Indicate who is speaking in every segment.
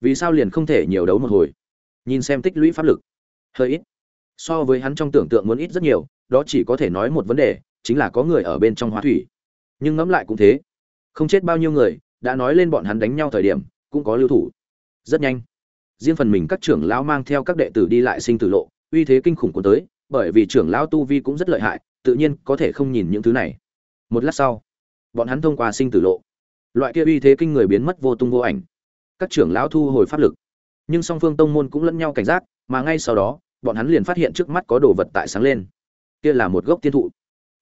Speaker 1: vì sao liền không thể nhiều đấu một hồi? Nhìn xem tích lũy pháp lực. Hơi ít. So với hắn trong tưởng tượng muốn ít rất nhiều, đó chỉ có thể nói một vấn đề, chính là có người ở bên trong hóa thủy. Nhưng ngẫm lại cũng thế. Không chết bao nhiêu người, đã nói lên bọn hắn đánh nhau thời điểm, cũng có lưu thủ. Rất nhanh. Riêng phần mình các trưởng lão mang theo các đệ tử đi lại sinh tử lộ, uy thế kinh khủng của tới, bởi vì trưởng lão tu vi cũng rất lợi hại, tự nhiên có thể không nhìn những thứ này. Một lát sau, bọn hắn thông qua sinh tử lộ. Loại kia uy thế kinh người biến mất vô tung vô ảnh các trưởng lão thu hồi pháp lực. Nhưng song phương tông môn cũng lẫn nhau cảnh giác, mà ngay sau đó, bọn hắn liền phát hiện trước mắt có đồ vật tại sáng lên. Kia là một gốc tiên thụ.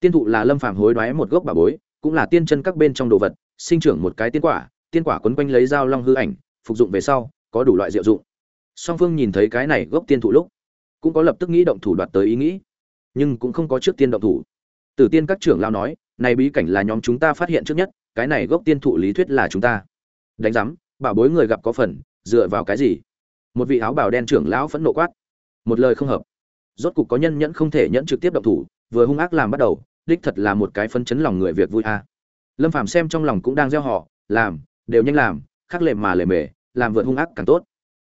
Speaker 1: Tiên thụ là lâm phàm hối đoái một gốc bà bối, cũng là tiên chân các bên trong đồ vật, sinh trưởng một cái tiên quả tiên quả quấn quanh lấy dao long hư ảnh, phục dụng về sau, có đủ loại diệu dụng. Song phương nhìn thấy cái này gốc tiên thụ lúc, cũng có lập tức nghĩ động thủ đoạt tới ý nghĩ, nhưng cũng không có trước tiên động thủ. Tử tiên các trưởng lao nói, này bí cảnh là nhóm chúng ta phát hiện trước nhất, cái này gốc tiên thụ lý thuyết là chúng ta. Đánh giám bảo bối người gặp có phần, dựa vào cái gì? Một vị áo bào đen trưởng lão phẫn nộ quát. Một lời không hợp. Rốt cục có nhân nhẫn không thể nhẫn trực tiếp động thủ, vừa hung ác làm bắt đầu, đích thật là một cái phân chấn lòng người việc vui a. Lâm phàm xem trong lòng cũng đang gieo họ, làm, đều nhanh làm, khắc lệ mà lề mề, làm vượt hung ác càng tốt.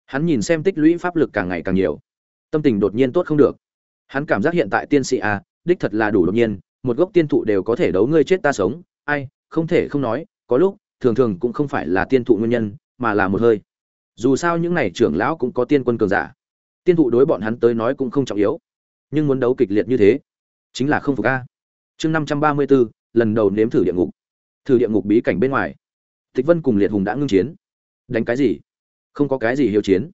Speaker 1: Hắn nhìn xem tích lũy pháp lực càng ngày càng nhiều. Tâm tình đột nhiên tốt không được. Hắn cảm giác hiện tại tiên sĩ a, đích thật là đủ đột nhiên, một gốc tiên thụ đều có thể đấu ngươi chết ta sống. Ai, không thể không nói, có lúc thường thường cũng không phải là tiên thụ nguyên nhân, mà là một hơi. Dù sao những này trưởng lão cũng có tiên quân cường giả. Tiên thụ đối bọn hắn tới nói cũng không trọng yếu, nhưng muốn đấu kịch liệt như thế, chính là không phục a. Chương năm trăm ba mươi bốn lần đầu nếm thử địa ngục. Thử địa ngục bí cảnh bên ngoài. Tịch vân cùng liệt hùng đã ngưng chiến. Đánh cái gì? Không có cái gì hiếu chiến.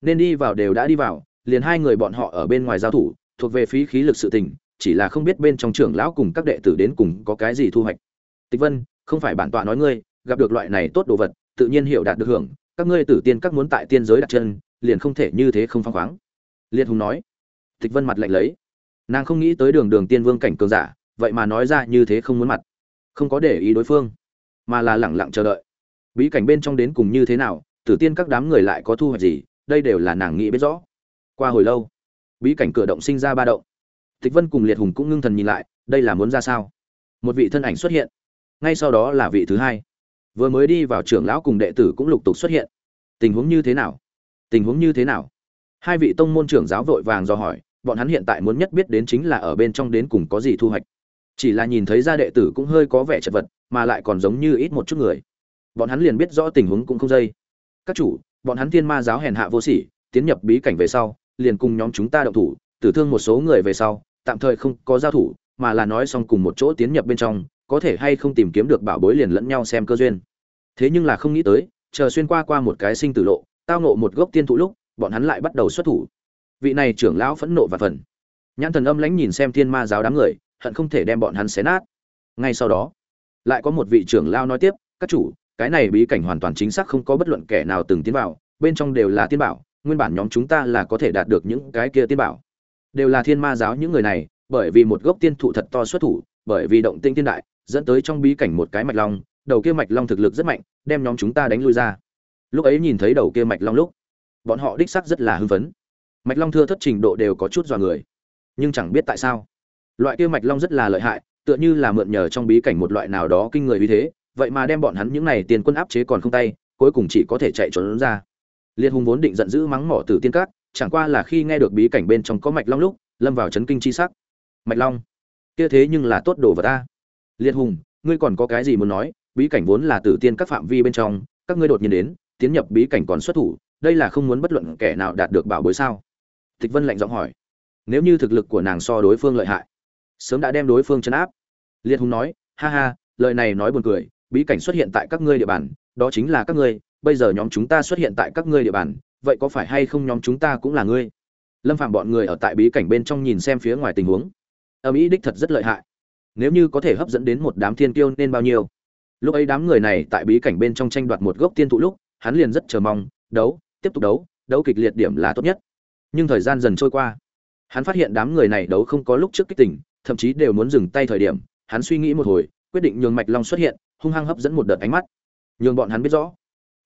Speaker 1: Nên đi vào đều đã đi vào, liền hai người bọn họ ở bên ngoài giao thủ, thuộc về phí khí lực sự tình, chỉ là không biết bên trong trưởng lão cùng các đệ tử đến cùng có cái gì thu hoạch. Tịch vân, không phải bản tọa nói ngươi gặp được loại này tốt đồ vật, tự nhiên hiểu đạt được hưởng. Các ngươi tử tiên các muốn tại tiên giới đặt chân, liền không thể như thế không phang khoáng. Liệt hùng nói. Tịch vân mặt lạnh lấy. Nàng không nghĩ tới đường đường tiên vương cảnh cường giả, vậy mà nói ra như thế không muốn mặt. Không có để ý đối phương, mà là lẳng lặng chờ đợi. Bí cảnh bên trong đến cùng như thế nào, tử tiên các đám người lại có thu hoạch gì, đây đều là nàng nghĩ biết rõ. Qua hồi lâu, bí cảnh cửa động sinh ra ba động. Tịch vân cùng liệt hùng cũng ngưng thần nhìn lại, đây là muốn ra sao? Một vị thân ảnh xuất hiện. Ngay sau đó là vị thứ hai vừa mới đi vào trưởng lão cùng đệ tử cũng lục tục xuất hiện. Tình huống như thế nào? Tình huống như thế nào? Hai vị tông môn trưởng giáo vội vàng do hỏi, bọn hắn hiện tại muốn nhất biết đến chính là ở bên trong đến cùng có gì thu hoạch. Chỉ là nhìn thấy gia đệ tử cũng hơi có vẻ chật vật, mà lại còn giống như ít một chút người. Bọn hắn liền biết rõ tình huống cũng không dây. Các chủ, bọn hắn thiên ma giáo hèn hạ vô sỉ, tiến nhập bí cảnh về sau, liền cùng nhóm chúng ta động thủ, tử thương một số người về sau, tạm thời không có giao thủ, mà là nói xong cùng một chỗ tiến nhập bên trong có thể hay không tìm kiếm được bảo bối liền lẫn nhau xem cơ duyên. Thế nhưng là không nghĩ tới, chờ xuyên qua qua một cái sinh tử lộ, tao nộ một gốc tiên thụ lúc, bọn hắn lại bắt đầu xuất thủ. Vị này trưởng lão phẫn nộ và phần. Nhãn thần âm lãnh nhìn xem thiên ma giáo đám người, hận không thể đem bọn hắn xé nát. Ngay sau đó, lại có một vị trưởng lão nói tiếp, các chủ, cái này bí cảnh hoàn toàn chính xác không có bất luận kẻ nào từng tiến vào, bên trong đều là tiên bảo, nguyên bản nhóm chúng ta là có thể đạt được những cái kia tiên bảo. Đều là thiên ma giáo những người này, bởi vì một gốc tiên thụ thật to xuất thủ, bởi vì động tinh tiên đại dẫn tới trong bí cảnh một cái mạch long, đầu kia mạch long thực lực rất mạnh, đem nhóm chúng ta đánh lui ra. Lúc ấy nhìn thấy đầu kia mạch long lúc, bọn họ đích xác rất là hưng phấn. Mạch long thưa thất trình độ đều có chút dọa người. Nhưng chẳng biết tại sao, loại kia mạch long rất là lợi hại, tựa như là mượn nhờ trong bí cảnh một loại nào đó kinh người như thế, vậy mà đem bọn hắn những này tiền quân áp chế còn không tay, cuối cùng chỉ có thể chạy trốn ra. Liên hùng vốn định giận dữ mắng mỏ từ tiên cát chẳng qua là khi nghe được bí cảnh bên trong có mạch long lúc, lâm vào chấn kinh chi sắc. Mạch long, kia thế nhưng là tốt đồ vật ta liệt hùng, ngươi còn có cái gì muốn nói? Bí cảnh vốn là tử tiên các phạm vi bên trong, các ngươi đột nhiên đến, tiến nhập bí cảnh còn xuất thủ, đây là không muốn bất luận kẻ nào đạt được bảo bối sao? Tịch vân lạnh giọng hỏi. Nếu như thực lực của nàng so đối phương lợi hại, sớm đã đem đối phương chấn áp. Liệt hùng nói, ha ha, lời này nói buồn cười, bí cảnh xuất hiện tại các ngươi địa bàn, đó chính là các ngươi, bây giờ nhóm chúng ta xuất hiện tại các ngươi địa bàn, vậy có phải hay không nhóm chúng ta cũng là ngươi? Lâm phạm bọn người ở tại bí cảnh bên trong nhìn xem phía ngoài tình huống. Âm ý đích thật rất lợi hại nếu như có thể hấp dẫn đến một đám thiên kiêu nên bao nhiêu. Lúc ấy đám người này tại bí cảnh bên trong tranh đoạt một gốc tiên thụ lúc, hắn liền rất chờ mong, đấu, tiếp tục đấu đấu kịch liệt điểm là tốt nhất. Nhưng thời gian dần trôi qua, hắn phát hiện đám người này đấu không có lúc trước kích tỉnh thậm chí đều muốn dừng tay thời điểm, hắn suy nghĩ một hồi, quyết định nhường mạch long xuất hiện, hung hăng hấp dẫn một đợt ánh mắt. Nhường bọn hắn biết rõ,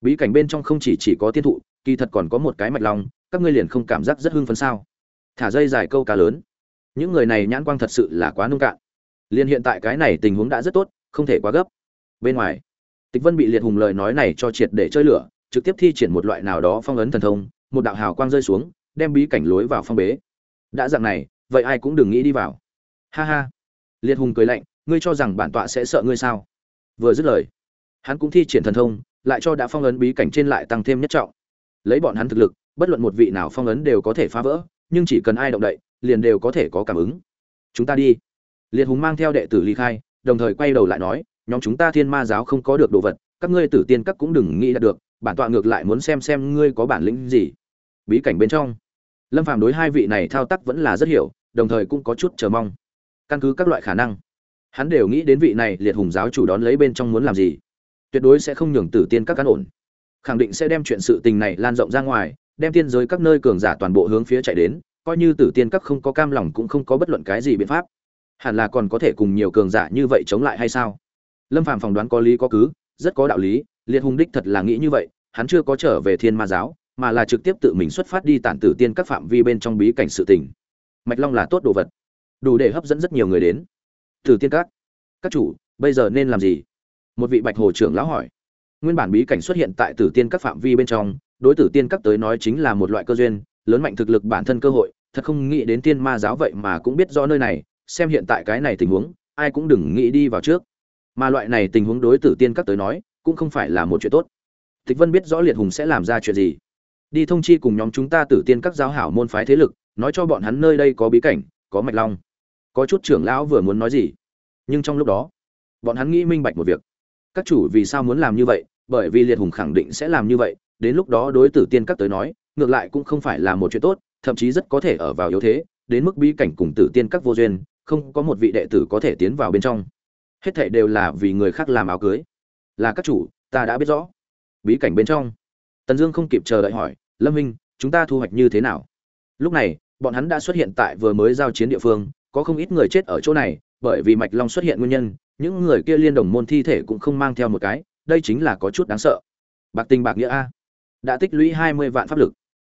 Speaker 1: bí cảnh bên trong không chỉ chỉ có tiên thụ, kỳ thật còn có một cái mạch long, các ngươi liền không cảm giác rất hưng phấn sao? Thả dây dài câu cá lớn. Những người này nhãn quang thật sự là quá nông cạn liền hiện tại cái này tình huống đã rất tốt, không thể quá gấp. Bên ngoài, tịch vân bị liệt hùng lời nói này cho triệt để chơi lửa, trực tiếp thi triển một loại nào đó phong ấn thần thông, một đạo hào quang rơi xuống, đem bí cảnh lối vào phong bế. Đã dạng này, vậy ai cũng đừng nghĩ đi vào. Ha ha. Liệt hùng cười lạnh, ngươi cho rằng bản tọa sẽ sợ ngươi sao? Vừa dứt lời, hắn cũng thi triển thần thông, lại cho đã phong ấn bí cảnh trên lại tăng thêm nhất trọng. Lấy bọn hắn thực lực, bất luận một vị nào phong ấn đều có thể phá vỡ, nhưng chỉ cần ai động đậy, liền đều có thể có cảm ứng. Chúng ta đi liệt hùng mang theo đệ tử ly khai, đồng thời quay đầu lại nói, nhóm chúng ta thiên ma giáo không có được đồ vật, các ngươi tử tiên các cũng đừng nghĩ đạt được, bản tọa ngược lại muốn xem xem ngươi có bản lĩnh gì. Bí cảnh bên trong, lâm phàm đối hai vị này thao tác vẫn là rất hiểu, đồng thời cũng có chút chờ mong. Căn cứ các loại khả năng, hắn đều nghĩ đến vị này liệt hùng giáo chủ đón lấy bên trong muốn làm gì. Tuyệt đối sẽ không nhường tử tiên các cán ổn. Khẳng định sẽ đem chuyện sự tình này lan rộng ra ngoài, đem tiên giới các nơi cường giả toàn bộ hướng phía chạy đến, coi như tử tiên các không có cam lòng cũng không có bất luận cái gì biện pháp hẳn là còn có thể cùng nhiều cường giả như vậy chống lại hay sao? Lâm phàm phỏng đoán có lý có cứ, rất có đạo lý, liệt hùng đích thật là nghĩ như vậy, hắn chưa có trở về thiên ma giáo, mà là trực tiếp tự mình xuất phát đi tản tử tiên các phạm vi bên trong bí cảnh sự tình. Mạch long là tốt đồ vật, đủ để hấp dẫn rất nhiều người đến. Tử tiên các các chủ, bây giờ nên làm gì? Một vị bạch hồ trưởng lão hỏi. Nguyên bản bí cảnh xuất hiện tại tử tiên các phạm vi bên trong, đối tử tiên các tới nói chính là một loại cơ duyên, lớn mạnh thực lực bản thân cơ hội, thật không nghĩ đến tiên ma giáo vậy mà cũng biết rõ nơi này xem hiện tại cái này tình huống, ai cũng đừng nghĩ đi vào trước. Mà loại này tình huống đối tử tiên các tới nói, cũng không phải là một chuyện tốt. Tịch vân biết rõ liệt hùng sẽ làm ra chuyện gì. Đi thông chi cùng nhóm chúng ta tử tiên các giáo hảo môn phái thế lực, nói cho bọn hắn nơi đây có bí cảnh, có mạch long. Có chút trưởng lão vừa muốn nói gì. Nhưng trong lúc đó, bọn hắn nghĩ minh bạch một việc. Các chủ vì sao muốn làm như vậy, bởi vì liệt hùng khẳng định sẽ làm như vậy, đến lúc đó đối tử tiên các tới nói, ngược lại cũng không phải là một chuyện tốt, thậm chí rất có thể ở vào yếu thế, đến mức bí cảnh cùng tử tiên các vô duyên không có một vị đệ tử có thể tiến vào bên trong. Hết thảy đều là vì người khác làm áo cưới. Là các chủ, ta đã biết rõ. Bí cảnh bên trong. Tần dương không kịp chờ đợi hỏi, lâm minh chúng ta thu hoạch như thế nào? Lúc này, bọn hắn đã xuất hiện tại vừa mới giao chiến địa phương, có không ít người chết ở chỗ này, bởi vì mạch long xuất hiện nguyên nhân, những người kia liên đồng môn thi thể cũng không mang theo một cái, đây chính là có chút đáng sợ. Bạc tình bạc nghĩa a, đã tích lũy hai mươi vạn pháp lực.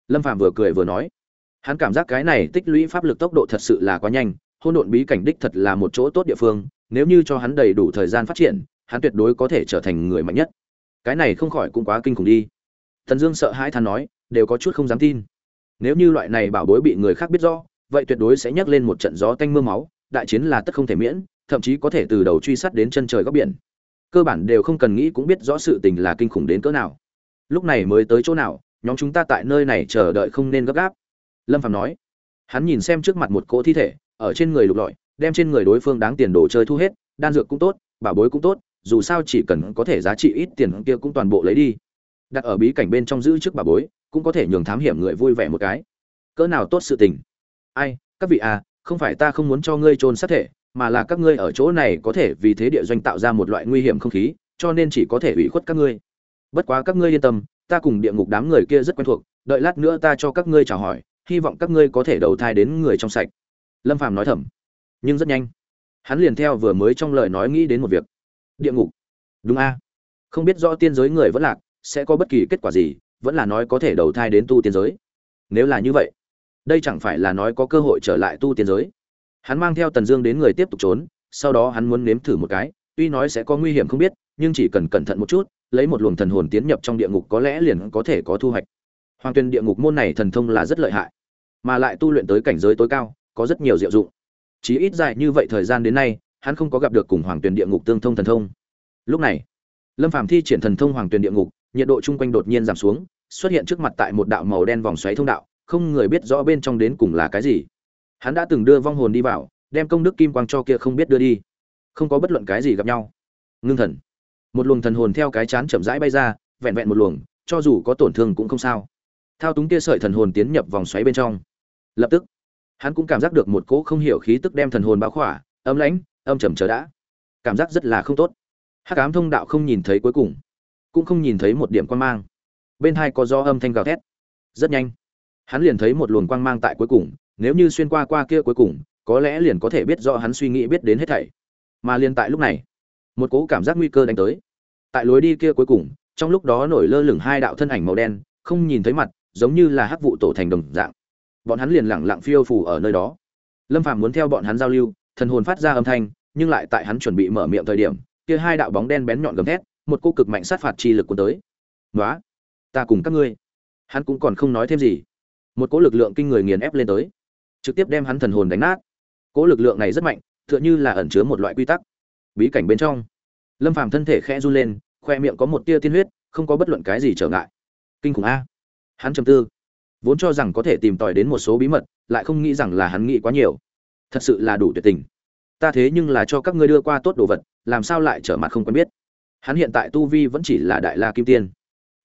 Speaker 1: Lâm phạm vừa cười vừa nói, hắn cảm giác cái này tích lũy pháp lực tốc độ thật sự là quá nhanh hôn độn bí cảnh đích thật là một chỗ tốt địa phương, nếu như cho hắn đầy đủ thời gian phát triển, hắn tuyệt đối có thể trở thành người mạnh nhất. Cái này không khỏi cũng quá kinh khủng đi. Thần dương sợ hãi than nói, đều có chút không dám tin. Nếu như loại này bảo bối bị người khác biết rõ, vậy tuyệt đối sẽ nhắc lên một trận gió tanh mưa máu, đại chiến là tất không thể miễn, thậm chí có thể từ đầu truy sát đến chân trời góc biển. Cơ bản đều không cần nghĩ cũng biết rõ sự tình là kinh khủng đến cỡ nào. Lúc này mới tới chỗ nào, nhóm chúng ta tại nơi này chờ đợi không nên gấp gáp. Lâm phạm nói, hắn nhìn xem trước mặt một cỗ thi thể ở trên người lục lọi, đem trên người đối phương đáng tiền đồ chơi thu hết, đan dược cũng tốt bảo bối cũng tốt, dù sao chỉ cần có thể giá trị ít tiền kia cũng toàn bộ lấy đi. Đặt ở bí cảnh bên trong giữ trước bảo bối, cũng có thể nhường thám hiểm người vui vẻ một cái. Cỡ nào tốt sự tình. Ai, các vị à không phải ta không muốn cho ngươi trôn sát thể, mà là các ngươi ở chỗ này có thể vì thế địa doanh tạo ra một loại nguy hiểm không khí, cho nên chỉ có thể ủy khuất các ngươi. Bất quá các ngươi yên tâm, ta cùng địa ngục đám người kia rất quen thuộc, đợi lát nữa ta cho các ngươi chào hỏi, hy vọng các ngươi có thể đầu thai đến người trong sạch lâm phàm nói thầm. Nhưng rất nhanh, hắn liền theo vừa mới trong lời nói nghĩ đến một việc. Địa ngục. Đúng a. Không biết rõ tiên giới người vẫn lạc, sẽ có bất kỳ kết quả gì, vẫn là nói có thể đầu thai đến tu tiên giới. Nếu là như vậy, đây chẳng phải là nói có cơ hội trở lại tu tiên giới. Hắn mang theo tần dương đến người tiếp tục trốn, sau đó hắn muốn nếm thử một cái, tuy nói sẽ có nguy hiểm không biết, nhưng chỉ cần cẩn thận một chút, lấy một luồng thần hồn tiến nhập trong địa ngục có lẽ liền có thể có thu hoạch. Hoàng tuyên địa ngục môn này thần thông là rất lợi hại, mà lại tu luyện tới cảnh giới tối cao có rất nhiều diệu dụng. Chí ít dài như vậy thời gian đến nay, hắn không có gặp được cùng hoàng Tuyền địa ngục tương thông thần thông. Lúc này, lâm phàm thi triển thần thông hoàng Tuyền địa ngục, nhiệt độ chung quanh đột nhiên giảm xuống, xuất hiện trước mặt tại một đạo màu đen vòng xoáy thông đạo, không người biết rõ bên trong đến cùng là cái gì. Hắn đã từng đưa vong hồn đi vào, đem công đức kim quang cho kia không biết đưa đi. Không có bất luận cái gì gặp nhau. Ngưng thần. Một luồng thần hồn theo cái chán chậm rãi bay ra, vẹn vẹn một luồng, cho dù có tổn thương cũng không sao. Thao túng kia sợi thần hồn tiến nhập vòng xoáy bên trong. Lập tức hắn cũng cảm giác được một cỗ không hiểu khí tức đem thần hồn bao khỏa, âm lãnh, âm trầm chờ đã. Cảm giác rất là không tốt. Hắc ám thông đạo không nhìn thấy cuối cùng, cũng không nhìn thấy một điểm quan mang. Bên hai có do âm thanh gào thét. Rất nhanh, hắn liền thấy một luồng quang mang tại cuối cùng, nếu như xuyên qua qua kia cuối cùng, có lẽ liền có thể biết rõ hắn suy nghĩ biết đến hết thảy. Mà liền tại lúc này, một cỗ cảm giác nguy cơ đánh tới. Tại lối đi kia cuối cùng, trong lúc đó nổi lơ lửng hai đạo thân ảnh màu đen, không nhìn thấy mặt, giống như là hắc vụ tổ thành đồng dạng bọn hắn liền lẳng lặng phiêu phù ở nơi đó. Lâm phàm muốn theo bọn hắn giao lưu, thần hồn phát ra âm thanh, nhưng lại tại hắn chuẩn bị mở miệng thời điểm, kia hai đạo bóng đen bén nhọn gầm thét, một cô cực mạnh sát phạt chi lực cuốn tới. Nói ta cùng các ngươi. Hắn cũng còn không nói thêm gì. Một cỗ lực lượng kinh người nghiền ép lên tới, trực tiếp đem hắn thần hồn đánh nát. Cỗ lực lượng này rất mạnh, tựa như là ẩn chứa một loại quy tắc. Bí cảnh bên trong, lâm phàm thân thể khẽ run lên, khoe miệng có một tia tiên huyết, không có bất luận cái gì trở ngại. Kinh khủng a. Hắn trầm tư vốn cho rằng có thể tìm tòi đến một số bí mật, lại không nghĩ rằng là hắn nghĩ quá nhiều. Thật sự là đủ tuyệt tình. Ta thế nhưng là cho các ngươi đưa qua tốt đồ vật, làm sao lại trở mặt không quen biết. Hắn hiện tại tu vi vẫn chỉ là đại la kim tiên.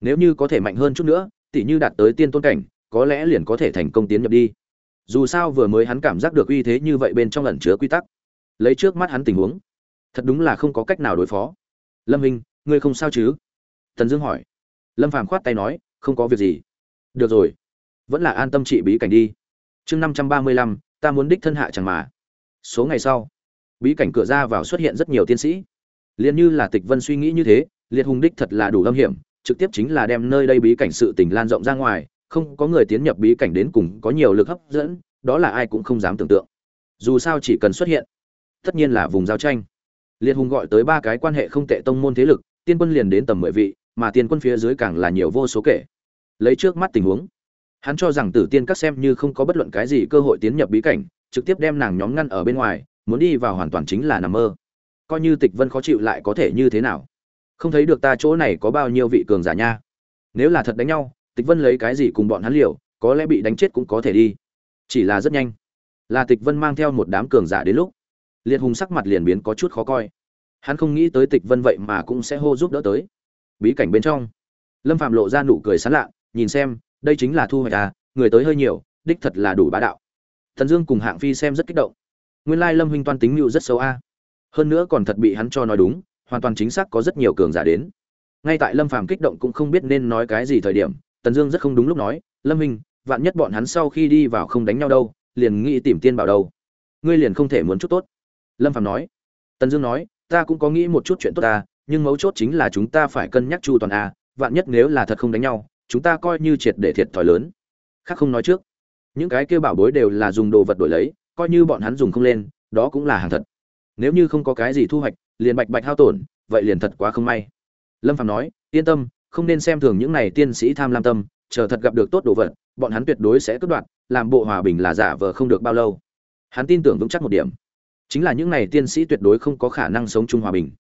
Speaker 1: Nếu như có thể mạnh hơn chút nữa, tỉ như đạt tới tiên tôn cảnh, có lẽ liền có thể thành công tiến nhập đi. Dù sao vừa mới hắn cảm giác được uy thế như vậy bên trong ẩn chứa quy tắc. Lấy trước mắt hắn tình huống, thật đúng là không có cách nào đối phó. Lâm hình ngươi không sao chứ? Tần dương hỏi. Lâm phàm khoát tay nói, không có việc gì. Được rồi vẫn là an tâm trị bí cảnh đi. Chương năm trăm ba mươi lăm, ta muốn đích thân hạ chẳng mà. Số ngày sau, bí cảnh cửa ra vào xuất hiện rất nhiều tiên sĩ. Liền như là tịch vân suy nghĩ như thế, liệt hùng đích thật là đủ âm hiểm, trực tiếp chính là đem nơi đây bí cảnh sự tình lan rộng ra ngoài, không có người tiến nhập bí cảnh đến cùng có nhiều lực hấp dẫn, đó là ai cũng không dám tưởng tượng. Dù sao chỉ cần xuất hiện, tất nhiên là vùng giao tranh. Liệt hùng gọi tới ba cái quan hệ không tệ tông môn thế lực, tiên quân liền đến tầm mười vị, mà tiên quân phía dưới càng là nhiều vô số kể. Lấy trước mắt tình huống hắn cho rằng tử tiên các xem như không có bất luận cái gì cơ hội tiến nhập bí cảnh, trực tiếp đem nàng nhóm ngăn ở bên ngoài, muốn đi vào hoàn toàn chính là nằm mơ. Coi như tịch vân khó chịu lại có thể như thế nào? Không thấy được ta chỗ này có bao nhiêu vị cường giả nha. Nếu là thật đánh nhau, tịch vân lấy cái gì cùng bọn hắn liều, có lẽ bị đánh chết cũng có thể đi. Chỉ là rất nhanh. Là tịch vân mang theo một đám cường giả đến lúc, liệt hùng sắc mặt liền biến có chút khó coi. Hắn không nghĩ tới tịch vân vậy mà cũng sẽ hô giúp đỡ tới. Bí cảnh bên trong, lâm phạm lộ ra nụ cười sán lạ, nhìn xem đây chính là thu hoạch à người tới hơi nhiều, đích thật là đủ bá đạo. Thần dương cùng hạng phi xem rất kích động. Nguyên lai lâm huynh toan tính mưu rất xấu a. Hơn nữa còn thật bị hắn cho nói đúng, hoàn toàn chính xác có rất nhiều cường giả đến. Ngay tại lâm phàm kích động cũng không biết nên nói cái gì thời điểm, tần dương rất không đúng lúc nói, lâm huynh, vạn nhất bọn hắn sau khi đi vào không đánh nhau đâu, liền nghĩ tìm tiên bảo đâu. Ngươi liền không thể muốn chút tốt. Lâm phàm nói. Tần dương nói, ta cũng có nghĩ một chút chuyện tốt ta, nhưng mấu chốt chính là chúng ta phải cân nhắc chu toàn a, vạn nhất nếu là thật không đánh nhau chúng ta coi như triệt để thiệt thòi lớn. Khác không nói trước. Những cái kêu bảo bối đều là dùng đồ vật đổi lấy, coi như bọn hắn dùng không lên, đó cũng là hàng thật. Nếu như không có cái gì thu hoạch, liền bạch bạch hao tổn, vậy liền thật quá không may. Lâm phạm nói, yên tâm, không nên xem thường những này tiên sĩ tham lam tâm, chờ thật gặp được tốt đồ vật, bọn hắn tuyệt đối sẽ cắt đoạt, làm bộ hòa bình là giả vờ không được bao lâu. Hắn tin tưởng vững chắc một điểm. Chính là những này tiên sĩ tuyệt đối không có khả năng sống chung hòa bình.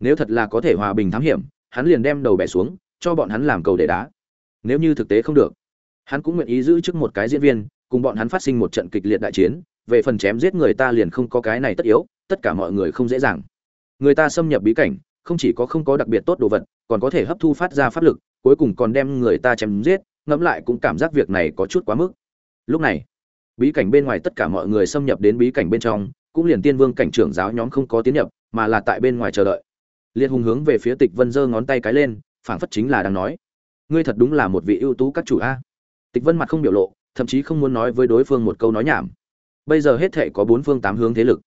Speaker 1: Nếu thật là có thể hòa bình thám hiểm, hắn liền đem đầu bẻ xuống, cho bọn hắn làm cầu để đá nếu như thực tế không được. Hắn cũng nguyện ý giữ chức một cái diễn viên, cùng bọn hắn phát sinh một trận kịch liệt đại chiến, về phần chém giết người ta liền không có cái này tất yếu, tất cả mọi người không dễ dàng. Người ta xâm nhập bí cảnh, không chỉ có không có đặc biệt tốt đồ vật, còn có thể hấp thu phát ra pháp lực, cuối cùng còn đem người ta chém giết, ngẫm lại cũng cảm giác việc này có chút quá mức. Lúc này, bí cảnh bên ngoài tất cả mọi người xâm nhập đến bí cảnh bên trong, cũng liền tiên vương cảnh trưởng giáo nhóm không có tiến nhập, mà là tại bên ngoài chờ đợi. Liệt hùng hướng về phía tịch vân giơ ngón tay cái lên, phảng phất chính là đang nói ngươi thật đúng là một vị ưu tú các chủ a. Tịch vân mặt không biểu lộ, thậm chí không muốn nói với đối phương một câu nói nhảm. Bây giờ hết thể có bốn phương tám hướng thế lực.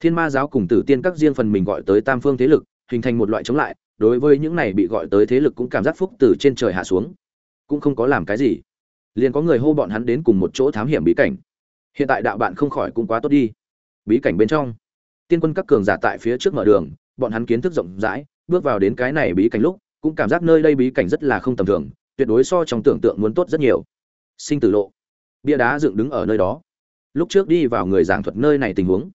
Speaker 1: Thiên ma giáo cùng tử tiên các riêng phần mình gọi tới tam phương thế lực, hình thành một loại chống lại, đối với những này bị gọi tới thế lực cũng cảm giác phúc từ trên trời hạ xuống. Cũng không có làm cái gì. Liền có người hô bọn hắn đến cùng một chỗ thám hiểm bí cảnh. Hiện tại đạo bạn không khỏi cũng quá tốt đi. Bí cảnh bên trong, tiên quân các cường giả tại phía trước mở đường, bọn hắn kiến thức rộng rãi, bước vào đến cái này bí cảnh lúc cũng cảm giác nơi đây bí cảnh rất là không tầm thường, tuyệt đối so trong tưởng tượng muốn tốt rất nhiều. Sinh tử lộ. Bia đá dựng đứng ở nơi đó. Lúc trước đi vào người giảng thuật nơi này tình huống.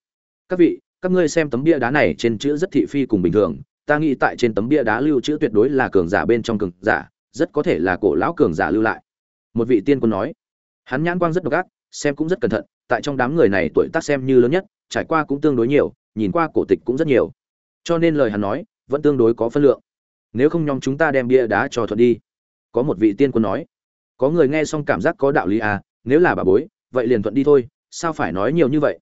Speaker 1: Các vị, các ngươi xem tấm bia đá này trên chữ rất thị phi cùng bình thường, ta nghĩ tại trên tấm bia đá lưu chữ tuyệt đối là cường giả bên trong cường giả, rất có thể là cổ lão cường giả lưu lại. Một vị tiên quân nói. Hắn nhãn quang rất độc ác, xem cũng rất cẩn thận, tại trong đám người này tuổi tác xem như lớn nhất, trải qua cũng tương đối nhiều, nhìn qua cổ tịch cũng rất nhiều. Cho nên lời hắn nói, vẫn tương đối có phân lượng nếu không nhóm chúng ta đem bia đá cho thuận đi. Có một vị tiên quân nói. Có người nghe xong cảm giác có đạo lý à nếu là bà bối, vậy liền thuận đi thôi, sao phải nói nhiều như vậy?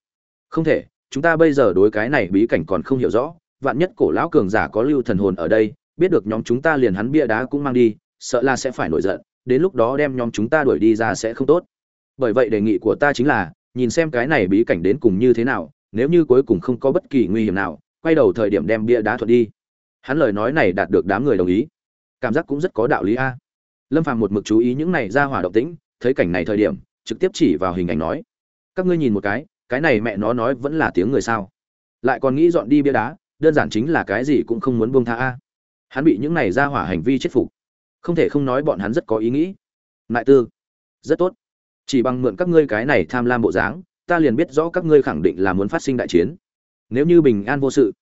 Speaker 1: Không thể, chúng ta bây giờ đối cái này bí cảnh còn không hiểu rõ, vạn nhất cổ lão cường giả có lưu thần hồn ở đây, biết được nhóm chúng ta liền hắn bia đá cũng mang đi, sợ là sẽ phải nổi giận, đến lúc đó đem nhóm chúng ta đuổi đi ra sẽ không tốt. Bởi vậy đề nghị của ta chính là, nhìn xem cái này bí cảnh đến cùng như thế nào, nếu như cuối cùng không có bất kỳ nguy hiểm nào, quay đầu thời điểm đem bia đá thuận đi hắn lời nói này đạt được đám người đồng ý. Cảm giác cũng rất có đạo lý a. Lâm phàm một mực chú ý những này ra hỏa động tĩnh, thấy cảnh này thời điểm, trực tiếp chỉ vào hình ảnh nói, các ngươi nhìn một cái cái này mẹ nó nói vẫn là tiếng người sao? Lại còn nghĩ dọn đi bia đá, đơn giản chính là cái gì cũng không muốn buông tha a. Hắn bị những này ra hỏa hành vi chết phục. Không thể không nói bọn hắn rất có ý nghĩ. Lại tư, rất tốt. Chỉ bằng mượn các ngươi cái này tham lam bộ dáng, ta liền biết rõ các ngươi khẳng định là muốn phát sinh đại chiến. Nếu như bình an vô sự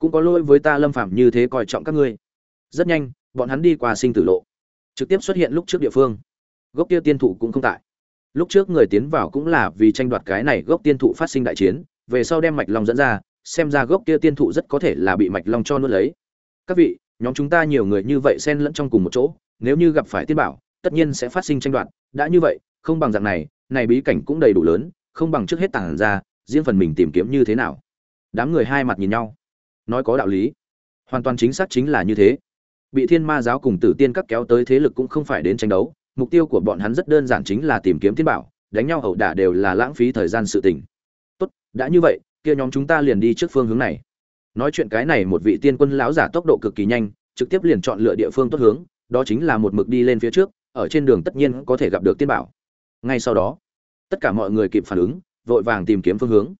Speaker 1: cũng có lỗi với ta lâm phạm như thế coi trọng các ngươi. Rất nhanh, bọn hắn đi qua sinh tử lộ, trực tiếp xuất hiện lúc trước địa phương. Gốc kia tiên thụ cũng không tại. Lúc trước người tiến vào cũng là vì tranh đoạt cái này gốc tiên thụ phát sinh đại chiến, về sau đem mạch long dẫn ra, xem ra gốc kia tiên thụ rất có thể là bị mạch long cho nuốt lấy. Các vị, nhóm chúng ta nhiều người như vậy xen lẫn trong cùng một chỗ, nếu như gặp phải tiên bảo, tất nhiên sẽ phát sinh tranh đoạt. Đã như vậy, không bằng dạng này này bí cảnh cũng đầy đủ lớn, không bằng trước hết tản ra, riêng phần mình tìm kiếm như thế nào. Đám người hai mặt nhìn nhau nói có đạo lý. Hoàn toàn chính xác chính là như thế. Bị thiên ma giáo cùng tử tiên các kéo tới thế lực cũng không phải đến tranh đấu. Mục tiêu của bọn hắn rất đơn giản chính là tìm kiếm thiên bảo, đánh nhau ẩu đả đều là lãng phí thời gian sự tình. Tốt, đã như vậy, kia nhóm chúng ta liền đi trước phương hướng này. Nói chuyện cái này một vị tiên quân lão giả tốc độ cực kỳ nhanh, trực tiếp liền chọn lựa địa phương tốt hướng, đó chính là một mực đi lên phía trước, ở trên đường tất nhiên có thể gặp được tiên bảo. Ngay sau đó, tất cả mọi người kịp phản ứng, vội vàng tìm kiếm phương hướng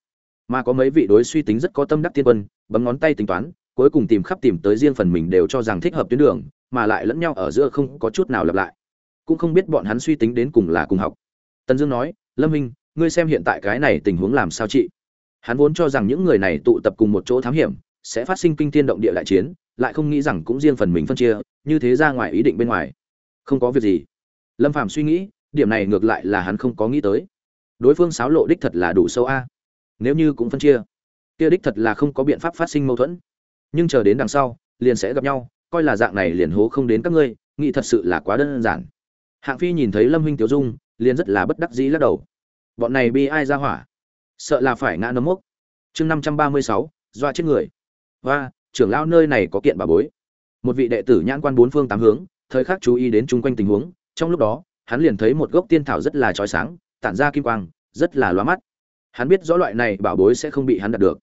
Speaker 1: mà có mấy vị đối suy tính rất có tâm đắc tiên quân, bấm ngón tay tính toán, cuối cùng tìm khắp tìm tới riêng phần mình đều cho rằng thích hợp tuyến đường, mà lại lẫn nhau ở giữa không có chút nào lặp lại. Cũng không biết bọn hắn suy tính đến cùng là cùng học. Tần dương nói, lâm minh, ngươi xem hiện tại cái này tình huống làm sao chị? Hắn vốn cho rằng những người này tụ tập cùng một chỗ thám hiểm, sẽ phát sinh kinh thiên động địa đại chiến, lại không nghĩ rằng cũng riêng phần mình phân chia, như thế ra ngoài ý định bên ngoài. Không có việc gì. Lâm phàm suy nghĩ, điểm này ngược lại là hắn không có nghĩ tới. Đối phương xáo lộ đích thật là đủ sâu a nếu như cũng phân chia, kia đích thật là không có biện pháp phát sinh mâu thuẫn. Nhưng chờ đến đằng sau, liền sẽ gặp nhau, coi là dạng này liền hố không đến các ngươi, nghĩ thật sự là quá đơn giản. Hạng phi nhìn thấy lâm huynh tiểu dung, liền rất là bất đắc dĩ lắc đầu. Bọn này bi ai ra hỏa? Sợ là phải ngã nấm mốc. Chương năm trăm ba mươi sáu, doa chết người. Và trưởng lão nơi này có kiện bà bối. Một vị đệ tử nhãn quan bốn phương tám hướng, thời khắc chú ý đến chung quanh tình huống. Trong lúc đó, hắn liền thấy một gốc tiên thảo rất là trói sáng, tản ra kim quang, rất là loa mắt hắn biết rõ loại này bảo bối sẽ không bị hắn đạt được.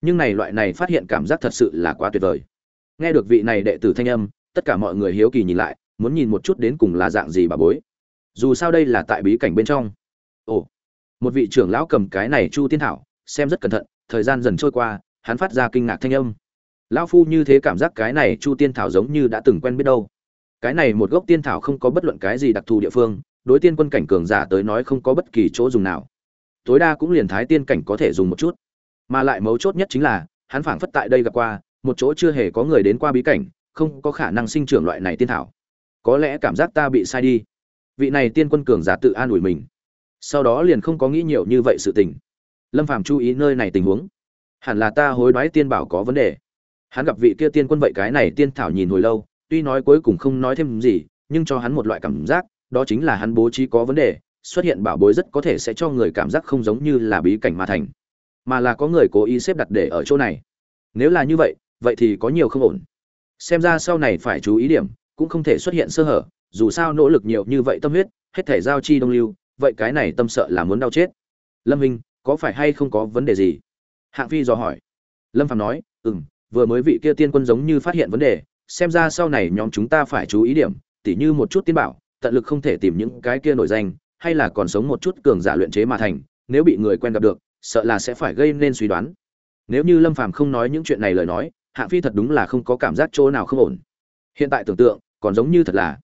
Speaker 1: Nhưng này loại này phát hiện cảm giác thật sự là quá tuyệt vời. Nghe được vị này đệ tử thanh âm, tất cả mọi người hiếu kỳ nhìn lại, muốn nhìn một chút đến cùng là dạng gì bà bối. Dù sao đây là tại bí cảnh bên trong. Ồ, một vị trưởng lão cầm cái này chu tiên thảo, xem rất cẩn thận, thời gian dần trôi qua, hắn phát ra kinh ngạc thanh âm. Lão phu như thế cảm giác cái này chu tiên thảo giống như đã từng quen biết đâu. Cái này một gốc tiên thảo không có bất luận cái gì đặc thù địa phương, đối tiên quân cảnh cường giả tới nói không có bất kỳ chỗ dùng nào tối đa cũng liền thái tiên cảnh có thể dùng một chút. Mà lại mấu chốt nhất chính là, hắn phảng phất tại đây gặp qua, một chỗ chưa hề có người đến qua bí cảnh, không có khả năng sinh trưởng loại này tiên thảo. Có lẽ cảm giác ta bị sai đi. Vị này tiên quân cường giả tự an ủi mình. Sau đó liền không có nghĩ nhiều như vậy sự tình. Lâm phàm chú ý nơi này tình huống. Hẳn là ta hối đoái tiên bảo có vấn đề. Hắn gặp vị kia tiên quân vậy cái này tiên thảo nhìn hồi lâu, tuy nói cuối cùng không nói thêm gì, nhưng cho hắn một loại cảm giác, đó chính là hắn bố trí có vấn đề xuất hiện bảo bối rất có thể sẽ cho người cảm giác không giống như là bí cảnh mà thành, mà là có người cố ý xếp đặt để ở chỗ này. Nếu là như vậy vậy thì có nhiều không ổn. Xem ra sau này phải chú ý điểm, cũng không thể xuất hiện sơ hở, dù sao nỗ lực nhiều như vậy tâm huyết, hết thể giao chi đông lưu, vậy cái này tâm sợ là muốn đau chết. Lâm minh, có phải hay không có vấn đề gì? Hạng phi dò hỏi. Lâm phạm nói ừ m vừa mới vị kia tiên quân giống như phát hiện vấn đề, xem ra sau này nhóm chúng ta phải chú ý điểm, tỉ như một chút tiên bảo, tận lực không thể tìm những cái kia nổi danh hay là còn sống một chút cường giả luyện chế mà thành nếu bị người quen gặp được sợ là sẽ phải gây nên suy đoán. Nếu như lâm phàm không nói những chuyện này lời nói hạng phi thật đúng là không có cảm giác chỗ nào không ổn. Hiện tại tưởng tượng còn giống như thật là.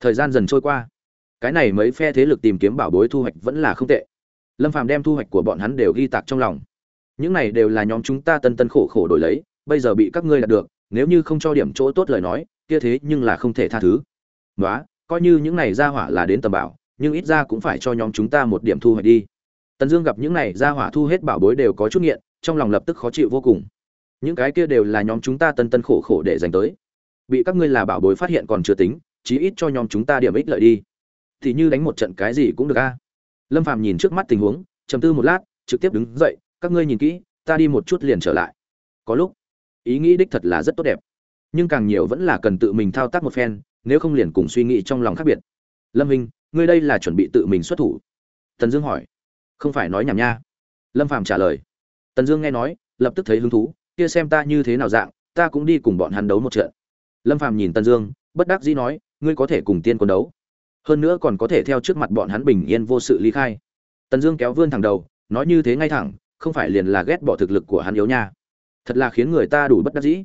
Speaker 1: Thời gian dần trôi qua. Cái này mấy phe thế lực tìm kiếm bảo bối thu hoạch vẫn là không tệ. Lâm phàm đem thu hoạch của bọn hắn đều ghi tạc trong lòng. Những này đều là nhóm chúng ta tân tân khổ khổ đổi lấy bây giờ bị các ngươi đạt được nếu như không cho điểm chỗ tốt lời nói kia thế nhưng là không thể tha thứ. Ngoá, coi như những này ra hỏa là đến tầm bảo nhưng ít ra cũng phải cho nhóm chúng ta một điểm thu hoạch đi. Tần dương gặp những này ra hỏa thu hết bảo bối đều có chút nghiện, trong lòng lập tức khó chịu vô cùng. Những cái kia đều là nhóm chúng ta tân tân khổ khổ để dành tới. Bị các ngươi là bảo bối phát hiện còn chưa tính, chí ít cho nhóm chúng ta điểm ích lợi đi. Thì như đánh một trận cái gì cũng được a. Lâm phàm nhìn trước mắt tình huống chầm tư một lát, trực tiếp đứng dậy, các ngươi nhìn kỹ, ta đi một chút liền trở lại. Có lúc, ý nghĩ đích thật là rất tốt đẹp, nhưng càng nhiều vẫn là cần tự mình thao tác một phen, nếu không liền cùng suy nghĩ trong lòng khác biệt. Lâm minh ngươi đây là chuẩn bị tự mình xuất thủ. Tần dương hỏi. Không phải nói nhảm nha. Lâm phàm trả lời. Tần dương nghe nói, lập tức thấy hứng thú, kia xem ta như thế nào dạng, ta cũng đi cùng bọn hắn đấu một trận. Lâm phàm nhìn tần dương, bất đắc dĩ nói, ngươi có thể cùng tiên quân đấu. Hơn nữa còn có thể theo trước mặt bọn hắn bình yên vô sự ly khai. Tần dương kéo vươn thẳng đầu, nói như thế ngay thẳng, không phải liền là ghét bỏ thực lực của hắn yếu nha. Thật là khiến người ta đủ bất đắc dĩ.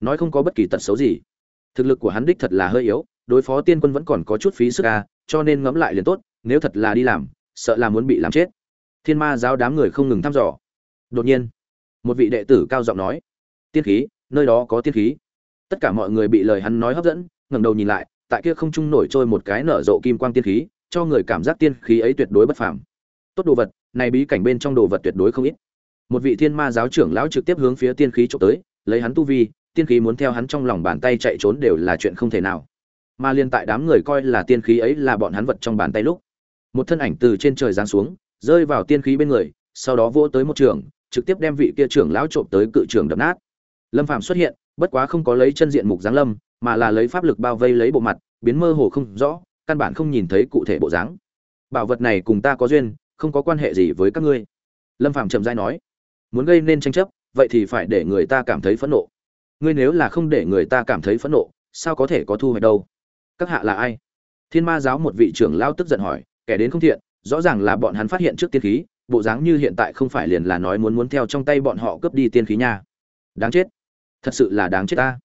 Speaker 1: Nói không có bất kỳ tật xấu gì. Thực lực của hắn đích thật là hơi yếu, đối phó tiên quân vẫn còn có chút phí sức ca cho nên ngẫm lại liền tốt, nếu thật là đi làm, sợ là muốn bị làm chết. Thiên ma giáo đám người không ngừng thăm dò. Đột nhiên, một vị đệ tử cao giọng nói, tiên khí, nơi đó có tiên khí. Tất cả mọi người bị lời hắn nói hấp dẫn, ngẩng đầu nhìn lại, tại kia không trung nổi trôi một cái nở rộ kim quang tiên khí, cho người cảm giác tiên khí ấy tuyệt đối bất phàm. Tốt đồ vật, này bí cảnh bên trong đồ vật tuyệt đối không ít. Một vị thiên ma giáo trưởng lão trực tiếp hướng phía tiên khí chụp tới, lấy hắn tu vi, tiên khí muốn theo hắn trong lòng bàn tay chạy trốn đều là chuyện không thể nào mà liên tại đám người coi là tiên khí ấy là bọn hắn vật trong bàn tay lúc. Một thân ảnh từ trên trời giáng xuống, rơi vào tiên khí bên người, sau đó vỗ tới một trường, trực tiếp đem vị kia trưởng lão trộm tới cự trường đập nát. Lâm Phạm xuất hiện, bất quá không có lấy chân diện mục dáng lâm, mà là lấy pháp lực bao vây lấy bộ mặt, biến mơ hồ không rõ, căn bản không nhìn thấy cụ thể bộ dáng. Bảo vật này cùng ta có duyên, không có quan hệ gì với các ngươi. Lâm Phạm trầm dai nói, muốn gây nên tranh chấp, vậy thì phải để người ta cảm thấy phẫn nộ. Ngươi nếu là không để người ta cảm thấy phẫn nộ, sao có thể có thu hoạch đâu? Các hạ là ai? Thiên ma giáo một vị trưởng lao tức giận hỏi, kẻ đến không thiện, rõ ràng là bọn hắn phát hiện trước tiên khí, bộ dáng như hiện tại không phải liền là nói muốn muốn theo trong tay bọn họ cướp đi tiên khí nha. Đáng chết. Thật sự là đáng chết ta.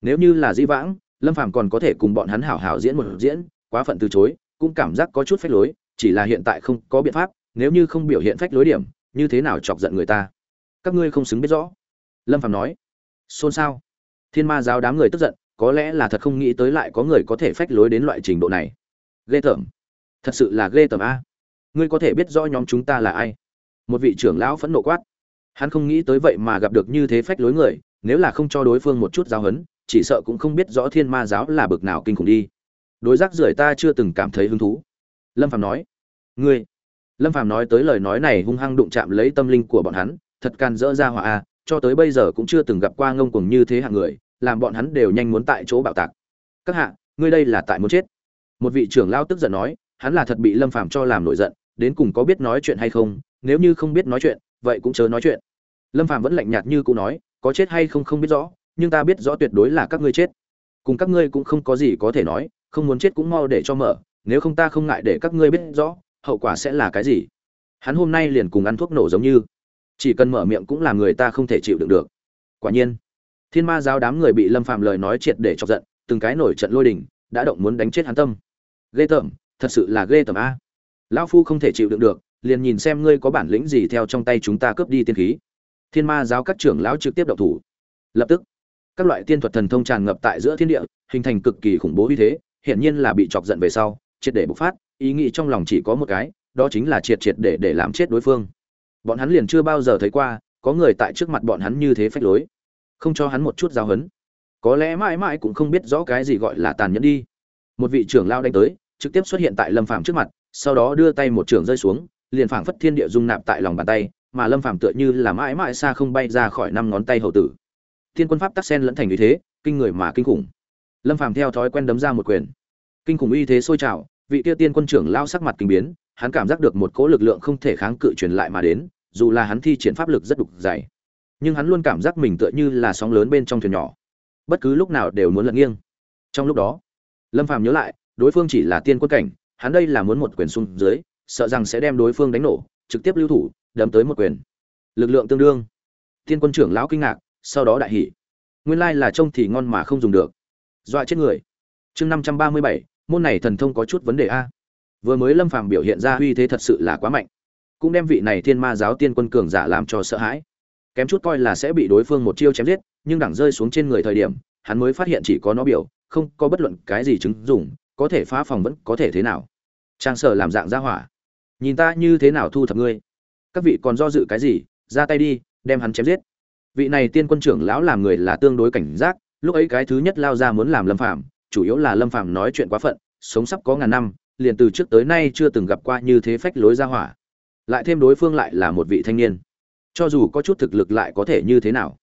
Speaker 1: Nếu như là dĩ vãng, lâm phàm còn có thể cùng bọn hắn hảo hảo diễn một diễn, quá phận từ chối, cũng cảm giác có chút phách lối, chỉ là hiện tại không có biện pháp, nếu như không biểu hiện phách lối điểm, như thế nào chọc giận người ta? Các ngươi không xứng biết rõ. Lâm phàm nói. Xôn xao. Thiên ma giáo đám người tức giận có lẽ là thật không nghĩ tới lại có người có thể phách lối đến loại trình độ này. Ghê tởm. Thật sự là ghê tởm a. Ngươi có thể biết rõ nhóm chúng ta là ai? Một vị trưởng lão phẫn nộ quát. Hắn không nghĩ tới vậy mà gặp được như thế phách lối người, nếu là không cho đối phương một chút giáo hấn, chỉ sợ cũng không biết rõ thiên ma giáo là bực nào kinh khủng đi. Đối giác rưởi ta chưa từng cảm thấy hứng thú. Lâm phàm nói. Ngươi. Lâm phàm nói tới lời nói này hung hăng đụng chạm lấy tâm linh của bọn hắn, thật can dỡ ra hỏa a, cho tới bây giờ cũng chưa từng gặp qua ngông cuồng như thế hạng người làm bọn hắn đều nhanh muốn tại chỗ bạo tạc. Các hạ, ngươi đây là tại muốn chết. Một vị trưởng lao tức giận nói, hắn là thật bị lâm phàm cho làm nổi giận, đến cùng có biết nói chuyện hay không, nếu như không biết nói chuyện, vậy cũng chớ nói chuyện. Lâm phàm vẫn lạnh nhạt như cũ nói, có chết hay không không biết rõ, nhưng ta biết rõ tuyệt đối là các ngươi chết. Cùng các ngươi cũng không có gì có thể nói, không muốn chết cũng mau để cho mở, nếu không ta không ngại để các ngươi biết rõ, hậu quả sẽ là cái gì. Hắn hôm nay liền cùng ăn thuốc nổ giống như. Chỉ cần mở miệng cũng là người ta không thể chịu đựng được. Quả nhiên thiên ma giáo đám người bị lâm phàm lời nói triệt để chọc giận, từng cái nổi trận lôi đình, đã động muốn đánh chết hắn tâm. Ghê tởm, thật sự là ghê tởm a. Lão phu không thể chịu đựng được, liền nhìn xem ngươi có bản lĩnh gì theo trong tay chúng ta cướp đi tiên khí. Thiên ma giáo các trưởng lão trực tiếp động thủ. Lập tức, các loại tiên thuật thần thông tràn ngập tại giữa thiên địa, hình thành cực kỳ khủng bố uy thế, hiển nhiên là bị chọc giận về sau, triệt để bộc phát, ý nghĩ trong lòng chỉ có một cái, đó chính là triệt triệt để để làm chết đối phương. Bọn hắn liền chưa bao giờ thấy qua, có người tại trước mặt bọn hắn như thế phách lối không cho hắn một chút giáo hấn có lẽ mãi mãi cũng không biết rõ cái gì gọi là tàn nhẫn đi. Một vị trưởng lao đánh tới, trực tiếp xuất hiện tại lâm phàm trước mặt, sau đó đưa tay một trường rơi xuống, liền phảng phất thiên địa dung nạp tại lòng bàn tay, mà lâm phàm tựa như là mãi mãi xa không bay ra khỏi năm ngón tay hậu tử. Thiên quân pháp tắc sen lẫn thành như thế, kinh người mà kinh khủng. Lâm phàm theo thói quen đấm ra một quyền. Kinh khủng uy thế sôi trào, vị tiêu tiên quân trưởng lao sắc mặt kinh biến, hắn cảm giác được một cỗ lực lượng không thể kháng cự truyền lại mà đến, dù là hắn thi triển pháp lực rất đục dày nhưng hắn luôn cảm giác mình tựa như là sóng lớn bên trong thuyền nhỏ. Bất cứ lúc nào đều muốn lật nghiêng. Trong lúc đó, lâm phàm nhớ lại, đối phương chỉ là tiên quân cảnh, hắn đây là muốn một quyền xung dưới, sợ rằng sẽ đem đối phương đánh nổ, trực tiếp lưu thủ, đấm tới một quyền. Lực lượng tương đương. Tiên quân trưởng lão kinh ngạc, sau đó đại hỉ. Nguyên lai là trông thì ngon mà không dùng được. Dọa chết người. Chương năm trăm ba mươi bảy, môn này thần thông có chút vấn đề a. Vừa mới lâm phàm biểu hiện ra uy thế thật sự là quá mạnh. Cũng đem vị này thiên ma giáo tiên quân cường giả làm cho sợ hãi kém chút coi là sẽ bị đối phương một chiêu chém giết, nhưng đẳng rơi xuống trên người thời điểm, hắn mới phát hiện chỉ có nó biểu, không có bất luận cái gì chứng dùng có thể phá phòng vẫn có thể thế nào. Trang sở làm dạng ra hỏa. Nhìn ta như thế nào thu thập ngươi? Các vị còn do dự cái gì? Ra tay đi, đem hắn chém giết. Vị này tiên quân trưởng lão làm người là tương đối cảnh giác, lúc ấy cái thứ nhất lao ra muốn làm lâm phạm chủ yếu là lâm phạm nói chuyện quá phận, sống sắp có ngàn năm, liền từ trước tới nay chưa từng gặp qua như thế phách lối ra hỏa. Lại thêm đối phương lại là một vị thanh niên cho dù có chút thực lực lại có thể như thế nào.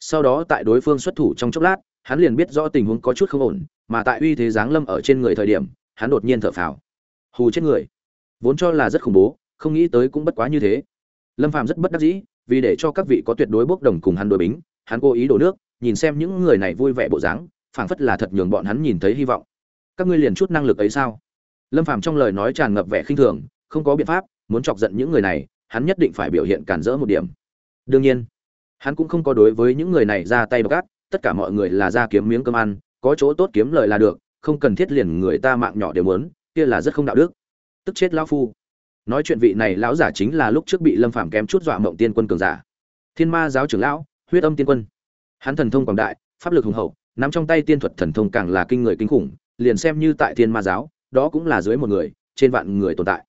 Speaker 1: Sau đó tại đối phương xuất thủ trong chốc lát, hắn liền biết rõ tình huống có chút không ổn, mà tại uy thế giáng lâm ở trên người thời điểm, hắn đột nhiên thở phào. Hù chết người. Vốn cho là rất khủng bố, không nghĩ tới cũng bất quá như thế. Lâm phàm rất bất đắc dĩ, vì để cho các vị có tuyệt đối bốc đồng cùng hắn đối bính, hắn cố ý đổ nước, nhìn xem những người này vui vẻ bộ dáng, phảng phất là thật nhường bọn hắn nhìn thấy hy vọng. Các ngươi liền chút năng lực ấy sao? Lâm phàm trong lời nói tràn ngập vẻ khinh thường, không có biện pháp, muốn chọc giận những người này hắn nhất định phải biểu hiện cản rỡ một điểm. Đương nhiên, hắn cũng không có đối với những người này ra tay gác tất cả mọi người là ra kiếm miếng cơm ăn, có chỗ tốt kiếm lời là được, không cần thiết liền người ta mạng nhỏ đều muốn, kia là rất không đạo đức. Tức chết lão phu. Nói chuyện vị này lão giả chính là lúc trước bị lâm phàm kém chút dọa mộng tiên quân cường giả. Thiên ma giáo trưởng lão, huyết âm tiên quân. Hắn thần thông quảng đại, pháp lực hùng hậu, nắm trong tay tiên thuật thần thông càng là kinh người kinh khủng, liền xem như tại thiên ma giáo, đó cũng là dưới một người, trên vạn người tồn tại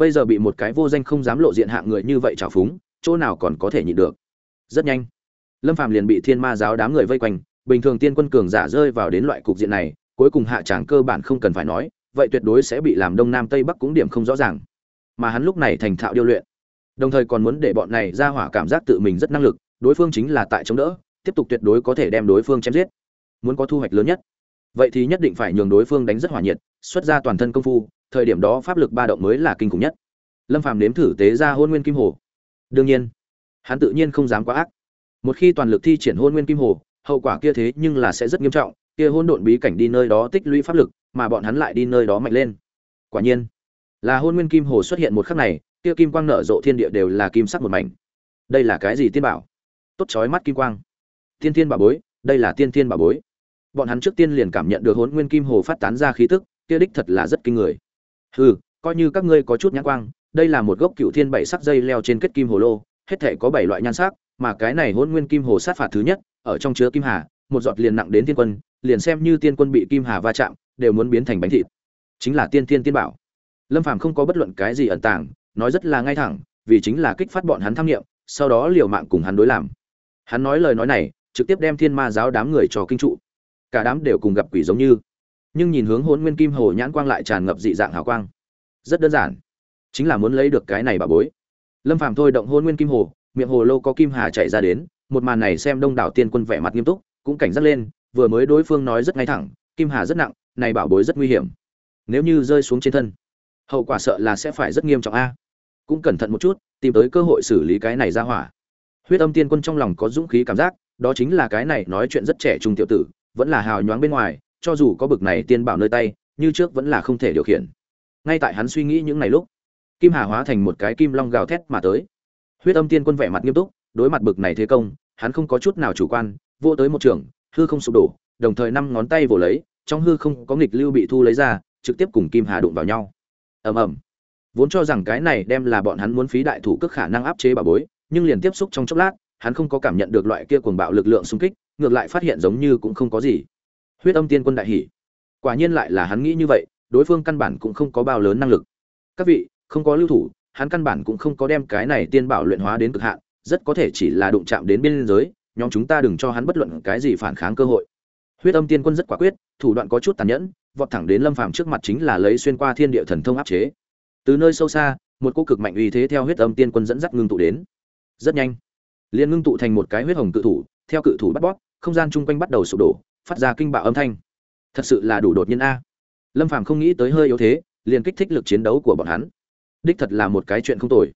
Speaker 1: bây giờ bị một cái vô danh không dám lộ diện hạng người như vậy trào phúng, chỗ nào còn có thể nhịn được. Rất nhanh, lâm phàm liền bị thiên ma giáo đám người vây quanh, bình thường tiên quân cường giả rơi vào đến loại cục diện này, cuối cùng hạ tràng cơ bản không cần phải nói, vậy tuyệt đối sẽ bị làm đông nam tây bắc cũng điểm không rõ ràng. Mà hắn lúc này thành thạo điêu luyện, đồng thời còn muốn để bọn này ra hỏa cảm giác tự mình rất năng lực, đối phương chính là tại chống đỡ, tiếp tục tuyệt đối có thể đem đối phương chém giết. Muốn có thu hoạch lớn nhất, vậy thì nhất định phải nhường đối phương đánh rất hỏa nhiệt, xuất ra toàn thân công phu thời điểm đó pháp lực ba động mới là kinh khủng nhất. Lâm phàm nếm thử tế ra hôn nguyên kim hồ. Đương nhiên, hắn tự nhiên không dám quá ác. Một khi toàn lực thi triển hôn nguyên kim hồ, hậu quả kia thế nhưng là sẽ rất nghiêm trọng, kia hôn độn bí cảnh đi nơi đó tích lũy pháp lực, mà bọn hắn lại đi nơi đó mạnh lên. Quả nhiên, là hôn nguyên kim hồ xuất hiện một khắc này, kia kim quang nở rộ thiên địa đều là kim sắc một mảnh. Đây là cái gì tiên bảo? Tốt chói mắt kim quang. Tiên tiên bảo bối, đây là tiên tiên bảo bối. Bọn hắn trước tiên liền cảm nhận được hôn nguyên kim hồ phát tán ra khí tức, kia đích thật là rất kinh người hừ, coi như các ngươi có chút nhãn quang, đây là một gốc cựu thiên bảy sắc dây leo trên kết kim hồ lô, hết thể có bảy loại nhan sắc, mà cái này hôn nguyên kim hồ sát phạt thứ nhất, ở trong chứa kim hà, một giọt liền nặng đến thiên quân, liền xem như tiên quân bị kim hà va chạm, đều muốn biến thành bánh thịt. Chính là tiên tiên tiên bảo. Lâm phàm không có bất luận cái gì ẩn tàng, nói rất là ngay thẳng, vì chính là kích phát bọn hắn tham nghiệm, sau đó liều mạng cùng hắn đối làm. Hắn nói lời nói này, trực tiếp đem thiên ma giáo đám người cho kinh trụ. Cả đám đều cùng gặp quỷ giống như nhưng nhìn hướng hôn nguyên kim hồ nhãn quang lại tràn ngập dị dạng hào quang. Rất đơn giản. Chính là muốn lấy được cái này bà bối. Lâm phàm thôi động hôn nguyên kim hồ, miệng hồ lô có kim hà chạy ra đến, một màn này xem đông đảo tiên quân vẻ mặt nghiêm túc, cũng cảnh giác lên, vừa mới đối phương nói rất ngay thẳng, kim hà rất nặng, này bảo bối rất nguy hiểm. Nếu như rơi xuống trên thân, hậu quả sợ là sẽ phải rất nghiêm trọng a. Cũng cẩn thận một chút, tìm tới cơ hội xử lý cái này ra hỏa. Huyết âm tiên quân trong lòng có dũng khí cảm giác, đó chính là cái này nói chuyện rất trẻ trung tiểu tử, vẫn là hào nhoáng bên ngoài cho dù có bực này tiên bảo nơi tay, như trước vẫn là không thể điều khiển. Ngay tại hắn suy nghĩ những ngày lúc, kim hà hóa thành một cái kim long gào thét mà tới. Huyết âm tiên quân vẻ mặt nghiêm túc, đối mặt bực này thế công, hắn không có chút nào chủ quan vô tới một trường, hư không sụp đổ, đồng thời năm ngón tay vồ lấy, trong hư không có nghịch lưu bị thu lấy ra, trực tiếp cùng kim hà đụng vào nhau. Ầm ầm. Vốn cho rằng cái này đem là bọn hắn muốn phí đại thủ cước khả năng áp chế bà bối, nhưng liền tiếp xúc trong chốc lát, hắn không có cảm nhận được loại kia cuồng bạo lực lượng xung kích, ngược lại phát hiện giống như cũng không có gì huyết âm tiên quân đại hỉ quả nhiên lại là hắn nghĩ như vậy, đối phương căn bản cũng không có bao lớn năng lực. Các vị, không có lưu thủ, hắn căn bản cũng không có đem cái này tiên bảo luyện hóa đến cực hạn, rất có thể chỉ là đụng chạm đến biên giới, nhóm chúng ta đừng cho hắn bất luận cái gì phản kháng cơ hội. Huyết âm tiên quân rất quả quyết, thủ đoạn có chút tàn nhẫn, vọt thẳng đến lâm phàm trước mặt chính là lấy xuyên qua thiên địa thần thông áp chế. Từ nơi sâu xa, một cô cực mạnh uy thế theo huyết âm tiên quân dẫn dắt ngưng tụ đến. Rất nhanh, liền ngưng tụ thành một cái huyết hồng cự thủ, theo cự thủ bắt bóp, không gian chung quanh bắt đầu sụp đổ phát ra kinh bạo âm thanh. Thật sự là đủ đột nhiên a. Lâm phàm không nghĩ tới hơi yếu thế, liền kích thích lực chiến đấu của bọn hắn. Đích thật là một cái chuyện không tồi.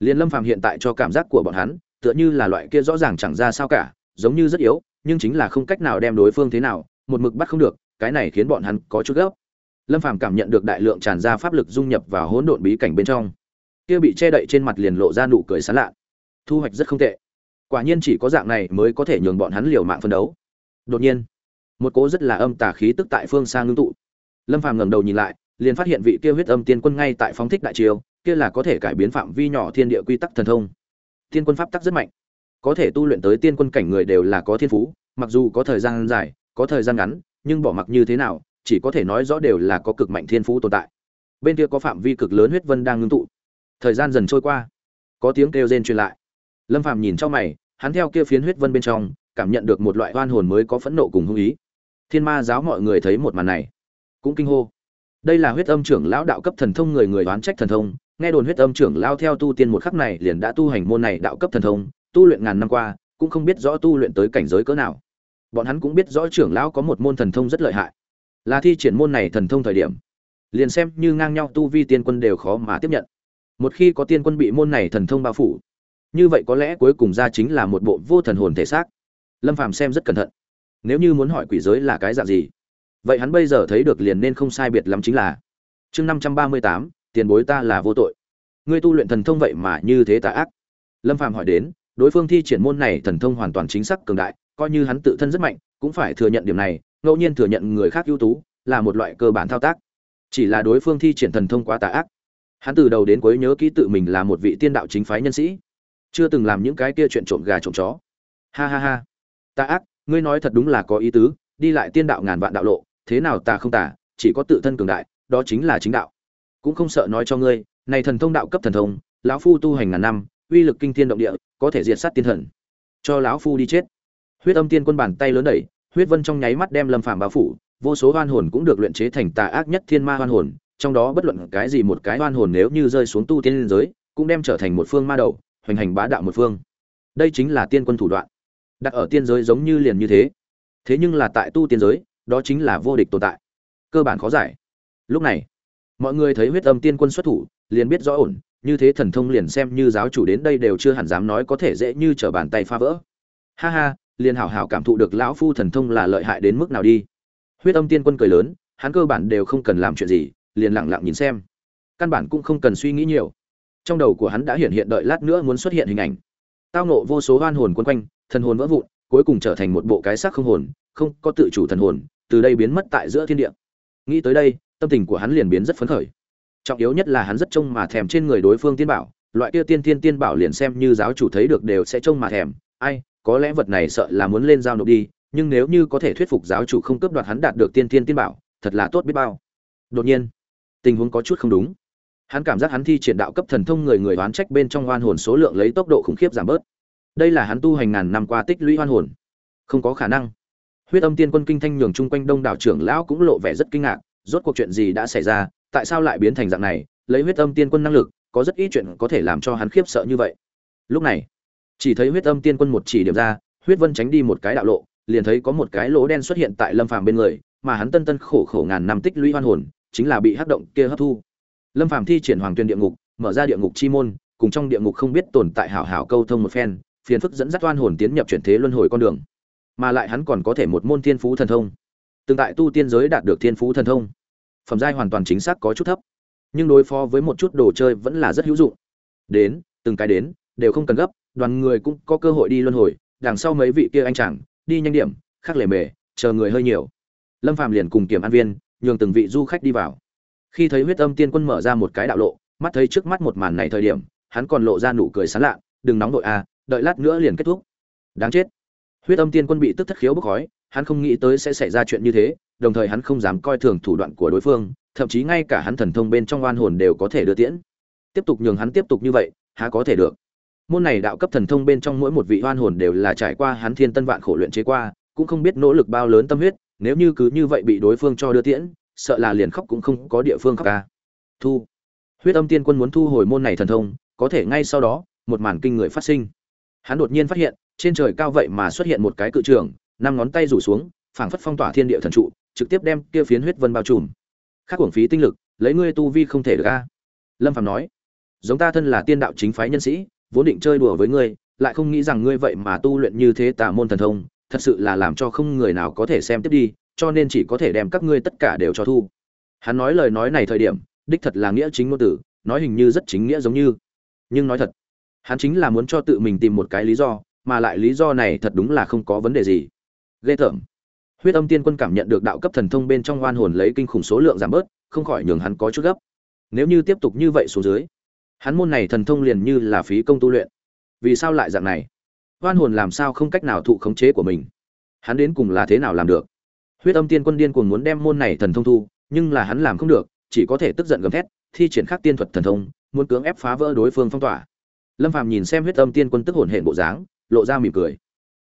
Speaker 1: Liền lâm phàm hiện tại cho cảm giác của bọn hắn, tựa như là loại kia rõ ràng chẳng ra sao cả, giống như rất yếu, nhưng chính là không cách nào đem đối phương thế nào, một mực bắt không được, cái này khiến bọn hắn có chút gấp. Lâm phàm cảm nhận được đại lượng tràn ra pháp lực dung nhập vào hỗn độn bí cảnh bên trong. Kia bị che đậy trên mặt liền lộ ra nụ cười sán lạ. Thu hoạch rất không tệ. Quả nhiên chỉ có dạng này mới có thể nhường bọn hắn liều mạng phân đấu. Đột nhiên một cỗ rất là âm tà khí tức tại phương xa ngưng tụ. Lâm phàm ngẩng đầu nhìn lại, liền phát hiện vị kia huyết âm tiên quân ngay tại phóng thích đại chiêu, kia là có thể cải biến phạm vi nhỏ thiên địa quy tắc thần thông. Tiên quân pháp tắc rất mạnh. Có thể tu luyện tới tiên quân cảnh người đều là có thiên phú, mặc dù có thời gian dài, có thời gian ngắn, nhưng bỏ mặc như thế nào, chỉ có thể nói rõ đều là có cực mạnh thiên phú tồn tại. Bên kia có phạm vi cực lớn huyết vân đang ngưng tụ. Thời gian dần trôi qua. Có tiếng kêu rên truyền lại. Lâm phàm nhìn trong mày, hắn theo kia phiến huyết vân bên trong, cảm nhận được một loại oan hồn mới có phẫn nộ cùng hung ý thiên ma giáo mọi người thấy một màn này, cũng kinh hô. Đây là huyết âm trưởng lão đạo cấp thần thông người người đoán trách thần thông. Nghe đồn huyết âm trưởng lao theo tu tiên một khắc này liền đã tu hành môn này đạo cấp thần thông. Tu luyện ngàn năm qua, cũng không biết rõ tu luyện tới cảnh giới cỡ nào. Bọn hắn cũng biết rõ trưởng lão có một môn thần thông rất lợi hại. Là thi triển môn này thần thông thời điểm, liền xem như ngang nhau tu vi tiên quân đều khó mà tiếp nhận. Một khi có tiên quân bị môn này thần thông bao phủ, như vậy có lẽ cuối cùng ra chính là một bộ vô thần hồn thể xác. Lâm phàm xem rất cẩn thận nếu như muốn hỏi quỷ giới là cái dạng gì? Vậy hắn bây giờ thấy được liền nên không sai biệt lắm chính là, chương năm trăm ba mươi tám, tiền bối ta là vô tội. Ngươi tu luyện thần thông vậy mà như thế tà ác. Lâm phàm hỏi đến, đối phương thi triển môn này thần thông hoàn toàn chính xác cường đại, coi như hắn tự thân rất mạnh, cũng phải thừa nhận điểm này, ngẫu nhiên thừa nhận người khác ưu tú, là một loại cơ bản thao tác. Chỉ là đối phương thi triển thần thông quá tà ác. Hắn từ đầu đến cuối nhớ kỹ tự mình là một vị tiên đạo chính phái nhân sĩ, chưa từng làm những cái kia chuyện trộm gà trộm chó. Ha ha ha. Tà ác ngươi nói thật đúng là có ý tứ, đi lại tiên đạo ngàn vạn đạo lộ, thế nào tà không tà, chỉ có tự thân cường đại, đó chính là chính đạo. Cũng không sợ nói cho ngươi, này thần thông đạo cấp thần thông, lão phu tu hành ngàn năm, uy lực kinh thiên động địa, có thể diệt sát tiên thần. Cho lão phu đi chết. Huyết âm tiên quân bàn tay lớn đẩy, huyết vân trong nháy mắt đem lâm phàm bao phủ, vô số hoan hồn cũng được luyện chế thành tà ác nhất thiên ma hoan hồn, trong đó bất luận cái gì một cái hoan hồn nếu như rơi xuống tu tiên giới, cũng đem trở thành một phương ma đầu, hoành hành bá đạo một phương. Đây chính là tiên quân thủ đoạn đặt ở tiên giới giống như liền như thế. Thế nhưng là tại tu tiên giới, đó chính là vô địch tồn tại. Cơ bản khó giải. Lúc này, mọi người thấy huyết âm tiên quân xuất thủ, liền biết rõ ổn, như thế thần thông liền xem như giáo chủ đến đây đều chưa hẳn dám nói có thể dễ như trở bàn tay phá vỡ. Ha ha, liền hảo hảo cảm thụ được lão phu thần thông là lợi hại đến mức nào đi. Huyết âm tiên quân cười lớn, hắn cơ bản đều không cần làm chuyện gì, liền lặng lặng nhìn xem. Căn bản cũng không cần suy nghĩ nhiều. Trong đầu của hắn đã hiện hiện đợi lát nữa muốn xuất hiện hình ảnh. Tao nộ vô số oan hồn quân quanh thần hồn vỡ vụn, cuối cùng trở thành một bộ cái xác không hồn, không có tự chủ thần hồn, từ đây biến mất tại giữa thiên địa. Nghĩ tới đây, tâm tình của hắn liền biến rất phấn khởi. Trọng yếu nhất là hắn rất trông mà thèm trên người đối phương tiên bảo, loại kia tiên tiên tiên bảo liền xem như giáo chủ thấy được đều sẽ trông mà thèm. Ai, có lẽ vật này sợ là muốn lên giao nộp đi, nhưng nếu như có thể thuyết phục giáo chủ không cướp đoạt hắn đạt được tiên tiên tiên bảo, thật là tốt biết bao. Đột nhiên, tình huống có chút không đúng. Hắn cảm giác hắn thi triển đạo cấp thần thông người người đoán trách bên trong oan hồn số lượng lấy tốc độ khủng khiếp giảm bớt đây là hắn tu hành ngàn năm qua tích lũy hoan hồn. Không có khả năng. Huyết âm tiên quân kinh thanh nhường chung quanh đông đảo trưởng lão cũng lộ vẻ rất kinh ngạc, rốt cuộc chuyện gì đã xảy ra, tại sao lại biến thành dạng này, lấy huyết âm tiên quân năng lực, có rất ít chuyện có thể làm cho hắn khiếp sợ như vậy. Lúc này, chỉ thấy huyết âm tiên quân một chỉ điểm ra, huyết vân tránh đi một cái đạo lộ, liền thấy có một cái lỗ đen xuất hiện tại lâm phàm bên người, mà hắn tân tân khổ khổ ngàn năm tích lũy hoan hồn, chính là bị hắc động kia hấp thu. Lâm phàm thi triển hoàng tuyên địa ngục, mở ra địa ngục chi môn, cùng trong địa ngục không biết tồn tại hảo hảo câu thông một phen phiền phức dẫn dắt oan hồn tiến nhập chuyển thế luân hồi con đường. Mà lại hắn còn có thể một môn thiên phú thần thông. Từng tại tu tiên giới đạt được thiên phú thần thông phẩm giai hoàn toàn chính xác có chút thấp. Nhưng đối phó với một chút đồ chơi vẫn là rất hữu dụng. Đến từng cái đến đều không cần gấp đoàn người cũng có cơ hội đi luân hồi đằng sau mấy vị kia anh chàng đi nhanh điểm khác lề mề chờ người hơi nhiều. Lâm phàm liền cùng kiểm an viên nhường từng vị du khách đi vào. Khi thấy huyết âm tiên quân mở ra một cái đạo lộ mắt thấy trước mắt một màn này thời điểm hắn còn lộ ra nụ cười sán lạ đừng nóng đội a à, đợi lát nữa liền kết thúc. Đáng chết. Huyết âm tiên quân bị tức thất khiếu bốc khói, hắn không nghĩ tới sẽ xảy ra chuyện như thế, đồng thời hắn không dám coi thường thủ đoạn của đối phương, thậm chí ngay cả hắn thần thông bên trong oan hồn đều có thể đưa tiễn. Tiếp tục nhường hắn tiếp tục như vậy, há có thể được? Môn này đạo cấp thần thông bên trong mỗi một vị oan hồn đều là trải qua hắn thiên tân vạn khổ luyện chế qua, cũng không biết nỗ lực bao lớn tâm huyết, nếu như cứ như vậy bị đối phương cho đưa tiễn, sợ là liền khóc cũng không có địa phương khóc ca. Thu. Huyết âm tiên quân muốn thu hồi môn này thần thông, có thể ngay sau đó, một màn kinh người phát sinh hắn đột nhiên phát hiện, trên trời cao vậy mà xuất hiện một cái cự trường, năm ngón tay rủ xuống, phảng phất phong tỏa thiên địa thần trụ, trực tiếp đem kia phiến huyết vân bao trùm. Khác uổng phí tinh lực, lấy ngươi tu vi không thể được a. Lâm phàm nói, giống ta thân là tiên đạo chính phái nhân sĩ, vốn định chơi đùa với ngươi, lại không nghĩ rằng ngươi vậy mà tu luyện như thế tà môn thần thông, thật sự là làm cho không người nào có thể xem tiếp đi, cho nên chỉ có thể đem các ngươi tất cả đều cho thu. Hắn nói lời nói này thời điểm, đích thật là nghĩa chính ngôn tử nói hình như rất chính nghĩa giống như. Nhưng nói thật hắn chính là muốn cho tự mình tìm một cái lý do, mà lại lý do này thật đúng là không có vấn đề gì. Ghê tởm. Huyết âm tiên quân cảm nhận được đạo cấp thần thông bên trong oan hồn lấy kinh khủng số lượng giảm bớt, không khỏi nhường hắn có chút gấp. Nếu như tiếp tục như vậy xuống dưới, hắn môn này thần thông liền như là phí công tu luyện. Vì sao lại dạng này? Oan hồn làm sao không cách nào thụ khống chế của mình? Hắn đến cùng là thế nào làm được? Huyết âm tiên quân điên cuồng muốn đem môn này thần thông thu, nhưng là hắn làm không được, chỉ có thể tức giận gầm thét, thi triển khắc tiên thuật thần thông, muốn cưỡng ép phá vỡ đối phương phong tỏa lâm phàm nhìn xem huyết âm tiên quân tức hồn hển bộ dáng, lộ ra mỉm cười.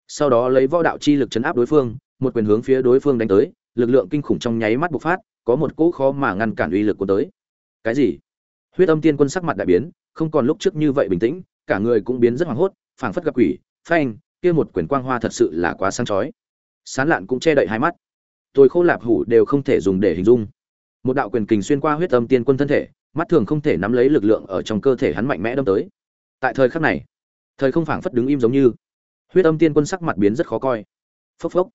Speaker 1: Sau đó lấy võ đạo chi lực chấn áp đối phương, một quyền hướng phía đối phương đánh tới, lực lượng kinh khủng trong nháy mắt bộc phát, có một cỗ khó mà ngăn cản uy lực của tới. Cái gì? Huyết âm tiên quân sắc mặt đại biến, không còn lúc trước như vậy bình tĩnh, cả người cũng biến rất hoảng hốt, phảng phất gặp quỷ, phanh, kia một quyển quang hoa thật sự là quá sáng chói. Sán lạn cũng che đậy hai mắt. Tôi khô lạp hủ đều không thể dùng để hình dung. Một đạo quyền kình xuyên qua huyết âm tiên quân thân thể, mắt thường không thể nắm lấy lực lượng ở trong cơ thể hắn mạnh mẽ đâm tới tại thời khắc này, thời không phảng phất đứng im giống như. Huyết âm tiên quân sắc mặt biến rất khó coi. Phốc phốc.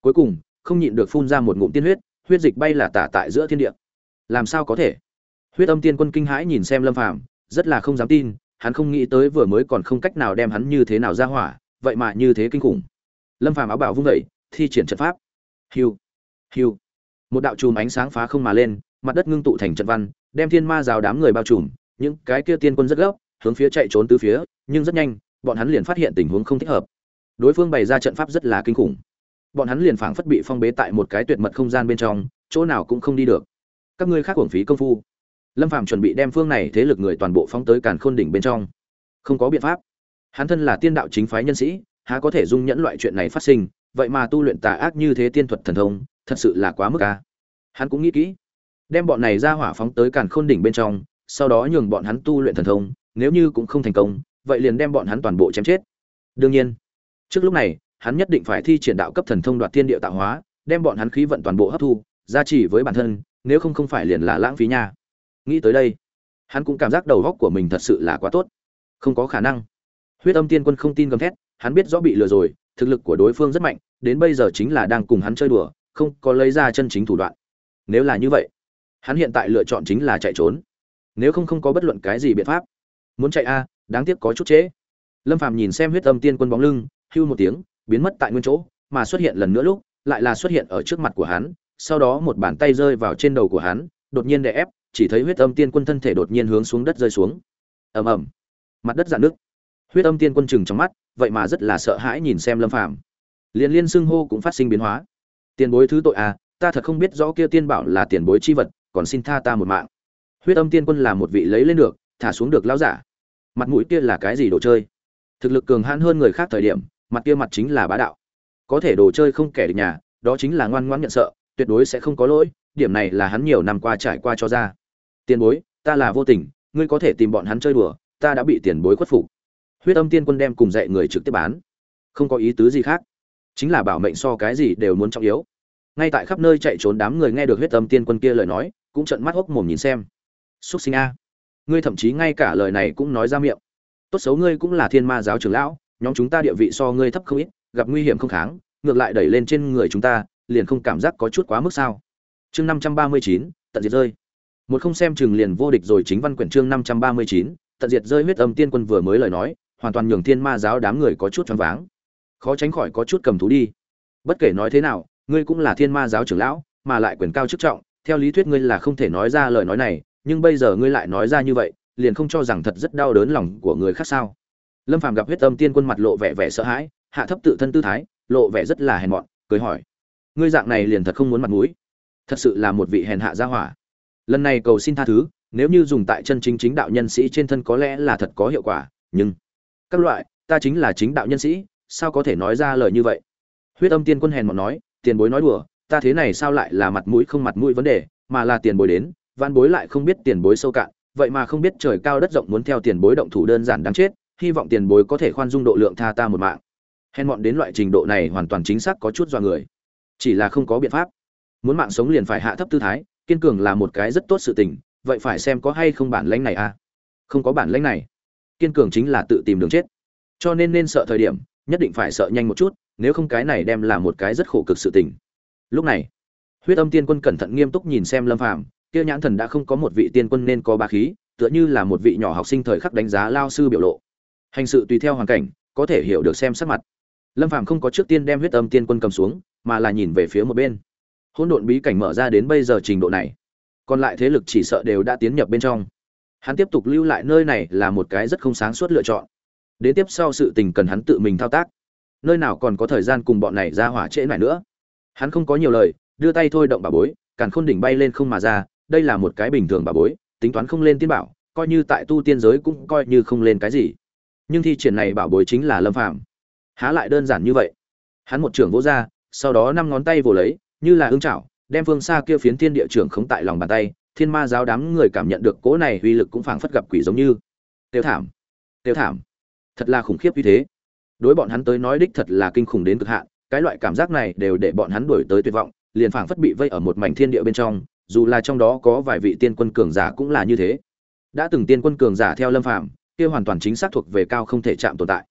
Speaker 1: Cuối cùng, không nhịn được phun ra một ngụm tiên huyết huyết dịch bay là tả tại giữa thiên địa. Làm sao có thể? Huyết âm tiên quân kinh hãi nhìn xem lâm phàm, rất là không dám tin, hắn không nghĩ tới vừa mới còn không cách nào đem hắn như thế nào ra hỏa, vậy mà như thế kinh khủng. Lâm phàm áo bảo vung dậy, thi triển trận pháp. Hiu hiu. Một đạo chùm ánh sáng phá không mà lên, mặt đất ngưng tụ thành trận văn, đem thiên ma rào đám người bao trùm, những cái kia tiên quân rất gấp hướng phía chạy trốn tứ phía, nhưng rất nhanh, bọn hắn liền phát hiện tình huống không thích hợp. Đối phương bày ra trận pháp rất là kinh khủng. Bọn hắn liền phảng phất bị phong bế tại một cái tuyệt mật không gian bên trong, chỗ nào cũng không đi được. Các ngươi khác uổng phí công phu. Lâm phàm chuẩn bị đem phương này thế lực người toàn bộ phóng tới càn khôn đỉnh bên trong. Không có biện pháp. Hắn thân là tiên đạo chính phái nhân sĩ, há có thể dung nhẫn loại chuyện này phát sinh, vậy mà tu luyện tà ác như thế tiên thuật thần thông, thật sự là quá mức a. Hắn cũng nghĩ kỹ. Đem bọn này ra hỏa phóng tới càn khôn đỉnh bên trong, sau đó nhường bọn hắn tu luyện thần thông nếu như cũng không thành công, vậy liền đem bọn hắn toàn bộ chém chết. Đương nhiên, trước lúc này, hắn nhất định phải thi triển đạo cấp thần thông đoạt thiên địa tạo hóa, đem bọn hắn khí vận toàn bộ hấp thu, gia trì với bản thân, nếu không không phải liền là lãng phí nha. Nghĩ tới đây, hắn cũng cảm giác đầu góc của mình thật sự là quá tốt. Không có khả năng. Huyết âm tiên quân không tin gầm thét, hắn biết rõ bị lừa rồi, thực lực của đối phương rất mạnh, đến bây giờ chính là đang cùng hắn chơi đùa, không có lấy ra chân chính thủ đoạn. Nếu là như vậy, hắn hiện tại lựa chọn chính là chạy trốn. Nếu không không có bất luận cái gì biện pháp muốn chạy a, đáng tiếc có chút trễ. Lâm phàm nhìn xem huyết âm tiên quân bóng lưng, hưu một tiếng, biến mất tại nguyên chỗ, mà xuất hiện lần nữa lúc, lại là xuất hiện ở trước mặt của hắn, sau đó một bàn tay rơi vào trên đầu của hắn, đột nhiên đè ép, chỉ thấy huyết âm tiên quân thân thể đột nhiên hướng xuống đất rơi xuống. Ầm ầm. Mặt đất dạn nước huyết âm tiên quân chừng trong mắt, vậy mà rất là sợ hãi nhìn xem lâm phàm. Liên liên xưng hô cũng phát sinh biến hóa. Tiền bối thứ tội à ta thật không biết rõ kia tiên bảo là tiền bối chi vật, còn xin tha ta một mạng. Huyết âm tiên quân là một vị lấy lên được, thả xuống được lão giả mặt mũi kia là cái gì đồ chơi? Thực lực cường hãn hơn người khác thời điểm, mặt kia mặt chính là bá đạo. Có thể đồ chơi không kẻ được nhà, đó chính là ngoan ngoãn nhận sợ, tuyệt đối sẽ không có lỗi, điểm này là hắn nhiều năm qua trải qua cho ra. Tiền bối, ta là vô tình, ngươi có thể tìm bọn hắn chơi đùa, ta đã bị tiền bối khuất phục. Huyết âm tiên quân đem cùng dạy người trực tiếp bán. Không có ý tứ gì khác. Chính là bảo mệnh so cái gì đều muốn trọng yếu. Ngay tại khắp nơi chạy trốn đám người nghe được huyết âm tiên quân kia lời nói, cũng trận mắt hốc mồm nhìn xem. Xúc sinh a ngươi thậm chí ngay cả lời này cũng nói ra miệng. Tốt xấu ngươi cũng là thiên ma giáo trưởng lão, nhóm chúng ta địa vị so ngươi thấp không ít, gặp nguy hiểm không kháng, ngược lại đẩy lên trên người chúng ta, liền không cảm giác có chút quá mức sao. Chương năm trăm ba mươi chín, tận diệt rơi. Một không xem chừng liền vô địch rồi chính văn quyển chương năm trăm ba mươi chín, tận diệt rơi huyết âm tiên quân vừa mới lời nói, hoàn toàn nhường thiên ma giáo đám người có chút choáng váng. Khó tránh khỏi có chút cầm thú đi. Bất kể nói thế nào, ngươi cũng là thiên ma giáo trưởng lão, mà lại quyền cao chức trọng, theo lý thuyết ngươi là không thể nói ra lời nói này nhưng bây giờ ngươi lại nói ra như vậy, liền không cho rằng thật rất đau đớn lòng của người khác sao? Lâm phàm gặp huyết âm tiên quân mặt lộ vẻ vẻ sợ hãi, hạ thấp tự thân tư thái, lộ vẻ rất là hèn mọn, cười hỏi, ngươi dạng này liền thật không muốn mặt mũi? Thật sự là một vị hèn hạ gia hỏa. Lần này cầu xin tha thứ, nếu như dùng tại chân chính chính đạo nhân sĩ trên thân có lẽ là thật có hiệu quả, nhưng các loại, ta chính là chính đạo nhân sĩ, sao có thể nói ra lời như vậy? Huyết âm tiên quân hèn mọn nói, tiền bối nói đùa, ta thế này sao lại là mặt mũi không mặt mũi vấn đề, mà là tiền bối đến văn bối lại không biết tiền bối sâu cạn, vậy mà không biết trời cao đất rộng muốn theo tiền bối động thủ đơn giản đáng chết, hy vọng tiền bối có thể khoan dung độ lượng tha ta một mạng. Hèn mọn đến loại trình độ này hoàn toàn chính xác có chút do người. Chỉ là không có biện pháp. Muốn mạng sống liền phải hạ thấp tư thái, kiên cường là một cái rất tốt sự tình, vậy phải xem có hay không bản lãnh này à. Không có bản lãnh này. Kiên cường chính là tự tìm đường chết. Cho nên nên sợ thời điểm, nhất định phải sợ nhanh một chút, nếu không cái này đem là một cái rất khổ cực sự tình. Lúc này, huyết âm tiên quân cẩn thận nghiêm túc nhìn xem lâm phàm kia nhãn thần đã không có một vị tiên quân nên có ba khí, tựa như là một vị nhỏ học sinh thời khắc đánh giá lao sư biểu lộ. Hành sự tùy theo hoàn cảnh, có thể hiểu được xem sắc mặt. Lâm phàm không có trước tiên đem huyết âm tiên quân cầm xuống, mà là nhìn về phía một bên. Hỗn độn bí cảnh mở ra đến bây giờ trình độ này, còn lại thế lực chỉ sợ đều đã tiến nhập bên trong. Hắn tiếp tục lưu lại nơi này là một cái rất không sáng suốt lựa chọn. Đến tiếp sau sự tình cần hắn tự mình thao tác. Nơi nào còn có thời gian cùng bọn này ra hỏa trễ lại nữa. Hắn không có nhiều lời, đưa tay thôi động bà bối, càn khôn đỉnh bay lên không mà ra đây là một cái bình thường bà bối, tính toán không lên tiên bảo, coi như tại tu tiên giới cũng coi như không lên cái gì. Nhưng thi triển này bảo bối chính là lâm phạm há lại đơn giản như vậy? Hắn một trưởng vỗ ra, sau đó năm ngón tay vồ lấy, như là ương chảo, đem phương xa kia phiến thiên địa trưởng khống tại lòng bàn tay, thiên ma giáo đám người cảm nhận được cỗ này uy lực cũng phảng phất gặp quỷ giống như. Tiêu thảm tiêu thảm. Thật là khủng khiếp như thế. Đối bọn hắn tới nói đích thật là kinh khủng đến cực hạn, cái loại cảm giác này đều để bọn hắn đuổi tới tuyệt vọng, liền phảng phất bị vây ở một mảnh thiên địa bên trong dù là trong đó có vài vị tiên quân cường giả cũng là như thế. Đã từng tiên quân cường giả theo lâm phạm kia hoàn toàn chính xác thuộc về cao không thể chạm tồn tại.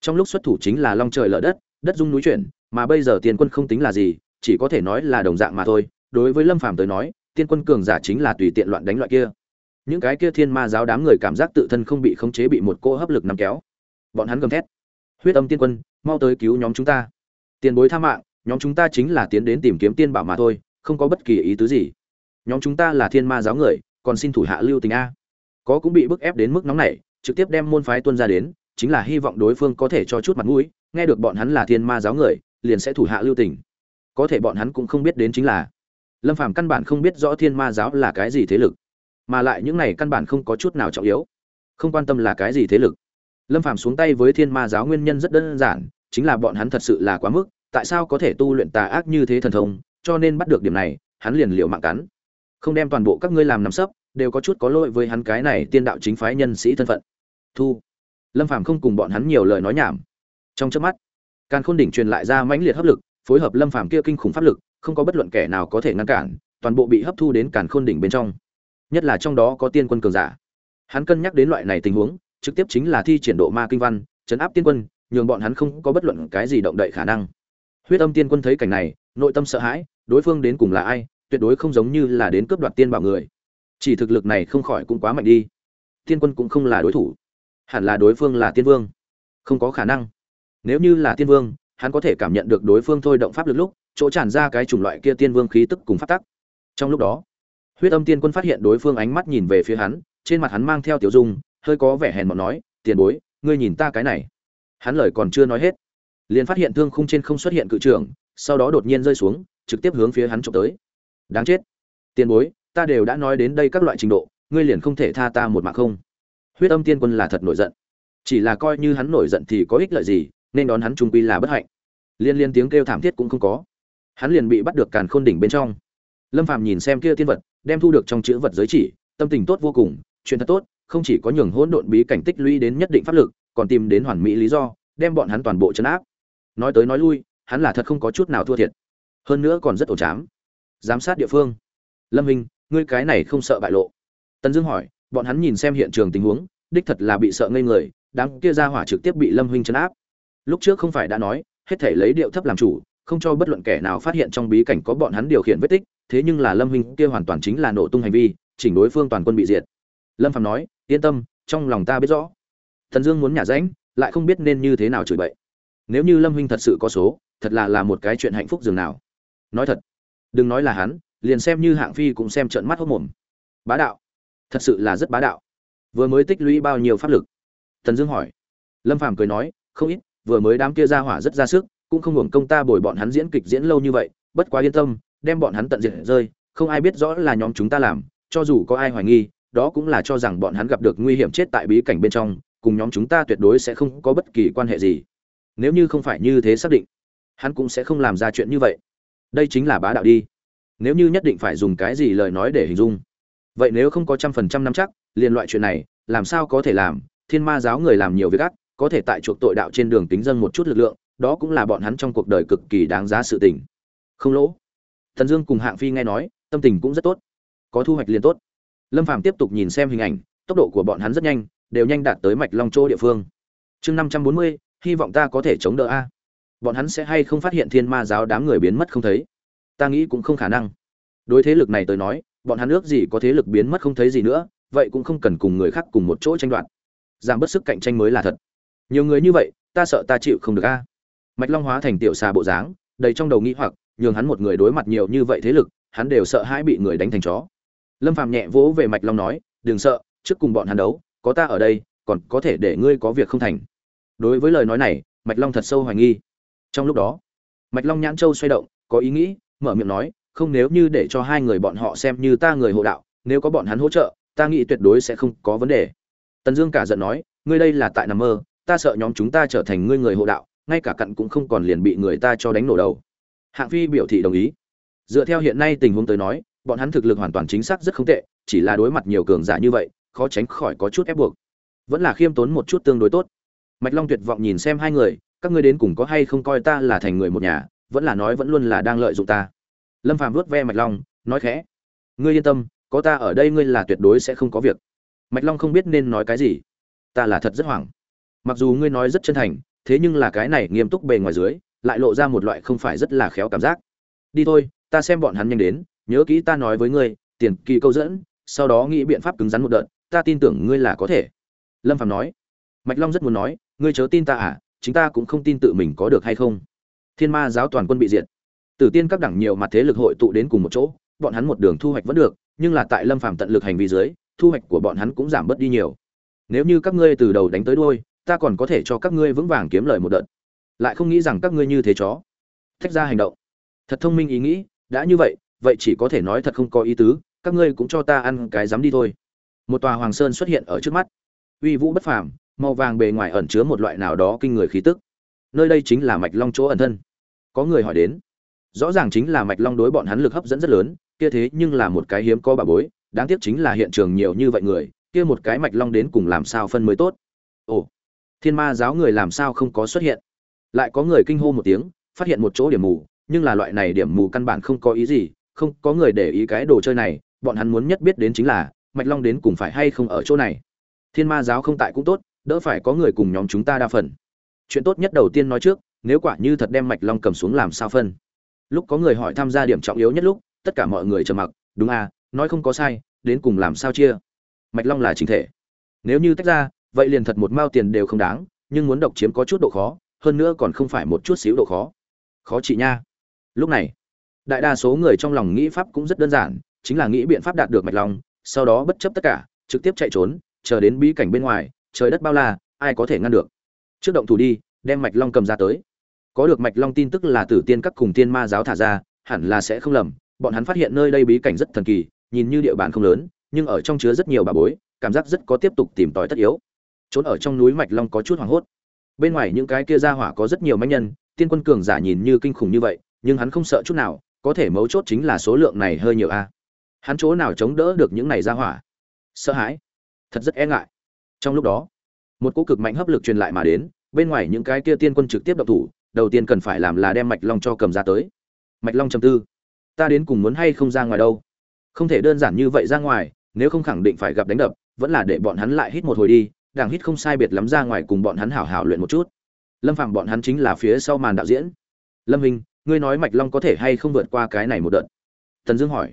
Speaker 1: Trong lúc xuất thủ chính là long trời lở đất đất dung núi chuyển, mà bây giờ tiên quân không tính là gì, chỉ có thể nói là đồng dạng mà thôi. Đối với lâm phàm tới nói, tiên quân cường giả chính là tùy tiện loạn đánh loại kia. Những cái kia thiên ma giáo đám người cảm giác tự thân không bị khống chế bị một cô hấp lực nắm kéo. Bọn hắn gầm thét. Huyết âm tiên quân, mau tới cứu nhóm chúng ta. Tiền bối tha mạng, nhóm chúng ta chính là tiến đến tìm kiếm tiên bảo mà thôi, không có bất kỳ ý tứ gì nhóm chúng ta là thiên ma giáo người, còn xin thủ hạ lưu tình a. Có cũng bị bức ép đến mức nóng này trực tiếp đem môn phái tuân ra đến, chính là hy vọng đối phương có thể cho chút mặt mũi, nghe được bọn hắn là thiên ma giáo người, liền sẽ thủ hạ lưu tình. Có thể bọn hắn cũng không biết đến chính là, lâm phàm căn bản không biết rõ thiên ma giáo là cái gì thế lực, mà lại những này căn bản không có chút nào trọng yếu, không quan tâm là cái gì thế lực. Lâm phàm xuống tay với thiên ma giáo nguyên nhân rất đơn giản, chính là bọn hắn thật sự là quá mức, tại sao có thể tu luyện tà ác như thế thần thông, cho nên bắt được điểm này, hắn liền liệu mạng cắn không đem toàn bộ các ngươi làm nắm sấp, đều có chút có lỗi với hắn cái này tiên đạo chính phái nhân sĩ thân phận. Thu. Lâm phàm không cùng bọn hắn nhiều lời nói nhảm. Trong chớp mắt, càn khôn đỉnh truyền lại ra mãnh liệt hấp lực, phối hợp lâm phàm kia kinh khủng pháp lực, không có bất luận kẻ nào có thể ngăn cản, toàn bộ bị hấp thu đến càn khôn đỉnh bên trong. Nhất là trong đó có tiên quân cường giả. Hắn cân nhắc đến loại này tình huống, trực tiếp chính là thi triển độ ma kinh văn, chấn áp tiên quân, nhường bọn hắn không có bất luận cái gì động đậy khả năng. Huyết âm tiên quân thấy cảnh này, nội tâm sợ hãi, đối phương đến cùng là ai tuyệt đối không giống như là đến cướp đoạt tiên bảo người. Chỉ thực lực này không khỏi cũng quá mạnh đi. Tiên quân cũng không là đối thủ. Hẳn là đối phương là tiên vương. Không có khả năng. Nếu như là tiên vương, hắn có thể cảm nhận được đối phương thôi động pháp lực lúc, chỗ tràn ra cái chủng loại kia tiên vương khí tức cùng phát tắc. Trong lúc đó, huyết âm tiên quân phát hiện đối phương ánh mắt nhìn về phía hắn, trên mặt hắn mang theo tiểu dung, hơi có vẻ hèn mọn nói, tiền bối, ngươi nhìn ta cái này. Hắn lời còn chưa nói hết, liền phát hiện thương khung trên không xuất hiện cự trưởng, sau đó đột nhiên rơi xuống, trực tiếp hướng phía hắn trộm tới đáng chết. Tiền bối, ta đều đã nói đến đây các loại trình độ, ngươi liền không thể tha ta một mạng không? Huyết âm tiên quân là thật nổi giận. Chỉ là coi như hắn nổi giận thì có ích lợi gì, nên đón hắn trung quy là bất hạnh. Liên liên tiếng kêu thảm thiết cũng không có. Hắn liền bị bắt được càn khôn đỉnh bên trong. Lâm phàm nhìn xem kia tiên vật, đem thu được trong chữ vật giới chỉ, tâm tình tốt vô cùng, chuyện thật tốt, không chỉ có nhường hỗn độn bí cảnh tích lũy đến nhất định pháp lực, còn tìm đến hoàn mỹ lý do, đem bọn hắn toàn bộ chấn áp. Nói tới nói lui, hắn là thật không có chút nào thua thiệt. Hơn nữa còn rất ổn chám giám sát địa phương. Lâm hình ngươi cái này không sợ bại lộ. Tần dương hỏi, bọn hắn nhìn xem hiện trường tình huống, đích thật là bị sợ ngây người, đám kia ra hỏa trực tiếp bị lâm huynh chấn áp. Lúc trước không phải đã nói, hết thể lấy điệu thấp làm chủ, không cho bất luận kẻ nào phát hiện trong bí cảnh có bọn hắn điều khiển vết tích, thế nhưng là lâm huynh kia hoàn toàn chính là nổ tung hành vi, chỉnh đối phương toàn quân bị diệt. Lâm phạm nói, yên tâm, trong lòng ta biết rõ. Thần dương muốn nhả rãnh lại không biết nên như thế nào chửi bậy. Nếu như lâm huynh thật sự có số, thật là là một cái chuyện hạnh phúc dường nào. Nói thật đừng nói là hắn, liền xem như hạng phi cũng xem trợn mắt hốc mồm. Bá đạo, thật sự là rất bá đạo. Vừa mới tích lũy bao nhiêu pháp lực? Thần dương hỏi. Lâm phàm cười nói, không ít, vừa mới đám kia ra hỏa rất ra sức, cũng không hưởng công ta bồi bọn hắn diễn kịch diễn lâu như vậy, bất quá yên tâm, đem bọn hắn tận diệt rơi, không ai biết rõ là nhóm chúng ta làm, cho dù có ai hoài nghi, đó cũng là cho rằng bọn hắn gặp được nguy hiểm chết tại bí cảnh bên trong, cùng nhóm chúng ta tuyệt đối sẽ không có bất kỳ quan hệ gì. Nếu như không phải như thế xác định, hắn cũng sẽ không làm ra chuyện như vậy đây chính là bá đạo đi. Nếu như nhất định phải dùng cái gì lời nói để hình dung, vậy nếu không có trăm phần trăm năm chắc, liền loại chuyện này, làm sao có thể làm? Thiên ma giáo người làm nhiều việc ác, có thể tại chuộc tội đạo trên đường tính dân một chút lực lượng, đó cũng là bọn hắn trong cuộc đời cực kỳ đáng giá sự tình. Không lỗ. Thần dương cùng hạng phi nghe nói, tâm tình cũng rất tốt. Có thu hoạch liền tốt. Lâm phàm tiếp tục nhìn xem hình ảnh, tốc độ của bọn hắn rất nhanh, đều nhanh đạt tới mạch long châu địa phương. Chương năm trăm bốn mươi, hy vọng ta có thể chống đỡ a bọn hắn sẽ hay không phát hiện thiên ma giáo đám người biến mất không thấy? Ta nghĩ cũng không khả năng. Đối thế lực này tới nói, bọn hắn ước gì có thế lực biến mất không thấy gì nữa, vậy cũng không cần cùng người khác cùng một chỗ tranh đoạt. Giảm bớt sức cạnh tranh mới là thật. Nhiều người như vậy, ta sợ ta chịu không được a. Mạch long hóa thành tiểu xà bộ dáng, đầy trong đầu nghĩ hoặc, nhường hắn một người đối mặt nhiều như vậy thế lực, hắn đều sợ hãi bị người đánh thành chó. Lâm phàm nhẹ vỗ về mạch long nói, đừng sợ, trước cùng bọn hắn đấu, có ta ở đây, còn có thể để ngươi có việc không thành. Đối với lời nói này, mạch long thật sâu hoài nghi trong lúc đó, mạch long nhãn châu xoay động, có ý nghĩ, mở miệng nói, không, nếu như để cho hai người bọn họ xem như ta người hộ đạo, nếu có bọn hắn hỗ trợ, ta nghĩ tuyệt đối sẽ không có vấn đề. Tần dương cả giận nói, ngươi đây là tại nằm mơ, ta sợ nhóm chúng ta trở thành ngươi người hộ đạo, ngay cả cặn cũng không còn liền bị người ta cho đánh nổ đầu. Hạng phi biểu thị đồng ý. Dựa theo hiện nay tình huống tới nói, bọn hắn thực lực hoàn toàn chính xác rất không tệ, chỉ là đối mặt nhiều cường giả như vậy, khó tránh khỏi có chút ép buộc. Vẫn là khiêm tốn một chút tương đối tốt. Mạch long tuyệt vọng nhìn xem hai người các ngươi đến cùng có hay không coi ta là thành người một nhà, vẫn là nói vẫn luôn là đang lợi dụng ta. Lâm phàm vuốt ve mạch long, nói khẽ, ngươi yên tâm, có ta ở đây ngươi là tuyệt đối sẽ không có việc. Mạch long không biết nên nói cái gì. Ta là thật rất hoảng. Mặc dù ngươi nói rất chân thành, thế nhưng là cái này nghiêm túc bề ngoài dưới, lại lộ ra một loại không phải rất là khéo cảm giác. Đi thôi, ta xem bọn hắn nhanh đến, nhớ kỹ ta nói với ngươi, tiền kỳ câu dẫn, sau đó nghĩ biện pháp cứng rắn một đợt, ta tin tưởng ngươi là có thể. Lâm phạm nói. Mạch long rất muốn nói, ngươi chớ tin ta à chúng ta cũng không tin tự mình có được hay không thiên ma giáo toàn quân bị diệt Tử tiên các đẳng nhiều mặt thế lực hội tụ đến cùng một chỗ, bọn hắn một đường thu hoạch vẫn được, nhưng là tại Lâm Phàm tận lực hành vi dưới, thu hoạch của bọn hắn cũng giảm bớt đi nhiều. Nếu như các ngươi từ đầu đánh tới đuôi, ta còn có thể cho các ngươi vững vàng kiếm lời một đợt. Lại không nghĩ rằng các ngươi như thế chó. Thách ra hành động. Thật thông minh ý nghĩ, đã như vậy, vậy chỉ có thể nói thật không có ý tứ, các ngươi cũng cho ta ăn cái dám đi thôi. Một tòa hoàng sơn xuất hiện ở trước mắt. Uy vũ bất phàm, màu vàng bề ngoài ẩn chứa một loại nào đó kinh người khí tức. Nơi đây chính là Mạch Long chỗ ẩn thân. Có người hỏi đến, rõ ràng chính là mạch long đối bọn hắn lực hấp dẫn rất lớn, kia thế nhưng là một cái hiếm có bà bối, đáng tiếc chính là hiện trường nhiều như vậy người, kia một cái mạch long đến cùng làm sao phân mới tốt ồ, thiên ma giáo người làm sao không có xuất hiện lại có người kinh hô một tiếng, phát hiện một chỗ điểm mù, nhưng là loại này điểm mù căn bản không có ý gì, không có người để ý cái đồ chơi này, bọn hắn muốn nhất biết đến chính là mạch long đến cùng phải hay không ở chỗ này thiên ma giáo không tại cũng tốt đỡ phải có người cùng nhóm chúng ta đa phần. Chuyện tốt nhất đầu tiên nói trước, nếu quả như thật đem mạch long cầm xuống làm sao phân? Lúc có người hỏi tham gia điểm trọng yếu nhất lúc, tất cả mọi người trầm mặc, đúng à nói không có sai, đến cùng làm sao chia? Mạch long là chính thể. Nếu như tách ra, vậy liền thật một mao tiền đều không đáng, nhưng muốn độc chiếm có chút độ khó, hơn nữa còn không phải một chút xíu độ khó. Khó chị nha. Lúc này, đại đa số người trong lòng nghĩ pháp cũng rất đơn giản, chính là nghĩ biện pháp đạt được mạch long, sau đó bất chấp tất cả, trực tiếp chạy trốn, chờ đến bí cảnh bên ngoài trời đất bao la, ai có thể ngăn được? Trước động thủ đi, đem mạch long cầm ra tới. Có được mạch long tin tức là tử tiên các cùng tiên ma giáo thả ra, hẳn là sẽ không lầm, bọn hắn phát hiện nơi đây bí cảnh rất thần kỳ, nhìn như địa bàn không lớn, nhưng ở trong chứa rất nhiều bà bối, cảm giác rất có tiếp tục tìm tòi tất yếu. Trốn ở trong núi mạch long có chút hoảng hốt. Bên ngoài những cái kia ra hỏa có rất nhiều manh nhân, tiên quân cường giả nhìn như kinh khủng như vậy, nhưng hắn không sợ chút nào, có thể mấu chốt chính là số lượng này hơi nhiều a. Hắn chỗ nào chống đỡ được những này ra hỏa? Sợ hãi. Thật rất e ngại trong lúc đó, một cỗ cực mạnh hấp lực truyền lại mà đến, bên ngoài những cái kia tiên quân trực tiếp độc thủ, đầu tiên cần phải làm là đem mạch long cho cầm ra tới. Mạch long trầm tư, ta đến cùng muốn hay không ra ngoài đâu? Không thể đơn giản như vậy ra ngoài, nếu không khẳng định phải gặp đánh đập, vẫn là để bọn hắn lại hít một hồi đi, đảng hít không sai biệt lắm ra ngoài cùng bọn hắn hảo hảo luyện một chút. Lâm phạm bọn hắn chính là phía sau màn đạo diễn. Lâm hình ngươi nói mạch long có thể hay không vượt qua cái này một đợt? Tần dương hỏi.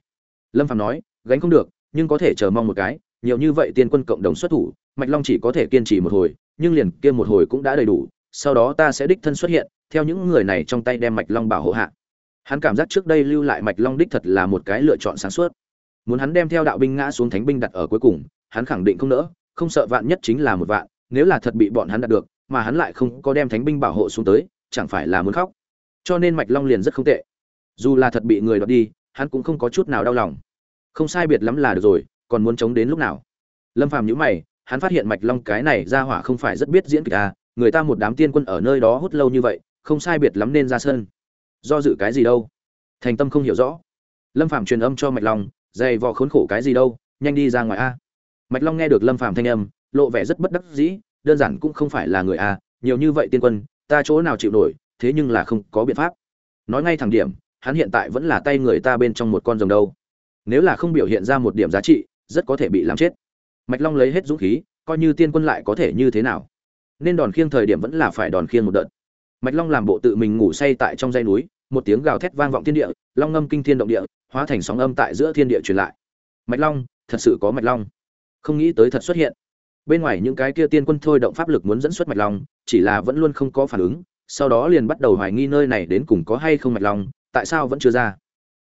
Speaker 1: Lâm phạm nói, gánh không được, nhưng có thể chờ mong một cái, nhiều như vậy tiên quân cộng đồng xuất thủ mạch long chỉ có thể kiên trì một hồi, nhưng liền kia một hồi cũng đã đầy đủ, sau đó ta sẽ đích thân xuất hiện, theo những người này trong tay đem mạch long bảo hộ hạ. Hắn cảm giác trước đây lưu lại mạch long đích thật là một cái lựa chọn sáng suốt. Muốn hắn đem theo đạo binh ngã xuống thánh binh đặt ở cuối cùng, hắn khẳng định không nỡ, không sợ vạn nhất chính là một vạn, nếu là thật bị bọn hắn đạt được, mà hắn lại không có đem thánh binh bảo hộ xuống tới, chẳng phải là muốn khóc. Cho nên mạch long liền rất không tệ. Dù là thật bị người đoạt đi, hắn cũng không có chút nào đau lòng. Không sai biệt lắm là được rồi, còn muốn chống đến lúc nào? Lâm phàm nhíu mày hắn phát hiện mạch long cái này ra hỏa không phải rất biết diễn kịch à người ta một đám tiên quân ở nơi đó hút lâu như vậy, không sai biệt lắm nên ra sân. Do dự cái gì đâu? Thành tâm không hiểu rõ. Lâm phạm truyền âm cho mạch long, dày vò khốn khổ cái gì đâu, nhanh đi ra ngoài a. Mạch long nghe được lâm phạm thanh âm, lộ vẻ rất bất đắc dĩ, đơn giản cũng không phải là người a, nhiều như vậy tiên quân, ta chỗ nào chịu nổi, thế nhưng là không có biện pháp. Nói ngay thẳng điểm, hắn hiện tại vẫn là tay người ta bên trong một con rồng đâu. Nếu là không biểu hiện ra một điểm giá trị, rất có thể bị làm chết mạch long lấy hết dũng khí coi như tiên quân lại có thể như thế nào nên đòn khiêng thời điểm vẫn là phải đòn khiêng một đợt Mạch Long làm bộ tự mình ngủ say tại trong dãy núi, một tiếng gào thét vang vọng thiên địa, long ngâm kinh thiên động địa, hóa thành sóng âm tại giữa thiên địa truyền lại. Mạch Long, thật sự có Mạch Long. Không nghĩ tới thật xuất hiện. Bên ngoài những cái kia tiên quân thôi động pháp lực muốn dẫn xuất Mạch Long, chỉ là vẫn luôn không có phản ứng, sau đó liền bắt đầu hoài nghi nơi này đến cùng có hay không Mạch Long, tại sao vẫn chưa ra.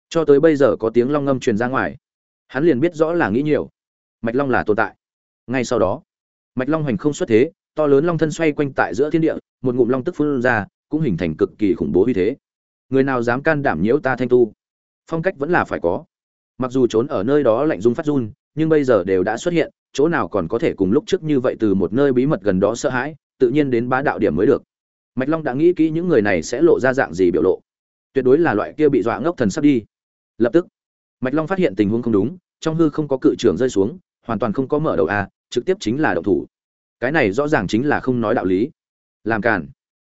Speaker 1: Cho tới bây giờ có tiếng long ngâm truyền ra ngoài, hắn liền biết rõ là nghĩ nhiều. Mạch Long là tồn tại. Ngay sau đó, Mạch Long hành không xuất thế, to lớn long thân xoay quanh tại giữa thiên địa, một ngụm long tức phun ra, cũng hình thành cực kỳ khủng bố uy thế. Người nào dám can đảm nhiễu ta thanh tu? Phong cách vẫn là phải có. Mặc dù trốn ở nơi đó lạnh rung phát run, nhưng bây giờ đều đã xuất hiện, chỗ nào còn có thể cùng lúc trước như vậy từ một nơi bí mật gần đó sợ hãi, tự nhiên đến bá đạo điểm mới được. Mạch Long đã nghĩ kỹ những người này sẽ lộ ra dạng gì biểu lộ. Tuyệt đối là loại kia bị dọa ngốc thần sắp đi. Lập tức, Mạch Long phát hiện tình huống không đúng, trong hư không có cự trưởng rơi xuống, hoàn toàn không có mở đầu a, trực tiếp chính là động thủ. Cái này rõ ràng chính là không nói đạo lý. Làm cản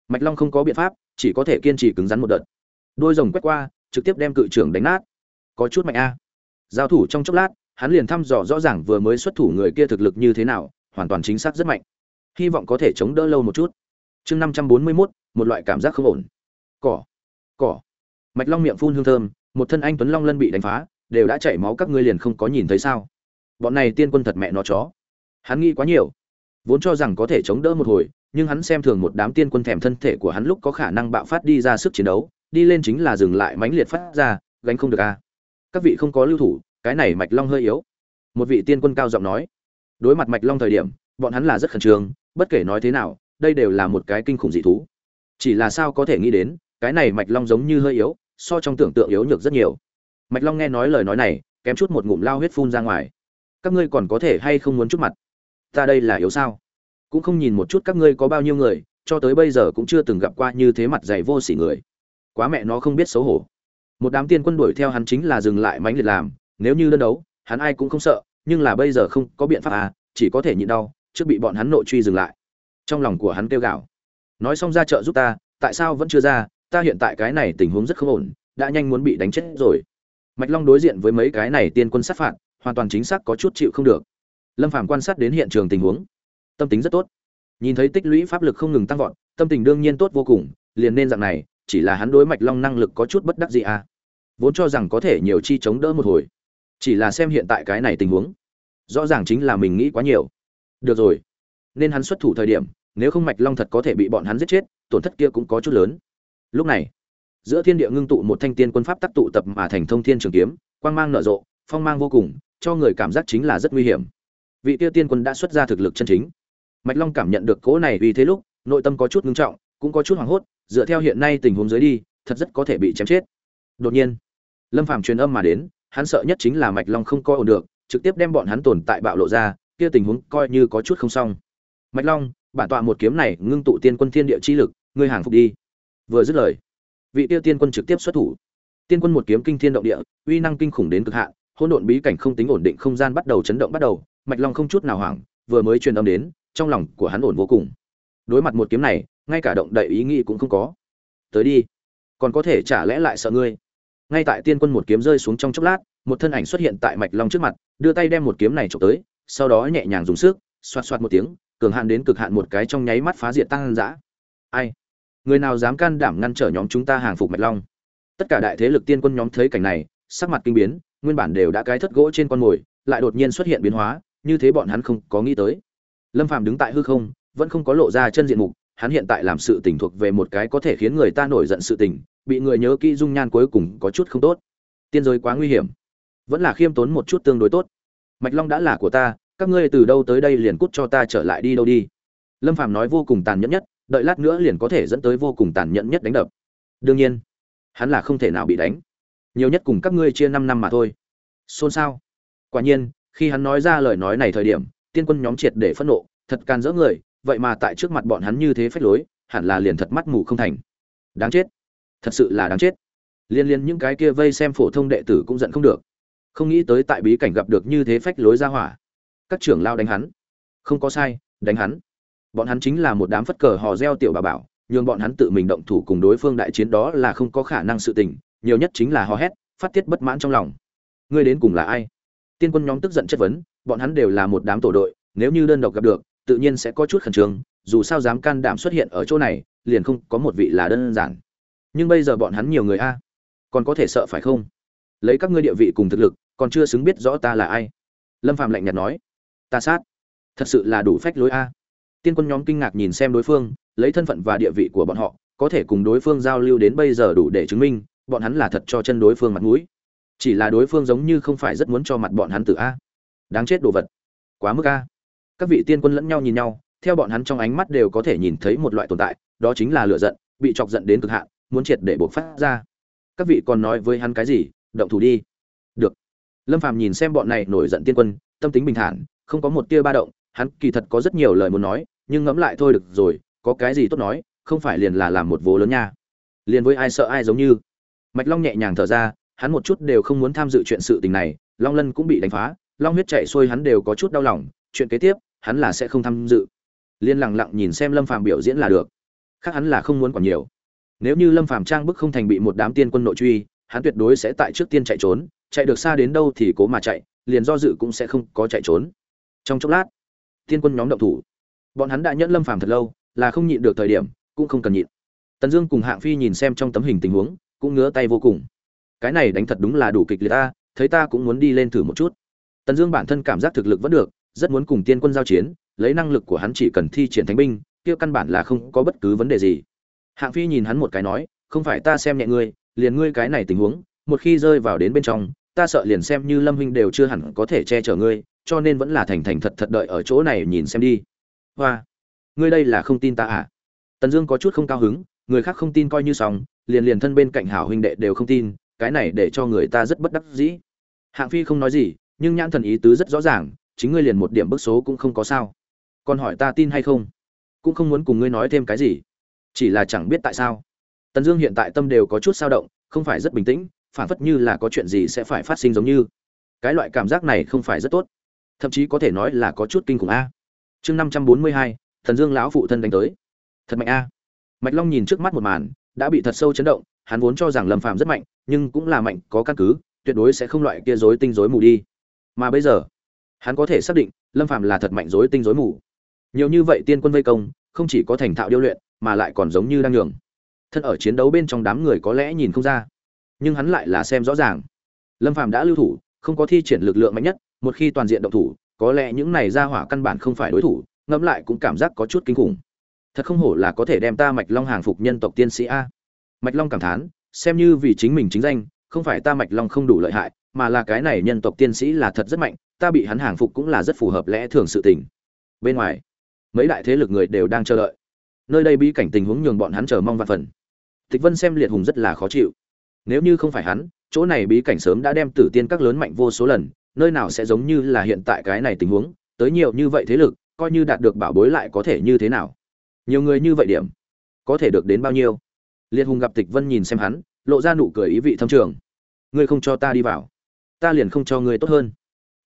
Speaker 1: mạch long không có biện pháp chỉ có thể kiên trì cứng rắn một đợt. Đôi rồng quét qua trực tiếp đem cự trưởng đánh nát. Có chút mạnh a. Giao thủ trong chốc lát hắn liền thăm dò rõ ràng vừa mới xuất thủ người kia thực lực như thế nào hoàn toàn chính xác rất mạnh. Hy vọng có thể chống đỡ lâu một chút. Chương năm trăm bốn mươi mốt một loại cảm giác không ổn. Cỏ. Cỏ. Mạch long miệng phun hương thơm một thân anh tuấn long lân bị đánh phá đều đã chảy máu các ngươi liền không có nhìn thấy sao? Bọn này tiên quân thật mẹ nó chó. Hắn nghĩ quá nhiều. Vốn cho rằng có thể chống đỡ một hồi, nhưng hắn xem thường một đám tiên quân thèm thân thể của hắn lúc có khả năng bạo phát đi ra sức chiến đấu, đi lên chính là dừng lại mãnh liệt phát ra, gánh không được a. Các vị không có lưu thủ, cái này mạch long hơi yếu. Một vị tiên quân cao giọng nói. Đối mặt mạch long thời điểm, bọn hắn là rất khẩn trương, bất kể nói thế nào, đây đều là một cái kinh khủng dị thú. Chỉ là sao có thể nghĩ đến, cái này mạch long giống như hơi yếu, so trong tưởng tượng yếu nhược rất nhiều. Mạch long nghe nói lời nói này, kém chút một ngụm lao huyết phun ra ngoài các ngươi còn có thể hay không muốn chút mặt? Ta đây là yếu sao? Cũng không nhìn một chút các ngươi có bao nhiêu người, cho tới bây giờ cũng chưa từng gặp qua như thế mặt dày vô sỉ người. Quá mẹ nó không biết xấu hổ. Một đám tiên quân đuổi theo hắn chính là dừng lại mánh liệt làm, nếu như đơn đấu, hắn ai cũng không sợ, nhưng là bây giờ không có biện pháp à chỉ có thể nhịn đau, trước bị bọn hắn nội truy dừng lại. Trong lòng của hắn kêu gào. Nói xong ra chợ giúp ta, tại sao vẫn chưa ra, ta hiện tại cái này tình huống rất không ổn, đã nhanh muốn bị đánh chết rồi. Mạch long đối diện với mấy cái này tiên quân sát phạt hoàn toàn chính xác có chút chịu không được. Lâm phàm quan sát đến hiện trường tình huống. Tâm tính rất tốt. Nhìn thấy tích lũy pháp lực không ngừng tăng vọt, tâm tình đương nhiên tốt vô cùng, liền nên dạng này, chỉ là hắn đối mạch long năng lực có chút bất đắc gì à. Vốn cho rằng có thể nhiều chi chống đỡ một hồi, chỉ là xem hiện tại cái này tình huống, rõ ràng chính là mình nghĩ quá nhiều. Được rồi, nên hắn xuất thủ thời điểm, nếu không mạch long thật có thể bị bọn hắn giết chết, tổn thất kia cũng có chút lớn. Lúc này, giữa thiên địa ngưng tụ một thanh tiên quân pháp tác tụ tập mà thành thông thiên trường kiếm, quang mang nở rộ, phong mang vô cùng cho người cảm giác chính là rất nguy hiểm. Vị tiêu tiên quân đã xuất ra thực lực chân chính. Mạch long cảm nhận được cỗ này vì thế lúc, nội tâm có chút ngưng trọng, cũng có chút hoảng hốt, dựa theo hiện nay tình huống dưới đi, thật rất có thể bị chém chết. Đột nhiên, lâm phàm truyền âm mà đến, hắn sợ nhất chính là mạch long không coi ổn được, trực tiếp đem bọn hắn tồn tại bạo lộ ra, kia tình huống coi như có chút không xong. Mạch long, bản tọa một kiếm này ngưng tụ tiên quân thiên địa chi lực, ngươi hàng phục đi. Vừa dứt lời, vị tiêu tiên quân trực tiếp xuất thủ. Tiên quân một kiếm kinh thiên động địa, uy năng kinh khủng đến cực hạn hỗn độn bí cảnh không tính ổn định không gian bắt đầu chấn động bắt đầu, mạch long không chút nào hoảng, vừa mới truyền âm đến, trong lòng của hắn ổn vô cùng. Đối mặt một kiếm này, ngay cả động đậy ý nghĩ cũng không có. Tới đi, còn có thể trả lẽ lại sợ ngươi? Ngay tại tiên quân một kiếm rơi xuống trong chốc lát, một thân ảnh xuất hiện tại mạch long trước mặt, đưa tay đem một kiếm này trộm tới, sau đó nhẹ nhàng dùng sức, xoạt xoạt một tiếng, cường hạn đến cực hạn một cái trong nháy mắt phá diệt tăng dã. Ai? Người nào dám can đảm ngăn trở nhóm chúng ta hàng phục mạch long? Tất cả đại thế lực tiên quân nhóm thấy cảnh này, sắc mặt kinh biến nguyên bản đều đã cái thất gỗ trên con mồi, lại đột nhiên xuất hiện biến hóa, như thế bọn hắn không có nghĩ tới. Lâm phàm đứng tại hư không, vẫn không có lộ ra chân diện mục, hắn hiện tại làm sự tình thuộc về một cái có thể khiến người ta nổi giận sự tình, bị người nhớ kỹ dung nhan cuối cùng có chút không tốt. Tiên giới quá nguy hiểm. Vẫn là khiêm tốn một chút tương đối tốt. Mạch long đã là của ta, các ngươi từ đâu tới đây liền cút cho ta trở lại đi đâu đi. Lâm phàm nói vô cùng tàn nhẫn nhất, đợi lát nữa liền có thể dẫn tới vô cùng tàn nhẫn nhất đánh đập. Đương nhiên, hắn là không thể nào bị đánh nhiều nhất cùng các ngươi chia năm năm mà thôi. Xôn xao. Quả nhiên, khi hắn nói ra lời nói này thời điểm, tiên quân nhóm triệt để phẫn nộ, thật can dỡ người, vậy mà tại trước mặt bọn hắn như thế phách lối, hẳn là liền thật mắt mù không thành. Đáng chết. Thật sự là đáng chết. Liên liên những cái kia vây xem phổ thông đệ tử cũng giận không được. Không nghĩ tới tại bí cảnh gặp được như thế phách lối ra hỏa. Các trưởng lao đánh hắn. Không có sai, đánh hắn. Bọn hắn chính là một đám phất cờ hò reo tiểu bà bảo Nhưng bọn hắn tự mình động thủ cùng đối phương đại chiến đó là không có khả năng sự tình nhiều nhất chính là hò hét, phát tiết bất mãn trong lòng. Ngươi đến cùng là ai? Tiên quân nhóm tức giận chất vấn, bọn hắn đều là một đám tổ đội, nếu như đơn độc gặp được, tự nhiên sẽ có chút khẩn trương, dù sao dám can đảm xuất hiện ở chỗ này, liền không có một vị là đơn giản. Nhưng bây giờ bọn hắn nhiều người a, còn có thể sợ phải không? Lấy các ngươi địa vị cùng thực lực, còn chưa xứng biết rõ ta là ai. Lâm phạm lạnh nhạt nói, ta sát. Thật sự là đủ phách lối a. Tiên quân nhóm kinh ngạc nhìn xem đối phương, lấy thân phận và địa vị của bọn họ, có thể cùng đối phương giao lưu đến bây giờ đủ để chứng minh bọn hắn là thật cho chân đối phương mặt mũi. Chỉ là đối phương giống như không phải rất muốn cho mặt bọn hắn tự a. Đáng chết đồ vật. Quá mức a. Các vị tiên quân lẫn nhau nhìn nhau, theo bọn hắn trong ánh mắt đều có thể nhìn thấy một loại tồn tại, đó chính là lựa giận, bị chọc giận đến cực hạn, muốn triệt để buộc phát ra. Các vị còn nói với hắn cái gì? Động thủ đi. Được. Lâm phàm nhìn xem bọn này nổi giận tiên quân, tâm tính bình thản, không có một tia ba động, hắn kỳ thật có rất nhiều lời muốn nói, nhưng ngẫm lại thôi được rồi, có cái gì tốt nói, không phải liền là làm một vố lớn nha. Liền với ai sợ ai giống như mạch long nhẹ nhàng thở ra, hắn một chút đều không muốn tham dự chuyện sự tình này, long lân cũng bị đánh phá, long huyết chảy xuôi hắn đều có chút đau lòng, chuyện kế tiếp, hắn là sẽ không tham dự. Liên lặng lặng nhìn xem lâm phàm biểu diễn là được. Khác hắn là không muốn còn nhiều. Nếu như lâm phàm trang bức không thành bị một đám tiên quân nội truy, hắn tuyệt đối sẽ tại trước tiên chạy trốn, chạy được xa đến đâu thì cố mà chạy, liền do dự cũng sẽ không có chạy trốn. Trong chốc lát, tiên quân nhóm động thủ. Bọn hắn đã nhẫn lâm phàm thật lâu, là không nhịn được thời điểm, cũng không cần nhịn. Tần dương cùng hạng phi nhìn xem trong tấm hình tình huống cũng ngứa tay vô cùng. Cái này đánh thật đúng là đủ kịch liệt ta, thấy ta cũng muốn đi lên thử một chút. Tần dương bản thân cảm giác thực lực vẫn được, rất muốn cùng tiên quân giao chiến, lấy năng lực của hắn chỉ cần thi triển thánh binh, kia căn bản là không có bất cứ vấn đề gì. Hạng phi nhìn hắn một cái nói, không phải ta xem nhẹ ngươi, liền ngươi cái này tình huống, một khi rơi vào đến bên trong, ta sợ liền xem như lâm huynh đều chưa hẳn có thể che chở ngươi, cho nên vẫn là thành thành thật thật đợi ở chỗ này nhìn xem đi. Hoa, ngươi đây là không tin ta à? Tần dương có chút không cao hứng người khác không tin coi như xong, liền liền thân bên cạnh hảo huynh đệ đều không tin, cái này để cho người ta rất bất đắc dĩ. Hạng phi không nói gì, nhưng nhãn thần ý tứ rất rõ ràng, chính ngươi liền một điểm bức số cũng không có sao. Còn hỏi ta tin hay không? Cũng không muốn cùng ngươi nói thêm cái gì. Chỉ là chẳng biết tại sao. Tần dương hiện tại tâm đều có chút sao động, không phải rất bình tĩnh, phản phất như là có chuyện gì sẽ phải phát sinh giống như. Cái loại cảm giác này không phải rất tốt. Thậm chí có thể nói là có chút kinh khủng a. Chương năm trăm bốn mươi hai, thần dương lão phụ thân đánh tới. Thật mạnh a mạch long nhìn trước mắt một màn, đã bị thật sâu chấn động, hắn vốn cho rằng lâm phàm rất mạnh, nhưng cũng là mạnh, có căn cứ, tuyệt đối sẽ không loại kia rối tinh rối mù đi. Mà bây giờ, hắn có thể xác định lâm phàm là thật mạnh rối tinh rối mù. Nhiều như vậy tiên quân vây công, không chỉ có thành thạo điêu luyện, mà lại còn giống như đang nhường. Thân ở chiến đấu bên trong đám người có lẽ nhìn không ra, nhưng hắn lại là xem rõ ràng. Lâm phàm đã lưu thủ, không có thi triển lực lượng mạnh nhất, một khi toàn diện động thủ, có lẽ những này ra hỏa căn bản không phải đối thủ, ngẫm lại cũng cảm giác có chút kinh khủng thật không hổ là có thể đem ta mạch long hàng phục nhân tộc tiên sĩ a. Mạch long cảm thán, xem như vì chính mình chính danh, không phải ta mạch long không đủ lợi hại, mà là cái này nhân tộc tiên sĩ là thật rất mạnh, ta bị hắn hàng phục cũng là rất phù hợp lẽ thường sự tình. Bên ngoài, mấy đại thế lực người đều đang chờ đợi. Nơi đây bi cảnh tình huống nhường bọn hắn chờ mong vạn phần. Tịch vân xem liệt hùng rất là khó chịu. Nếu như không phải hắn, chỗ này bí cảnh sớm đã đem tử tiên các lớn mạnh vô số lần, nơi nào sẽ giống như là hiện tại cái này tình huống, tới nhiều như vậy thế lực, coi như đạt được bảo bối lại có thể như thế nào? Nhiều người như vậy điểm, có thể được đến bao nhiêu? Liệt hùng gặp tịch vân nhìn xem hắn, lộ ra nụ cười ý vị thâm trường. Ngươi không cho ta đi vào, ta liền không cho ngươi tốt hơn.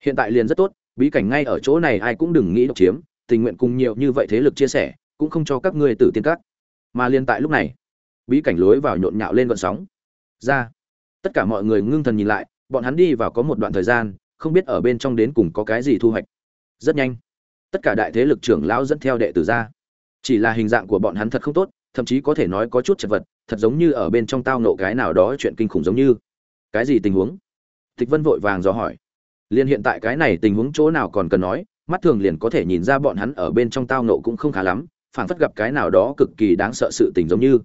Speaker 1: Hiện tại liền rất tốt, bí cảnh ngay ở chỗ này ai cũng đừng nghĩ độc chiếm, tình nguyện cùng nhiều như vậy thế lực chia sẻ, cũng không cho các ngươi tử tiên các. Mà liền tại lúc này, bí cảnh lối vào nhộn nhạo lên gọn sóng. Ra, tất cả mọi người ngưng thần nhìn lại, bọn hắn đi vào có một đoạn thời gian, không biết ở bên trong đến cùng có cái gì thu hoạch. Rất nhanh, tất cả đại thế lực trưởng lão dẫn theo đệ tử ra chỉ là hình dạng của bọn hắn thật không tốt, thậm chí có thể nói có chút chật vật, thật giống như ở bên trong tao nộ cái nào đó chuyện kinh khủng giống như. Cái gì tình huống? Tịch vân vội vàng dò hỏi. Liền hiện tại cái này tình huống chỗ nào còn cần nói, mắt thường liền có thể nhìn ra bọn hắn ở bên trong tao nộ cũng không khá lắm, phảng phất gặp cái nào đó cực kỳ đáng sợ sự tình giống như.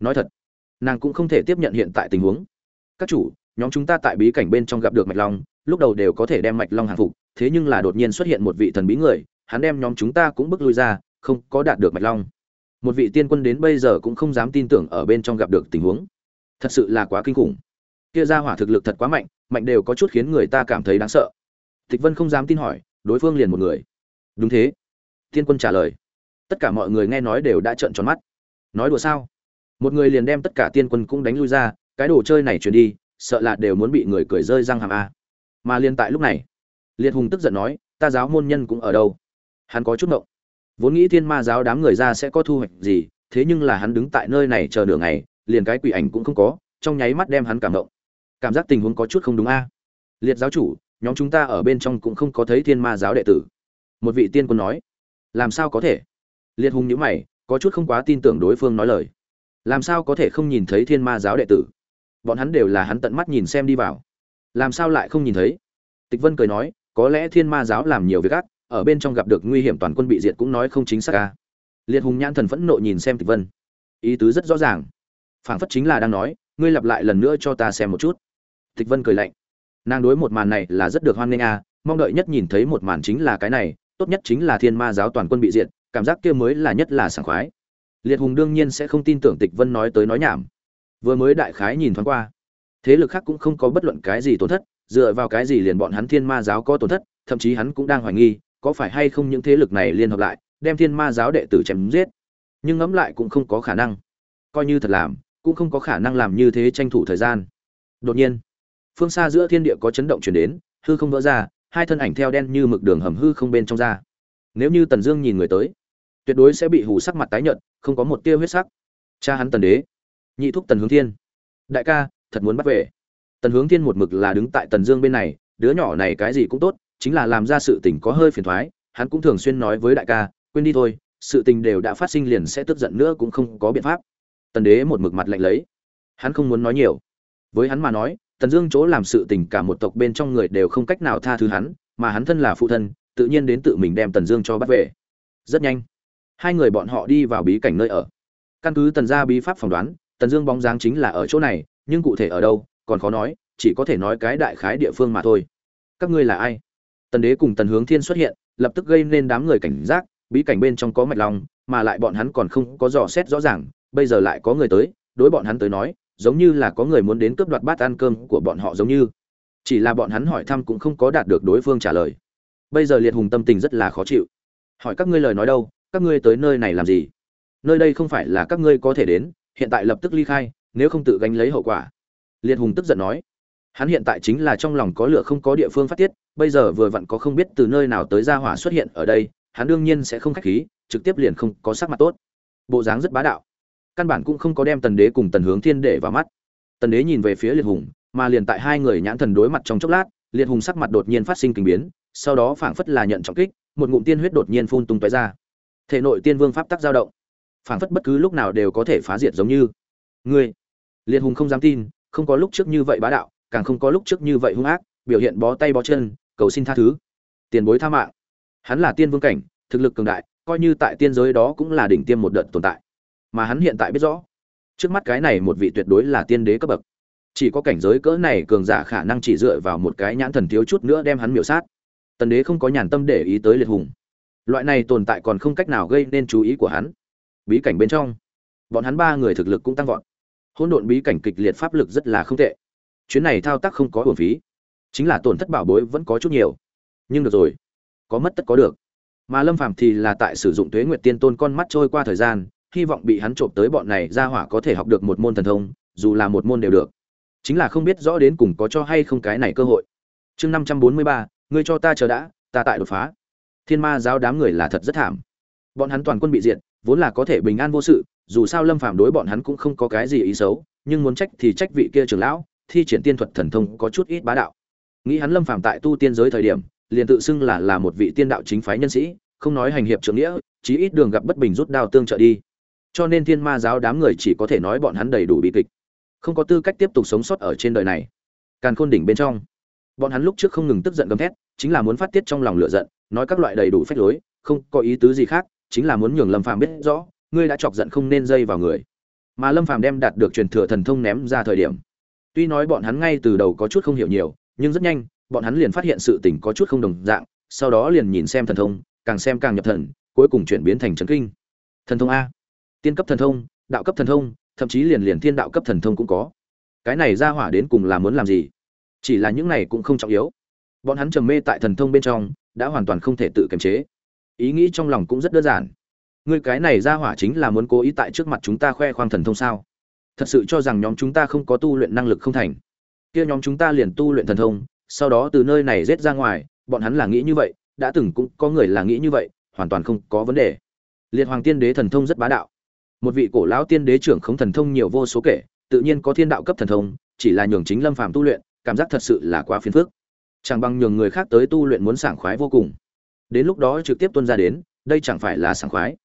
Speaker 1: Nói thật, nàng cũng không thể tiếp nhận hiện tại tình huống. Các chủ, nhóm chúng ta tại bí cảnh bên trong gặp được mạch long, lúc đầu đều có thể đem mạch long hàng phục, thế nhưng là đột nhiên xuất hiện một vị thần bí người, hắn đem nhóm chúng ta cũng bước lui ra không có đạt được mạch long. Một vị tiên quân đến bây giờ cũng không dám tin tưởng ở bên trong gặp được tình huống. Thật sự là quá kinh khủng. Kia ra hỏa thực lực thật quá mạnh mạnh đều có chút khiến người ta cảm thấy đáng sợ. Tịch vân không dám tin hỏi, đối phương liền một người. Đúng thế. Tiên quân trả lời. Tất cả mọi người nghe nói đều đã trợn tròn mắt. Nói đùa sao? Một người liền đem tất cả tiên quân cũng đánh lui ra, cái đồ chơi này truyền đi, sợ là đều muốn bị người cười rơi răng hàm a. Mà liền tại lúc này, liệt hùng tức giận nói, ta giáo môn nhân cũng ở đâu? Hắn có chút ngộng vốn nghĩ thiên ma giáo đám người ra sẽ có thu hoạch gì, thế nhưng là hắn đứng tại nơi này chờ nửa ngày, liền cái quỷ ảnh cũng không có, trong nháy mắt đem hắn cảm động. Cảm giác tình huống có chút không đúng a. Liệt giáo chủ, nhóm chúng ta ở bên trong cũng không có thấy thiên ma giáo đệ tử. Một vị tiên quân nói, làm sao có thể? Liệt hùng nhữ mày, có chút không quá tin tưởng đối phương nói lời. Làm sao có thể không nhìn thấy thiên ma giáo đệ tử? Bọn hắn đều là hắn tận mắt nhìn xem đi vào. Làm sao lại không nhìn thấy? Tịch vân cười nói, có lẽ thiên ma giáo làm nhiều việc ác ở bên trong gặp được nguy hiểm toàn quân bị diệt cũng nói không chính xác ca liệt hùng nhãn thần phẫn nộ nhìn xem tịch vân. Ý tứ rất rõ ràng. Phảng phất chính là đang nói, ngươi lặp lại lần nữa cho ta xem một chút. Tịch vân cười lạnh. Nàng đối một màn này là rất được hoan nghênh a mong đợi nhất nhìn thấy một màn chính là cái này, tốt nhất chính là thiên ma giáo toàn quân bị diệt, cảm giác kia mới là nhất là sảng khoái. Liệt hùng đương nhiên sẽ không tin tưởng tịch vân nói tới nói nhảm. Vừa mới đại khái nhìn thoáng qua, thế lực khác cũng không có bất luận cái gì tổn thất, dựa vào cái gì liền bọn hắn thiên ma giáo có tổn thất, thậm chí hắn cũng đang hoài nghi có phải hay không những thế lực này liên hợp lại, đem thiên ma giáo đệ tử chém giết? Nhưng ngẫm lại cũng không có khả năng. Coi như thật làm, cũng không có khả năng làm như thế tranh thủ thời gian. Đột nhiên, phương xa giữa thiên địa có chấn động chuyển đến, hư không vỡ ra, hai thân ảnh theo đen như mực đường hầm hư không bên trong ra. Nếu như tần dương nhìn người tới, tuyệt đối sẽ bị hù sắc mặt tái nhợt, không có một tia huyết sắc. Cha hắn tần đế, nhị thúc tần hướng thiên. Đại ca, thật muốn bắt về. Tần hướng thiên một mực là đứng tại tần dương bên này, đứa nhỏ này cái gì cũng tốt chính là làm ra sự tình có hơi phiền thoái, hắn cũng thường xuyên nói với đại ca, quên đi thôi, sự tình đều đã phát sinh liền sẽ tức giận nữa cũng không có biện pháp. Tần đế một mực mặt lạnh lấy. Hắn không muốn nói nhiều. Với hắn mà nói, tần dương chỗ làm sự tình cả một tộc bên trong người đều không cách nào tha thứ hắn, mà hắn thân là phụ thân, tự nhiên đến tự mình đem tần dương cho bắt về. Rất nhanh, hai người bọn họ đi vào bí cảnh nơi ở. Căn cứ tần gia bí pháp phỏng đoán, tần dương bóng dáng chính là ở chỗ này, nhưng cụ thể ở đâu, còn khó nói, chỉ có thể nói cái đại khái địa phương mà thôi. Các ngươi là ai? Tần đế cùng tần hướng thiên xuất hiện, lập tức gây nên đám người cảnh giác, bí cảnh bên trong có mạch long, mà lại bọn hắn còn không có dò xét rõ ràng, bây giờ lại có người tới, đối bọn hắn tới nói, giống như là có người muốn đến cướp đoạt bát ăn cơm của bọn họ giống như. Chỉ là bọn hắn hỏi thăm cũng không có đạt được đối phương trả lời. Bây giờ liệt hùng tâm tình rất là khó chịu. Hỏi các ngươi lời nói đâu, các ngươi tới nơi này làm gì? Nơi đây không phải là các ngươi có thể đến, hiện tại lập tức ly khai, nếu không tự gánh lấy hậu quả. Liệt hùng tức giận nói hắn hiện tại chính là trong lòng có lửa không có địa phương phát tiết, bây giờ vừa vặn có không biết từ nơi nào tới ra hỏa xuất hiện ở đây, hắn đương nhiên sẽ không khách khí, trực tiếp liền không có sắc mặt tốt. Bộ dáng rất bá đạo. Căn bản cũng không có đem tần đế cùng tần hướng thiên để vào mắt. Tần đế nhìn về phía liệt hùng, mà liền tại hai người nhãn thần đối mặt trong chốc lát, liệt hùng sắc mặt đột nhiên phát sinh kinh biến, sau đó phảng phất là nhận trọng kích, một ngụm tiên huyết đột nhiên phun tung tóe ra. Thể nội tiên vương pháp tắc dao động. Phảng phất bất cứ lúc nào đều có thể phá diệt giống như. Ngươi, liệt hùng không dám tin, không có lúc trước như vậy bá đạo càng không có lúc trước như vậy hung ác, biểu hiện bó tay bó chân, cầu xin tha thứ. Tiền bối tha mạng. Hắn là tiên vương cảnh, thực lực cường đại, coi như tại tiên giới đó cũng là đỉnh tiêm một đợt tồn tại. Mà hắn hiện tại biết rõ, trước mắt cái này một vị tuyệt đối là tiên đế cấp bậc. Chỉ có cảnh giới cỡ này cường giả khả năng chỉ dựa vào một cái nhãn thần thiếu chút nữa đem hắn miểu sát. Tần đế không có nhàn tâm để ý tới liệt hùng. Loại này tồn tại còn không cách nào gây nên chú ý của hắn. Bí cảnh bên trong, bọn hắn ba người thực lực cũng tăng vọt. Hỗn độn bí cảnh kịch liệt pháp lực rất là không tệ chuyến này thao tác không có uổng phí. Chính là tổn thất bảo bối vẫn có chút nhiều. Nhưng được rồi, có mất tất có được. Mà lâm phàm thì là tại sử dụng tuế nguyệt tiên tôn con mắt trôi qua thời gian, hy vọng bị hắn trộm tới bọn này ra hỏa có thể học được một môn thần thông, dù là một môn đều được. Chính là không biết rõ đến cùng có cho hay không cái này cơ hội. Chương năm trăm bốn mươi ba, ngươi cho ta chờ đã, ta tại đột phá. Thiên ma giáo đám người là thật rất thảm. Bọn hắn toàn quân bị diệt, vốn là có thể bình an vô sự, dù sao lâm phàm đối bọn hắn cũng không có cái gì ý xấu, nhưng muốn trách thì trách vị kia trưởng lão thi triển tiên thuật thần thông có chút ít bá đạo. Nghĩ hắn lâm phàm tại tu tiên giới thời điểm, liền tự xưng là là một vị tiên đạo chính phái nhân sĩ, không nói hành hiệp trưởng nghĩa, chí ít đường gặp bất bình rút đao tương trợ đi. Cho nên thiên ma giáo đám người chỉ có thể nói bọn hắn đầy đủ bi kịch. Không có tư cách tiếp tục sống sót ở trên đời này. Càn khôn đỉnh bên trong, bọn hắn lúc trước không ngừng tức giận gầm thét, chính là muốn phát tiết trong lòng lửa giận, nói các loại đầy đủ phách lối, không có ý tứ gì khác, chính là muốn nhường lâm phàm biết rõ, ngươi đã chọc giận không nên dây vào người. Mà lâm phàm đem đạt được truyền thừa thần thông ném ra thời điểm tuy nói bọn hắn ngay từ đầu có chút không hiểu nhiều, nhưng rất nhanh, bọn hắn liền phát hiện sự tình có chút không đồng dạng, sau đó liền nhìn xem thần thông, càng xem càng nhập thần, cuối cùng chuyển biến thành chấn kinh. Thần thông a. Tiên cấp thần thông, đạo cấp thần thông, thậm chí liền liền thiên đạo cấp thần thông cũng có. Cái này ra hỏa đến cùng là muốn làm gì? Chỉ là những này cũng không trọng yếu. Bọn hắn trầm mê tại thần thông bên trong, đã hoàn toàn không thể tự kiềm chế. Ý nghĩ trong lòng cũng rất đơn giản. Ngươi cái này ra hỏa chính là muốn cố ý tại trước mặt chúng ta khoe khoang thần thông sao? Thật sự cho rằng nhóm chúng ta không có tu luyện năng lực không thành. Kia nhóm chúng ta liền tu luyện thần thông, sau đó từ nơi này rết ra ngoài, bọn hắn là nghĩ như vậy, đã từng cũng có người là nghĩ như vậy, hoàn toàn không có vấn đề. Liệt hoàng tiên đế thần thông rất bá đạo. Một vị cổ lão tiên đế trưởng không thần thông nhiều vô số kể, tự nhiên có thiên đạo cấp thần thông, chỉ là nhường chính lâm phàm tu luyện, cảm giác thật sự là quá phiền phức. Chẳng bằng nhường người khác tới tu luyện muốn sảng khoái vô cùng. Đến lúc đó trực tiếp tuân ra đến, đây chẳng phải là sảng khoái.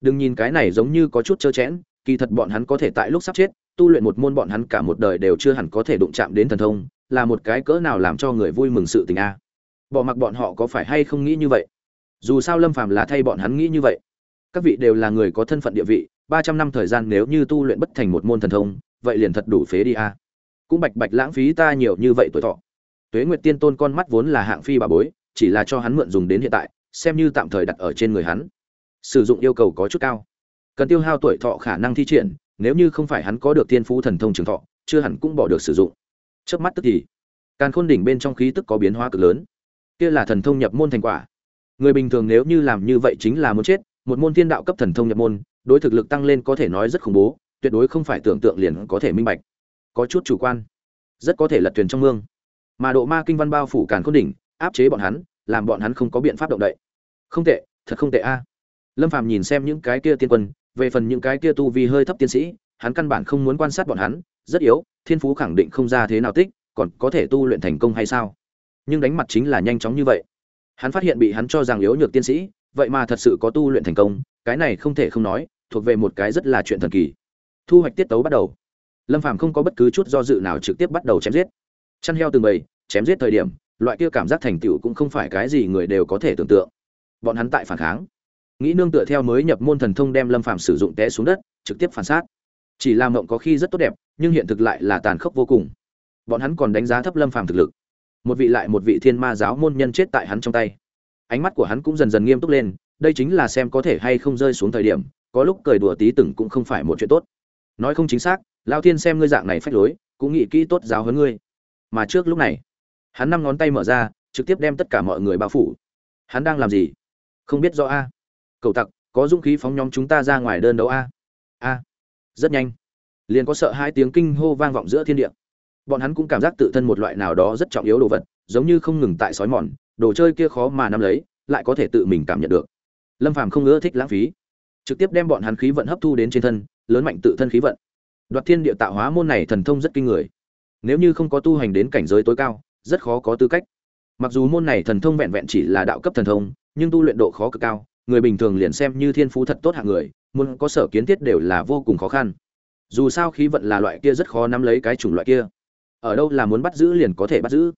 Speaker 1: Đừng nhìn cái này giống như có chút trơ chẽn kỳ thật bọn hắn có thể tại lúc sắp chết, tu luyện một môn bọn hắn cả một đời đều chưa hẳn có thể đụng chạm đến thần thông, là một cái cỡ nào làm cho người vui mừng sự tình a. Bỏ mặc bọn họ có phải hay không nghĩ như vậy? Dù sao lâm phàm là thay bọn hắn nghĩ như vậy. Các vị đều là người có thân phận địa vị, ba trăm năm thời gian nếu như tu luyện bất thành một môn thần thông, vậy liền thật đủ phế đi a. Cũng bạch bạch lãng phí ta nhiều như vậy tuổi thọ. Tuế nguyệt tiên tôn con mắt vốn là hạng phi bà bối, chỉ là cho hắn mượn dùng đến hiện tại, xem như tạm thời đặt ở trên người hắn. Sử dụng yêu cầu có chút cao cần tiêu hao tuổi thọ khả năng thi triển, nếu như không phải hắn có được tiên phú thần thông trường thọ, chưa hẳn cũng bỏ được sử dụng. Trước mắt tức thì, càn khôn đỉnh bên trong khí tức có biến hóa cực lớn. Kia là thần thông nhập môn thành quả. Người bình thường nếu như làm như vậy chính là muốn chết, một môn thiên đạo cấp thần thông nhập môn, đối thực lực tăng lên có thể nói rất khủng bố, tuyệt đối không phải tưởng tượng liền có thể minh bạch. Có chút chủ quan, rất có thể lật thuyền trong mương. Mà độ ma kinh văn bao phủ càn khôn đỉnh, áp chế bọn hắn, làm bọn hắn không có biện pháp động đậy. Không tệ, thật không tệ a. Lâm phàm nhìn xem những cái kia tiên quân về phần những cái kia tu vi hơi thấp tiến sĩ, hắn căn bản không muốn quan sát bọn hắn, rất yếu, thiên phú khẳng định không ra thế nào tích, còn có thể tu luyện thành công hay sao? Nhưng đánh mặt chính là nhanh chóng như vậy. Hắn phát hiện bị hắn cho rằng yếu nhược tiên sĩ, vậy mà thật sự có tu luyện thành công, cái này không thể không nói, thuộc về một cái rất là chuyện thần kỳ. Thu hoạch tiết tấu bắt đầu. Lâm phàm không có bất cứ chút do dự nào trực tiếp bắt đầu chém giết. Chăn heo từng bầy, chém giết thời điểm, loại kia cảm giác thành tựu cũng không phải cái gì người đều có thể tưởng tượng. Bọn hắn tại phản kháng nghĩ nương tựa theo mới nhập môn thần thông đem lâm phàm sử dụng té xuống đất, trực tiếp phản sát. Chỉ là mộng có khi rất tốt đẹp, nhưng hiện thực lại là tàn khốc vô cùng. Bọn hắn còn đánh giá thấp lâm phàm thực lực. Một vị lại một vị thiên ma giáo môn nhân chết tại hắn trong tay. Ánh mắt của hắn cũng dần dần nghiêm túc lên, đây chính là xem có thể hay không rơi xuống thời điểm, có lúc cười đùa tí từng cũng không phải một chuyện tốt. Nói không chính xác, lao thiên xem ngươi dạng này phách lối, cũng nghĩ kỹ tốt giáo hơn ngươi. Mà trước lúc này, hắn năm ngón tay mở ra, trực tiếp đem tất cả mọi người bao phủ. Hắn đang làm gì? Không biết rõ a cầu tặc, có dũng khí phóng nhóm chúng ta ra ngoài đơn đấu a. A. Rất nhanh. Liền có sợ hai tiếng kinh hô vang vọng giữa thiên địa. Bọn hắn cũng cảm giác tự thân một loại nào đó rất trọng yếu đồ vật, giống như không ngừng tại sói mòn, đồ chơi kia khó mà nắm lấy, lại có thể tự mình cảm nhận được. Lâm phàm không ưa thích lãng phí. Trực tiếp đem bọn hắn khí vận hấp thu đến trên thân, lớn mạnh tự thân khí vận. Đoạt thiên địa tạo hóa môn này thần thông rất kinh người. Nếu như không có tu hành đến cảnh giới tối cao, rất khó có tư cách. Mặc dù môn này thần thông vẹn vẹn chỉ là đạo cấp thần thông, nhưng tu luyện độ khó cực cao người bình thường liền xem như thiên phú thật tốt hạng người, muốn có sở kiến thiết đều là vô cùng khó khăn. Dù sao khí vận là loại kia rất khó nắm lấy cái chủng loại kia. Ở đâu là muốn bắt giữ liền có thể bắt giữ.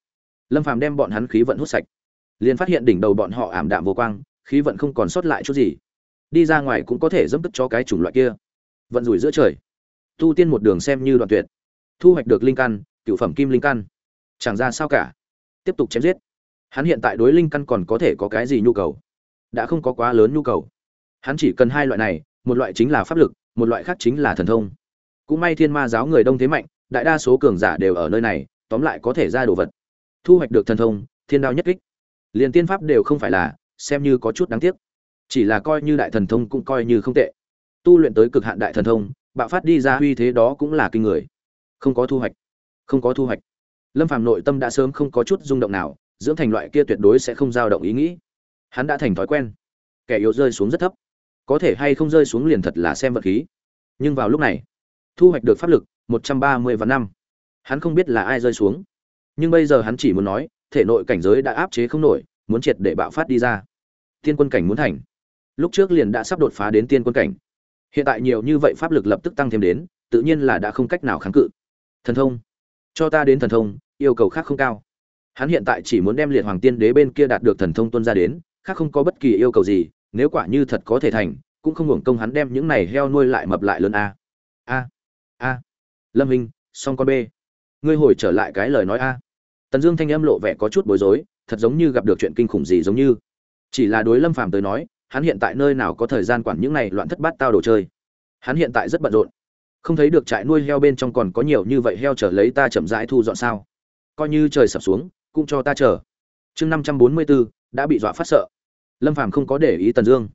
Speaker 1: Lâm phàm đem bọn hắn khí vận hút sạch. Liền phát hiện đỉnh đầu bọn họ ảm đạm vô quang, khí vận không còn sót lại chút gì. Đi ra ngoài cũng có thể dẫm tức cho cái chủng loại kia. Vận rủi giữa trời. Tu tiên một đường xem như đoạn tuyệt. Thu hoạch được linh căn, cựu phẩm kim linh căn. Chẳng ra sao cả. Tiếp tục chém giết. Hắn hiện tại đối linh căn còn có thể có cái gì nhu cầu? Đã không có quá lớn nhu cầu. Hắn chỉ cần hai loại này, một loại chính là pháp lực, một loại khác chính là thần thông. Cũng may thiên ma giáo người đông thế mạnh, đại đa số cường giả đều ở nơi này, tóm lại có thể ra đồ vật. Thu hoạch được thần thông, thiên đao nhất kích. Liền tiên pháp đều không phải là, xem như có chút đáng tiếc. Chỉ là coi như đại thần thông cũng coi như không tệ. Tu luyện tới cực hạn đại thần thông, bạo phát đi ra uy thế đó cũng là kinh người. Không có thu hoạch. Không có thu hoạch. Lâm phàm nội tâm đã sớm không có chút rung động nào, dưỡng thành loại kia tuyệt đối sẽ không dao động ý nghĩ hắn đã thành thói quen. Kẻ yếu rơi xuống rất thấp. Có thể hay không rơi xuống liền thật là xem vật khí. Nhưng vào lúc này, thu hoạch được pháp lực một trăm ba mươi vạn năm. Hắn không biết là ai rơi xuống. Nhưng bây giờ hắn chỉ muốn nói, thể nội cảnh giới đã áp chế không nổi, muốn triệt để bạo phát đi ra. Tiên quân cảnh muốn thành. Lúc trước liền đã sắp đột phá đến tiên quân cảnh. Hiện tại nhiều như vậy pháp lực lập tức tăng thêm đến, tự nhiên là đã không cách nào kháng cự. Thần thông. Cho ta đến thần thông, yêu cầu khác không cao. Hắn hiện tại chỉ muốn đem liệt hoàng tiên đế bên kia đạt được thần thông tuân ra đến khác không có bất kỳ yêu cầu gì, nếu quả như thật có thể thành, cũng không hưởng công hắn đem những này heo nuôi lại mập lại lớn a. A a. Lâm hình song con b ngươi hồi trở lại cái lời nói a. Tần dương thanh âm lộ vẻ có chút bối rối, thật giống như gặp được chuyện kinh khủng gì giống như. Chỉ là đối lâm phàm tới nói, hắn hiện tại nơi nào có thời gian quản những này loạn thất bát tao đồ chơi. Hắn hiện tại rất bận rộn. Không thấy được trại nuôi heo bên trong còn có nhiều như vậy heo trở lấy ta chậm rãi thu dọn sao. Coi như trời sập xuống, cũng cho ta chờ. Chương năm trăm bốn mươi bốn đã bị dọa phát sợ lâm phàm không có để ý tần dương.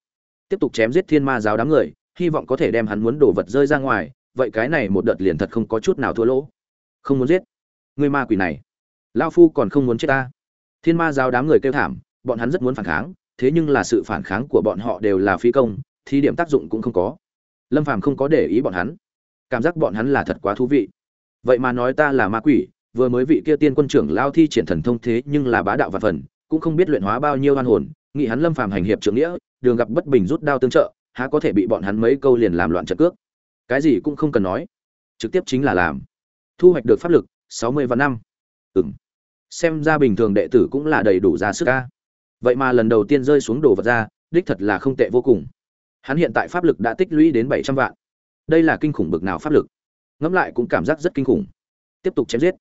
Speaker 1: Tiếp tục chém giết thiên ma giáo đám người, hy vọng có thể đem hắn muốn đổ vật rơi ra ngoài, vậy cái này một đợt liền thật không có chút nào thua lỗ. Không muốn giết. Người ma quỷ này. Lao phu còn không muốn chết ta. Thiên ma giáo đám người kêu thảm, bọn hắn rất muốn phản kháng, thế nhưng là sự phản kháng của bọn họ đều là phi công thì điểm tác dụng cũng không có. Lâm phàm không có để ý bọn hắn. Cảm giác bọn hắn là thật quá thú vị. Vậy mà nói ta là ma quỷ, vừa mới vị kia tiên quân trưởng lao thi triển thần thông thế nhưng là bá đạo và phần, cũng không biết luyện hóa bao nhiêu hoan hồn nghĩ hắn lâm phàm hành hiệp trưởng nghĩa, đường gặp bất bình rút đao tương trợ, há có thể bị bọn hắn mấy câu liền làm loạn trận cước? Cái gì cũng không cần nói. Trực tiếp chính là làm. Thu hoạch được pháp lực, sáu mươi và năm. Ừng xem ra bình thường đệ tử cũng là đầy đủ ra sức ca vậy mà lần đầu tiên rơi xuống đồ vật ra, đích thật là không tệ vô cùng. Hắn hiện tại pháp lực đã tích lũy đến bảy trăm vạn. Đây là kinh khủng bực nào pháp lực? Ngẫm lại cũng cảm giác rất kinh khủng. Tiếp tục chém giết.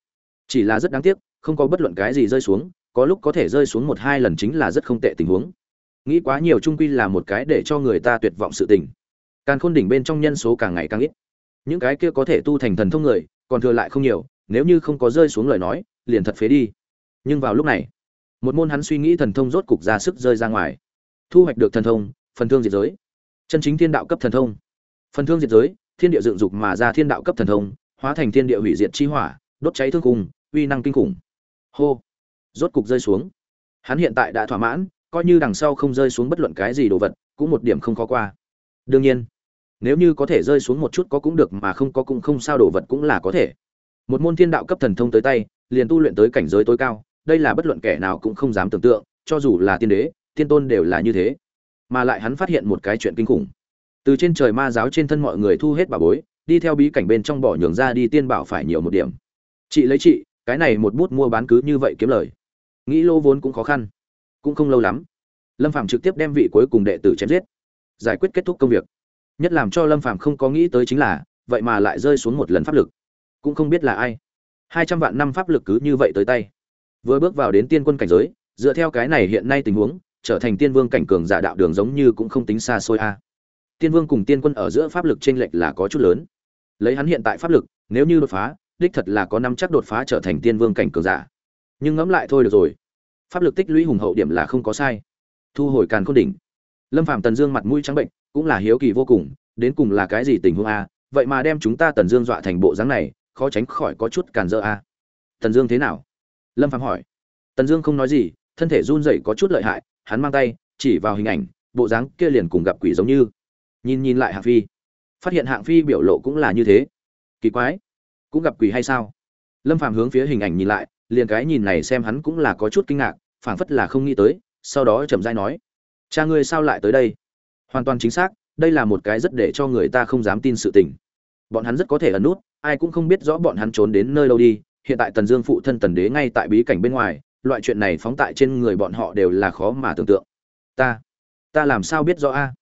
Speaker 1: Chỉ là rất đáng tiếc, không có bất luận cái gì rơi xuống có lúc có thể rơi xuống một hai lần chính là rất không tệ tình huống. Nghĩ quá nhiều trung quy là một cái để cho người ta tuyệt vọng sự tình. Càng khôn đỉnh bên trong nhân số càng ngày càng ít. Những cái kia có thể tu thành thần thông người, còn thừa lại không nhiều, nếu như không có rơi xuống lời nói, liền thật phế đi. Nhưng vào lúc này, một môn hắn suy nghĩ thần thông rốt cục ra sức rơi ra ngoài. Thu hoạch được thần thông, phần thương diệt giới. Chân chính thiên đạo cấp thần thông. Phần thương diệt giới, thiên địa dựng dục mà ra thiên đạo cấp thần thông, hóa thành thiên địa hủy diệt chi hỏa, đốt cháy thương cùng uy năng kinh khủng. Hô rốt cục rơi xuống. Hắn hiện tại đã thỏa mãn, coi như đằng sau không rơi xuống bất luận cái gì đồ vật, cũng một điểm không khó qua. Đương nhiên, nếu như có thể rơi xuống một chút có cũng được mà không có cũng không sao, đồ vật cũng là có thể. Một môn thiên đạo cấp thần thông tới tay, liền tu luyện tới cảnh giới tối cao, đây là bất luận kẻ nào cũng không dám tưởng tượng, cho dù là tiên đế, tiên tôn đều là như thế. Mà lại hắn phát hiện một cái chuyện kinh khủng. Từ trên trời ma giáo trên thân mọi người thu hết bà bối, đi theo bí cảnh bên trong bỏ nhường ra đi, tiên bảo phải nhiều một điểm. Chị lấy chị, cái này một bút mua bán cứ như vậy kiếm lời nghĩ lô vốn cũng khó khăn. Cũng không lâu lắm, lâm phạm trực tiếp đem vị cuối cùng đệ tử chém giết. Giải quyết kết thúc công việc. Nhất làm cho lâm phạm không có nghĩ tới chính là, vậy mà lại rơi xuống một lần pháp lực. Cũng không biết là ai. Hai trăm vạn năm pháp lực cứ như vậy tới tay. Vừa bước vào đến tiên quân cảnh giới, dựa theo cái này hiện nay tình huống, trở thành tiên vương cảnh cường giả đạo đường giống như cũng không tính xa xôi a. Tiên vương cùng tiên quân ở giữa pháp lực t r ê n lệch là có chút lớn. Lấy hắn hiện tại pháp lực, nếu như đột phá, đích thật là có năm chắc đột phá trở thành tiên vương cảnh cường giả. Nhưng ngẫm lại thôi được rồi pháp lực tích lũy hùng hậu điểm là không có sai. Thu hồi càn khôn đỉnh. Lâm phạm tần dương mặt mũi trắng bệnh, cũng là hiếu kỳ vô cùng, đến cùng là cái gì tình huống a? Vậy mà đem chúng ta tần dương dọa thành bộ dáng này, khó tránh khỏi có chút càn dỡ a. Tần dương thế nào? Lâm phạm hỏi. Tần dương không nói gì, thân thể run rẩy có chút lợi hại, hắn mang tay, chỉ vào hình ảnh, bộ dáng kia liền cùng gặp quỷ giống như. Nhìn nhìn lại hạng phi. Phát hiện hạng phi biểu lộ cũng là như thế. Kỳ quái. Cũng gặp quỷ hay sao? Lâm Phạm hướng phía hình ảnh nhìn lại, liền cái nhìn này xem hắn cũng là có chút kinh ngạc phảng phất là không nghĩ tới, sau đó chậm rãi nói, cha ngươi sao lại tới đây? Hoàn toàn chính xác, đây là một cái rất để cho người ta không dám tin sự tình. Bọn hắn rất có thể ẩn nút, ai cũng không biết rõ bọn hắn trốn đến nơi đâu đi, hiện tại tần dương phụ thân tần đế ngay tại bí cảnh bên ngoài, loại chuyện này phóng tại trên người bọn họ đều là khó mà tưởng tượng. Ta ta làm sao biết rõ a?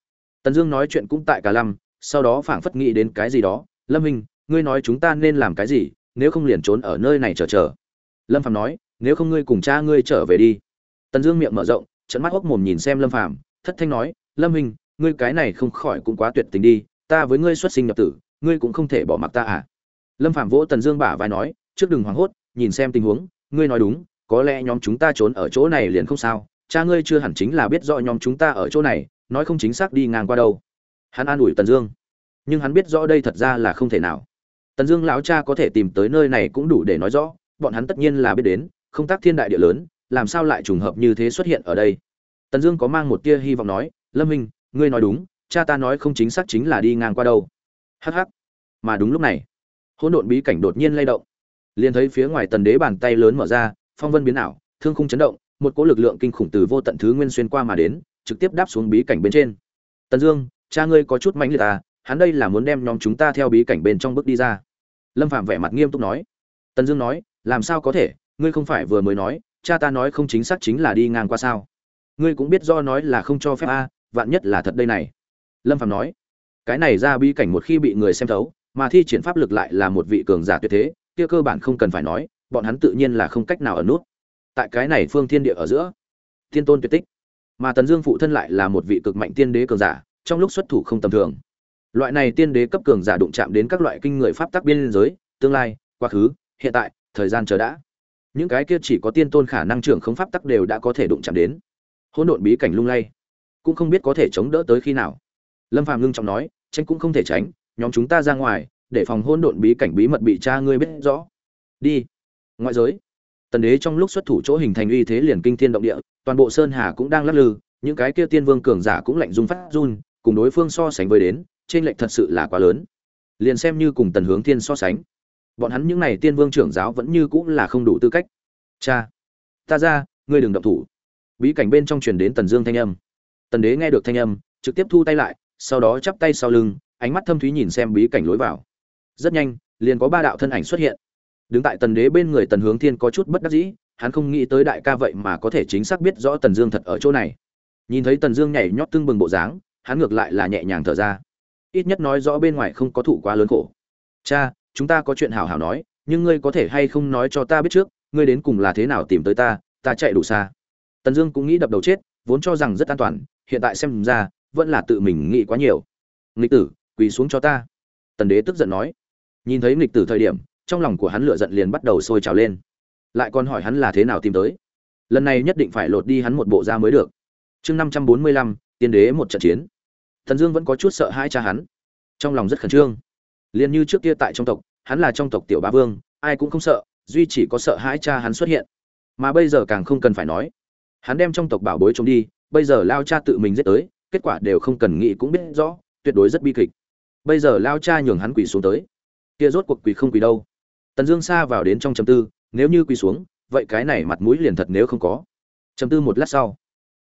Speaker 1: Tần dương nói chuyện cũng tại cả lâm sau đó phảng phất nghĩ đến cái gì đó, lâm minh, ngươi nói chúng ta nên làm cái gì, nếu không liền trốn ở nơi này chờ chờ. Lâm phàm nói, nếu không ngươi cùng cha ngươi trở về đi tần dương miệng mở rộng, trợn mắt hốc mồm nhìn xem lâm phàm, thất thanh nói, lâm minh ngươi cái này không khỏi cũng quá tuyệt tình đi, ta với ngươi xuất sinh nhập tử, ngươi cũng không thể bỏ mặc ta à? Lâm phàm vỗ tần dương bả vai nói, trước đừng hoảng hốt, nhìn xem tình huống, ngươi nói đúng, có lẽ nhóm chúng ta trốn ở chỗ này liền không sao, cha ngươi chưa hẳn chính là biết rõ nhóm chúng ta ở chỗ này, nói không chính xác đi ngang qua đâu. Hắn an ủi tần dương, nhưng hắn biết rõ đây thật ra là không thể nào. Tần dương lão cha có thể tìm tới nơi này cũng đủ để nói rõ, bọn hắn tất nhiên là biết đến, không tác thiên đại địa lớn làm sao lại trùng hợp như thế xuất hiện ở đây tần dương có mang một tia hy vọng nói lâm minh ngươi nói đúng cha ta nói không chính xác chính là đi ngang qua đâu hh mà đúng lúc này hỗn độn bí cảnh đột nhiên lay động liền thấy phía ngoài tần đế bàn tay lớn mở ra phong vân biến ảo, thương khung chấn động, một cỗ lực lượng kinh khủng từ vô tận thứ nguyên xuyên qua mà đến, trực tiếp đáp xuống bí cảnh bên trên. Tần Dương, cha ngươi có chút mãnh liệt à, hắn đây là muốn đem nhóm chúng ta theo bí cảnh bên trong bước đi ra. Lâm Phạm vẻ mặt nghiêm túc nói. Tần Dương nói, làm sao có thể, ngươi không phải vừa mới nói, cha ta nói không chính xác chính là đi ngang qua sao? Ngươi cũng biết do nói là không cho phép a, à, vạn nhất là thật đây này. Lâm Phạm nói, cái này ra bi cảnh một khi bị người xem thấu, mà thi triển pháp lực lại là một vị cường giả tuyệt thế, kia cơ bản không cần phải nói, bọn hắn tự nhiên là không cách nào ở nút. Tại cái này phương thiên địa ở giữa thiên tôn tuyệt tích. Mà tần dương phụ thân lại là một vị cực mạnh tiên đế cường giả trong lúc xuất thủ không tầm thường. Loại này tiên đế cấp cường giả đụng chạm đến các loại kinh người pháp tắc biên giới tương lai quá khứ hiện tại thời gian chờ đã những cái kia chỉ có tiên tôn khả năng trưởng không pháp tắc đều đã có thể đụng chạm đến. Hỗn độn bí cảnh lung lay, cũng không biết có thể chống đỡ tới khi nào. Lâm phàm ngưng trọng nói, tránh cũng không thể tránh, nhóm chúng ta ra ngoài, để phòng hỗn độn bí cảnh bí mật bị cha ngươi biết rõ. Đi. Ngoại giới. Tần đế trong lúc xuất thủ chỗ hình thành uy thế liền kinh thiên động địa, toàn bộ sơn hà cũng đang lắc lư, những cái kia tiên vương cường giả cũng lạnh run phát run, cùng đối phương so sánh với đến, trên lệnh thật sự là quá lớn. Liền xem như cùng tần hướng thiên so sánh bọn hắn những n à y tiên vương trưởng giáo vẫn như cũng là không đủ tư cách. Cha, ta ra, ngươi đừng động thủ. Bí cảnh bên trong truyền đến tần dương thanh âm. Tần đế nghe được thanh âm, trực tiếp thu tay lại, sau đó chắp tay sau lưng, ánh mắt thâm thúy nhìn xem bí cảnh lối vào. Rất nhanh, liền có ba đạo thân ảnh xuất hiện. Đứng tại tần đế bên người tần hướng thiên có chút bất đắc dĩ, hắn không nghĩ tới đại ca vậy mà có thể chính xác biết rõ tần dương thật ở chỗ này. Nhìn thấy tần dương nhảy nhót tưng bừng bộ dáng, hắn ngược lại là nhẹ nhàng thở ra. Ít nhất nói rõ bên ngoài không có thụ quá lớn khổ. Cha chúng ta có chuyện hảo hảo nói, nhưng ngươi có thể hay không nói cho ta biết trước, ngươi đến cùng là thế nào tìm tới ta ta chạy đủ xa. Tần dương cũng nghĩ đập đầu chết, vốn cho rằng rất an toàn, hiện tại xem ra, vẫn là tự mình nghĩ quá nhiều. Nghịch tử, quỳ xuống cho ta. Tần đế tức giận nói. Nhìn thấy nghịch tử thời điểm, trong lòng của hắn lửa giận liền bắt đầu sôi trào lên. Lại còn hỏi hắn là thế nào tìm tới. Lần này nhất định phải lột đi hắn một bộ da mới được. Chương năm trăm bốn mươi lăm, tiên đế một trận chiến. Thần dương vẫn có chút sợ hãi cha hắn. Trong lòng rất khẩn trương. Liền như trước kia tại trong tộc hắn là trong tộc tiểu ba vương ai cũng không sợ duy chỉ có sợ hãi cha hắn xuất hiện. Mà bây giờ càng không cần phải nói. Hắn đem trong tộc bảo bối trốn đi bây giờ lao cha tự mình giết tới kết quả đều không cần nghĩ cũng biết rõ tuyệt đối rất bi kịch. Bây giờ lao cha nhường hắn quỳ xuống tới. Kia rốt cuộc quỳ không quỳ đâu. Tần Dương xa vào đến trong chầm tư, nếu như quỳ xuống, vậy cái này mặt mũi liền thật nếu không có. chầm tư một lát sau,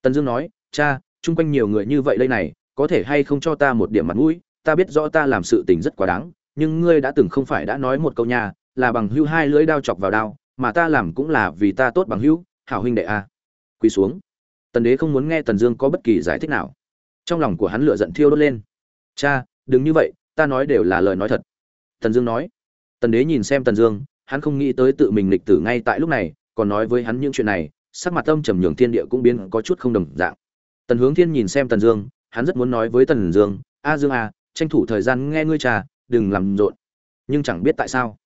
Speaker 1: Tần Dương nói, "Cha, chung quanh nhiều người như vậy đây này, có thể hay không cho ta một điểm mặt mũi, ta biết rõ ta làm sự tình rất quá đáng, nhưng ngươi đã từng không phải đã nói một câu nhà, là bằng hữu hai lưỡi đao chọc vào đao, mà ta làm cũng là vì ta tốt bằng hữu, hảo huynh đệ a." À. Quỳ xuống. Tần Đế không muốn nghe Tần Dương có bất kỳ giải thích nào. Trong lòng của hắn lửa giận thiêu đốt lên. "Cha, đừng như vậy, ta nói đều là lời nói thật." tần dương nói tần đế nhìn xem tần dương hắn không nghĩ tới tự mình lịch tử ngay tại lúc này còn nói với hắn những chuyện này sắc mặt tâm trầm nhường thiên địa cũng biến có chút không đồng dạng tần hướng thiên nhìn xem tần dương hắn rất muốn nói với tần dương a dương a tranh thủ thời gian nghe ngươi trà đừng làm rộn. Nhưng chẳng biết tại sao,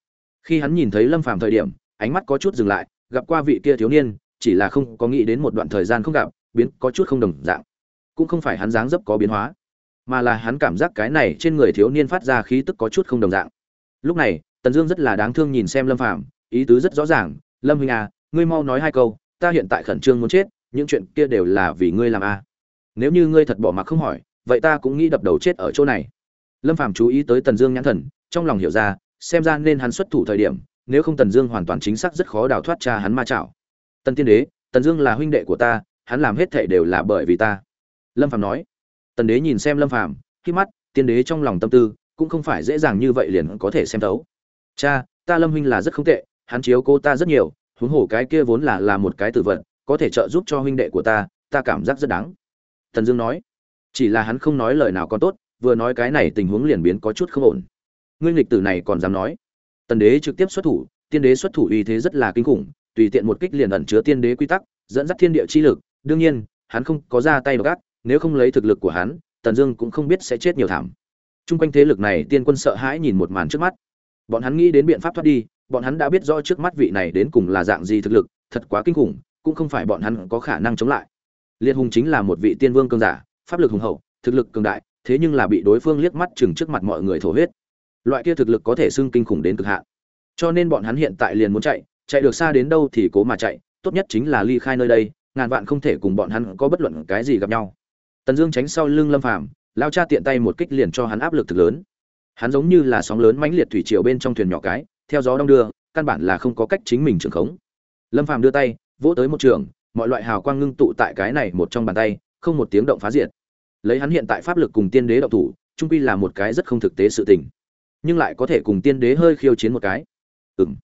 Speaker 1: khi hắn nhìn thấy lâm phàm thời điểm, ánh mắt có chút dừng lại, gặp qua vị kia thiếu niên, chỉ là không có nghĩ đến một đoạn thời gian không gặp, biến có chút không đồng dạng. Cũng không phải hắn dáng dấp có biến hóa, mà là hắn cảm giác cái này trên người thiếu niên phát ra khí tức có chút không đồng dạng. Lúc này, tần dương rất là đáng thương nhìn xem lâm phàm, ý tứ rất rõ ràng, lâm huynh à ngươi mau nói hai câu, ta hiện tại khẩn trương muốn chết, những chuyện kia đều là vì ngươi làm a à. nếu như ngươi thật bỏ mặc không hỏi, vậy ta cũng nghĩ đập đầu chết ở chỗ này lâm phàm chú ý tới tần dương nhãn thần, trong lòng hiểu ra, xem ra nên hắn xuất thủ thời điểm, nếu không tần dương hoàn toàn chính xác rất khó đào thoát cha hắn ma chảo. Tần tiên đế, tần dương là huynh đệ của ta, hắn làm hết thảy đều là bởi vì ta. Lâm phàm nói. Tần đế nhìn xem lâm phàm khi mắt, tiên đế trong lòng tâm tư, cũng không phải dễ dàng như vậy liền có thể xem thấu. Cha, ta lâm huynh là rất không tệ, hắn chiếu cô ta rất nhiều, huống hồ cái kia vốn là là một cái tử vận có thể trợ giúp cho huynh đệ của ta ta cảm giác rất đáng. Tần dương nói. Chỉ là hắn không nói lời nào còn tốt vừa nói cái này tình huống liền biến có chút không ổn. Ngươi nghịch tử này còn dám nói? Tần đế trực tiếp xuất thủ, tiên đế xuất thủ uy thế rất là kinh khủng, tùy tiện một kích liền ẩn chứa tiên đế quy tắc, dẫn dắt thiên địa chi lực. Đương nhiên, hắn không có ra tay gác nếu không lấy thực lực của hắn, tần dương cũng không biết sẽ chết nhiều thảm. Trung quanh thế lực này, tiên quân sợ hãi nhìn một màn trước mắt. Bọn hắn nghĩ đến biện pháp thoát đi, bọn hắn đã biết rõ trước mắt vị này đến cùng là dạng gì thực lực, thật quá kinh khủng, cũng không phải bọn hắn có khả năng chống lại. Liệt hùng chính là một vị tiên vương cường giả, pháp lực hùng hậu, thực lực cường đại thế nhưng là bị đối phương liếc mắt chừng trước mặt mọi người thổ huyết. Loại kia thực lực có thể xưng kinh khủng đến cực hạn. Cho nên bọn hắn hiện tại liền muốn chạy chạy được xa đến đâu thì cố mà chạy, tốt nhất chính là ly khai nơi đây, ngàn vạn không thể cùng bọn hắn có bất luận cái gì gặp nhau. Tần dương tránh sau lưng lâm phàm, lao cha tiện tay một kích liền cho hắn áp lực thực lớn. Hắn giống như là sóng lớn mãnh liệt thủy triều bên trong thuyền nhỏ cái, theo gió đông đưa, căn bản là không có cách chính mình trưởng khống. Lâm phàm đưa tay, vỗ tới một trường, mọi loại hào quang ngưng tụ tại cái này một trong bàn tay, không một tiếng động phá diệt lấy hắn hiện tại pháp lực cùng tiên đế động thủ, trung quy là một cái rất không thực tế sự tình. Nhưng lại có thể cùng tiên đế hơi khiêu chiến một cái. Ừng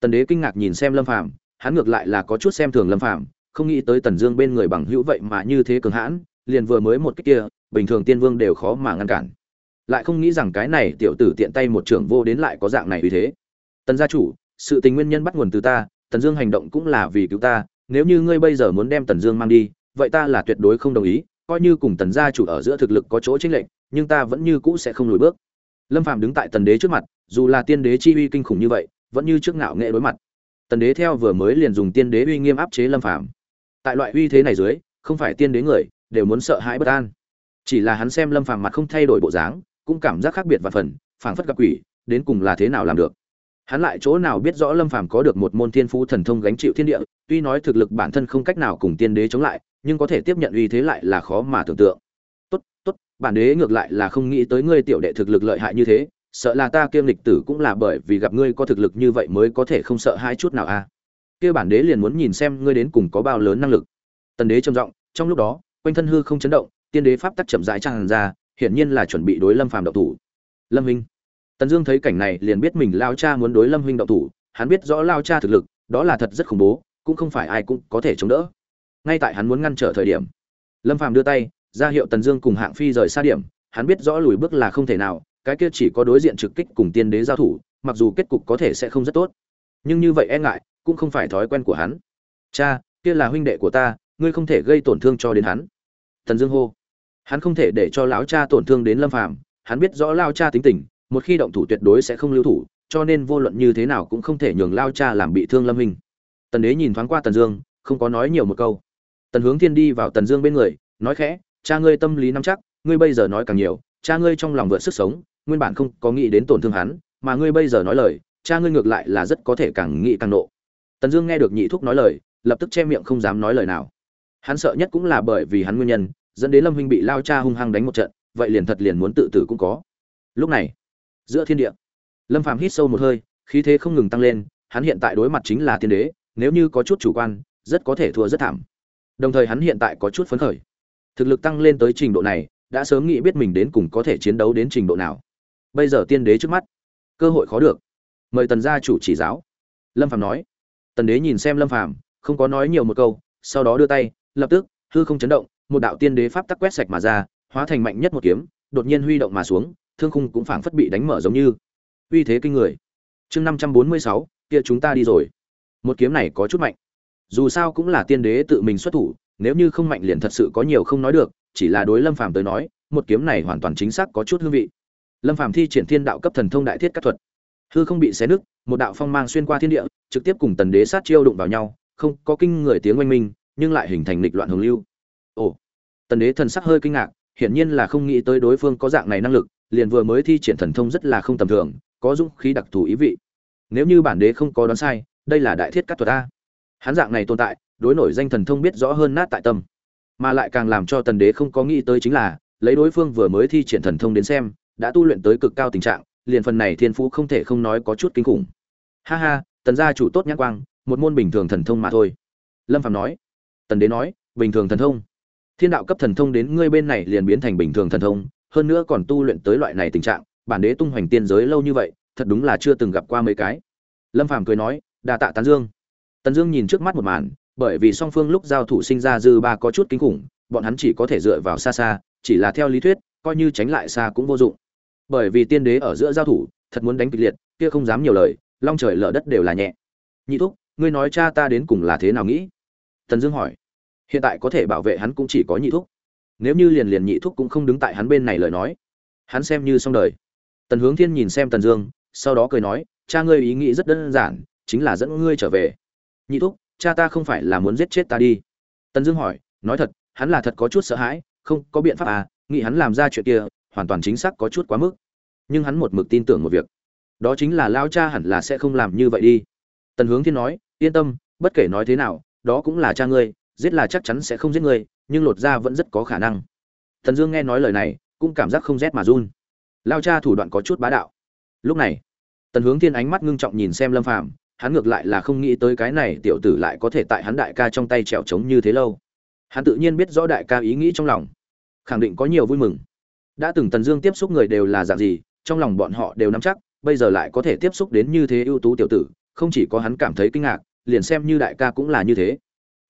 Speaker 1: tần đế kinh ngạc nhìn xem lâm phàm, hắn ngược lại là có chút xem thường lâm phàm, không nghĩ tới tần dương bên người bằng hữu vậy mà như thế cường hãn, liền vừa mới một cái kia, bình thường tiên vương đều khó mà ngăn cản. Lại không nghĩ rằng cái này tiểu tử tiện tay một trưởng vô đến lại có dạng này vì thế. Tần gia chủ, sự tình nguyên nhân bắt nguồn từ ta, tần dương hành động cũng là vì cứu ta, nếu như ngươi bây giờ muốn đem tần dương mang đi, vậy ta là tuyệt đối không đồng ý coi như cùng tần gia chủ ở giữa thực lực có chỗ chênh lệch, nhưng ta vẫn như cũ sẽ không lùi bước. Lâm phàm đứng tại tần đế trước mặt, dù là tiên đế chi uy kinh khủng như vậy, vẫn như trước ngạo nghệ đối mặt. Tần đế theo vừa mới liền dùng tiên đế uy nghiêm áp chế lâm phàm. Tại loại uy thế này dưới, không phải tiên đế người, đều muốn sợ hãi bất an. Chỉ là hắn xem lâm phàm mặt không thay đổi bộ dáng, cũng cảm giác khác biệt và phần, phảng phất gặp quỷ, đến cùng là thế nào làm được. Hắn lại chỗ nào biết rõ lâm phàm có được một môn thiên phú thần thông gánh chịu thiên địa, tuy nói thực lực bản thân không cách nào cùng tiên đế chống lại nhưng có thể tiếp nhận uy thế lại là khó mà tưởng tượng. Tốt tốt, bản đế ngược lại là không nghĩ tới ngươi tiểu đệ thực lực lợi hại như thế, sợ là ta kiêm lịch tử cũng là bởi vì gặp ngươi có thực lực như vậy mới có thể không sợ hai chút nào a à. kia bản đế liền muốn nhìn xem ngươi đến cùng có bao lớn năng lực. Tần đế trầm giọng, trong lúc đó, quanh thân hư không chấn động, tiên đế pháp tắc chậm rãi tràn ra, hiển nhiên là chuẩn bị đối lâm phàm động thủ. Lâm huynh tần dương thấy cảnh này liền biết mình lao cha muốn đối lâm huynh động thủ, hắn biết rõ lao cha thực lực, đó là thật rất khủng bố, cũng không phải ai cũng có thể chống đỡ ngay tại hắn muốn ngăn trở thời điểm. Lâm phàm đưa tay ra hiệu tần dương cùng hạng phi rời xa điểm hắn biết rõ lùi bước là không thể nào cái kia chỉ có đối diện trực kích cùng tiên đế giao thủ mặc dù kết cục có thể sẽ không rất tốt. Nhưng như vậy e ngại cũng không phải thói quen của hắn. Cha kia là huynh đệ của ta ngươi không thể gây tổn thương cho đến hắn. Tần Dương hô. Hắn không thể để cho lão cha tổn thương đến Lâm Phàm, hắn biết rõ lão cha tính tình, một khi động thủ tuyệt đối sẽ không lưu thủ, cho nên vô luận như thế nào cũng không thể nhường lão cha làm bị thương Lâm hình Tần Đế nhìn thoáng qua Tần Dương, không có nói nhiều một câu. Tần Hướng Thiên đi vào Tần Dương bên người, nói khẽ, "Cha ngươi tâm lý nắm chắc, ngươi bây giờ nói càng nhiều, cha ngươi trong lòng vượt sức sống, nguyên bản không có nghĩ đến tổn thương hắn, mà ngươi bây giờ nói lời, cha ngươi ngược lại là rất có thể càng nghĩ càng nộ." Tần Dương nghe được nhị thúc nói lời, lập tức che miệng không dám nói lời nào. Hắn sợ nhất cũng là bởi vì hắn nguyên nhân dẫn đến lâm huynh bị lao cha hung hăng đánh một trận vậy liền thật liền muốn tự tử cũng có. Lúc này giữa thiên địa lâm phàm hít sâu một hơi khí thế không ngừng tăng lên hắn hiện tại đối mặt chính là tiên đế nếu như có chút chủ quan rất có thể thua rất thảm đồng thời hắn hiện tại có chút phấn khởi. Thực lực tăng lên tới trình độ này, đã sớm nghĩ biết mình đến cùng có thể chiến đấu đến trình độ nào. Bây giờ tiên đế trước mắt, cơ hội khó được. Mời tần gia chủ chỉ giáo. Lâm phàm nói. Tần đế nhìn xem lâm phàm, không có nói nhiều một câu, sau đó đưa tay, lập tức, hư không chấn động, một đạo tiên đế pháp tắc quét sạch mà ra, hóa thành mạnh nhất một kiếm, đột nhiên huy động mà xuống, thương khung cũng phảng phất bị đánh mở giống như. Uy thế kinh người. Chương năm trăm bốn mươi sáu, kia chúng ta đi rồi. Một kiếm này có chút mạnh dù sao cũng là tiên đế tự mình xuất thủ, nếu như không mạnh liền thật sự có nhiều không nói được, chỉ là đối lâm phàm tới nói, một kiếm này hoàn toàn chính xác có chút hương vị. Lâm phàm thi triển thiên đạo cấp thần thông đại thiết các thuật. Hư không bị xé nứt, một đạo phong mang xuyên qua thiên địa, trực tiếp cùng tần đế sát chiêu đụng vào nhau, không có kinh người tiếng oanh minh, nhưng lại hình thành lịch loạn hồng lưu. Ồ, tần đế thần sắc hơi kinh ngạc, hiển nhiên là không nghĩ tới đối phương có dạng này năng lực, liền vừa mới thi triển thần thông rất là không tầm thường, có dũng khí đặc thù ý vị. Nếu như bản đế không có đoán sai, đây là đại thiết các thuật a hắn dạng này tồn tại, đối nổi danh thần thông biết rõ hơn nát tại tâm. Mà lại càng làm cho tần đế không có nghĩ tới chính là, lấy đối phương vừa mới thi triển thần thông đến xem, đã tu luyện tới cực cao tình trạng, liền phần này thiên phú không thể không nói có chút kinh khủng. Ha ha, tần gia chủ tốt nhãn quang, một môn bình thường thần thông mà thôi. Lâm phạm nói. Tần đế nói, bình thường thần thông. Thiên đạo cấp thần thông đến ngươi bên này liền biến thành bình thường thần thông, hơn nữa còn tu luyện tới loại này tình trạng, bản đế tung hoành tiên giới lâu như vậy, thật đúng là chưa từng gặp qua mấy cái. Lâm phàm cười nói đà tạ tán dương tần dương nhìn trước mắt một màn, bởi vì song phương lúc giao thủ sinh ra dư ba có chút kinh khủng, bọn hắn chỉ có thể dựa vào xa xa, chỉ là theo lý thuyết, coi như tránh lại xa cũng vô dụng. Bởi vì tiên đế ở giữa giao thủ, thật muốn đánh kịch liệt, kia không dám nhiều lời, long trời lở đất đều là nhẹ. Nhị thúc, ngươi nói cha ta đến cùng là thế nào nghĩ? Tần dương hỏi. Hiện tại có thể bảo vệ hắn cũng chỉ có nhị thúc. Nếu như liền liền nhị thúc cũng không đứng tại hắn bên này lời nói, hắn xem như xong đời. Tần hướng thiên nhìn xem tần dương, sau đó cười nói, cha ngươi ý nghĩ rất đơn giản, chính là dẫn ngươi trở về nhị thúc, cha ta không phải là muốn giết chết ta đi. Tần dương hỏi, nói thật, hắn là thật có chút sợ hãi, không, có biện pháp à nghĩ hắn làm ra chuyện kia, hoàn toàn chính xác có chút quá mức. Nhưng hắn một mực tin tưởng một việc, đó chính là lao cha hẳn là sẽ không làm như vậy đi. Tần hướng thiên nói, yên tâm, bất kể nói thế nào, đó cũng là cha ngươi, giết là chắc chắn sẽ không giết ngươi, nhưng lột ra vẫn rất có khả năng. Tần dương nghe nói lời này, cũng cảm giác không rét mà run. Lao cha thủ đoạn có chút bá đạo. Lúc này, tần hướng thiên ánh mắt ngưng trọng nhìn xem lâm phàm hắn ngược lại là không nghĩ tới cái này tiểu tử lại có thể tại hắn đại ca trong tay trèo trống như thế lâu. Hắn tự nhiên biết rõ đại ca ý nghĩ trong lòng. Khẳng định có nhiều vui mừng. Đã từng tần dương tiếp xúc người đều là dạng gì, trong lòng bọn họ đều nắm chắc, bây giờ lại có thể tiếp xúc đến như thế ưu tú tiểu tử, không chỉ có hắn cảm thấy kinh ngạc, liền xem như đại ca cũng là như thế.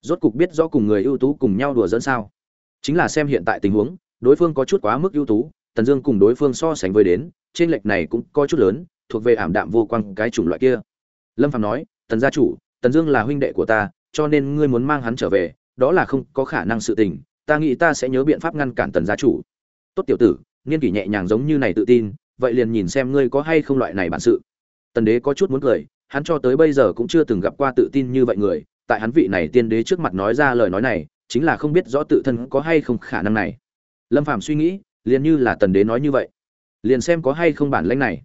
Speaker 1: Rốt cục biết rõ cùng người ưu tú cùng nhau đùa dẫn sao? Chính là xem hiện tại tình huống, đối phương có chút quá mức ưu tú, tần dương cùng đối phương so sánh với đến, trên lệch này cũng có chút lớn, thuộc về ảm đạm vô quang cái chủng loại kia lâm phạm nói, tần gia chủ, tần dương là huynh đệ của ta, cho nên ngươi muốn mang hắn trở về, đó là không có khả năng sự tình, ta nghĩ ta sẽ nhớ biện pháp ngăn cản tần gia chủ. Tốt tiểu tử, niên kỷ nhẹ nhàng giống như này tự tin, vậy liền nhìn xem ngươi có hay không loại này bản sự. Tần đế có chút muốn cười, hắn cho tới bây giờ cũng chưa từng gặp qua tự tin như vậy người, tại hắn vị này tiên đế trước mặt nói ra lời nói này, chính là không biết rõ tự thân có hay không khả năng này. Lâm phạm suy nghĩ, liền như là tần đế nói như vậy. Liền xem có hay không bản lãnh này.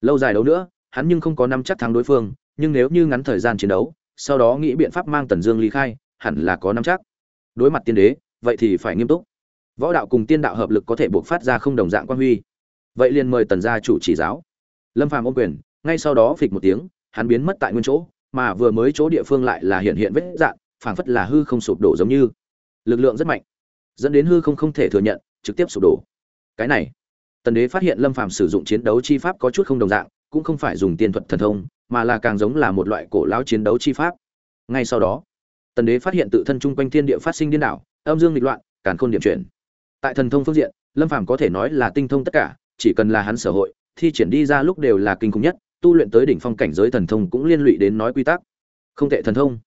Speaker 1: Lâu dài đấu nữa, hắn nhưng không có năm chắc thắng đối phương nhưng nếu như ngắn thời gian chiến đấu, sau đó nghĩ biện pháp mang tần dương ly khai, hẳn là có năm chắc. Đối mặt tiên đế, vậy thì phải nghiêm túc. Võ đạo cùng tiên đạo hợp lực có thể buộc phát ra không đồng dạng quan huy. Vậy liền mời tần gia chủ chỉ giáo. Lâm phàm ôm quyền, ngay sau đó phịch một tiếng, hắn biến mất tại nguyên chỗ, mà vừa mới chỗ địa phương lại là hiện hiện vết dạn phảng phất là hư không sụp đổ giống như. Lực lượng rất mạnh, dẫn đến hư không không thể thừa nhận, trực tiếp sụp đổ. Cái này, tần đế phát hiện lâm phàm sử dụng chiến đấu chi pháp có chút không đồng dạng, cũng không phải dùng tiên thuật thần thông mà là càng giống là một loại cổ lão chiến đấu chi pháp. Ngay sau đó, tần đế phát hiện tự thân chung quanh thiên địa phát sinh điên đảo, âm dương nghịch loạn, càn khôn điểm chuyển. Tại thần thông phương diện, lâm phàm có thể nói là tinh thông tất cả, chỉ cần là hắn sở hội, thi triển đi ra lúc đều là kinh khủng nhất, tu luyện tới đỉnh phong cảnh giới thần thông cũng liên lụy đến nói quy tắc. Không tệ thần thông.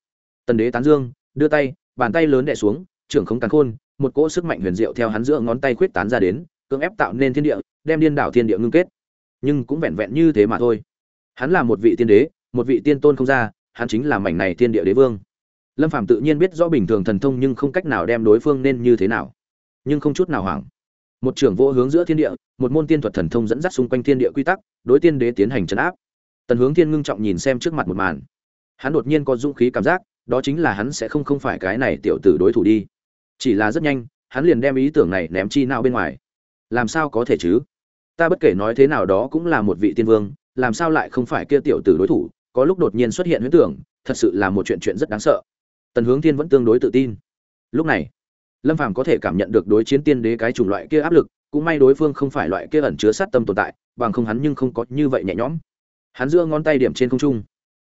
Speaker 1: Tần đế tán dương, đưa tay, bàn tay lớn đè xuống, trưởng không càn khôn, một cỗ sức mạnh huyền diệu theo hắn giữa ngón tay khuyết tán ra đến, cưỡng ép tạo nên thiên địa, đem điên đảo thiên địa ngưng kết. Nhưng cũng vẹn vẹn như thế mà thôi hắn là một vị tiên đế, một vị tiên tôn không ra, hắn chính là mảnh này tiên địa đế vương. Lâm phàm tự nhiên biết rõ bình thường thần thông nhưng không cách nào đem đối phương nên như thế nào. Nhưng không chút nào hoảng. Một trưởng vô hướng giữa thiên địa, một môn tiên thuật thần thông dẫn dắt xung quanh thiên địa quy tắc, đối tiên đế tiến hành trấn áp. Tần hướng thiên ngưng trọng nhìn xem trước mặt một màn. Hắn đột nhiên có dũng khí cảm giác, đó chính là hắn sẽ không không phải cái này tiểu tử đối thủ đi. Chỉ là rất nhanh, hắn liền đem ý tưởng này ném chi nào bên ngoài. Làm sao có thể chứ? Ta bất kể nói thế nào đó cũng là một vị tiên vương làm sao lại không phải kia tiểu tử đối thủ, có lúc đột nhiên xuất hiện huyễn tưởng, thật sự là một chuyện chuyện rất đáng sợ. Tần hướng thiên vẫn tương đối tự tin. Lúc này, lâm phàm có thể cảm nhận được đối chiến tiên đế cái chủng loại kia áp lực, cũng may đối phương không phải loại kia ẩn chứa sát tâm tồn tại, bằng không hắn nhưng không có như vậy nhẹ nhõm. Hắn giơ ngón tay điểm trên không trung,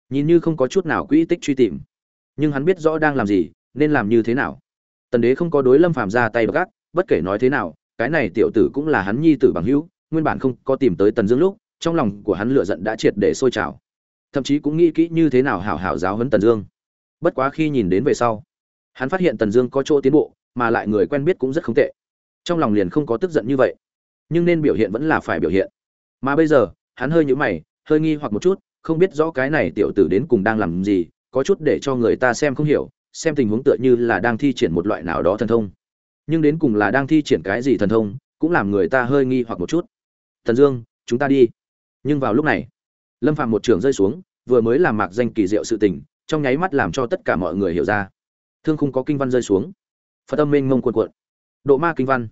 Speaker 1: nhìn như không có chút nào quỹ tích truy tìm, nhưng hắn biết rõ đang làm gì, nên làm như thế nào. Tần đế không có đối lâm phàm ra tay gác bất kể nói thế nào, cái này tiểu tử cũng là hắn nhi tử bằng hữu, nguyên bản không có tìm tới tần dương lúc trong lòng của hắn lửa giận đã triệt để sôi trào. Thậm chí cũng nghĩ kỹ như thế nào hảo hảo giáo huấn tần dương. Bất quá khi nhìn đến về sau, hắn phát hiện tần dương có chỗ tiến bộ, mà lại người quen biết cũng rất không tệ. Trong lòng liền không có tức giận như vậy. Nhưng nên biểu hiện vẫn là phải biểu hiện. Mà bây giờ, hắn hơi nhũ mày, hơi nghi hoặc một chút, không biết rõ cái này tiểu tử đến cùng đang làm gì, có chút để cho người ta xem không hiểu, xem tình huống tựa như là đang thi triển một loại nào đó thần thông. Nhưng đến cùng là đang thi triển cái gì thần thông, cũng làm người ta hơi nghi hoặc một chút. Thần dương, chúng ta đi nhưng vào lúc này, lâm phạm một trường rơi xuống, vừa mới làm mạc danh kỳ diệu sự tình, trong nháy mắt làm cho tất cả mọi người hiểu ra. Thương không có kinh văn rơi xuống. Phật âm minh mông cuộn cuộn. Độ ma kinh văn.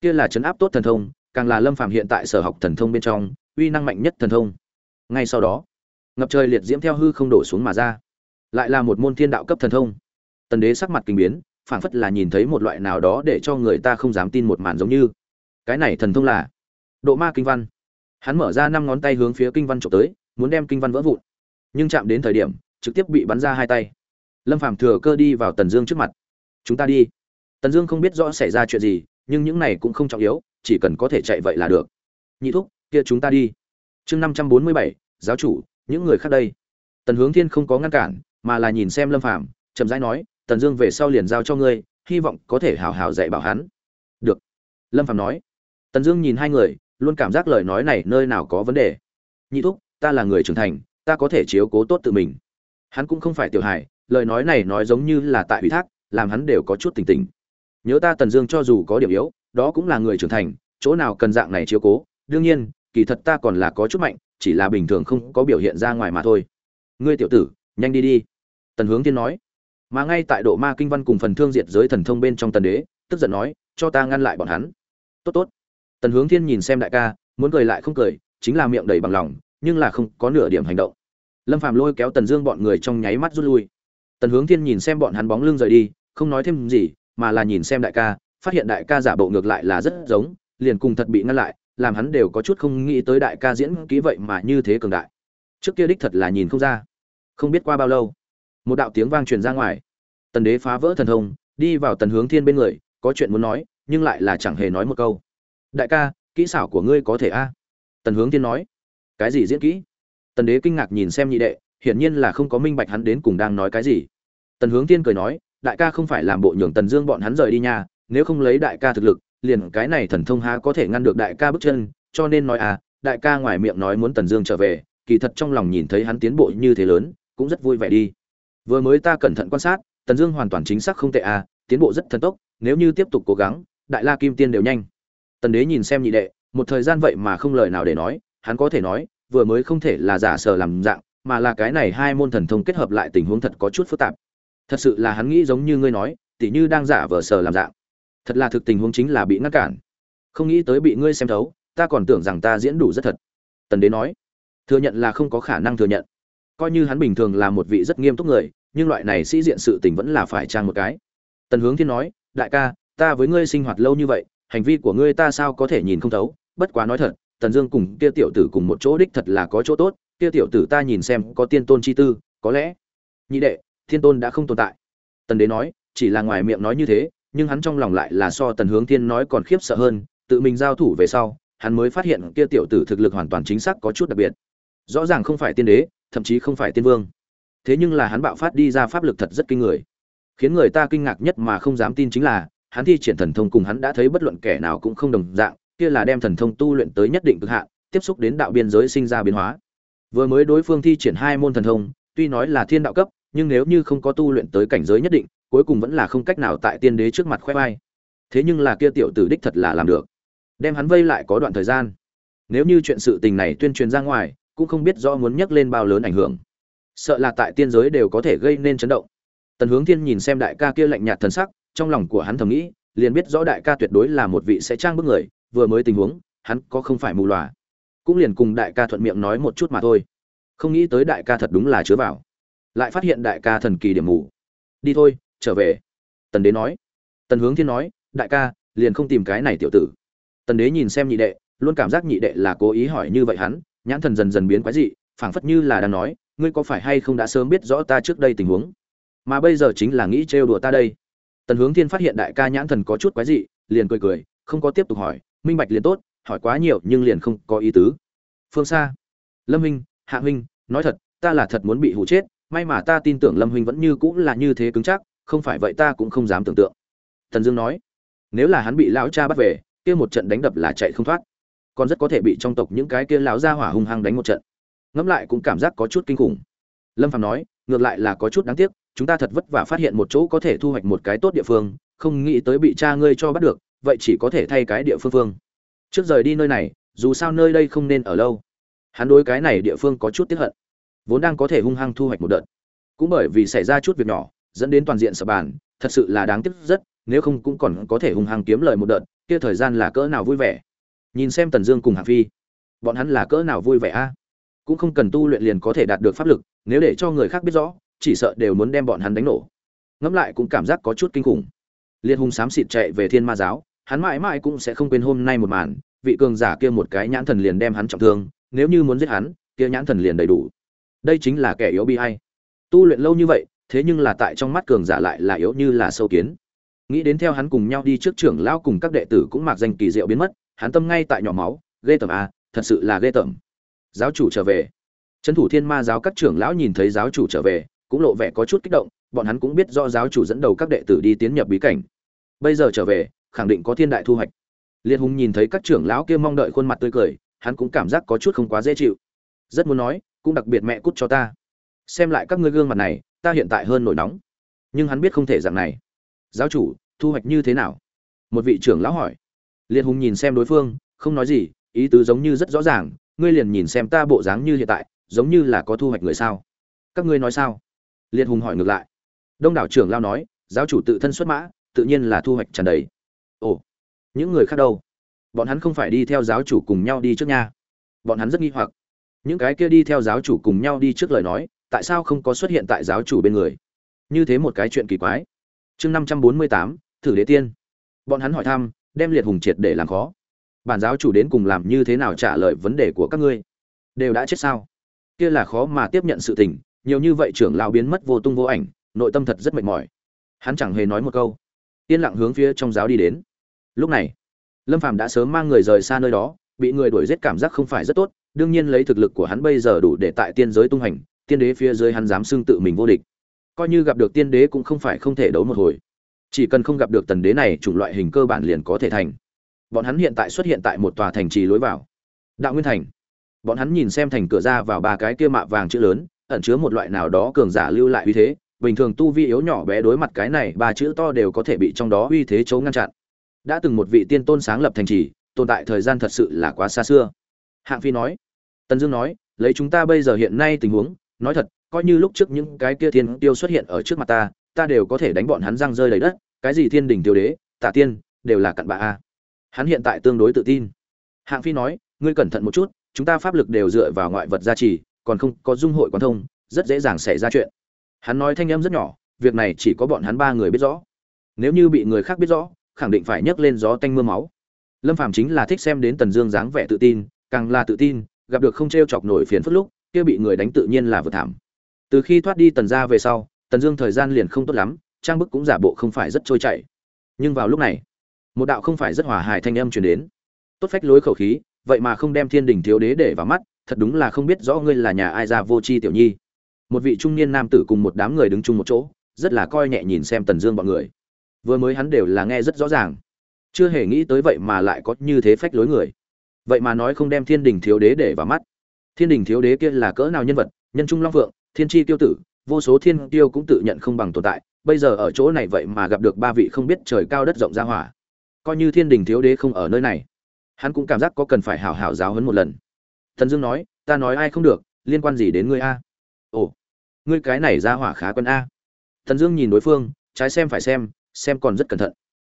Speaker 1: Kia là chấn áp tốt thần thông, càng là lâm phạm hiện tại sở học thần thông bên trong, uy năng mạnh nhất thần thông. Ngay sau đó, ngập trời liệt diễm theo hư không đổ xuống mà ra. Lại là một môn thiên đạo cấp thần thông. Tần đế sắc mặt kinh biến, phảng phất là nhìn thấy một loại nào đó để cho người ta không dám tin một màn giống như. Cái này thần thông là độ ma kinh văn hắn mở ra năm ngón tay hướng phía kinh văn trộm tới, muốn đem kinh văn vỡ vụn. Nhưng chạm đến thời điểm, trực tiếp bị bắn ra hai tay. Lâm phàm thừa cơ đi vào tần dương trước mặt. Chúng ta đi. Tần dương không biết rõ xảy ra chuyện gì, nhưng những này cũng không trọng yếu, chỉ cần có thể chạy vậy là được. Nhị thúc, kia chúng ta đi. Chương năm trăm bốn mươi bảy, giáo chủ, những người khác đây. Tần hướng thiên không có ngăn cản, mà là nhìn xem lâm phàm, chậm rãi nói, tần dương về sau liền giao cho ngươi, hy vọng có thể hào hào dạy bảo hắn. Được. Lâm phàm nói. Tần dương nhìn hai người luôn cảm giác lời nói này nơi nào có vấn đề. Nhị thúc, ta là người trưởng thành, ta có thể chiếu cố tốt tự mình. Hắn cũng không phải tiểu hài, lời nói này nói giống như là tại ủy thác, làm hắn đều có chút tỉnh tỉnh. Nhớ ta tần dương cho dù có điểm yếu, đó cũng là người trưởng thành, chỗ nào cần dạng này chiếu cố. Đương nhiên, kỳ thật ta còn là có chút mạnh, chỉ là bình thường không có biểu hiện ra ngoài mà thôi. Ngươi tiểu tử, nhanh đi đi. Tần hướng tiên nói. Mà ngay tại độ ma kinh văn cùng phần thương diệt giới thần thông bên trong tần đế, tức giận nói, cho ta ngăn lại bọn hắn. Tốt tốt tần hướng thiên nhìn xem đại ca, muốn cười lại không cười, chính là miệng đầy bằng lòng, nhưng là không có nửa điểm hành động. Lâm phàm lôi kéo tần dương bọn người trong nháy mắt rút lui. Tần hướng thiên nhìn xem bọn hắn bóng lưng rời đi, không nói thêm gì, mà là nhìn xem đại ca, phát hiện đại ca giả bộ ngược lại là rất giống, liền cùng thật bị ngăn lại, làm hắn đều có chút không nghĩ tới đại ca diễn kỹ vậy mà như thế cường đại. Trước kia đích thật là nhìn không ra. Không biết qua bao lâu, một đạo tiếng vang truyền ra ngoài. Tần đế phá vỡ thần thông, đi vào tần hướng thiên bên người, có chuyện muốn nói, nhưng lại là chẳng hề nói một câu đại ca, kỹ xảo của ngươi có thể a? Tần hướng thiên nói. Cái gì diễn kỹ? Tần đế kinh ngạc nhìn xem nhị đệ, hiển nhiên là không có minh bạch hắn đến cùng đang nói cái gì. Tần hướng thiên cười nói, đại ca không phải làm bộ nhường tần dương bọn hắn rời đi nha, nếu không lấy đại ca thực lực, liền cái này thần thông há có thể ngăn được đại ca bước chân, cho nên nói à đại ca ngoài miệng nói muốn tần dương trở về, kỳ thật trong lòng nhìn thấy hắn tiến bộ như thế lớn, cũng rất vui vẻ đi. Vừa mới ta cẩn thận quan sát, tần dương hoàn toàn chính xác không tệ à tiến bộ rất thần tốc, nếu như tiếp tục cố gắng, đại la kim tiên đều nhanh tần đế nhìn xem nhị đệ, một thời gian vậy mà không lời nào để nói, hắn có thể nói, vừa mới không thể là giả sờ làm dạng, mà là cái này hai môn thần thông kết hợp lại tình huống thật có chút phức tạp. Thật sự là hắn nghĩ giống như ngươi nói, tỉ như đang giả vờ sờ làm dạng. Thật là thực tình huống chính là bị ngăn cản. Không nghĩ tới bị ngươi xem thấu, ta còn tưởng rằng ta diễn đủ rất thật. Tần đế nói, thừa nhận là không có khả năng thừa nhận. Coi như hắn bình thường là một vị rất nghiêm túc người, nhưng loại này sĩ diện sự tình vẫn là phải trang một cái. Tần hướng thiên nói, đại ca, ta với ngươi sinh hoạt lâu như vậy hành vi của ngươi ta sao có thể nhìn không thấu? Bất quá nói thật, tần dương cùng kia tiểu tử cùng một chỗ đích thật là có chỗ tốt, kia tiểu tử ta nhìn xem có tiên tôn chi tư, có lẽ nhị đệ, thiên tôn đã không tồn tại. Tần đế nói, chỉ là ngoài miệng nói như thế, nhưng hắn trong lòng lại là so tần hướng thiên nói còn khiếp sợ hơn, tự mình giao thủ về sau, hắn mới phát hiện kia tiểu tử thực lực hoàn toàn chính xác có chút đặc biệt. Rõ ràng không phải tiên đế, thậm chí không phải tiên vương. Thế nhưng là hắn bạo phát đi ra pháp lực thật rất kinh người. Khiến người ta kinh ngạc nhất mà không dám tin chính là hắn thi triển thần thông cùng hắn đã thấy bất luận kẻ nào cũng không đồng dạng, kia là đem thần thông tu luyện tới nhất định cực hạn, tiếp xúc đến đạo biên giới sinh ra biến hóa. Vừa mới đối phương thi triển hai môn thần thông, tuy nói là thiên đạo cấp, nhưng nếu như không có tu luyện tới cảnh giới nhất định, cuối cùng vẫn là không cách nào tại tiên đế trước mặt khoe vai. Thế nhưng là kia tiểu tử đích thật là làm được. Đem hắn vây lại có đoạn thời gian. Nếu như chuyện sự tình này tuyên truyền ra ngoài, cũng không biết rõ muốn nhắc lên bao lớn ảnh hưởng. Sợ là tại tiên giới đều có thể gây nên chấn động. Tần hướng thiên nhìn xem đại ca kia lạnh nhạt thần sắc trong lòng của hắn thầm nghĩ, liền biết rõ đại ca tuyệt đối là một vị sẽ trang bức người, vừa mới tình huống, hắn có không phải mù lòa. Cũng liền cùng đại ca thuận miệng nói một chút mà thôi. Không nghĩ tới đại ca thật đúng là chứa vào. Lại phát hiện đại ca thần kỳ điểm mù. Đi thôi, trở về. Tần đế nói. Tần hướng thiên nói, đại ca, liền không tìm cái này tiểu tử. Tần đế nhìn xem nhị đệ, luôn cảm giác nhị đệ là cố ý hỏi như vậy hắn, nhãn thần dần dần biến quái dị, phảng phất như là đang nói, ngươi có phải hay không đã sớm biết rõ ta trước đây tình huống? Mà bây giờ chính là nghĩ trêu đùa ta đây tần hướng thiên phát hiện đại ca nhãn thần có chút quái dị, liền cười cười, không có tiếp tục hỏi, minh bạch liền tốt, hỏi quá nhiều nhưng liền không có ý tứ. Phương xa lâm huynh, hạ huynh, nói thật, ta là thật muốn bị hụ chết, may mà ta tin tưởng lâm huynh vẫn như cũng là như thế cứng chắc, không phải vậy ta cũng không dám tưởng tượng. Tần dương nói, nếu là hắn bị lão cha bắt về, kia một trận đánh đập là chạy không thoát, còn rất có thể bị trong tộc những cái kia lão gia hỏa hung hăng đánh một trận. Ngẫm lại cũng cảm giác có chút kinh khủng. Lâm phạm nói, ngược lại là có chút đáng tiếc chúng ta thật vất vả phát hiện một chỗ có thể thu hoạch một cái tốt địa phương, không nghĩ tới bị cha ngươi cho bắt được, vậy chỉ có thể thay cái địa phương phương. Trước rời đi nơi này, dù sao nơi đây không nên ở lâu. Hắn đối cái này địa phương có chút tiếc hận. Vốn đang có thể hung hăng thu hoạch một đợt. Cũng bởi vì xảy ra chút việc nhỏ, dẫn đến toàn diện sập bàn, thật sự là đáng tiếc rất, nếu không cũng còn có thể hung hăng kiếm lời một đợt, kia thời gian là cỡ nào vui vẻ. Nhìn xem tần dương cùng hạng phi, bọn hắn là cỡ nào vui vẻ a? Cũng không cần tu luyện liền có thể đạt được pháp lực, nếu để cho người khác biết rõ chỉ sợ đều muốn đem bọn hắn đánh nổ. Ngẫm lại cũng cảm giác có chút kinh khủng. Liệt hùng xám xịt chạy về thiên ma giáo, hắn mãi mãi cũng sẽ không quên hôm nay một màn, vị cường giả kia một cái nhãn thần liền đem hắn trọng thương, nếu như muốn giết hắn, kia nhãn thần liền đầy đủ. Đây chính là kẻ yếu bi hay tu luyện lâu như vậy, thế nhưng là tại trong mắt cường giả lại là yếu như là sâu kiến. Nghĩ đến theo hắn cùng nhau đi trước trưởng lão cùng các đệ tử cũng mặc danh kỳ diệu biến mất, hắn tâm ngay tại nhỏ máu, ghê tởm a thật sự là ghê tởm. Giáo chủ trở về. Trấn thủ thiên ma giáo các trưởng lão nhìn thấy giáo chủ trở về cũng lộ vẻ có chút kích động, bọn hắn cũng biết do giáo chủ dẫn đầu các đệ tử đi tiến nhập bí cảnh. Bây giờ trở về, khẳng định có thiên đại thu hoạch. Liệt hùng nhìn thấy các trưởng lão kia mong đợi khuôn mặt tươi cười, hắn cũng cảm giác có chút không quá dễ chịu. Rất muốn nói, cũng đặc biệt mẹ cút cho ta. Xem lại các ngươi gương mặt này, ta hiện tại hơn nổi nóng. Nhưng hắn biết không thể dạng này. Giáo chủ, thu hoạch như thế nào? Một vị trưởng lão hỏi. Liệt hùng nhìn xem đối phương, không nói gì, ý tứ giống như rất rõ ràng, ngươi liền nhìn xem ta bộ dáng như hiện tại, giống như là có thu hoạch người sao? Các ngươi nói sao? Liệt hùng hỏi ngược lại. Đông đảo trưởng lao nói, giáo chủ tự thân xuất mã, tự nhiên là thu hoạch tràn đầy. Ồ, những người khác đâu? Bọn hắn không phải đi theo giáo chủ cùng nhau đi trước nha. Bọn hắn rất nghi hoặc. Những cái kia đi theo giáo chủ cùng nhau đi trước lời nói, tại sao không có xuất hiện tại giáo chủ bên người? Như thế một cái chuyện kỳ quái. Chương năm trăm bốn mươi tám, thử đế tiên. Bọn hắn hỏi thăm, đem liệt hùng triệt để làm khó. Bản giáo chủ đến cùng làm như thế nào trả lời vấn đề của các ngươi? Đều đã chết sao? Kia là khó mà tiếp nhận sự tình nhiều như vậy trưởng lao biến mất vô tung vô ảnh, nội tâm thật rất mệt mỏi. Hắn chẳng hề nói một câu. Yên lặng hướng phía trong giáo đi đến. Lúc này, lâm phàm đã sớm mang người rời xa nơi đó, bị người đuổi giết cảm giác không phải rất tốt, đương nhiên lấy thực lực của hắn bây giờ đủ để tại tiên giới tung hành, tiên đế phía dưới hắn dám xưng tự mình vô địch. Coi như gặp được tiên đế cũng không phải không thể đấu một hồi. Chỉ cần không gặp được tần đế này, chủng loại hình cơ bản liền có thể thành. Bọn hắn hiện tại xuất hiện tại một tòa thành trì lối vào. Đạo nguyên thành. Bọn hắn nhìn xem thành cửa ra vào ba cái kia mạ vàng chữ lớn ẩn chứa một loại nào đó cường giả lưu lại uy thế, bình thường tu vi yếu nhỏ bé đối mặt cái này ba chữ to đều có thể bị trong đó uy thế chấu ngăn chặn. Đã từng một vị tiên tôn sáng lập thành trì, tồn tại thời gian thật sự là quá xa xưa. Hạng phi nói, tần dương nói, lấy chúng ta bây giờ hiện nay tình huống, nói thật, coi như lúc trước những cái kia thiên tiêu xuất hiện ở trước mặt ta ta đều có thể đánh bọn hắn răng rơi đầy đất, cái gì thiên đình tiêu đế tả tiên, đều là cặn bạ a. Hắn hiện tại tương đối tự tin. Hạng phi nói, ngươi cẩn thận một chút, chúng ta pháp lực đều dựa vào ngoại vật gia trì còn không có dung hội quan thông, rất dễ dàng xảy ra chuyện. Hắn nói thanh âm rất nhỏ, việc này chỉ có bọn hắn ba người biết rõ. Nếu như bị người khác biết rõ, khẳng định phải nhấc lên gió tanh mưa máu. Lâm phàm chính là thích xem đến tần dương dáng vẻ tự tin, càng là tự tin, gặp được không t r e o chọc nổi phiền phức lúc, kia bị người đánh tự nhiên là vừa thảm. Từ khi thoát đi tần ra về sau, tần dương thời gian liền không tốt lắm, trang bức cũng giả bộ không phải rất trôi chảy. Nhưng vào lúc này, một đạo không phải rất hòa hài thanh âm truyền đến. Tốt phách lối khẩu khí, vậy mà không đem thiên đình thiếu đế để vào mắt thật đúng là không biết rõ ngươi là nhà ai ra vô c h i tiểu nhi. Một vị trung niên nam tử cùng một đám người đứng chung một chỗ, rất là coi nhẹ nhìn xem tần dương bọn người. Vừa mới hắn đều là nghe rất rõ ràng. Chưa hề nghĩ tới vậy mà lại có như thế phách lối người. Vậy mà nói không đem thiên đình thiếu đế để vào mắt. Thiên đình thiếu đế kia là cỡ nào nhân vật, nhân trung long phượng, thiên tri tiêu tử, vô số thiên tiêu cũng tự nhận không bằng tồn tại, bây giờ ở chỗ này vậy mà gặp được ba vị không biết trời cao đất rộng ra hỏa. Coi như thiên đình thiếu đế không ở nơi này, hắn cũng cảm giác có cần phải hảo hảo giáo hấn một lần thần dương nói, ta nói ai không được, liên quan gì đến ngươi a? Ồ, ngươi cái này ra hỏa khá quân a. Thần dương nhìn đối phương, trái xem phải xem xem còn rất cẩn thận.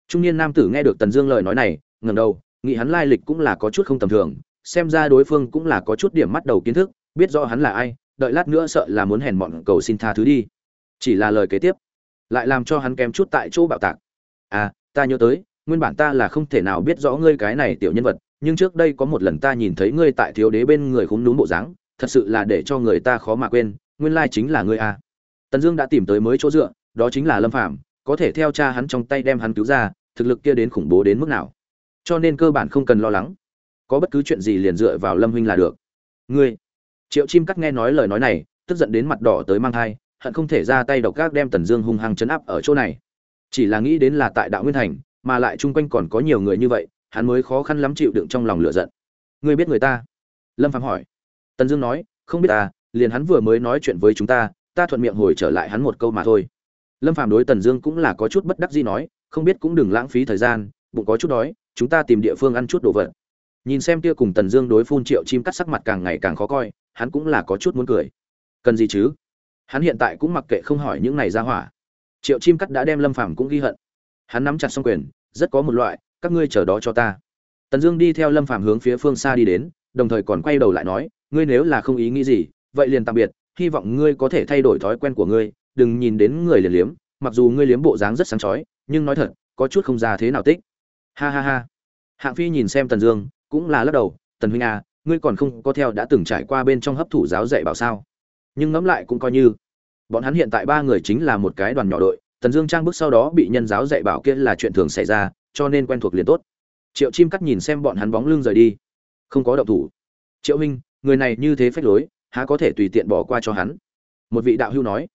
Speaker 1: Trung niên nam tử nghe được tần dương lời nói này, ngẩng đầu, nghĩ hắn lai lịch cũng là có chút không tầm thường, xem ra đối phương cũng là có chút điểm mắt đầu kiến thức, biết rõ hắn là ai, đợi lát nữa sợ là muốn hèn mọn cầu xin tha thứ đi. Chỉ là lời kế tiếp, lại làm cho hắn kém chút tại chỗ bạo tạc. À ta nhớ tới, nguyên bản ta là không thể nào biết rõ ngươi cái này tiểu nhân vật nhưng trước đây có một lần ta nhìn thấy ngươi tại thiếu đế bên người khúng núm bộ dáng, thật sự là để cho người ta khó mà quên, nguyên lai chính là ngươi à. tần dương đã tìm tới mới chỗ dựa, đó chính là lâm phạm có thể theo cha hắn trong tay đem hắn cứu ra, thực lực kia đến khủng bố đến mức nào. Cho nên cơ bản không cần lo lắng. Có bất cứ chuyện gì liền dựa vào lâm huynh là được. Ngươi. Triệu chim cắt nghe nói lời nói này, tức giận đến mặt đỏ tới mang thai, hận không thể ra tay độc gác đem tần dương hung hăng chấn áp ở chỗ này. Chỉ là nghĩ đến là tại đạo nguyên thành, mà lại chung quanh còn có nhiều người như vậy hắn mới khó khăn lắm chịu đựng trong lòng lửa giận. Ngươi biết người ta? Lâm phạm hỏi. Tần dương nói, không biết ta, liền hắn vừa mới nói chuyện với chúng ta ta thuận miệng hồi trở lại hắn một câu mà thôi. Lâm phạm đối tần dương cũng là có chút bất đắc gì nói, không biết cũng đừng lãng phí thời gian, bụng có chút đói, chúng ta tìm địa phương ăn chút đồ vật. Nhìn xem kia cùng tần dương đối phun triệu chim cắt sắc mặt càng ngày càng khó coi, hắn cũng là có chút muốn cười. Cần gì chứ? Hắn hiện tại cũng mặc kệ không hỏi những này ra hỏa. Triệu chim cắt đã đem lâm phàm cũng ghi hận. Hắn nắm chặt xong quyền, rất có một loại các ngươi chờ đó cho ta. Tần dương đi theo lâm phàm hướng phía phương xa đi đến, đồng thời còn quay đầu lại nói, ngươi nếu là không ý nghĩ gì, vậy liền tạm biệt, hy vọng ngươi có thể thay đổi thói quen của ngươi, đừng nhìn đến người liền liếm, mặc dù ngươi liếm bộ dáng rất sáng chói, nhưng nói thật, có chút không ra thế nào tích. Ha ha ha. Hạng phi nhìn xem tần dương, cũng là lắc đầu, tần huynh à ngươi còn không có theo đã từng trải qua bên trong hấp thụ giáo dạy bảo sao? Nhưng ngẫm lại cũng coi như. Bọn hắn hiện tại ba người chính là một cái đoàn nhỏ đội, tần dương trang bước sau đó bị nhân giáo dạy bảo kia là chuyện thường xảy ra cho nên quen thuộc liền tốt. Triệu chim cắt nhìn xem bọn hắn bóng lưng rời đi. Không có động thủ. Triệu huynh người này như thế phách lối, há có thể tùy tiện bỏ qua cho hắn? Một vị đạo hưu nói.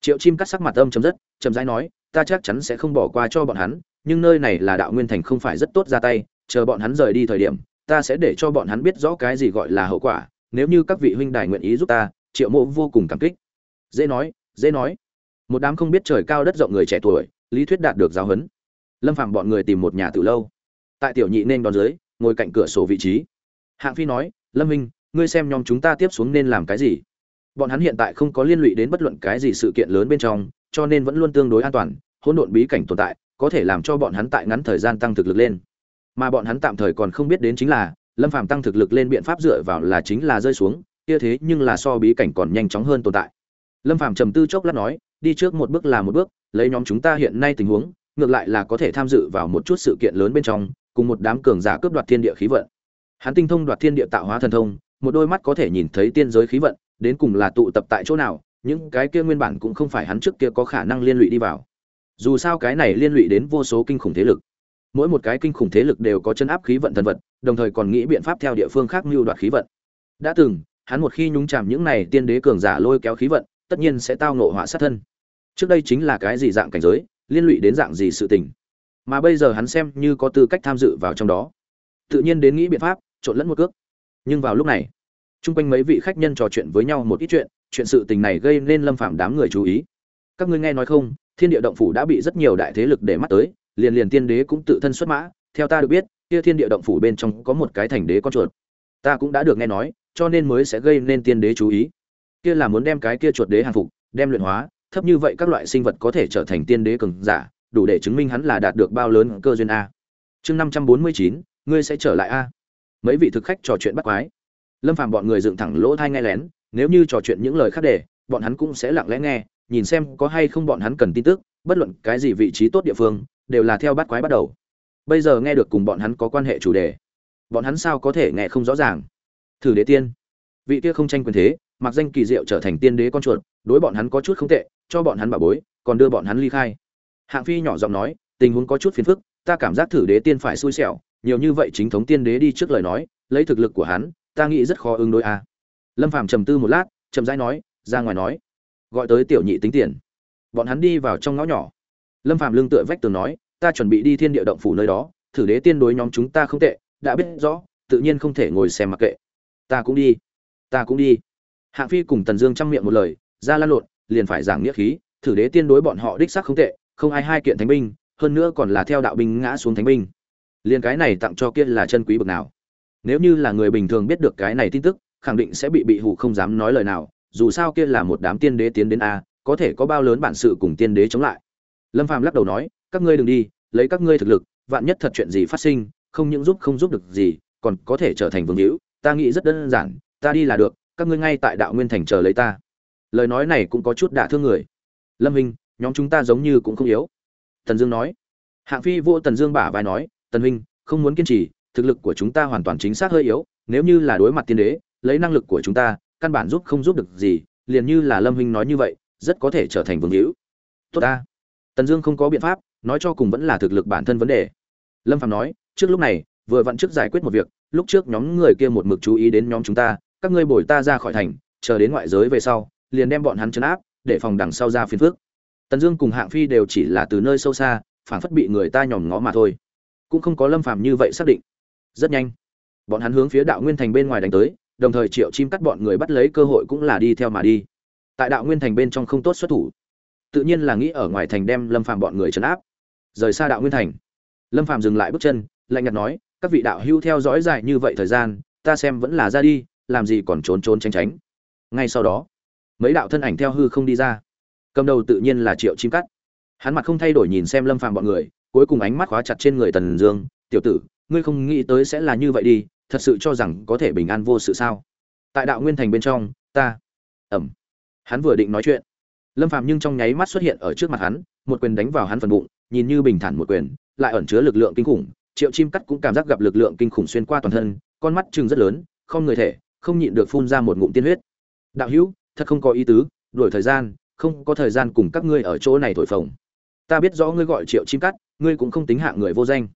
Speaker 1: Triệu chim cắt sắc mặt âm chấm dứt chậm rãi nói, ta chắc chắn sẽ không bỏ qua cho bọn hắn, nhưng nơi này là đạo nguyên thành không phải rất tốt ra tay, chờ bọn hắn rời đi thời điểm, ta sẽ để cho bọn hắn biết rõ cái gì gọi là hậu quả, nếu như các vị huynh đài nguyện ý giúp ta, triệu mộ vô cùng cảm kích. Dễ nói dễ nói. Một đám không biết trời cao đất rộng người trẻ tuổi, lý thuyết đạt được giáo huấn lâm phạm bọn người tìm một nhà từ lâu. Tại tiểu nhị nên đón dưới, ngồi cạnh cửa sổ vị trí. Hạng phi nói, lâm minh, ngươi xem nhóm chúng ta tiếp xuống nên làm cái gì? Bọn hắn hiện tại không có liên lụy đến bất luận cái gì sự kiện lớn bên trong, cho nên vẫn luôn tương đối an toàn, hỗn độn bí cảnh tồn tại, có thể làm cho bọn hắn tại ngắn thời gian tăng thực lực lên. Mà bọn hắn tạm thời còn không biết đến chính là, lâm phàm tăng thực lực lên biện pháp dựa vào là chính là rơi xuống, kia thế nhưng là so bí cảnh còn nhanh chóng hơn tồn tại. Lâm phàm trầm tư chốc lát nói, đi trước một bước là một bước, lấy nhóm chúng ta hiện nay tình huống ngược lại là có thể tham dự vào một chút sự kiện lớn bên trong, cùng một đám cường giả cướp đoạt thiên địa khí vận. Hắn tinh thông đoạt thiên địa tạo hóa thần thông, một đôi mắt có thể nhìn thấy tiên giới khí vận, đến cùng là tụ tập tại chỗ nào, những cái kia nguyên bản cũng không phải hắn trước kia có khả năng liên lụy đi vào. Dù sao cái này liên lụy đến vô số kinh khủng thế lực. Mỗi một cái kinh khủng thế lực đều có chân áp khí vận thần vật, đồng thời còn nghĩ biện pháp theo địa phương khác mưu đoạt khí vận. Đã từng, hắn một khi nhúng chạm những này tiên đế cường giả lôi kéo khí vận, tất nhiên sẽ tao ngộ họa sát thân. Trước đây chính là cái gì dạng cảnh giới liên lụy đến dạng gì sự tình. Mà bây giờ hắn xem như có tư cách tham dự vào trong đó. Tự nhiên đến nghĩ biện pháp, trộn lẫn một cước. Nhưng vào lúc này, chung quanh mấy vị khách nhân trò chuyện với nhau một ít chuyện chuyện sự tình này gây nên lâm phạm đám người chú ý. Các ngươi nghe nói không, thiên địa động phủ đã bị rất nhiều đại thế lực để mắt tới, liền liền tiên đế cũng tự thân xuất mã. Theo ta được biết, kia thiên địa động phủ bên trong có một cái thành đế con chuột. Ta cũng đã được nghe nói, cho nên mới sẽ gây nên tiên đế chú ý. Kia là muốn đem cái kia chuột đế hàng phục, đem luyện hóa thấp như vậy các loại sinh vật có thể trở thành tiên đế cường giả, đủ để chứng minh hắn là đạt được bao lớn cơ duyên a. Chương năm trăm bốn mươi chín, ngươi sẽ trở lại a. Mấy vị thực khách trò chuyện bắt quái. Lâm phàm bọn người dựng thẳng lỗ thai nghe lén, nếu như trò chuyện những lời khác để, bọn hắn cũng sẽ lặng lẽ nghe, nhìn xem có hay không bọn hắn cần tin tức, bất luận cái gì vị trí tốt địa phương, đều là theo bắt quái bắt đầu. Bây giờ nghe được cùng bọn hắn có quan hệ chủ đề. Bọn hắn sao có thể nghe không rõ ràng? Thử đế tiên. Vị kia không tranh quyền thế mặc danh kỳ diệu trở thành tiên đế con chuột, đối bọn hắn có chút không tệ, cho bọn hắn bà bối, còn đưa bọn hắn ly khai. Hạng phi nhỏ giọng nói, tình huống có chút phiền phức, ta cảm giác thử đế tiên phải xui xẻo, nhiều như vậy chính thống tiên đế đi trước lời nói, lấy thực lực của hắn, ta nghĩ rất khó ứng đối a lâm phàm trầm tư một lát, chậm rãi nói, ra ngoài nói, gọi tới tiểu nhị tính tiền. Bọn hắn đi vào trong ngõ nhỏ. Lâm phàm lưng tựa vách tường nói, ta chuẩn bị đi thiên địa động phủ nơi đó, thử đế tiên đối nhóm chúng ta không tệ, đã biết rõ, tự nhiên không thể ngồi xem mặc kệ. Ta cũng đi. Ta cũng đi hạng phi cùng tần dương chăm miệng một lời, ra lan lộn, liền phải giảng nghĩa khí, thử đế tiên đối bọn họ đích xác không tệ, không ai hai kiện thánh binh, hơn nữa còn là theo đạo binh ngã xuống thánh binh. Liền cái này tặng cho kia là chân quý bực nào? Nếu như là người bình thường biết được cái này tin tức, khẳng định sẽ bị bị hủ không dám nói lời nào, dù sao kia là một đám tiên đế tiến đến a, có thể có bao lớn bản sự cùng tiên đế chống lại. Lâm phàm lắc đầu nói, các ngươi đừng đi, lấy các ngươi thực lực, vạn nhất thật chuyện gì phát sinh, không những giúp không giúp được gì, còn có thể trở thành vương hữu, ta nghĩ rất đơn giản, ta đi là được các ngươi ngay tại đạo nguyên thành chờ lấy ta. Lời nói này cũng có chút đả thương người. Lâm hình nhóm chúng ta giống như cũng không yếu. Tần dương nói. Hạng phi vô tần dương bả vai nói, tần huynh, không muốn kiên trì, thực lực của chúng ta hoàn toàn chính xác hơi yếu, nếu như là đối mặt tiên đế, lấy năng lực của chúng ta, căn bản giúp không giúp được gì, liền như là lâm huynh nói như vậy, rất có thể trở thành vương hữu. Tốt ta. Tần dương không có biện pháp, nói cho cùng vẫn là thực lực bản thân vấn đề. Lâm phạm nói, trước lúc này, vừa vặn trước giải quyết một việc, lúc trước nhóm người kia một mực chú ý đến nhóm chúng ta các ngươi bồi ta ra khỏi thành, chờ đến ngoại giới về sau, liền đem bọn hắn chấn áp, để phòng đằng sau ra phiền phước tần dương cùng hạng phi đều chỉ là từ nơi sâu xa, phản phất bị người ta nhòm ngó mà thôi. Cũng không có lâm phàm như vậy xác định. Rất nhanh, bọn hắn hướng phía đạo nguyên thành bên ngoài đánh tới, đồng thời triệu chim cắt bọn người bắt lấy cơ hội cũng là đi theo mà đi. Tại đạo nguyên thành bên trong không tốt xuất thủ, tự nhiên là nghĩ ở ngoài thành đem lâm phàm bọn người trấn áp. Rời xa đạo nguyên thành, lâm phàm dừng lại bước chân, lạnh nhạt nói, các vị đạo hưu theo dõi dài như vậy thời gian, ta xem vẫn là ra đi làm gì còn trốn trốn tránh tránh. Ngay sau đó, mấy đạo thân ảnh theo hư không đi ra. Cầm đầu tự nhiên là triệu chim cắt. Hắn mặt không thay đổi nhìn xem lâm phàm bọn người, cuối cùng ánh mắt khóa chặt trên người tần dương. Tiểu tử, ngươi không nghĩ tới sẽ là như vậy đi, thật sự cho rằng có thể bình an vô sự sao? Tại đạo nguyên thành bên trong, ta ẩm hắn vừa định nói chuyện, lâm phàm nhưng trong nháy mắt xuất hiện ở trước mặt hắn, một quyền đánh vào hắn phần bụng, nhìn như bình thản một quyền, lại ẩn chứa lực lượng kinh khủng. Triệu chim cắt cũng cảm giác gặp lực lượng kinh khủng xuyên qua toàn thân, con mắt chừng rất lớn, không người thể không nhịn được phun ra một ngụm tiên huyết. Đạo hữu, thật không có ý tứ, đuổi thời gian, không có thời gian cùng các ngươi ở chỗ này thổi phồng. Ta biết rõ ngươi gọi triệu chim cắt, ngươi cũng không tính hạng người vô danh.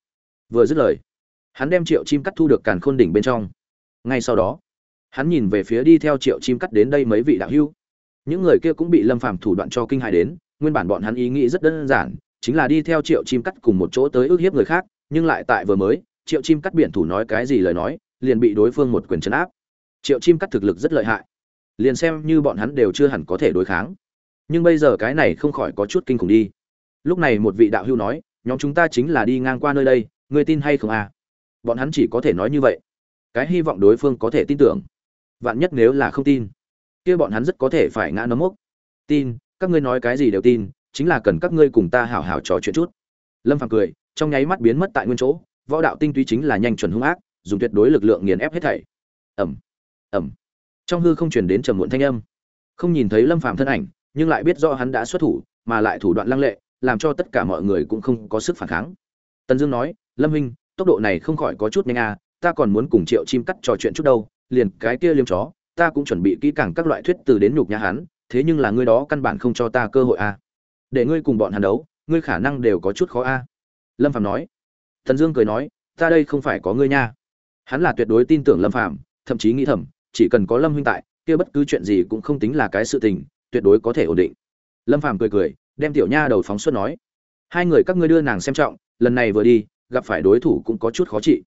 Speaker 1: Vừa dứt lời, hắn đem triệu chim cắt thu được càn khôn đỉnh bên trong. Ngay sau đó, hắn nhìn về phía đi theo triệu chim cắt đến đây mấy vị đạo hữu. Những người kia cũng bị lâm phàm thủ đoạn cho kinh hại đến, nguyên bản bọn hắn ý nghĩ rất đơn giản, chính là đi theo triệu chim cắt cùng một chỗ tới ước hiếp người khác, nhưng lại tại vừa mới, triệu chim cắt biển thủ nói cái gì lời nói, liền bị đối phương một quyền chấn áp triệu chim cắt thực lực rất lợi hại. Liền xem như bọn hắn đều chưa hẳn có thể đối kháng. Nhưng bây giờ cái này không khỏi có chút kinh khủng đi. Lúc này một vị đạo hưu nói, nhóm chúng ta chính là đi ngang qua nơi đây người tin hay không à? Bọn hắn chỉ có thể nói như vậy. Cái hy vọng đối phương có thể tin tưởng. Vạn nhất nếu là không tin, kia bọn hắn rất có thể phải ngã nấm mốc. Tin, các ngươi nói cái gì đều tin, chính là cần các ngươi cùng ta hảo hảo trò chuyện chút. Lâm phàm cười, trong nháy mắt biến mất tại nguyên chỗ, võ đạo tinh túy chính là nhanh chuẩn hung ác, dùng tuyệt đối lực lượng nghiền ép hết thảy. Ẩm ẩm. Trong hư không chuyển đến trầm muộn thanh âm. Không nhìn thấy lâm phàm thân ảnh, nhưng lại biết rõ hắn đã xuất thủ, mà lại thủ đoạn lăng lệ, làm cho tất cả mọi người cũng không có sức phản kháng. Tần dương nói, lâm huynh, tốc độ này không khỏi có chút nhanh à ta còn muốn cùng triệu chim cắt trò chuyện chút đâu, liền cái kia liêm chó, ta cũng chuẩn bị kỹ càng các loại thuyết từ đến nhục nhà hắn, thế nhưng là ngươi đó căn bản không cho ta cơ hội à. Để ngươi cùng bọn hắn đấu, ngươi khả năng đều có chút khó a lâm phạm nói. Tần dương cười nói, ta đây không phải có ngươi nha. Hắn là tuyệt đối tin tưởng lâm phạm thậm chí nghĩ thầm chỉ cần có lâm huynh tại kia bất cứ chuyện gì cũng không tính là cái sự tình tuyệt đối có thể ổn định lâm Phàm cười cười đem tiểu nha đầu phóng xuất nói hai người các ngươi đưa nàng xem trọng lần này vừa đi gặp phải đối thủ cũng có chút khó trị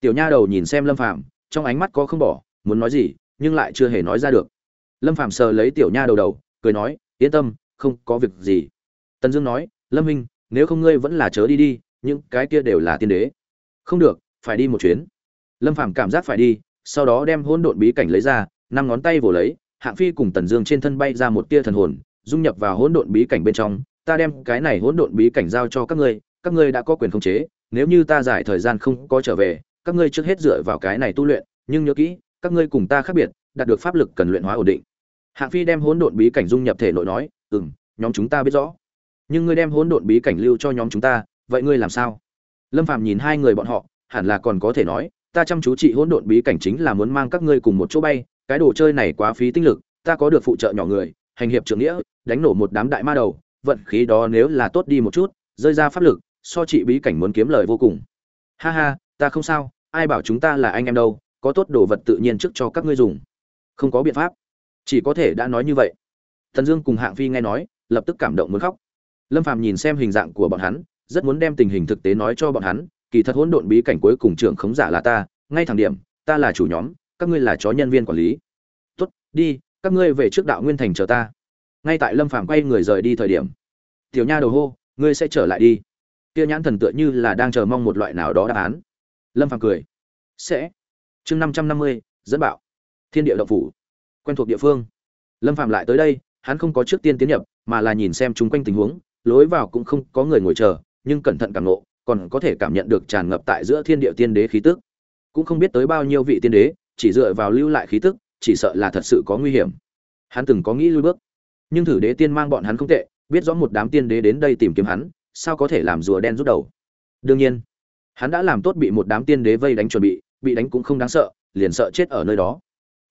Speaker 1: tiểu nha đầu nhìn xem lâm Phàm, trong ánh mắt có không bỏ muốn nói gì nhưng lại chưa hề nói ra được lâm Phàm sờ lấy tiểu nha đầu đầu cười nói yên tâm không có việc gì Tần Dương nói, "Lâm huynh nếu không ngươi vẫn là chớ đi đi, những cái kia đều là tiên đế." "Không được, phải đi một chuyến." Lâm Phàm cảm giác phải đi, sau đó đem hỗn độn bí cảnh lấy ra, năm ngón tay vồ lấy, Hạng Phi cùng Tần Dương trên thân bay ra một tia thần hồn, dung nhập vào hỗn độn bí cảnh bên trong, ta đem cái này hỗn độn bí cảnh giao cho các ngươi, các ngươi đã có quyền khống chế, nếu như ta giải thời gian không có trở về, các ngươi trước hết dựa vào cái này tu luyện, nhưng nhớ kỹ, các ngươi cùng ta khác biệt, đạt được pháp lực cần luyện hóa ổn định. Hạng Phi đem hỗn độn bí cảnh dung nhập thể nội nói, "Ừm, nhóm chúng ta biết rõ." nhưng ngươi đem hỗn độn bí cảnh lưu cho nhóm chúng ta vậy ngươi làm sao lâm phàm nhìn hai người bọn họ hẳn là còn có thể nói ta chăm chú trị hỗn độn bí cảnh chính là muốn mang các ngươi cùng một chỗ bay, cái đồ chơi này quá phí tinh lực, ta có được phụ trợ nhỏ người, hành hiệp trưởng nghĩa, đánh nổ một đám đại ma đầu, vận khí đó nếu là tốt đi một chút, rơi ra pháp lực, so trị bí cảnh muốn kiếm lời vô cùng. Ha ha, ta không sao, ai bảo chúng ta là anh em đâu, có tốt đồ vật tự nhiên trước cho các ngươi dùng. Không có biện pháp. Chỉ có thể đã nói như vậy. Thần dương cùng hạng phi nghe nói, lập tức cảm động muốn khóc. Lâm phàm nhìn xem hình dạng của bọn hắn, rất muốn đem tình hình thực tế nói cho bọn hắn kỳ thật hỗn độn bí cảnh cuối cùng trưởng khống giả là ta, ngay thẳng điểm, ta là chủ nhóm, các ngươi là chó nhân viên quản lý. Tốt, đi, các ngươi về trước đạo nguyên thành chờ ta. Ngay tại lâm phàm quay người rời đi thời điểm, tiểu nha đầu hô, ngươi sẽ trở lại đi. Kia nhãn thần tựa như là đang chờ mong một loại nào đó đáp án. Lâm phàm cười, sẽ. Chương năm trăm năm mươi, dẫn bạo. Thiên địa động phủ, quen thuộc địa phương. Lâm phàm lại tới đây, hắn không có trước tiên tiến nhập, mà là nhìn xem chúng quanh tình huống, lối vào cũng không có người ngồi chờ, nhưng cẩn thận cảm nộ còn có thể cảm nhận được tràn ngập tại giữa thiên địa tiên đế khí tức. Cũng không biết tới bao nhiêu vị tiên đế chỉ dựa vào lưu lại khí tức chỉ sợ là thật sự có nguy hiểm. Hắn từng có nghĩ lui bước nhưng thử đế tiên mang bọn hắn không tệ biết rõ một đám tiên đế đến đây tìm kiếm hắn sao có thể làm rùa đen rút đầu? Đương nhiên hắn đã làm tốt bị một đám tiên đế vây đánh chuẩn bị bị đánh cũng không đáng sợ liền sợ chết ở nơi đó.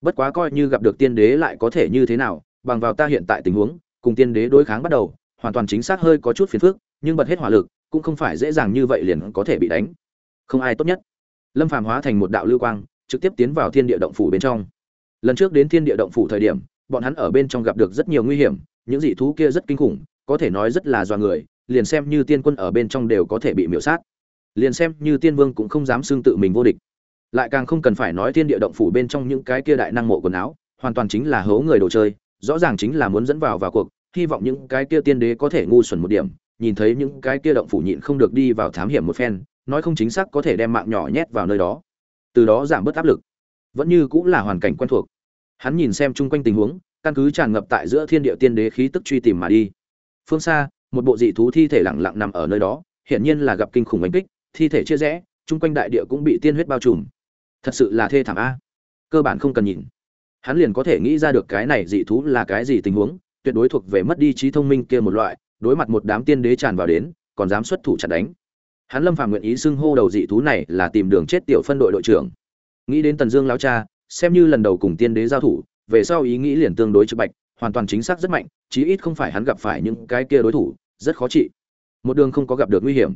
Speaker 1: Bất quá coi như gặp được tiên đế lại có thể như thế nào bằng vào ta hiện tại tình huống cùng tiên đế đối kháng bắt đầu hoàn toàn chính xác hơi có chút phiền phức, nhưng bật hết hỏa lực, cũng không phải dễ dàng như vậy liền có thể bị đánh. Không ai tốt nhất. Lâm Phàm hóa thành một đạo lưu quang, trực tiếp tiến vào thiên địa động phủ bên trong. lần trước đến thiên địa động phủ thời điểm bọn hắn ở bên trong gặp được rất nhiều nguy hiểm những dị thú kia rất kinh khủng có thể nói rất là do người liền xem như tiên quân ở bên trong đều có thể bị miểu sát liền xem như tiên vương cũng không dám xưng tự mình vô địch lại càng không cần phải nói thiên địa động phủ bên trong những cái kia đại năng mộ quần áo hoàn toàn chính là hố người đồ chơi rõ ràng chính là muốn dẫn vào vào cuộc hy vọng những cái kia tiên đế có thể ngu xuẩn một điểm nhìn thấy những cái kia động phủ nhịn không được đi vào thám hiểm một phen, nói không chính xác có thể đem mạng nhỏ nhét vào nơi đó. Từ đó giảm bớt áp lực. Vẫn như cũng là hoàn cảnh quen thuộc. Hắn nhìn xem chung quanh tình huống, căn cứ tràn ngập tại giữa thiên địa tiên đế khí tức truy tìm mà đi. Phương xa, một bộ dị thú thi thể lặng lặng nằm ở nơi đó, hiển nhiên là gặp kinh khủng đánh kích, thi thể chia rẽ, chung quanh đại địa cũng bị tiên huyết bao trùm. Thật sự là thê thảm a. Cơ bản không cần nhìn. Hắn liền có thể nghĩ ra được cái này dị thú là cái gì tình huống, tuyệt đối thuộc về mất đi trí thông minh kia một loại đối mặt một đám tiên đế tràn vào đến, còn dám xuất thủ chặn đánh. Hắn lâm phàm nguyện ý xưng hô đầu dị thú này là tìm đường chết tiểu phân đội đội trưởng. Nghĩ đến tần dương lão cha, xem như lần đầu cùng tiên đế giao thủ, về sau ý nghĩ liền tương đối trực bạch, hoàn toàn chính xác rất mạnh, chí ít không phải hắn gặp phải những cái kia đối thủ, rất khó trị. Một đường không có gặp được nguy hiểm.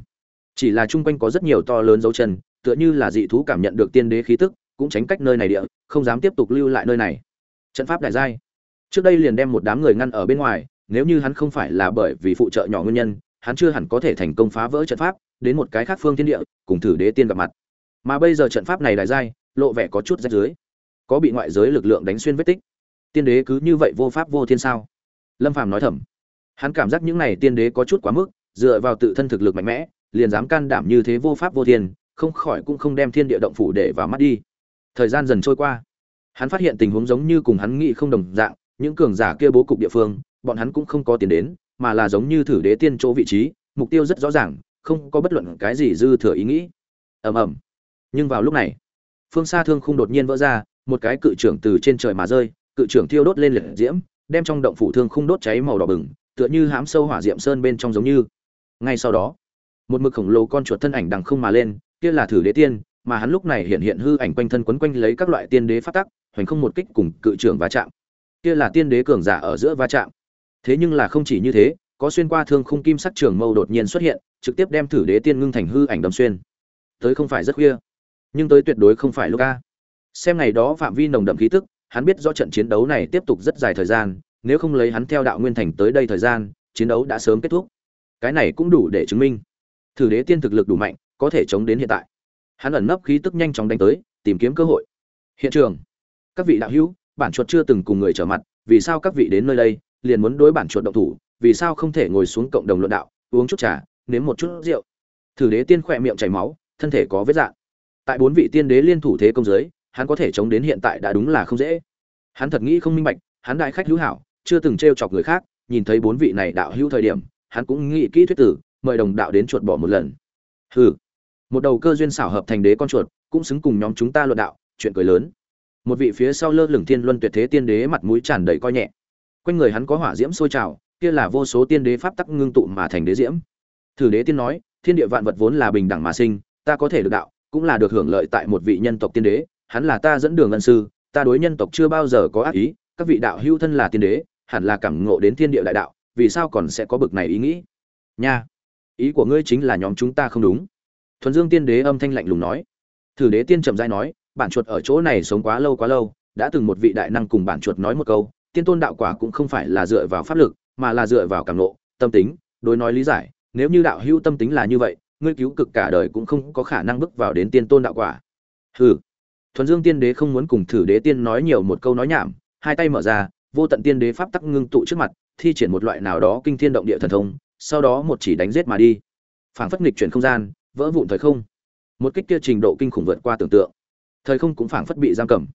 Speaker 1: Chỉ là chung quanh có rất nhiều to lớn dấu chân, tựa như là dị thú cảm nhận được tiên đế khí tức, cũng tránh cách nơi này địa, không dám tiếp tục lưu lại nơi này. Trận pháp đại giai. Trước đây liền đem một đám người ngăn ở bên ngoài nếu như hắn không phải là bởi vì phụ trợ nhỏ nguyên nhân, hắn chưa hẳn có thể thành công phá vỡ trận pháp, đến một cái khác phương thiên địa, cùng thử đế tiên gặp mặt. Mà bây giờ trận pháp này đại giai lộ vẻ có chút rách dưới có bị ngoại giới lực lượng đánh xuyên vết tích. Tiên đế cứ như vậy vô pháp vô thiên sao? Lâm phàm nói thầm. Hắn cảm giác những này tiên đế có chút quá mức, dựa vào tự thân thực lực mạnh mẽ, liền dám can đảm như thế vô pháp vô thiên, không khỏi cũng không đem thiên địa động phủ để vào mắt đi. Thời gian dần trôi qua. Hắn phát hiện tình huống giống như cùng hắn nghĩ không đồng dạng, những cường giả kia bố cục địa phương bọn hắn cũng không có tiền đến, mà là giống như thử đế tiên chỗ vị trí, mục tiêu rất rõ ràng, không có bất luận cái gì dư thừa ý nghĩ. Ầm ầm. Nhưng vào lúc này, phương xa thương khung đột nhiên vỡ ra, một cái cự trưởng từ trên trời mà rơi, cự trưởng thiêu đốt lên liệt diễm, đem trong động phủ thương khung đốt cháy màu đỏ bừng, tựa như hám sâu hỏa diệm sơn bên trong giống như. Ngay sau đó, một mực khổng lồ con chuột thân ảnh đằng không mà lên, kia là thử đế tiên, mà hắn lúc này hiện hiện hư ảnh quanh thân quấn quanh lấy các loại tiên đế phát tắc, hoành không một kích cùng cự trưởng va chạm. Kia là tiên đế cường giả ở giữa va chạm thế nhưng là không chỉ như thế, có xuyên qua thương khung kim sắc trường mâu đột nhiên xuất hiện, trực tiếp đem thử đế tiên ngưng thành hư ảnh đâm xuyên. Tới không phải rất khuya, nhưng tới tuyệt đối không phải lúc a. Xem ngày đó phạm vi nồng đậm khí tức, hắn biết do trận chiến đấu này tiếp tục rất dài thời gian, nếu không lấy hắn theo đạo nguyên thành tới đây thời gian, chiến đấu đã sớm kết thúc. Cái này cũng đủ để chứng minh, thử đế tiên thực lực đủ mạnh, có thể chống đến hiện tại. Hắn ẩn nấp khí tức nhanh chóng đánh tới, tìm kiếm cơ hội. Hiện trường, các vị đạo hữu, bản chuột chưa từng cùng người trở mặt, vì sao các vị đến nơi đây? Liền muốn đối bản chuột động thủ, vì sao không thể ngồi xuống cộng đồng luận đạo, uống chút trà, nếm một chút rượu. Thử đế tiên khỏe miệng chảy máu, thân thể có vết dạn tại bốn vị tiên đế liên thủ thế công giới hắn có thể chống đến hiện tại đã đúng là không dễ. Hắn thật nghĩ không minh bạch, hắn đại khách hữu hảo, chưa từng t chọc người khác, nhìn thấy bốn vị này đạo hữu thời điểm, hắn cũng nghĩ kỹ thuyết tử, mời đồng đạo đến chuột bỏ một lần. Hừ. Một đầu cơ duyên xảo hợp thành đế con chuột, cũng xứng cùng nhóm chúng ta luận đạo, chuyện cười lớn. Một vị phía sau lơ lửng thiên luân tuyệt thế tiên đế mặt mũi tràn đầy coi nhẹ quanh người hắn có hỏa diễm sôi trào, kia là vô số tiên đế pháp tắc ngưng tụ mà thành đế diễm. Thử đế tiên nói, thiên địa vạn vật vốn là bình đẳng mà sinh, ta có thể được đạo, cũng là được hưởng lợi tại một vị nhân tộc tiên đế, hắn là ta dẫn đường ân sư, ta đối nhân tộc chưa bao giờ có ác ý, các vị đạo hữu thân là tiên đế, hẳn là cảm ngộ đến thiên địa đại đạo, vì sao còn sẽ có bực này ý nghĩ? Nha, ý của ngươi chính là nhóm chúng ta không đúng. Thuần dương tiên đế âm thanh lạnh lùng nói. Thử đế tiên trầm dai nói, bản chuột ở chỗ này sống quá lâu quá lâu, đã từng một vị đại năng cùng bản chuột nói một câu tiên tôn đạo quả cũng không phải là dựa vào pháp lực mà là dựa vào cảm ngộ, tâm tính đối nói lý giải. Nếu như đạo hữu tâm tính là như vậy ngươi cứu cực cả đời cũng không có khả năng bước vào đến tiên tôn đạo quả. Hừ. Thuần dương tiên đế không muốn cùng thử đế tiên nói nhiều một câu nói nhảm hai tay mở ra vô tận tiên đế pháp tắc ngưng tụ trước mặt thi triển một loại nào đó kinh thiên động địa thần thông sau đó một chỉ đánh giết mà đi. Phảng phất nghịch chuyển không gian vỡ vụn thời không. Một kích kia trình độ kinh khủng vượt qua tưởng tượng. Thời không cũng phảng phất bị giam cầm.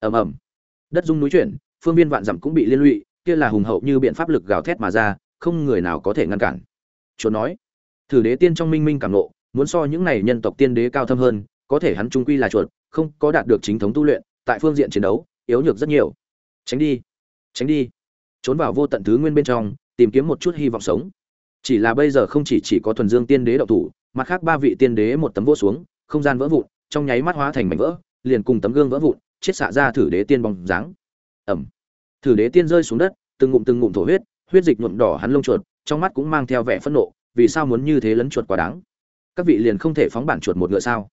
Speaker 1: Ầm ầm. Đất rung núi chuyển phương viên vạn dặm cũng bị liên lụy, kia là hùng hậu như biện pháp lực gào thét mà ra, không người nào có thể ngăn cản. Chúa nói, thử đế tiên trong minh minh cảm nộ muốn so những này nhân tộc tiên đế cao thâm hơn, có thể hắn trung quy là chuột, không có đạt được chính thống tu luyện, tại phương diện chiến đấu, yếu nhược rất nhiều. Tránh đi tránh đi. Trốn vào vô tận thứ nguyên bên trong, tìm kiếm một chút hy vọng sống. Chỉ là bây giờ không chỉ chỉ có thuần dương tiên đế đậu thủ, mặt khác ba vị tiên đế một tấm vỗ xuống, không gian vỡ vụn, trong nháy mắt hóa thành mảnh vỡ, liền cùng tấm gương vỡ vụn, chiết xạ ra thử đế tiên bóng dáng ẩm. Thử đế tiên rơi xuống đất, từng ngụm từng ngụm thổ huyết huyết dịch nhuộm đỏ hắn lông chuột, trong mắt cũng mang theo vẻ phẫn nộ, vì sao muốn như thế lấn chuột quá đáng? Các vị liền không thể phóng bản chuột một ngựa sao?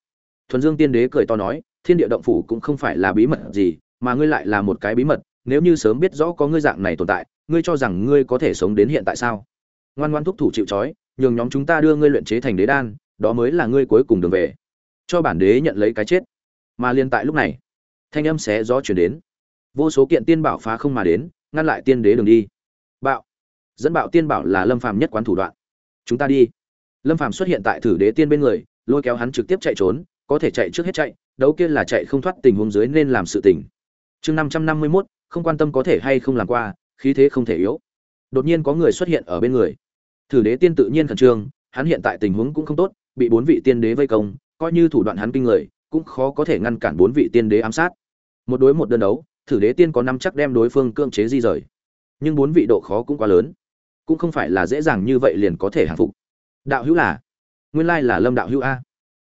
Speaker 1: Thuần dương tiên đế cười to nói, thiên địa động phủ cũng không phải là bí mật gì, mà ngươi lại là một cái bí mật, nếu như sớm biết rõ có ngươi dạng này tồn tại, ngươi cho rằng ngươi có thể sống đến hiện tại sao? Ngoan ngoan thúc thủ chịu trói, nhường nhóm chúng ta đưa ngươi luyện chế thành đế đan, đó mới là ngươi cuối cùng đường về. Cho bản đế nhận lấy cái chết. Mà liên tại lúc này, thanh âm xé gió chuyển đến vô số kiện tiên bảo phá không mà đến, ngăn lại tiên đế đường đi. Bạo. Dẫn bạo tiên bảo là lâm phàm nhất quán thủ đoạn. Chúng ta đi. Lâm phàm xuất hiện tại thử đế tiên bên người, lôi kéo hắn trực tiếp chạy trốn, có thể chạy trước hết chạy, đấu kia là chạy không thoát tình huống dưới nên làm sự tình. Chương năm trăm năm mươi mốt, không quan tâm có thể hay không làm qua, khí thế không thể yếu. Đột nhiên có người xuất hiện ở bên người. Thử đế tiên tự nhiên khẩn trương, hắn hiện tại tình huống cũng không tốt, bị bốn vị tiên đế vây công, coi như thủ đoạn hắn kinh người, cũng khó có thể ngăn cản bốn vị tiên đế ám sát. Một đối một đơn đấu thử đế tiên có năm chắc đem đối phương cưỡng chế di rời. Nhưng bốn vị độ khó cũng quá lớn. Cũng không phải là dễ dàng như vậy liền có thể hạ phục. Đạo hữu là? Nguyên lai là lâm đạo hữu a.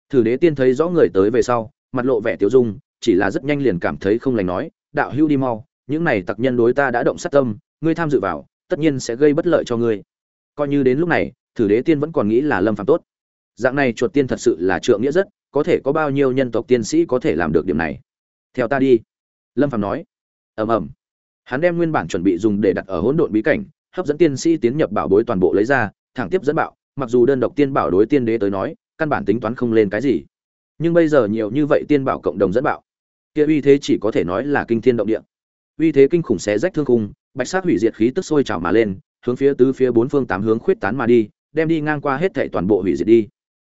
Speaker 1: Thử đế tiên thấy rõ người tới về sau, mặt lộ vẻ tiêu dung, chỉ là rất nhanh liền cảm thấy không lành nói, đạo hữu đi mau, những này tặc nhân đối ta đã động sát tâm, ngươi tham dự vào, tất nhiên sẽ gây bất lợi cho ngươi. Coi như đến lúc này, thử đế tiên vẫn còn nghĩ là lâm phạm tốt. Dạng này chuột tiên thật sự là trượng nghĩa rất, có thể có bao nhiêu nhân tộc tiên sĩ có thể làm được điểm này? Theo ta đi lâm phạm nói. Ầm ầm. Hắn đem nguyên bản chuẩn bị dùng để đặt ở hỗn độn bí cảnh, hấp dẫn tiên sĩ tiến nhập bảo bối toàn bộ lấy ra, thẳng tiếp dẫn bạo, mặc dù đơn độc tiên bảo đối tiên đế tới nói, căn bản tính toán không lên cái gì. Nhưng bây giờ nhiều như vậy tiên bảo cộng đồng dẫn bạo, kia uy thế chỉ có thể nói là kinh thiên động địa. Uy thế kinh khủng xé rách thương khung, bạch sát hủy diệt khí tức sôi trào mà lên, hướng phía tứ phía bốn phương tám hướng khuyết tán mà đi, đem đi ngang qua hết thảy toàn bộ hủy diệt đi.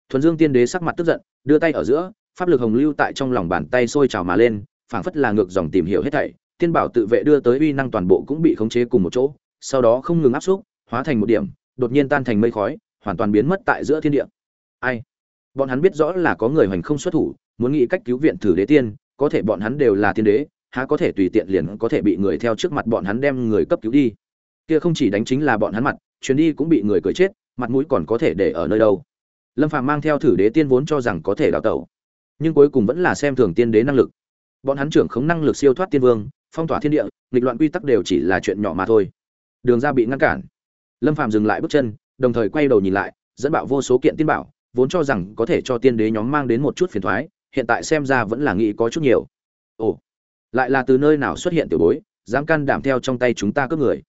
Speaker 1: Thuần dương tiên đế sắc mặt tức giận, đưa tay ở giữa, pháp lực hồng lưu tại trong lòng bàn tay sôi trào mà lên phảng phất là ngược dòng tìm hiểu hết thảy tiên bảo tự vệ đưa tới uy năng toàn bộ cũng bị khống chế cùng một chỗ, sau đó không ngừng áp xúc, hóa thành một điểm, đột nhiên tan thành mây khói, hoàn toàn biến mất tại giữa thiên địa. Ai? Bọn hắn biết rõ là có người hoành không xuất thủ, muốn nghĩ cách cứu viện thử đế tiên, có thể bọn hắn đều là tiên đế, há có thể tùy tiện liền có thể bị người theo trước mặt bọn hắn đem người cấp cứu đi. Kia không chỉ đánh chính là bọn hắn mặt, chuyến đi cũng bị người cười chết, mặt mũi còn có thể để ở nơi đâu. Lâm phàm mang theo thử đế tiên vốn cho rằng có thể đào tẩu, nhưng cuối cùng vẫn là xem thường tiên đế năng lực bọn hắn trưởng khống năng lực siêu thoát tiên vương, phong tỏa thiên địa, nghịch loạn quy tắc đều chỉ là chuyện nhỏ mà thôi. Đường ra bị ngăn cản. Lâm phạm dừng lại bước chân, đồng thời quay đầu nhìn lại, dẫn bạo vô số kiện tiên bảo, vốn cho rằng có thể cho tiên đế nhóm mang đến một chút phiền thoái, hiện tại xem ra vẫn là nghĩ có chút nhiều. Ồ, lại là từ nơi nào xuất hiện tiểu bối, dám can đảm theo trong tay chúng ta cướp người.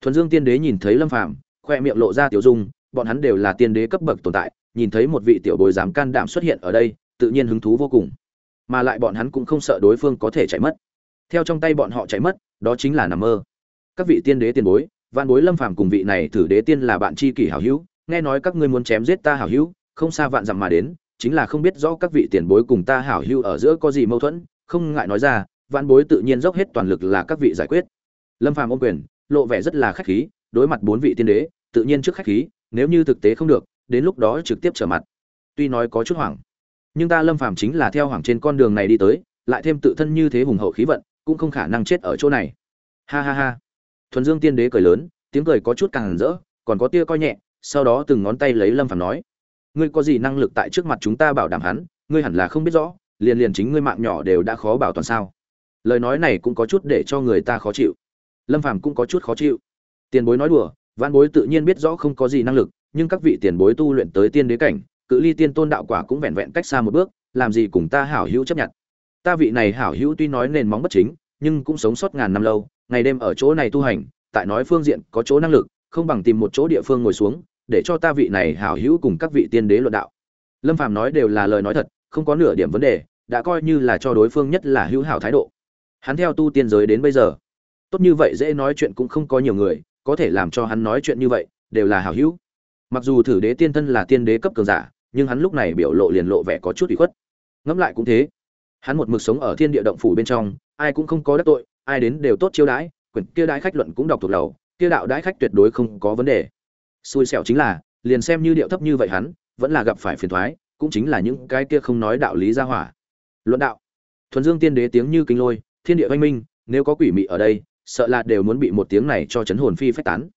Speaker 1: Thuần dương tiên đế nhìn thấy lâm phạm khoe miệng lộ ra tiểu dung, bọn hắn đều là tiên đế cấp bậc tồn tại, nhìn thấy một vị tiểu bối dám can đảm xuất hiện ở đây, tự nhiên hứng thú vô cùng mà lại bọn hắn cũng không sợ đối phương có thể chạy mất. Theo trong tay bọn họ chạy mất, đó chính là nằm mơ. Các vị tiên đế tiền bối, vạn bối lâm phàm cùng vị này thử đế tiên là bạn tri kỷ hảo hữu, nghe nói các ngươi muốn chém giết ta hảo hữu, không xa vạn dặm mà đến, chính là không biết rõ các vị tiền bối cùng ta hảo hữu ở giữa có gì mâu thuẫn, không ngại nói ra, vạn bối tự nhiên dốc hết toàn lực là các vị giải quyết. Lâm phàm ôm quyền, lộ vẻ rất là khách khí, đối mặt bốn vị tiên đế, tự nhiên trước khách khí, nếu như thực tế không được, đến lúc đó trực tiếp trở mặt. Tuy nói có chút hoảng nhưng ta lâm phàm chính là theo hoàng trên con đường này đi tới, lại thêm tự thân như thế hùng hậu khí vận, cũng không khả năng chết ở chỗ này. Ha ha ha. Thuần dương tiên đế cười lớn, tiếng cười có chút càng rỡ, còn có tia coi nhẹ, sau đó từng ngón tay lấy lâm phàm nói, ngươi có gì năng lực tại trước mặt chúng ta bảo đảm hắn, ngươi hẳn là không biết rõ, liền liền chính ngươi mạng nhỏ đều đã khó bảo toàn sao? Lời nói này cũng có chút để cho người ta khó chịu. Lâm phàm cũng có chút khó chịu. Tiền bối nói đùa văn bối tự nhiên biết rõ không có gì năng lực, nhưng các vị tiền bối tu luyện tới tiên đế cảnh cự ly tiên tôn đạo quả cũng vẹn vẹn cách xa một bước, làm gì cùng ta hảo hữu chấp nhận. Ta vị này hảo hữu tuy nói nền móng bất chính, nhưng cũng sống sót ngàn năm lâu, ngày đêm ở chỗ này tu hành, tại nói phương diện có chỗ năng lực, không bằng tìm một chỗ địa phương ngồi xuống, để cho ta vị này hảo hữu cùng các vị tiên đế luận đạo. Lâm phàm nói đều là lời nói thật, không có nửa điểm vấn đề, đã coi như là cho đối phương nhất là hữu hảo thái độ. Hắn theo tu tiên giới đến bây giờ, tốt như vậy dễ nói chuyện cũng không có nhiều người, có thể làm cho hắn nói chuyện như vậy, đều là hảo hữu. Mặc dù thử đế tiên thân là tiên đế cấp cường giả nhưng hắn lúc này biểu lộ liền lộ vẻ có chút ủy khuất. Ngẫm lại cũng thế. Hắn một mực sống ở thiên địa động phủ bên trong, ai cũng không có đắc tội, ai đến đều tốt chiêu đãi, quyển kia đãi khách luận cũng đọc thuộc lầu, kia đạo đãi khách tuyệt đối không có vấn đề. Xui xẻo chính là, liền xem như điệu thấp như vậy hắn, vẫn là gặp phải phiền thoái, cũng chính là những cái kia không nói đạo lý ra hỏa. Luận đạo. Thuần dương tiên đế tiếng như kinh lôi, thiên địa văn minh, nếu có quỷ mị ở đây, sợ là đều muốn bị một tiếng này cho chấn hồn phi phách tán.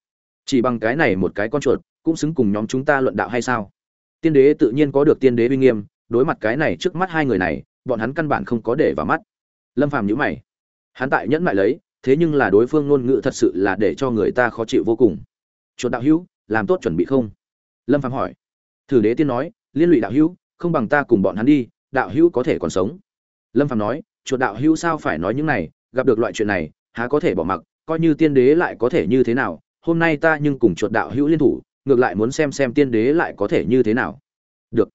Speaker 1: Chỉ bằng cái này một cái con chuột, cũng xứng cùng nhóm chúng ta luận đạo hay sao? Tiên đế tự nhiên có được tiên đế uy nghiêm, đối mặt cái này trước mắt hai người này, bọn hắn căn bản không có để vào mắt. Lâm phàm nhíu mày. Hắn tại nhẫn mại lấy, thế nhưng là đối phương ngôn ngữ thật sự là để cho người ta khó chịu vô cùng. Chuột đạo hữu, làm tốt chuẩn bị không? Lâm phàm hỏi. Thử đế tiên nói, liên lụy đạo hữu, không bằng ta cùng bọn hắn đi, đạo hữu có thể còn sống. Lâm phàm nói, chuột đạo hữu sao phải nói những này, gặp được loại chuyện này, há có thể bỏ mặc, coi như tiên đế lại có thể như thế nào, hôm nay ta nhưng cùng chuột đạo hữu liên thủ ngược lại muốn xem xem tiên đế lại có thể như thế nào. Được.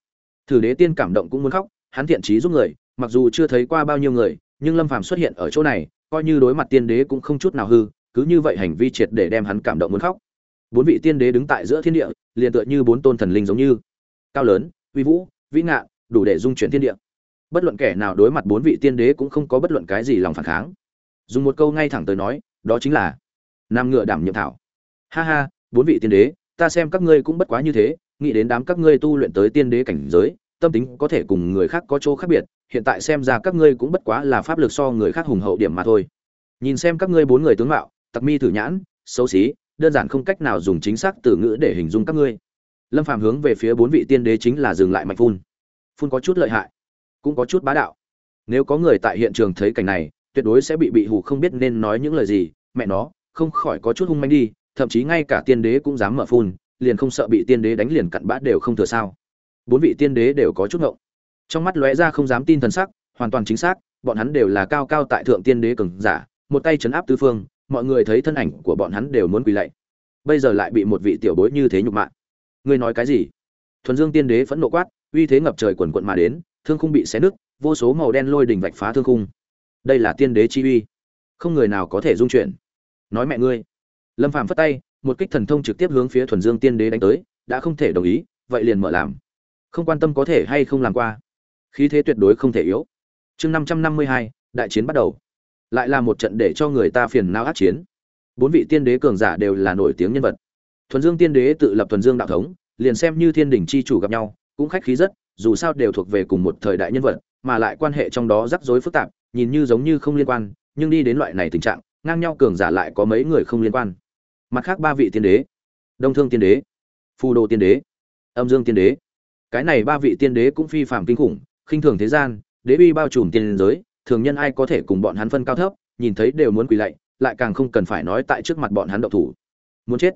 Speaker 1: Thử đế tiên cảm động cũng muốn khóc, hắn thiện trí giúp người, mặc dù chưa thấy qua bao nhiêu người, nhưng lâm phàm xuất hiện ở chỗ này, coi như đối mặt tiên đế cũng không chút nào hư, cứ như vậy hành vi triệt để đem hắn cảm động muốn khóc. Bốn vị tiên đế đứng tại giữa thiên địa, liền tựa như bốn tôn thần linh giống như. Cao lớn, uy vũ, vĩ ngạn đủ để dung chuyển thiên địa. Bất luận kẻ nào đối mặt bốn vị tiên đế cũng không có bất luận cái gì lòng phản kháng. Dùng một câu ngay thẳng tới nói, đó chính là nam ngựa đảm nhiệm thảo. Ha ha, bốn vị tiên đế ta xem các ngươi cũng bất quá như thế, nghĩ đến đám các ngươi tu luyện tới tiên đế cảnh giới, tâm tính có thể cùng người khác có chỗ khác biệt, hiện tại xem ra các ngươi cũng bất quá là pháp lực so người khác hùng hậu điểm mà thôi. Nhìn xem các ngươi bốn người tướng mạo, tặc mi thử nhãn, xấu xí, đơn giản không cách nào dùng chính xác từ ngữ để hình dung các ngươi. Lâm phàm hướng về phía bốn vị tiên đế chính là dừng lại mạnh phun. Phun có chút lợi hại, cũng có chút bá đạo. Nếu có người tại hiện trường thấy cảnh này, tuyệt đối sẽ bị bị hù không biết nên nói những lời gì, mẹ nó, không khỏi có chút hung manh đi thậm chí ngay cả tiên đế cũng dám mở phun, liền không sợ bị tiên đế đánh liền cặn bã đều không thừa sao. Bốn vị tiên đế đều có chút ngộng. Trong mắt lóe ra không dám tin thần sắc, hoàn toàn chính xác, bọn hắn đều là cao cao tại thượng tiên đế cường giả, một tay chấn áp tứ phương, mọi người thấy thân ảnh của bọn hắn đều muốn quỳ lạy. Bây giờ lại bị một vị tiểu bối như thế nhục mạ. Ngươi nói cái gì? Thuần dương tiên đế phẫn nộ quát, uy thế ngập trời quần quận mà đến, thương khung bị xé nứt, vô số màu đen lôi đình vạch phá thương khung. Đây là tiên đế chi uy. Không người nào có thể dung chuyển. Nói mẹ ngươi lâm phàm phất tay, một kích thần thông trực tiếp hướng phía thuần dương tiên đế đánh tới, đã không thể đồng ý, vậy liền mở làm. Không quan tâm có thể hay không làm qua. Khí thế tuyệt đối không thể yếu. Chương năm trăm năm mươi hai, đại chiến bắt đầu. Lại là một trận để cho người ta phiền não ác chiến. Bốn vị tiên đế cường giả đều là nổi tiếng nhân vật. Thuần dương tiên đế tự lập thuần dương đạo thống, liền xem như thiên đình chi chủ gặp nhau, cũng khách khí rất, dù sao đều thuộc về cùng một thời đại nhân vật, mà lại quan hệ trong đó rắc rối phức tạp, nhìn như giống như không liên quan, nhưng đi đến loại này tình trạng, ngang nhau cường giả lại có mấy người không liên quan mặt khác ba vị tiên đế. Đông thương tiên đế. Phù đồ tiên đế. Âm dương tiên đế. Cái này ba vị tiên đế cũng phi phạm kinh khủng, khinh thường thế gian, đế uy bao trùm tiên giới, thường nhân ai có thể cùng bọn hắn phân cao thấp, nhìn thấy đều muốn quỳ lạy, lại càng không cần phải nói tại trước mặt bọn hắn động thủ. Muốn chết.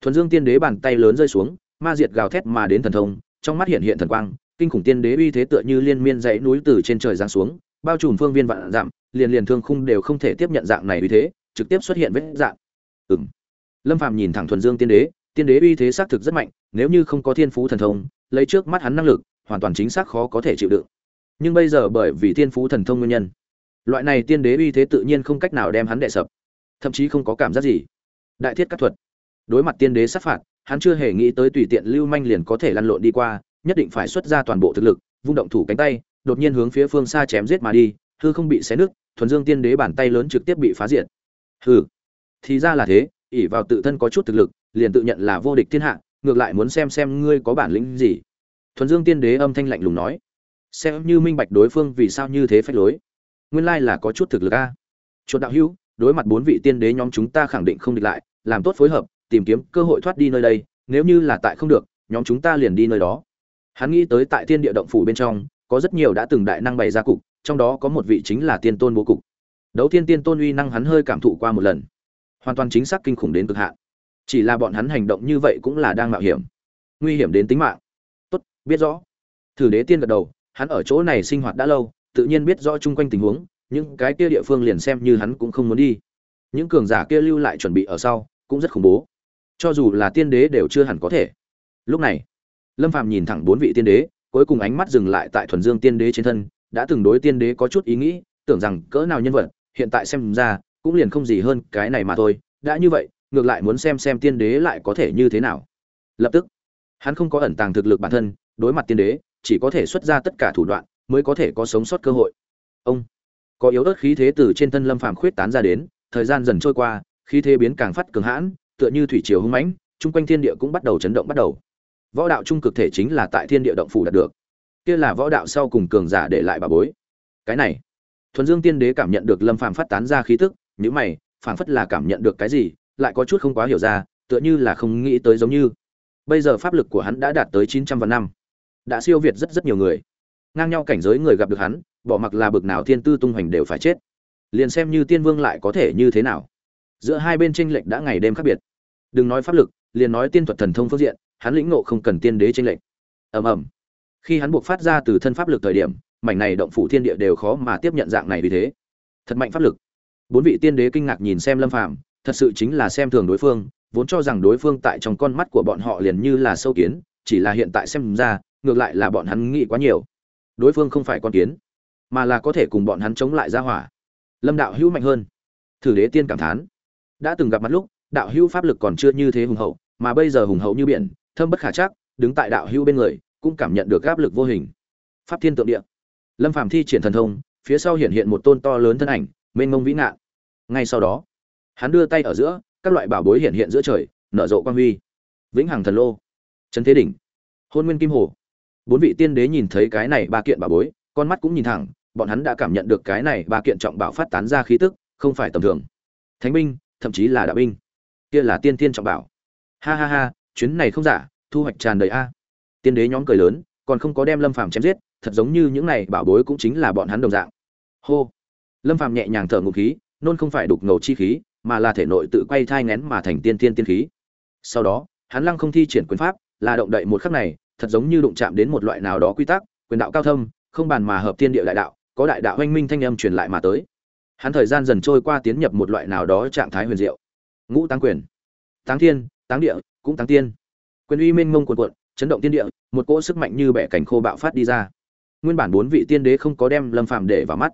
Speaker 1: Thuần dương tiên đế bàn tay lớn rơi xuống, ma diệt gào thét mà đến thần thông, trong mắt hiện hiện thần quang, kinh khủng tiên đế uy thế tựa như liên miên dãy núi từ trên trời giáng xuống, bao trùm phương viên vạn giảm, liền liền thương khung đều không thể tiếp nhận dạng này uy thế, trực tiếp xuất hiện vết dạng. Ừng lâm phàm nhìn thẳng thuần dương tiên đế tiên đế uy thế xác thực rất mạnh, nếu như không có thiên phú thần thông, lấy trước mắt hắn năng lực, hoàn toàn chính xác khó có thể chịu đựng. Nhưng bây giờ bởi vì thiên phú thần thông nguyên nhân, loại này tiên đế uy thế tự nhiên không cách nào đem hắn đè sập, thậm chí không có cảm giác gì. Đại thiết các thuật. Đối mặt tiên đế sát phạt, hắn chưa hề nghĩ tới tùy tiện lưu manh liền có thể lăn lộn đi qua, nhất định phải xuất ra toàn bộ thực lực, vung động thủ cánh tay, đột nhiên hướng phía phương xa chém giết mà đi, hư không bị xé nứt, thuần dương tiên đế bàn tay lớn trực tiếp bị phá diệt. Hừ, thì ra là thế ỷ vào tự thân có chút thực lực, liền tự nhận là vô địch thiên hạ, ngược lại muốn xem xem ngươi có bản lĩnh gì. Thuần dương tiên đế âm thanh lạnh lùng nói. Xem như minh bạch đối phương vì sao như thế phách lối, nguyên lai là có chút thực lực a. Chuột đạo hữu, đối mặt bốn vị tiên đế nhóm chúng ta khẳng định không địch lại, làm tốt phối hợp, tìm kiếm cơ hội thoát đi nơi đây, nếu như là tại không được, nhóm chúng ta liền đi nơi đó. Hắn nghĩ tới tại thiên địa động phủ bên trong, có rất nhiều đã từng đại năng bày ra cục, trong đó có một vị chính là tiên tôn bố cục. Đấu tiên tiên tôn uy năng hắn hơi cảm thụ qua một lần hoàn toàn chính xác kinh khủng đến cực hạn. Chỉ là bọn hắn hành động như vậy cũng là đang mạo hiểm. Nguy hiểm đến tính mạng. Tốt, biết rõ. Thử đế tiên gật đầu, hắn ở chỗ này sinh hoạt đã lâu, tự nhiên biết rõ chung quanh tình huống, những cái kia địa phương liền xem như hắn cũng không muốn đi. Những cường giả kia lưu lại chuẩn bị ở sau, cũng rất khủng bố. Cho dù là tiên đế đều chưa hẳn có thể. Lúc này, lâm phàm nhìn thẳng bốn vị tiên đế, cuối cùng ánh mắt dừng lại tại thuần dương tiên đế trên thân, đã từng đối tiên đế có chút ý nghĩ, tưởng rằng cỡ nào nhân vật, hiện tại xem ra cũng liền không gì hơn cái này mà thôi, đã như vậy, ngược lại muốn xem xem tiên đế lại có thể như thế nào. Lập tức, hắn không có ẩn tàng thực lực bản thân, đối mặt tiên đế, chỉ có thể xuất ra tất cả thủ đoạn, mới có thể có sống sót cơ hội. Ông, có yếu ớt khí thế từ trên thân lâm phàm khuyết tán ra đến, thời gian dần trôi qua, khí thế biến càng phát cường hãn, tựa như thủy triều hung mãnh, chung quanh thiên địa cũng bắt đầu chấn động bắt đầu. Võ đạo trung cực thể chính là tại thiên địa động phủ đạt được. Kia là võ đạo sau cùng cường giả để lại bà bối. Cái này, thuần dương tiên đế cảm nhận được lâm phàm phát tán ra khí tức nhữ mày, phảng phất là cảm nhận được cái gì, lại có chút không quá hiểu ra, tựa như là không nghĩ tới giống như. Bây giờ pháp lực của hắn đã đạt tới chín trăm vạn năm. Đã siêu việt rất rất nhiều người. Ngang nhau cảnh giới người gặp được hắn, bỏ mặc là bực nào thiên tư tung hoành đều phải chết. Liền xem như tiên vương lại có thể như thế nào. Giữa hai bên tranh lệch đã ngày đêm khác biệt. Đừng nói pháp lực, liền nói tiên thuật thần thông phương diện, hắn lĩnh ngộ không cần tiên đế tranh lệch. Ầm ầm. Khi hắn buộc phát ra từ thân pháp lực thời điểm, mảnh này động phủ thiên địa đều khó mà tiếp nhận dạng này vì thế. Thật mạnh pháp lực bốn vị tiên đế kinh ngạc nhìn xem lâm phàm, thật sự chính là xem thường đối phương, vốn cho rằng đối phương tại trong con mắt của bọn họ liền như là sâu kiến, chỉ là hiện tại xem ra, ngược lại là bọn hắn nghĩ quá nhiều. Đối phương không phải con kiến, mà là có thể cùng bọn hắn chống lại ra hỏa. Lâm đạo hữu mạnh hơn. Thử đế tiên cảm thán. Đã từng gặp mặt lúc, đạo hữu pháp lực còn chưa như thế hùng hậu, mà bây giờ hùng hậu như biển, thâm bất khả chắc, đứng tại đạo hữu bên người, cũng cảm nhận được áp lực vô hình. Pháp thiên tượng địa. Lâm phàm thi triển thần thông, phía sau hiện hiện một tôn to lớn thân ảnh, mênh mông vĩ ngạn ngay sau đó, hắn đưa tay ở giữa, các loại bảo bối hiện hiện giữa trời, nở rộ quang huy. Vĩnh hằng thần lô. Trấn thế đỉnh. Hôn nguyên kim hồ. Bốn vị tiên đế nhìn thấy cái này ba kiện bảo bối, con mắt cũng nhìn thẳng, bọn hắn đã cảm nhận được cái này ba kiện trọng bảo phát tán ra khí tức, không phải tầm thường. Thánh binh, thậm chí là đạo binh. Kia là tiên tiên trọng bảo. Ha ha ha, chuyến này không giả, thu hoạch tràn đầy a. Tiên đế nhóm cười lớn, còn không có đem lâm phàm chém giết, thật giống như những này bảo bối cũng chính là bọn hắn đồng dạng. Hô. Lâm phàm nhẹ nhàng thở ngụ khí nôn không phải đục ngầu chi khí, mà là thể nội tự quay thai ngén mà thành tiên tiên tiên khí. Sau đó, hắn lăng không thi triển quyền pháp, là động đậy một khắc này, thật giống như đụng chạm đến một loại nào đó quy tắc, quyền đạo cao thâm, không bàn mà hợp thiên địa đại đạo, có đại đạo oanh minh thanh âm truyền lại mà tới. Hắn thời gian dần trôi qua tiến nhập một loại nào đó trạng thái huyền diệu. Ngũ tăng quyền, táng thiên, táng địa, cũng táng tiên. Quyền uy minh mông cuồn cuộn, chấn động tiên địa, một cỗ sức mạnh như bẻ cảnh khô bạo phát đi ra. Nguyên bản bốn vị tiên đế không có đem lâm phàm để vào mắt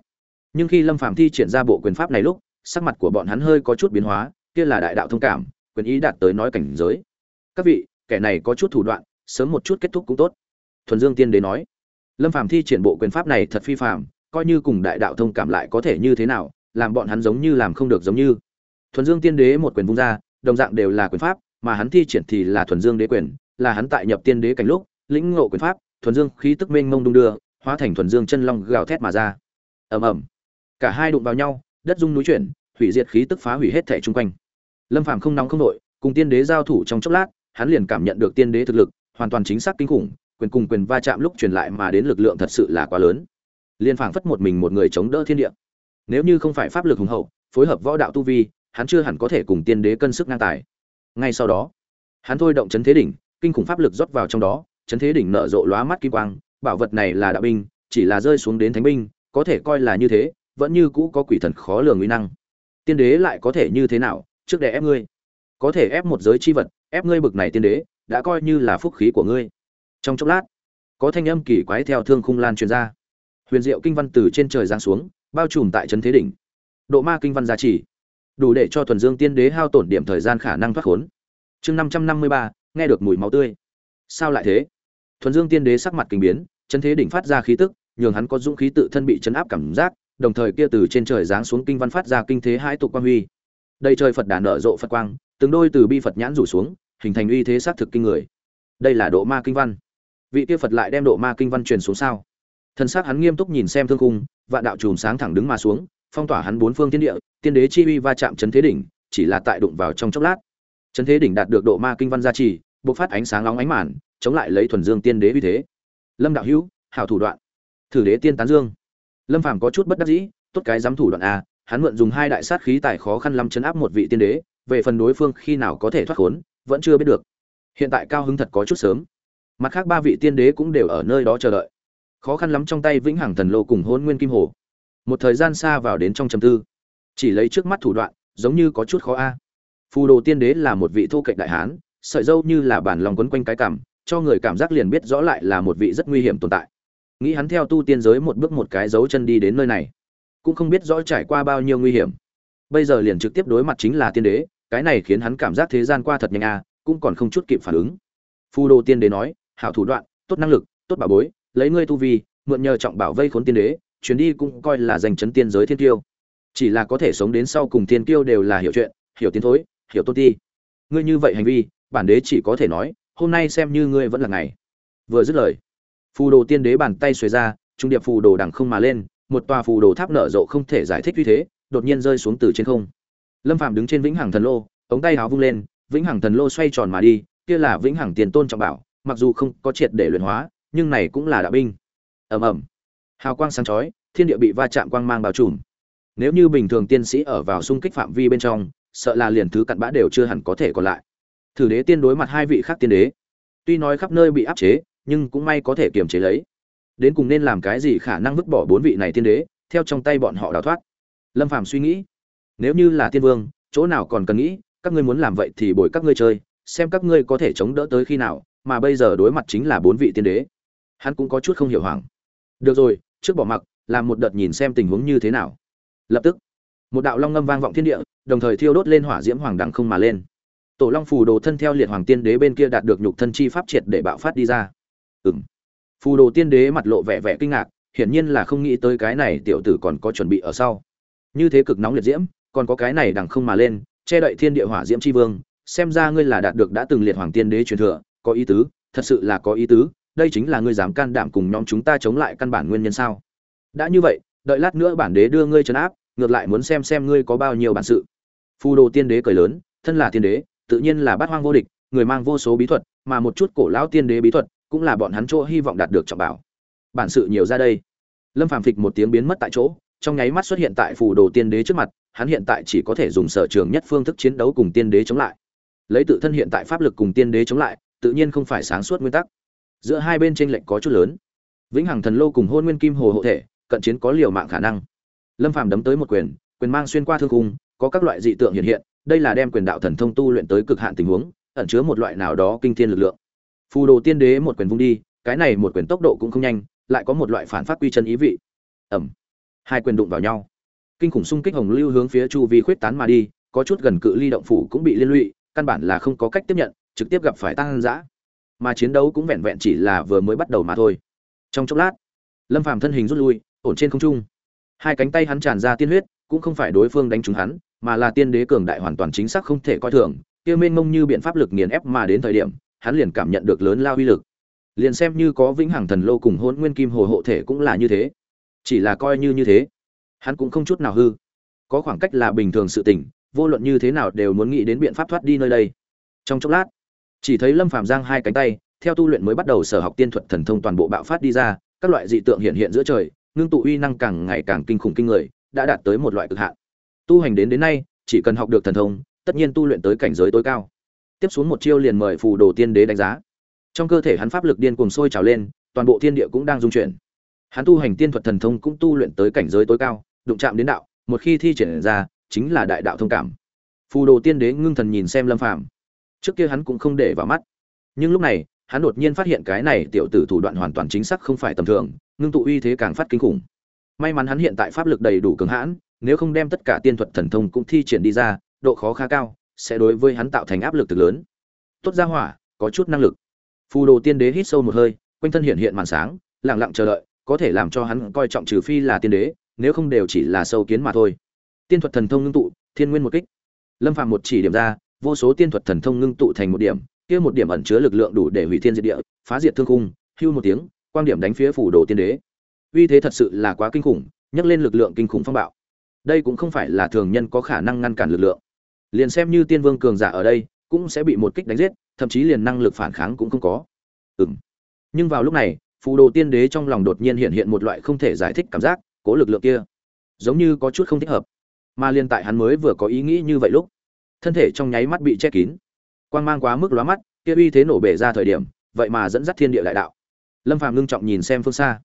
Speaker 1: nhưng khi lâm phàm thi triển ra bộ quyền pháp này lúc, sắc mặt của bọn hắn hơi có chút biến hóa, kia là đại đạo thông cảm, quyền ý đạt tới nói cảnh giới. Các vị, kẻ này có chút thủ đoạn, sớm một chút kết thúc cũng tốt. Thuần dương tiên đế nói, lâm phàm thi triển bộ quyền pháp này thật phi phàm, coi như cùng đại đạo thông cảm lại có thể như thế nào, làm bọn hắn giống như làm không được giống như. Thuần dương tiên đế một quyền vung ra, đồng dạng đều là quyền pháp, mà hắn thi triển thì là thuần dương đế quyền, là hắn tại nhập tiên đế cảnh lúc, lĩnh ngộ quyền pháp, thuần dương khí tức mênh mông đung đưa, hóa thành thuần dương chân long gào thét mà ra. Ầm ầm cả hai đụng vào nhau, đất rung núi chuyển, hủy diệt khí tức phá hủy hết thể chung quanh. Lâm phàm không nóng không nội cùng tiên đế giao thủ trong chốc lát, hắn liền cảm nhận được tiên đế thực lực, hoàn toàn chính xác kinh khủng, quyền cùng quyền va chạm lúc truyền lại mà đến lực lượng thật sự là quá lớn. Liên phảng phất một mình một người chống đỡ thiên địa. Nếu như không phải pháp lực hùng hậu, phối hợp võ đạo tu vi, hắn chưa hẳn có thể cùng tiên đế cân sức ngang tài. Ngay sau đó, hắn thôi động chấn thế đỉnh, kinh khủng pháp lực rót vào trong đó, chấn thế đỉnh nở rộ lóa mắt kim quang, bảo vật này là đạo binh, chỉ là rơi xuống đến thánh binh, có thể coi là như thế vẫn như cũ có quỷ thần khó lường uy năng. Tiên đế lại có thể như thế nào? Trước để ép ngươi. Có thể ép một giới chi vật, ép ngươi bực này tiên đế, đã coi như là phúc khí của ngươi. Trong chốc lát, có thanh âm kỳ quái theo thương khung lan truyền ra. Huyền diệu kinh văn từ trên trời giáng xuống, bao trùm tại trấn thế đỉnh. Độ ma kinh văn giá trị đủ để cho thuần dương tiên đế hao tổn điểm thời gian khả năng thoát khốn. Chương năm trăm năm mươi ba, nghe được mùi máu tươi. Sao lại thế? Thuần dương tiên đế sắc mặt kinh biến trấn thế đỉnh phát ra khí tức, nhường hắn có dũng khí tự thân bị chấn áp cảm giác đồng thời kia từ trên trời giáng xuống kinh văn phát ra kinh thế hai tục quang huy. Đây trời phật đà nở rộ phật quang, từng đôi từ bi phật nhãn rủ xuống, hình thành uy thế xác thực kinh người. Đây là độ ma kinh văn. Vị kia phật lại đem độ ma kinh văn truyền xuống sao? Thân xác hắn nghiêm túc nhìn xem thương khung, vạn đạo chùm sáng thẳng đứng mà xuống, phong tỏa hắn bốn phương thiên địa, tiên đế chi uy va chạm chấn thế đỉnh, chỉ là tại đụng vào trong chốc lát. Chấn thế đỉnh đạt được độ ma kinh văn gia trì, bộc phát ánh sáng nóng ánh màn, chống lại lấy thuần dương tiên đế uy thế. Lâm đạo hữu, hảo thủ đoạn. Thử đế tiên tán dương lâm phàm có chút bất đắc dĩ, tốt cái dám thủ đoạn a, hắn mượn dùng hai đại sát khí tài khó khăn lắm chấn áp một vị tiên đế, về phần đối phương khi nào có thể thoát khốn, vẫn chưa biết được. Hiện tại cao hứng thật có chút sớm. Mặt khác ba vị tiên đế cũng đều ở nơi đó chờ đợi. Khó khăn lắm trong tay vĩnh hằng thần lô cùng hôn nguyên kim hồ. Một thời gian xa vào đến trong trầm tư. Chỉ lấy trước mắt thủ đoạn, giống như có chút khó a. Phù đồ tiên đế là một vị thô cạnh đại hán, sợi dâu như là bản lòng quấn quanh cái cảm, cho người cảm giác liền biết rõ lại là một vị rất nguy hiểm tồn tại nghĩ hắn theo tu tiên giới một bước một cái dấu chân đi đến nơi này, cũng không biết rõ trải qua bao nhiêu nguy hiểm. Bây giờ liền trực tiếp đối mặt chính là tiên đế, cái này khiến hắn cảm giác thế gian qua thật nhanh a cũng còn không chút kịp phản ứng. Phù đồ tiên đế nói, hảo thủ đoạn, tốt năng lực, tốt bảo bối, lấy ngươi tu vi, mượn nhờ trọng bảo vây khốn tiên đế, chuyến đi cũng coi là giành chấn tiên giới thiên tiêu chỉ là có thể sống đến sau cùng tiên tiêu đều là hiểu chuyện, hiểu tiến thối, hiểu tôn ti. Ngươi như vậy hành vi, bản đế chỉ có thể nói, hôm nay xem như ngươi vẫn là ngày. Vừa dứt lời phù đồ tiên đế bàn tay xuề ra, trung điệp phù đồ đằng không mà lên, một tòa phù đồ tháp nở rộ không thể giải thích uy thế, đột nhiên rơi xuống từ trên không. Lâm phạm đứng trên vĩnh hằng thần lô, ống tay háo vung lên, vĩnh hằng thần lô xoay tròn mà đi, kia là vĩnh hằng tiền tôn trọng bảo, mặc dù không có triệt để luyện hóa, nhưng này cũng là đạo binh. Ầm ầm. Hào quang sáng chói, thiên địa bị va chạm quang mang bao trùm. Nếu như bình thường tiên sĩ ở vào xung kích phạm vi bên trong, sợ là liền thứ cặn bã đều chưa hẳn có thể còn lại. Thử đế tiên đối mặt hai vị khác tiên đế. Tuy nói khắp nơi bị áp chế nhưng cũng may có thể kiềm chế lấy. Đến cùng nên làm cái gì khả năng vứt bỏ bốn vị này tiên đế, theo trong tay bọn họ đào thoát? Lâm phàm suy nghĩ. Nếu như là tiên vương, chỗ nào còn cần nghĩ, các ngươi muốn làm vậy thì bồi các ngươi chơi, xem các ngươi có thể chống đỡ tới khi nào, mà bây giờ đối mặt chính là bốn vị tiên đế. Hắn cũng có chút không hiểu hoảng. Được rồi, trước bỏ mặc, làm một đợt nhìn xem tình huống như thế nào. Lập tức, một đạo long ngâm vang vọng thiên địa, đồng thời thiêu đốt lên hỏa diễm hoàng đẳng không mà lên. Tổ long phù đồ thân theo liệt hoàng tiên đế bên kia đạt được nhục thân chi pháp triệt để bạo phát đi ra. Ừm. phù đồ tiên đế mặt lộ vẻ vẻ kinh ngạc, hiển nhiên là không nghĩ tới cái này tiểu tử còn có chuẩn bị ở sau. Như thế cực nóng liệt diễm, còn có cái này đằng không mà lên, che đậy thiên địa hỏa diễm chi vương, xem ra ngươi là đạt được đã từng liệt hoàng tiên đế truyền thừa, có ý tứ, thật sự là có ý tứ, đây chính là ngươi dám can đảm cùng nhóm chúng ta chống lại căn bản nguyên nhân sao? Đã như vậy, đợi lát nữa bản đế đưa ngươi trấn áp, ngược lại muốn xem xem ngươi có bao nhiêu bản sự. Phù đồ tiên đế cười lớn, thân là tiên đế, tự nhiên là bát hoang vô địch, người mang vô số bí thuật, mà một chút cổ lão tiên đế bí thuật cũng là bọn hắn chỗ hy vọng đạt được trọng bảo. Bản sự nhiều ra đây. Lâm phàm phịch một tiếng biến mất tại chỗ, trong nháy mắt xuất hiện tại phù đồ tiên đế trước mặt, hắn hiện tại chỉ có thể dùng sở trường nhất phương thức chiến đấu cùng tiên đế chống lại. Lấy tự thân hiện tại pháp lực cùng tiên đế chống lại, tự nhiên không phải sáng suốt nguyên tắc. Giữa hai bên tranh lệch có chút lớn. Vĩnh hằng thần lô cùng hôn nguyên kim hồ hộ thể, cận chiến có liều mạng khả năng. Lâm phàm đấm tới một quyền quyền mang xuyên qua thương cung có các loại dị tượng hiện hiện, đây là đem quyền đạo thần thông tu luyện tới cực hạn tình huống, ẩn chứa một loại nào đó kinh thiên lực lượng phù đồ tiên đế một quyền vung đi, cái này một quyền tốc độ cũng không nhanh, lại có một loại phản phát quy chân ý vị. Ẩm. Hai quyền đụng vào nhau. Kinh khủng xung kích hồng lưu hướng phía chu vi khuyết tán mà đi, có chút gần cự ly động phủ cũng bị liên lụy, căn bản là không có cách tiếp nhận, trực tiếp gặp phải tăng giã. Mà chiến đấu cũng vẹn vẹn chỉ là vừa mới bắt đầu mà thôi. Trong chốc lát, lâm phàm thân hình rút lui, ổn trên không trung. Hai cánh tay hắn tràn ra tiên huyết, cũng không phải đối phương đánh trúng hắn, mà là tiên đế cường đại hoàn toàn chính xác không thể coi thường, kia mênh mông như biện pháp lực nghiền ép mà đến thời điểm hắn liền cảm nhận được lớn lao uy lực. Liền xem như có vĩnh hằng thần lô cùng hôn nguyên kim hồ hộ thể cũng là như thế. Chỉ là coi như như thế, hắn cũng không chút nào hư. Có khoảng cách là bình thường sự tình, vô luận như thế nào đều muốn nghĩ đến biện pháp thoát đi nơi đây. Trong chốc lát, chỉ thấy lâm phàm giang hai cánh tay, theo tu luyện mới bắt đầu sở học tiên thuật thần thông toàn bộ bạo phát đi ra, các loại dị tượng hiện hiện giữa trời, ngưng tụ uy năng càng ngày càng kinh khủng kinh người, đã đạt tới một loại cực hạn. Tu hành đến đến nay, chỉ cần học được thần thông, tất nhiên tu luyện tới cảnh giới tối cao tiếp xuống một chiêu liền mời phù đồ tiên đế đánh giá. Trong cơ thể hắn pháp lực điên cuồng sôi trào lên, toàn bộ thiên địa cũng đang dung chuyển. Hắn tu hành tiên thuật thần thông cũng tu luyện tới cảnh giới tối cao, đụng chạm đến đạo, một khi thi triển ra, chính là đại đạo thông cảm. Phù đồ tiên đế ngưng thần nhìn xem lâm phàm. Trước kia hắn cũng không để vào mắt. Nhưng lúc này, hắn đột nhiên phát hiện cái này tiểu tử thủ đoạn hoàn toàn chính xác không phải tầm thường, ngưng tụ uy thế càng phát kinh khủng. May mắn hắn hiện tại pháp lực đầy đủ cường hãn, nếu không đem tất cả tiên thuật thần thông cũng thi triển đi ra, độ khó khá cao sẽ đối với hắn tạo thành áp lực từ lớn. Tốt ra hỏa, có chút năng lực. Phù đồ tiên đế hít sâu một hơi, quanh thân hiện hiện màn sáng, lặng lặng chờ đợi, có thể làm cho hắn coi trọng trừ phi là tiên đế, nếu không đều chỉ là sâu kiến mà thôi. Tiên thuật thần thông ngưng tụ, thiên nguyên một kích. Lâm phạm một chỉ điểm ra, vô số tiên thuật thần thông ngưng tụ thành một điểm, kia một điểm ẩn chứa lực lượng đủ để hủy thiên diệt địa, phá diệt thương khung, hưu một tiếng, quang điểm đánh phía phủ đồ tiên đế. Uy thế thật sự là quá kinh khủng, nhấc lên lực lượng kinh khủng phong bạo. Đây cũng không phải là thường nhân có khả năng ngăn cản lực lượng liền xem như tiên vương cường giả ở đây, cũng sẽ bị một kích đánh giết, thậm chí liền năng lực phản kháng cũng không có. Ừm. Nhưng vào lúc này, phù đồ tiên đế trong lòng đột nhiên hiện hiện một loại không thể giải thích cảm giác, cố lực lượng kia, giống như có chút không thích hợp. Mà liên tại hắn mới vừa có ý nghĩ như vậy lúc, thân thể trong nháy mắt bị che kín. Quang mang quá mức lóa mắt, kia uy thế nổ bể ra thời điểm, vậy mà dẫn dắt thiên địa đại đạo. Lâm phàm ngưng trọng nhìn xem phương xa,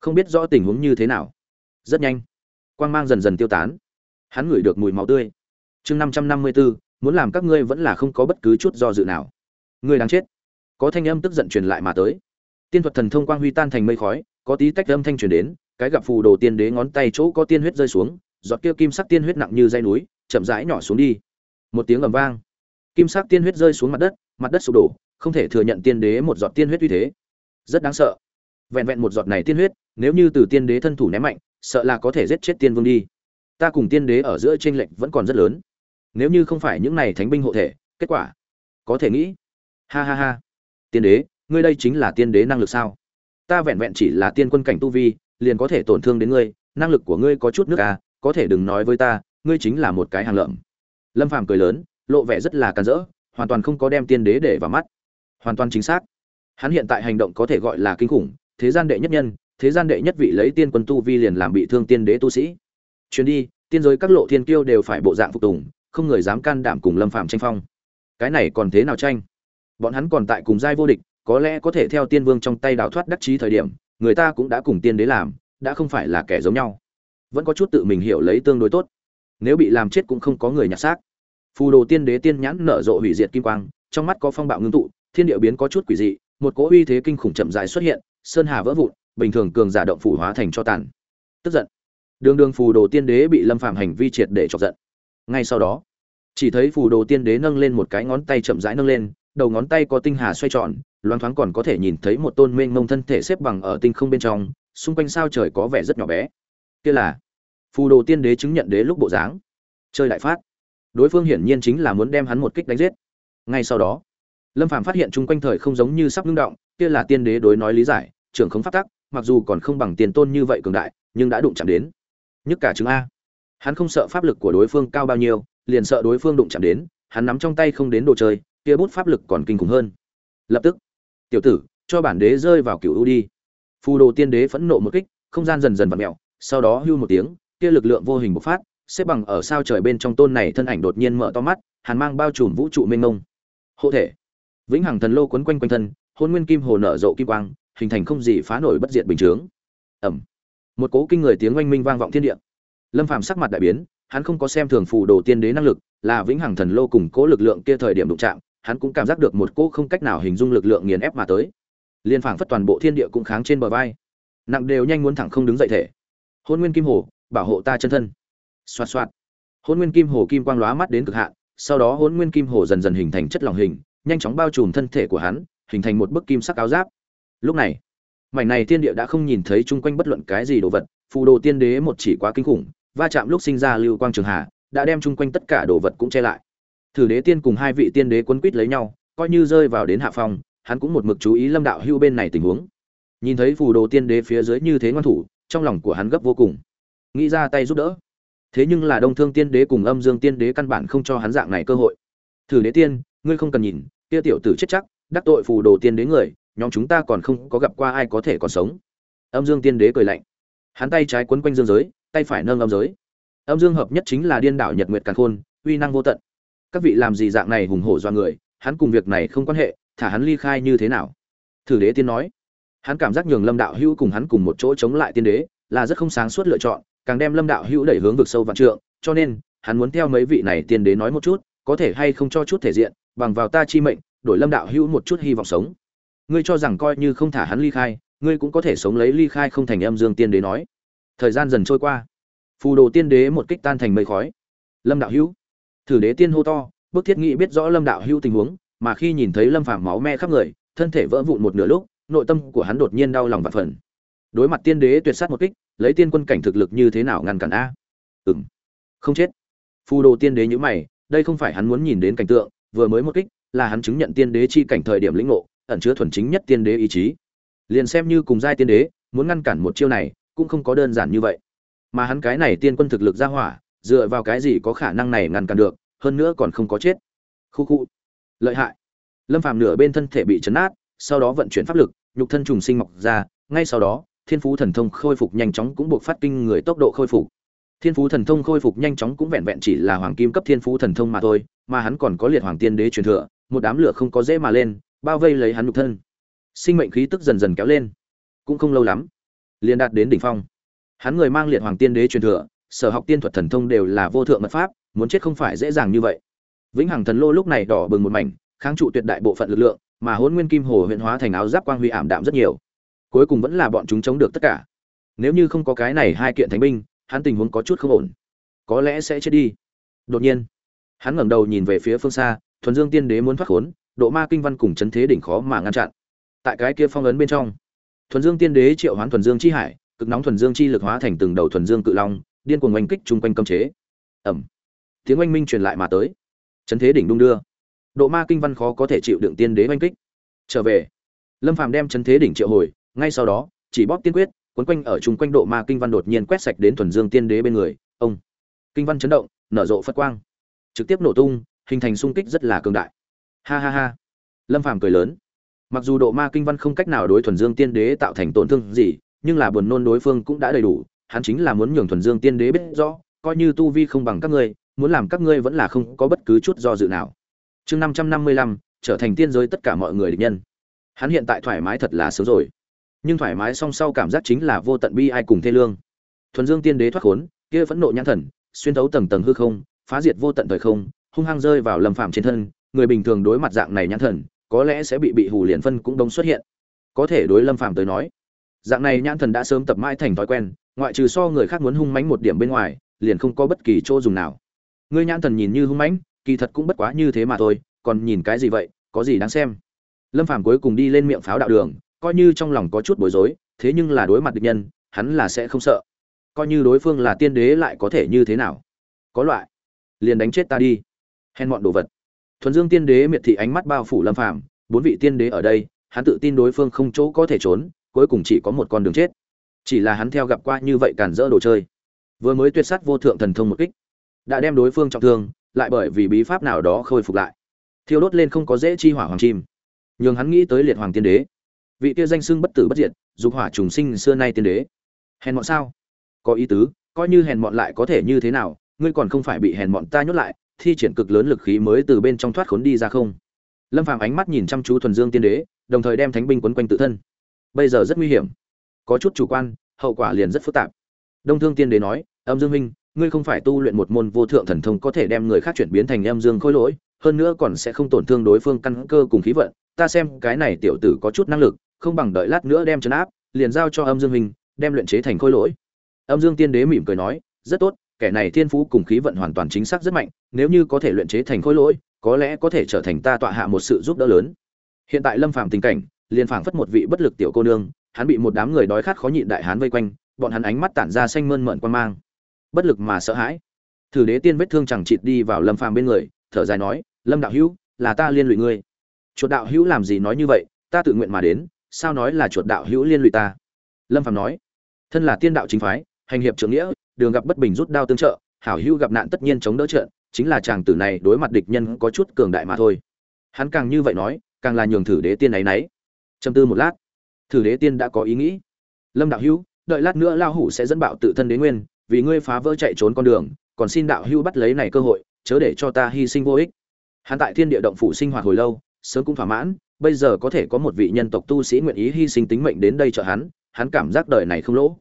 Speaker 1: không biết rõ tình huống như thế nào. Rất nhanh, quang mang dần dần tiêu tán. Hắn ngửi được mùi máu tươi chương năm trăm năm mươi bốn muốn làm các ngươi vẫn là không có bất cứ chút do dự nào. Ngươi đáng chết. Có thanh âm tức giận truyền lại mà tới. Tiên thuật thần thông quang huy tan thành mây khói, có tí tách âm thanh truyền đến, cái gặp phù đồ tiên đế ngón tay chỗ có tiên huyết rơi xuống, giọt kia kim sắc tiên huyết nặng như dây núi, chậm rãi nhỏ xuống đi. Một tiếng ầm vang. Kim sắc tiên huyết rơi xuống mặt đất mặt đất sụp đổ, không thể thừa nhận tiên đế một giọt tiên huyết uy thế. Rất đáng sợ. Vẹn vẹn một giọt này tiên huyết, nếu như từ tiên đế thân thủ ném mạnh, sợ là có thể giết chết tiên vương đi. Ta cùng tiên đế ở giữa tranh lệch vẫn còn rất lớn nếu như không phải những này thánh binh hộ thể, kết quả, có thể nghĩ. Ha ha ha. Tiên đế, ngươi đây chính là tiên đế năng lực sao? Ta vẹn vẹn chỉ là tiên quân cảnh tu vi, liền có thể tổn thương đến ngươi, năng lực của ngươi có chút nước à có thể đừng nói với ta, ngươi chính là một cái hàng lợm. Lâm phàm cười lớn, lộ vẻ rất là càn rỡ, hoàn toàn không có đem tiên đế để vào mắt. Hoàn toàn chính xác. Hắn hiện tại hành động có thể gọi là kinh khủng, thế gian đệ nhất nhân, thế gian đệ nhất vị lấy tiên quân tu vi liền làm bị thương tiên đế tu sĩ. Chuyến đi, tiên giới các lộ thiên kiêu đều phải bộ dạng phục tùng không người dám can đảm cùng lâm phạm tranh phong. Cái này còn thế nào tranh? Bọn hắn còn tại cùng giai vô địch, có lẽ có thể theo tiên vương trong tay đào thoát đắc chí thời điểm, người ta cũng đã cùng tiên đế làm, đã không phải là kẻ giống nhau. Vẫn có chút tự mình hiểu lấy tương đối tốt. Nếu bị làm chết cũng không có người nhặt xác. Phù đồ tiên đế tiên nhãn nở rộ hủy diệt kim quang, trong mắt có phong bạo ngưng tụ, thiên địa biến có chút quỷ dị, một cỗ uy thế kinh khủng chậm dài xuất hiện, sơn hà vỡ vụn, bình thường cường giả động phủ hóa thành cho tàn. Tức giận. Đường đường phù đồ tiên đế bị lâm phạm hành vi triệt để chọc giận ngay sau đó, chỉ thấy phù đồ tiên đế nâng lên một cái ngón tay chậm rãi nâng lên, đầu ngón tay có tinh hà xoay tròn, loáng thoáng còn có thể nhìn thấy một tôn mênh mông thân thể xếp bằng ở tinh không bên trong, xung quanh sao trời có vẻ rất nhỏ bé. Kia là, phù đồ tiên đế chứng nhận đế lúc bộ dáng. Chơi đại phát. Đối phương hiển nhiên chính là muốn đem hắn một kích đánh giết. Ngay sau đó, lâm phàm phát hiện chung quanh thời không giống như sắp ngưng động, kia là tiên đế đối nói lý giải, trưởng không phát tắc, mặc dù còn không bằng tiền tôn như vậy cường đại, nhưng đã đụng chạm đến. Nhất cả chứng a hắn không sợ pháp lực của đối phương cao bao nhiêu, liền sợ đối phương đụng chạm đến, hắn nắm trong tay không đến đồ chơi, kia bút pháp lực còn kinh khủng hơn. Lập tức, tiểu tử, cho bản đế rơi vào cựu u đi. Phù đồ tiên đế phẫn nộ một kích, không gian dần dần vặn mẹo sau đó hưu một tiếng, kia lực lượng vô hình bộc phát, xếp bằng ở sao trời bên trong tôn này thân ảnh đột nhiên mở to mắt, hàn mang bao trùm vũ trụ mênh mông. Hộ thể, vĩnh hằng thần lô quấn quanh quanh thân, hôn nguyên kim hồ nở rộ kim quang, hình thành không gì phá nổi bất diệt bình chướng. Ẩm. Một cố kinh người tiếng oanh minh vang vọng thiên địa lâm phàm sắc mặt đại biến, hắn không có xem thường phù đồ tiên đế năng lực, là vĩnh hằng thần lô cùng cố lực lượng kia thời điểm đụng chạm, hắn cũng cảm giác được một cỗ không cách nào hình dung lực lượng nghiền ép mà tới. Liên phảng phất toàn bộ thiên địa cũng kháng trên bờ vai. Nặng đều nhanh muốn thẳng không đứng dậy thể. Hôn nguyên kim hồ, bảo hộ ta chân thân. Xoạt xoạt. Hôn nguyên kim hồ kim quang lóa mắt đến cực hạn, sau đó hôn nguyên kim hồ dần dần hình thành chất lỏng hình, nhanh chóng bao trùm thân thể của hắn, hình thành một bức kim sắc áo giáp. Lúc này, mảnh này thiên địa đã không nhìn thấy chung quanh bất luận cái gì đồ vật phù đồ tiên đế một chỉ quá kinh khủng va chạm lúc sinh ra lưu quang trường hà đã đem chung quanh tất cả đồ vật cũng che lại. Thử đế tiên cùng hai vị tiên đế quấn quýt lấy nhau coi như rơi vào đến hạ phòng, hắn cũng một mực chú ý lâm đạo hưu bên này tình huống. Nhìn thấy phù đồ tiên đế phía dưới như thế ngoan thủ trong lòng của hắn gấp vô cùng. Nghĩ ra tay giúp đỡ. Thế nhưng là đông thương tiên đế cùng âm dương tiên đế căn bản không cho hắn dạng này cơ hội. Thử đế tiên ngươi không cần nhìn kia tiểu tử chết chắc đắc tội phù đồ tiên đế người nhóm chúng ta còn không có gặp qua ai có thể còn sống. Âm dương tiên đế cười lạnh hắn tay trái quấn quanh dương giới, tay phải nâng âm giới. Âm dương hợp nhất chính là điên đảo nhật nguyệt càn khôn, uy năng vô tận. Các vị làm gì dạng này hùng hổ do người, hắn cùng việc này không quan hệ, thả hắn ly khai như thế nào? Thử đế tiên nói. Hắn cảm giác nhường lâm đạo hữu cùng hắn cùng một chỗ chống lại tiên đế, là rất không sáng suốt lựa chọn, càng đem lâm đạo hữu đẩy hướng vực sâu vạn trượng, cho nên, hắn muốn theo mấy vị này tiên đế nói một chút, có thể hay không cho chút thể diện, bằng vào ta chi mệnh, đổi lâm đạo hữu một chút hy vọng sống. Ngươi cho rằng coi như không thả hắn ly khai ngươi cũng có thể sống lấy ly khai không thành âm dương tiên đế nói. Thời gian dần trôi qua. Phù đồ tiên đế một kích tan thành mây khói. Lâm đạo hữu. Thử đế tiên hô to, bức thiết nghị biết rõ lâm đạo hữu tình huống, mà khi nhìn thấy lâm phàm máu me khắp người, thân thể vỡ vụn một nửa lúc, nội tâm của hắn đột nhiên đau lòng và phần đối mặt tiên đế tuyệt sát một kích, lấy tiên quân cảnh thực lực như thế nào ngăn cản a? Ừng không chết. Phù đồ tiên đế nhữ mày, đây không phải hắn muốn nhìn đến cảnh tượng, vừa mới một kích, là hắn chứng nhận tiên đế chi cảnh thời điểm lĩnh ngộ, ẩn chứa thuần chính nhất tiên đế ý chí liền xem như cùng giai tiên đế, muốn ngăn cản một chiêu này, cũng không có đơn giản như vậy. Mà hắn cái này tiên quân thực lực ra hỏa, dựa vào cái gì có khả năng này ngăn cản được, hơn nữa còn không có chết. Khu khu. Lợi hại. Lâm phàm nửa bên thân thể bị chấn át sau đó vận chuyển pháp lực, nhục thân trùng sinh mọc ra, ngay sau đó, thiên phú thần thông khôi phục nhanh chóng cũng buộc phát kinh người tốc độ khôi phục. Thiên phú thần thông khôi phục nhanh chóng cũng vẹn vẹn chỉ là hoàng kim cấp thiên phú thần thông mà thôi, mà hắn còn có liệt hoàng tiên đế truyền thừa, một đám lửa không có dễ mà lên, bao vây lấy hắn nhục thân sinh mệnh khí tức dần dần kéo lên. Cũng không lâu lắm, liền đạt đến đỉnh phong. Hắn người mang liệt hoàng tiên đế truyền thừa, sở học tiên thuật thần thông đều là vô thượng mật pháp, muốn chết không phải dễ dàng như vậy. Vĩnh hằng thần lô lúc này đỏ bừng một mảnh, kháng trụ tuyệt đại bộ phận lực lượng, mà hôn nguyên kim hồ huyện hóa thành áo giáp quang huy ảm đạm rất nhiều. Cuối cùng vẫn là bọn chúng chống được tất cả. Nếu như không có cái này hai kiện thánh binh, hắn tình huống có chút không ổn. Có lẽ sẽ chết đi. Đột nhiên, hắn ngẩng đầu nhìn về phía phương xa, thuần dương tiên đế muốn thoát khốn, độ ma kinh văn cùng chấn thế đỉnh khó mà ngăn chặn tại cái kia phong ấn bên trong. Thuần dương tiên đế, triệu hoán thuần dương chi hải, cực nóng thuần dương chi lực hóa thành từng đầu thuần dương cự long, điên cuồng oanh kích chung quanh cấm chế. Ẩm tiếng oanh minh truyền lại mà tới. Chấn thế đỉnh đung đưa. Độ ma kinh văn khó có thể chịu đựng tiên đế oanh kích. Trở về. Lâm phàm đem chấn thế đỉnh triệu hồi, ngay sau đó, chỉ bóp tiên quyết, quấn quanh ở chung quanh độ ma kinh văn đột nhiên quét sạch đến thuần dương tiên đế bên người. Ông. Kinh văn chấn động, nở rộ phất quang. Trực tiếp nổ tung, hình thành xung kích rất là cường đại. Ha ha ha. Lâm phàm cười lớn mặc dù độ ma kinh văn không cách nào đối thuần dương tiên đế tạo thành tổn thương gì, nhưng là buồn nôn đối phương cũng đã đầy đủ, hắn chính là muốn nhường thuần dương tiên đế biết rõ, coi như tu vi không bằng các ngươi, muốn làm các ngươi vẫn là không có bất cứ chút do dự nào. Chương năm trăm năm mươi lăm, trở thành tiên giới tất cả mọi người địch nhân. Hắn hiện tại thoải mái thật là sớm rồi. Nhưng thoải mái song sau cảm giác chính là vô tận bi ai cùng thê lương. Thuần dương tiên đế thoát khốn, kia phẫn nộ nhãn thần, xuyên thấu tầng tầng hư không, phá diệt vô tận thời không, hung hăng rơi vào lâm phàm trên thân, người bình thường đối mặt dạng này nhãn thần có lẽ sẽ bị bị hù liền phân cũng đông xuất hiện. Có thể đối lâm phàm tới nói, dạng này nhãn thần đã sớm tập mãi thành thói quen, ngoại trừ so người khác muốn hung mãnh một điểm bên ngoài, liền không có bất kỳ chỗ dùng nào. Ngươi nhãn thần nhìn như hung mãnh, kỳ thật cũng bất quá như thế mà thôi, còn nhìn cái gì vậy, có gì đáng xem? Lâm phàm cuối cùng đi lên miệng pháo đạo đường, coi như trong lòng có chút bối rối, thế nhưng là đối mặt địch nhân, hắn là sẽ không sợ. Coi như đối phương là tiên đế lại có thể như thế nào? Có loại, liền đánh chết ta đi. Hèn mọn đồ vật thuần dương tiên đế miệt thị ánh mắt bao phủ lâm phàm, bốn vị tiên đế ở đây, hắn tự tin đối phương không chỗ có thể trốn, cuối cùng chỉ có một con đường chết. Chỉ là hắn theo gặp qua như vậy cản rỡ đồ chơi. Vừa mới tuyệt sát vô thượng thần thông một kích, đã đem đối phương trọng thương, lại bởi vì bí pháp nào đó khôi phục lại. Thiêu đốt lên không có dễ chi hỏa hoàng chim. Nhường hắn nghĩ tới liệt hoàng tiên đế. Vị kia danh xưng bất tử bất diệt, dục hỏa trùng sinh xưa nay tiên đế. Hèn mọn sao? Có ý tứ, coi như hèn mọn lại có thể như thế nào, ngươi còn không phải bị hèn mọn ta nhốt lại thi triển cực lớn lực khí mới từ bên trong thoát khốn đi ra không? Lâm phàm ánh mắt nhìn chăm chú thuần dương tiên đế, đồng thời đem thánh binh quấn quanh tự thân. Bây giờ rất nguy hiểm. Có chút chủ quan, hậu quả liền rất phức tạp. Đông thương tiên đế nói, âm dương minh, ngươi không phải tu luyện một môn vô thượng thần thông có thể đem người khác chuyển biến thành âm dương khôi lỗi, hơn nữa còn sẽ không tổn thương đối phương căn cơ cùng khí vận. Ta xem cái này tiểu tử có chút năng lực, không bằng đợi lát nữa đem chấn áp, liền giao cho âm dương minh, đem luyện chế thành khôi lỗi. Âm dương tiên đế mỉm cười nói, rất tốt kẻ này thiên phú cùng khí vận hoàn toàn chính xác rất mạnh, nếu như có thể luyện chế thành khối lỗi, có lẽ có thể trở thành ta tọa hạ một sự giúp đỡ lớn. Hiện tại lâm phàm tình cảnh, liền phảng phất một vị bất lực tiểu cô nương, hắn bị một đám người đói khát khó nhịn đại hán vây quanh, bọn hắn ánh mắt tản ra xanh mơn mởn quan mang. Bất lực mà sợ hãi. Thử đế tiên vết thương chẳng chịt đi vào lâm phàm bên người, thở dài nói, lâm đạo hữu, là ta liên lụy ngươi. Chuột đạo hữu làm gì nói như vậy, ta tự nguyện mà đến, sao nói là chuột đạo hữu liên lụy ta? Lâm phàm nói, thân là tiên đạo chính phái, hành hiệp trưởng nghĩa đường gặp bất bình rút đao tương trợ, hảo hữu gặp nạn tất nhiên chống đỡ trận, chính là chàng tử này đối mặt địch nhân có chút cường đại mà thôi. Hắn càng như vậy nói, càng là nhường thử đế tiên ấy nấy. Châm tư một lát, thử đế tiên đã có ý nghĩ. Lâm đạo hữu, đợi lát nữa lao hủ sẽ dẫn bạo tự thân đến nguyên, vì ngươi phá vỡ chạy trốn con đường, còn xin đạo hữu bắt lấy này cơ hội, chớ để cho ta hy sinh vô ích. Hắn tại thiên địa động phủ sinh hoạt hồi lâu, sớm cũng thỏa mãn, bây giờ có thể có một vị nhân tộc tu sĩ nguyện ý hy sinh tính mệnh đến đây trợ hắn hắn cảm giác đời này không lỗ.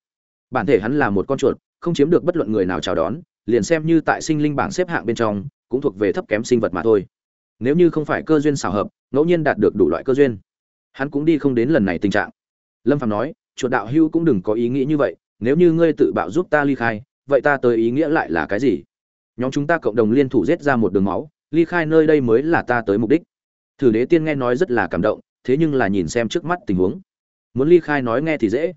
Speaker 1: Bản thể hắn là một con chuột không chiếm được bất luận người nào chào đón, liền xem như tại sinh linh bảng xếp hạng bên trong, cũng thuộc về thấp kém sinh vật mà thôi. Nếu như không phải cơ duyên xảo hợp, ngẫu nhiên đạt được đủ loại cơ duyên, hắn cũng đi không đến lần này tình trạng. Lâm phạm nói, chuột đạo hưu cũng đừng có ý nghĩ như vậy, nếu như ngươi tự bạo giúp ta ly khai, vậy ta tới ý nghĩa lại là cái gì? Nhóm chúng ta cộng đồng liên thủ giết ra một đường máu, ly khai nơi đây mới là ta tới mục đích. Thử đế tiên nghe nói rất là cảm động, thế nhưng là nhìn xem trước mắt tình huống. Muốn ly khai nói nghe thì dễ.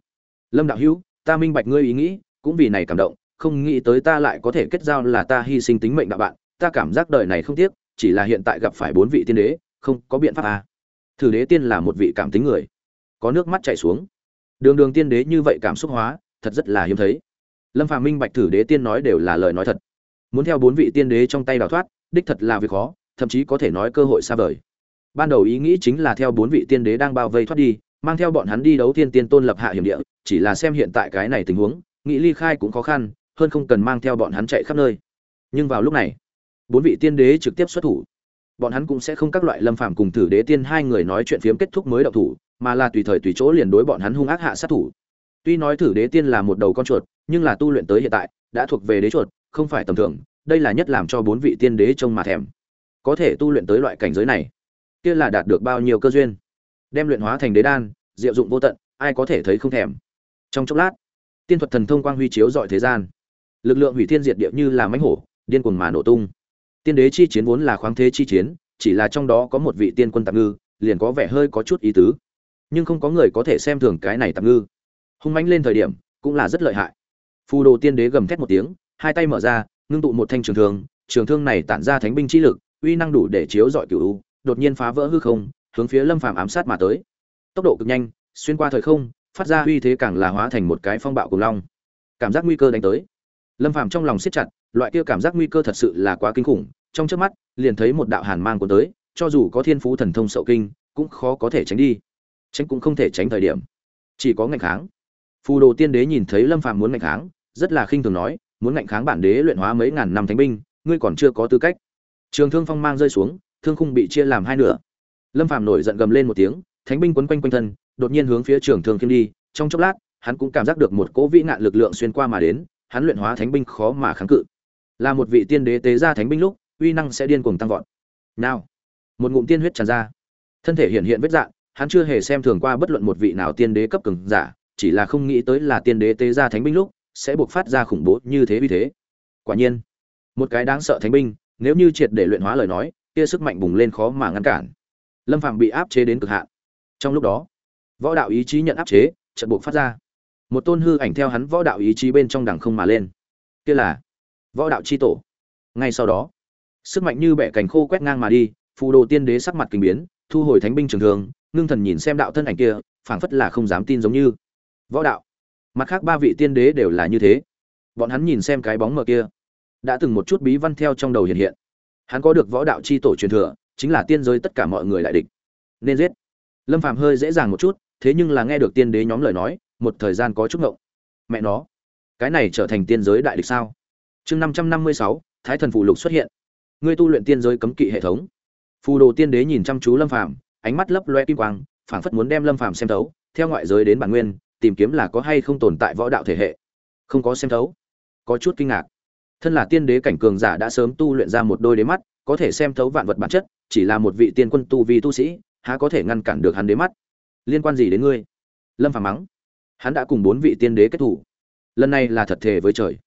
Speaker 1: Lâm đạo hữu ta minh bạch ngươi ý nghĩ cũng vì này cảm động, không nghĩ tới ta lại có thể kết giao là ta hy sinh tính mệnh đạo bạn, ta cảm giác đời này không tiếc, chỉ là hiện tại gặp phải bốn vị tiên đế, không có biện pháp à. thử đế tiên là một vị cảm tính người, có nước mắt chảy xuống. Đường đường tiên đế như vậy cảm xúc hóa, thật rất là hiếm thấy. Lâm phàm minh bạch thử đế tiên nói đều là lời nói thật. Muốn theo bốn vị tiên đế trong tay đào thoát, đích thật là việc khó, thậm chí có thể nói cơ hội xa vời. Ban đầu ý nghĩ chính là theo bốn vị tiên đế đang bao vây thoát đi, mang theo bọn hắn đi đấu tiên tiên tôn lập hạ hiểm địa, chỉ là xem hiện tại cái này tình huống nghĩ ly khai cũng khó khăn, hơn không cần mang theo bọn hắn chạy khắp nơi. Nhưng vào lúc này, bốn vị tiên đế trực tiếp xuất thủ. Bọn hắn cũng sẽ không các loại lâm phàm cùng thử đế tiên hai người nói chuyện phiếm kết thúc mới động thủ, mà là tùy thời tùy chỗ liền đối bọn hắn hung ác hạ sát thủ. Tuy nói thử đế tiên là một đầu con chuột, nhưng là tu luyện tới hiện tại, đã thuộc về đế chuột, không phải tầm thường, đây là nhất làm cho bốn vị tiên đế trông mà thèm. Có thể tu luyện tới loại cảnh giới này, kia là đạt được bao nhiêu cơ duyên? Đem luyện hóa thành đế đan, diệu dụng vô tận, ai có thể thấy không thèm? Trong chốc lát tiên thuật thần thông quang huy chiếu dọi thế gian. Lực lượng hủy thiên diệt địa như là mãnh hổ, điên cuồng mà nổ tung. Tiên đế chi chiến vốn là khoáng thế chi chiến, chỉ là trong đó có một vị tiên quân tạm ngư, liền có vẻ hơi có chút ý tứ. Nhưng không có người có thể xem thường cái này tạm ngư. Hung mãnh lên thời điểm, cũng là rất lợi hại. Phù đồ tiên đế gầm thét một tiếng, hai tay mở ra, ngưng tụ một thanh trường thương. Trường thương này tản ra thánh binh chi lực, uy năng đủ để chiếu dọi cửu đột nhiên phá vỡ hư không, hướng phía lâm phàm ám sát mà tới. Tốc độ cực nhanh, xuyên qua thời không phát ra uy thế càng là hóa thành một cái phong bạo cùng long. Cảm giác nguy cơ đánh tới. Lâm phàm trong lòng siết chặt, loại kia cảm giác nguy cơ thật sự là quá kinh khủng, trong trước mắt, liền thấy một đạo hàn mang của tới, cho dù có thiên phú thần thông sậu kinh, cũng khó có thể tránh đi. Tránh cũng không thể tránh thời điểm. Chỉ có ngạnh kháng. Phù đồ tiên đế nhìn thấy lâm phàm muốn ngạnh kháng, rất là khinh thường nói, muốn ngạnh kháng bản đế luyện hóa mấy ngàn năm thánh binh, ngươi còn chưa có tư cách. Trường thương phong mang rơi xuống, thương khung bị chia làm hai nửa. Lâm phàm nổi giận gầm lên một tiếng, thánh binh quấn quanh quanh thân đột nhiên hướng phía trường thương kiếm đi. Trong chốc lát, hắn cũng cảm giác được một cỗ vĩ nạn lực lượng xuyên qua mà đến, hắn luyện hóa thánh binh khó mà kháng cự. Là một vị tiên đế tế ra thánh binh lúc, uy năng sẽ điên cuồng tăng vọt. Nào, một ngụm tiên huyết tràn ra. Thân thể hiện hiện vết dạng hắn chưa hề xem thường qua bất luận một vị nào tiên đế cấp cường giả, chỉ là không nghĩ tới là tiên đế tế ra thánh binh lúc, sẽ buộc phát ra khủng bố như thế vì thế. Quả nhiên, một cái đáng sợ thánh binh, nếu như triệt để luyện hóa lời nói, kia sức mạnh bùng lên khó mà ngăn cản. Lâm phạm bị áp chế đến cực hạn. Trong lúc đó võ đạo ý chí nhận áp chế trận buộc phát ra. Một tôn hư ảnh theo hắn võ đạo ý chí bên trong đằng không mà lên. Kia là võ đạo c h i tổ. Ngay sau đó, sức mạnh như bẻ cành khô quét ngang mà đi, phù đồ tiên đế sắc mặt kinh biến, thu hồi thánh binh trường thường, ngưng thần nhìn xem đạo thân ảnh kia, phảng phất là không dám tin giống như. Võ đạo. Mặt khác ba vị tiên đế đều là như thế. Bọn hắn nhìn xem cái bóng mờ kia, đã từng một chút bí văn theo trong đầu hiện hiện. Hắn có được võ đạo c h i tổ truyền thừa, chính là tiên giới tất cả mọi người lại địch. Nên giết. Lâm phạm hơi dễ dàng một chút thế nhưng là nghe được tiên đế nhóm lời nói, một thời gian có chút ngộng. Mẹ nó, cái này trở thành tiên giới đại địch sao? Chương năm trăm năm mươi sáu, thái thần phụ lục xuất hiện. Ngươi tu luyện tiên giới cấm kỵ hệ thống. Phù đồ tiên đế nhìn chăm chú lâm phàm, ánh mắt lấp loe kim quang, phảng phất muốn đem lâm phàm xem thấu, theo ngoại giới đến bản nguyên, tìm kiếm là có hay không tồn tại võ đạo thể hệ. Không có xem thấu. Có chút kinh ngạc. Thân là tiên đế cảnh cường giả đã sớm tu luyện ra một đôi đế mắt, có thể xem thấu vạn vật bản chất, chỉ là một vị tiên quân tu vi tu sĩ, há có thể ngăn cản được hắn đế mắt liên quan gì đến ngươi? Lâm phàm mắng. Hắn đã cùng bốn vị tiên đế kết thủ. Lần này là thật thề với trời.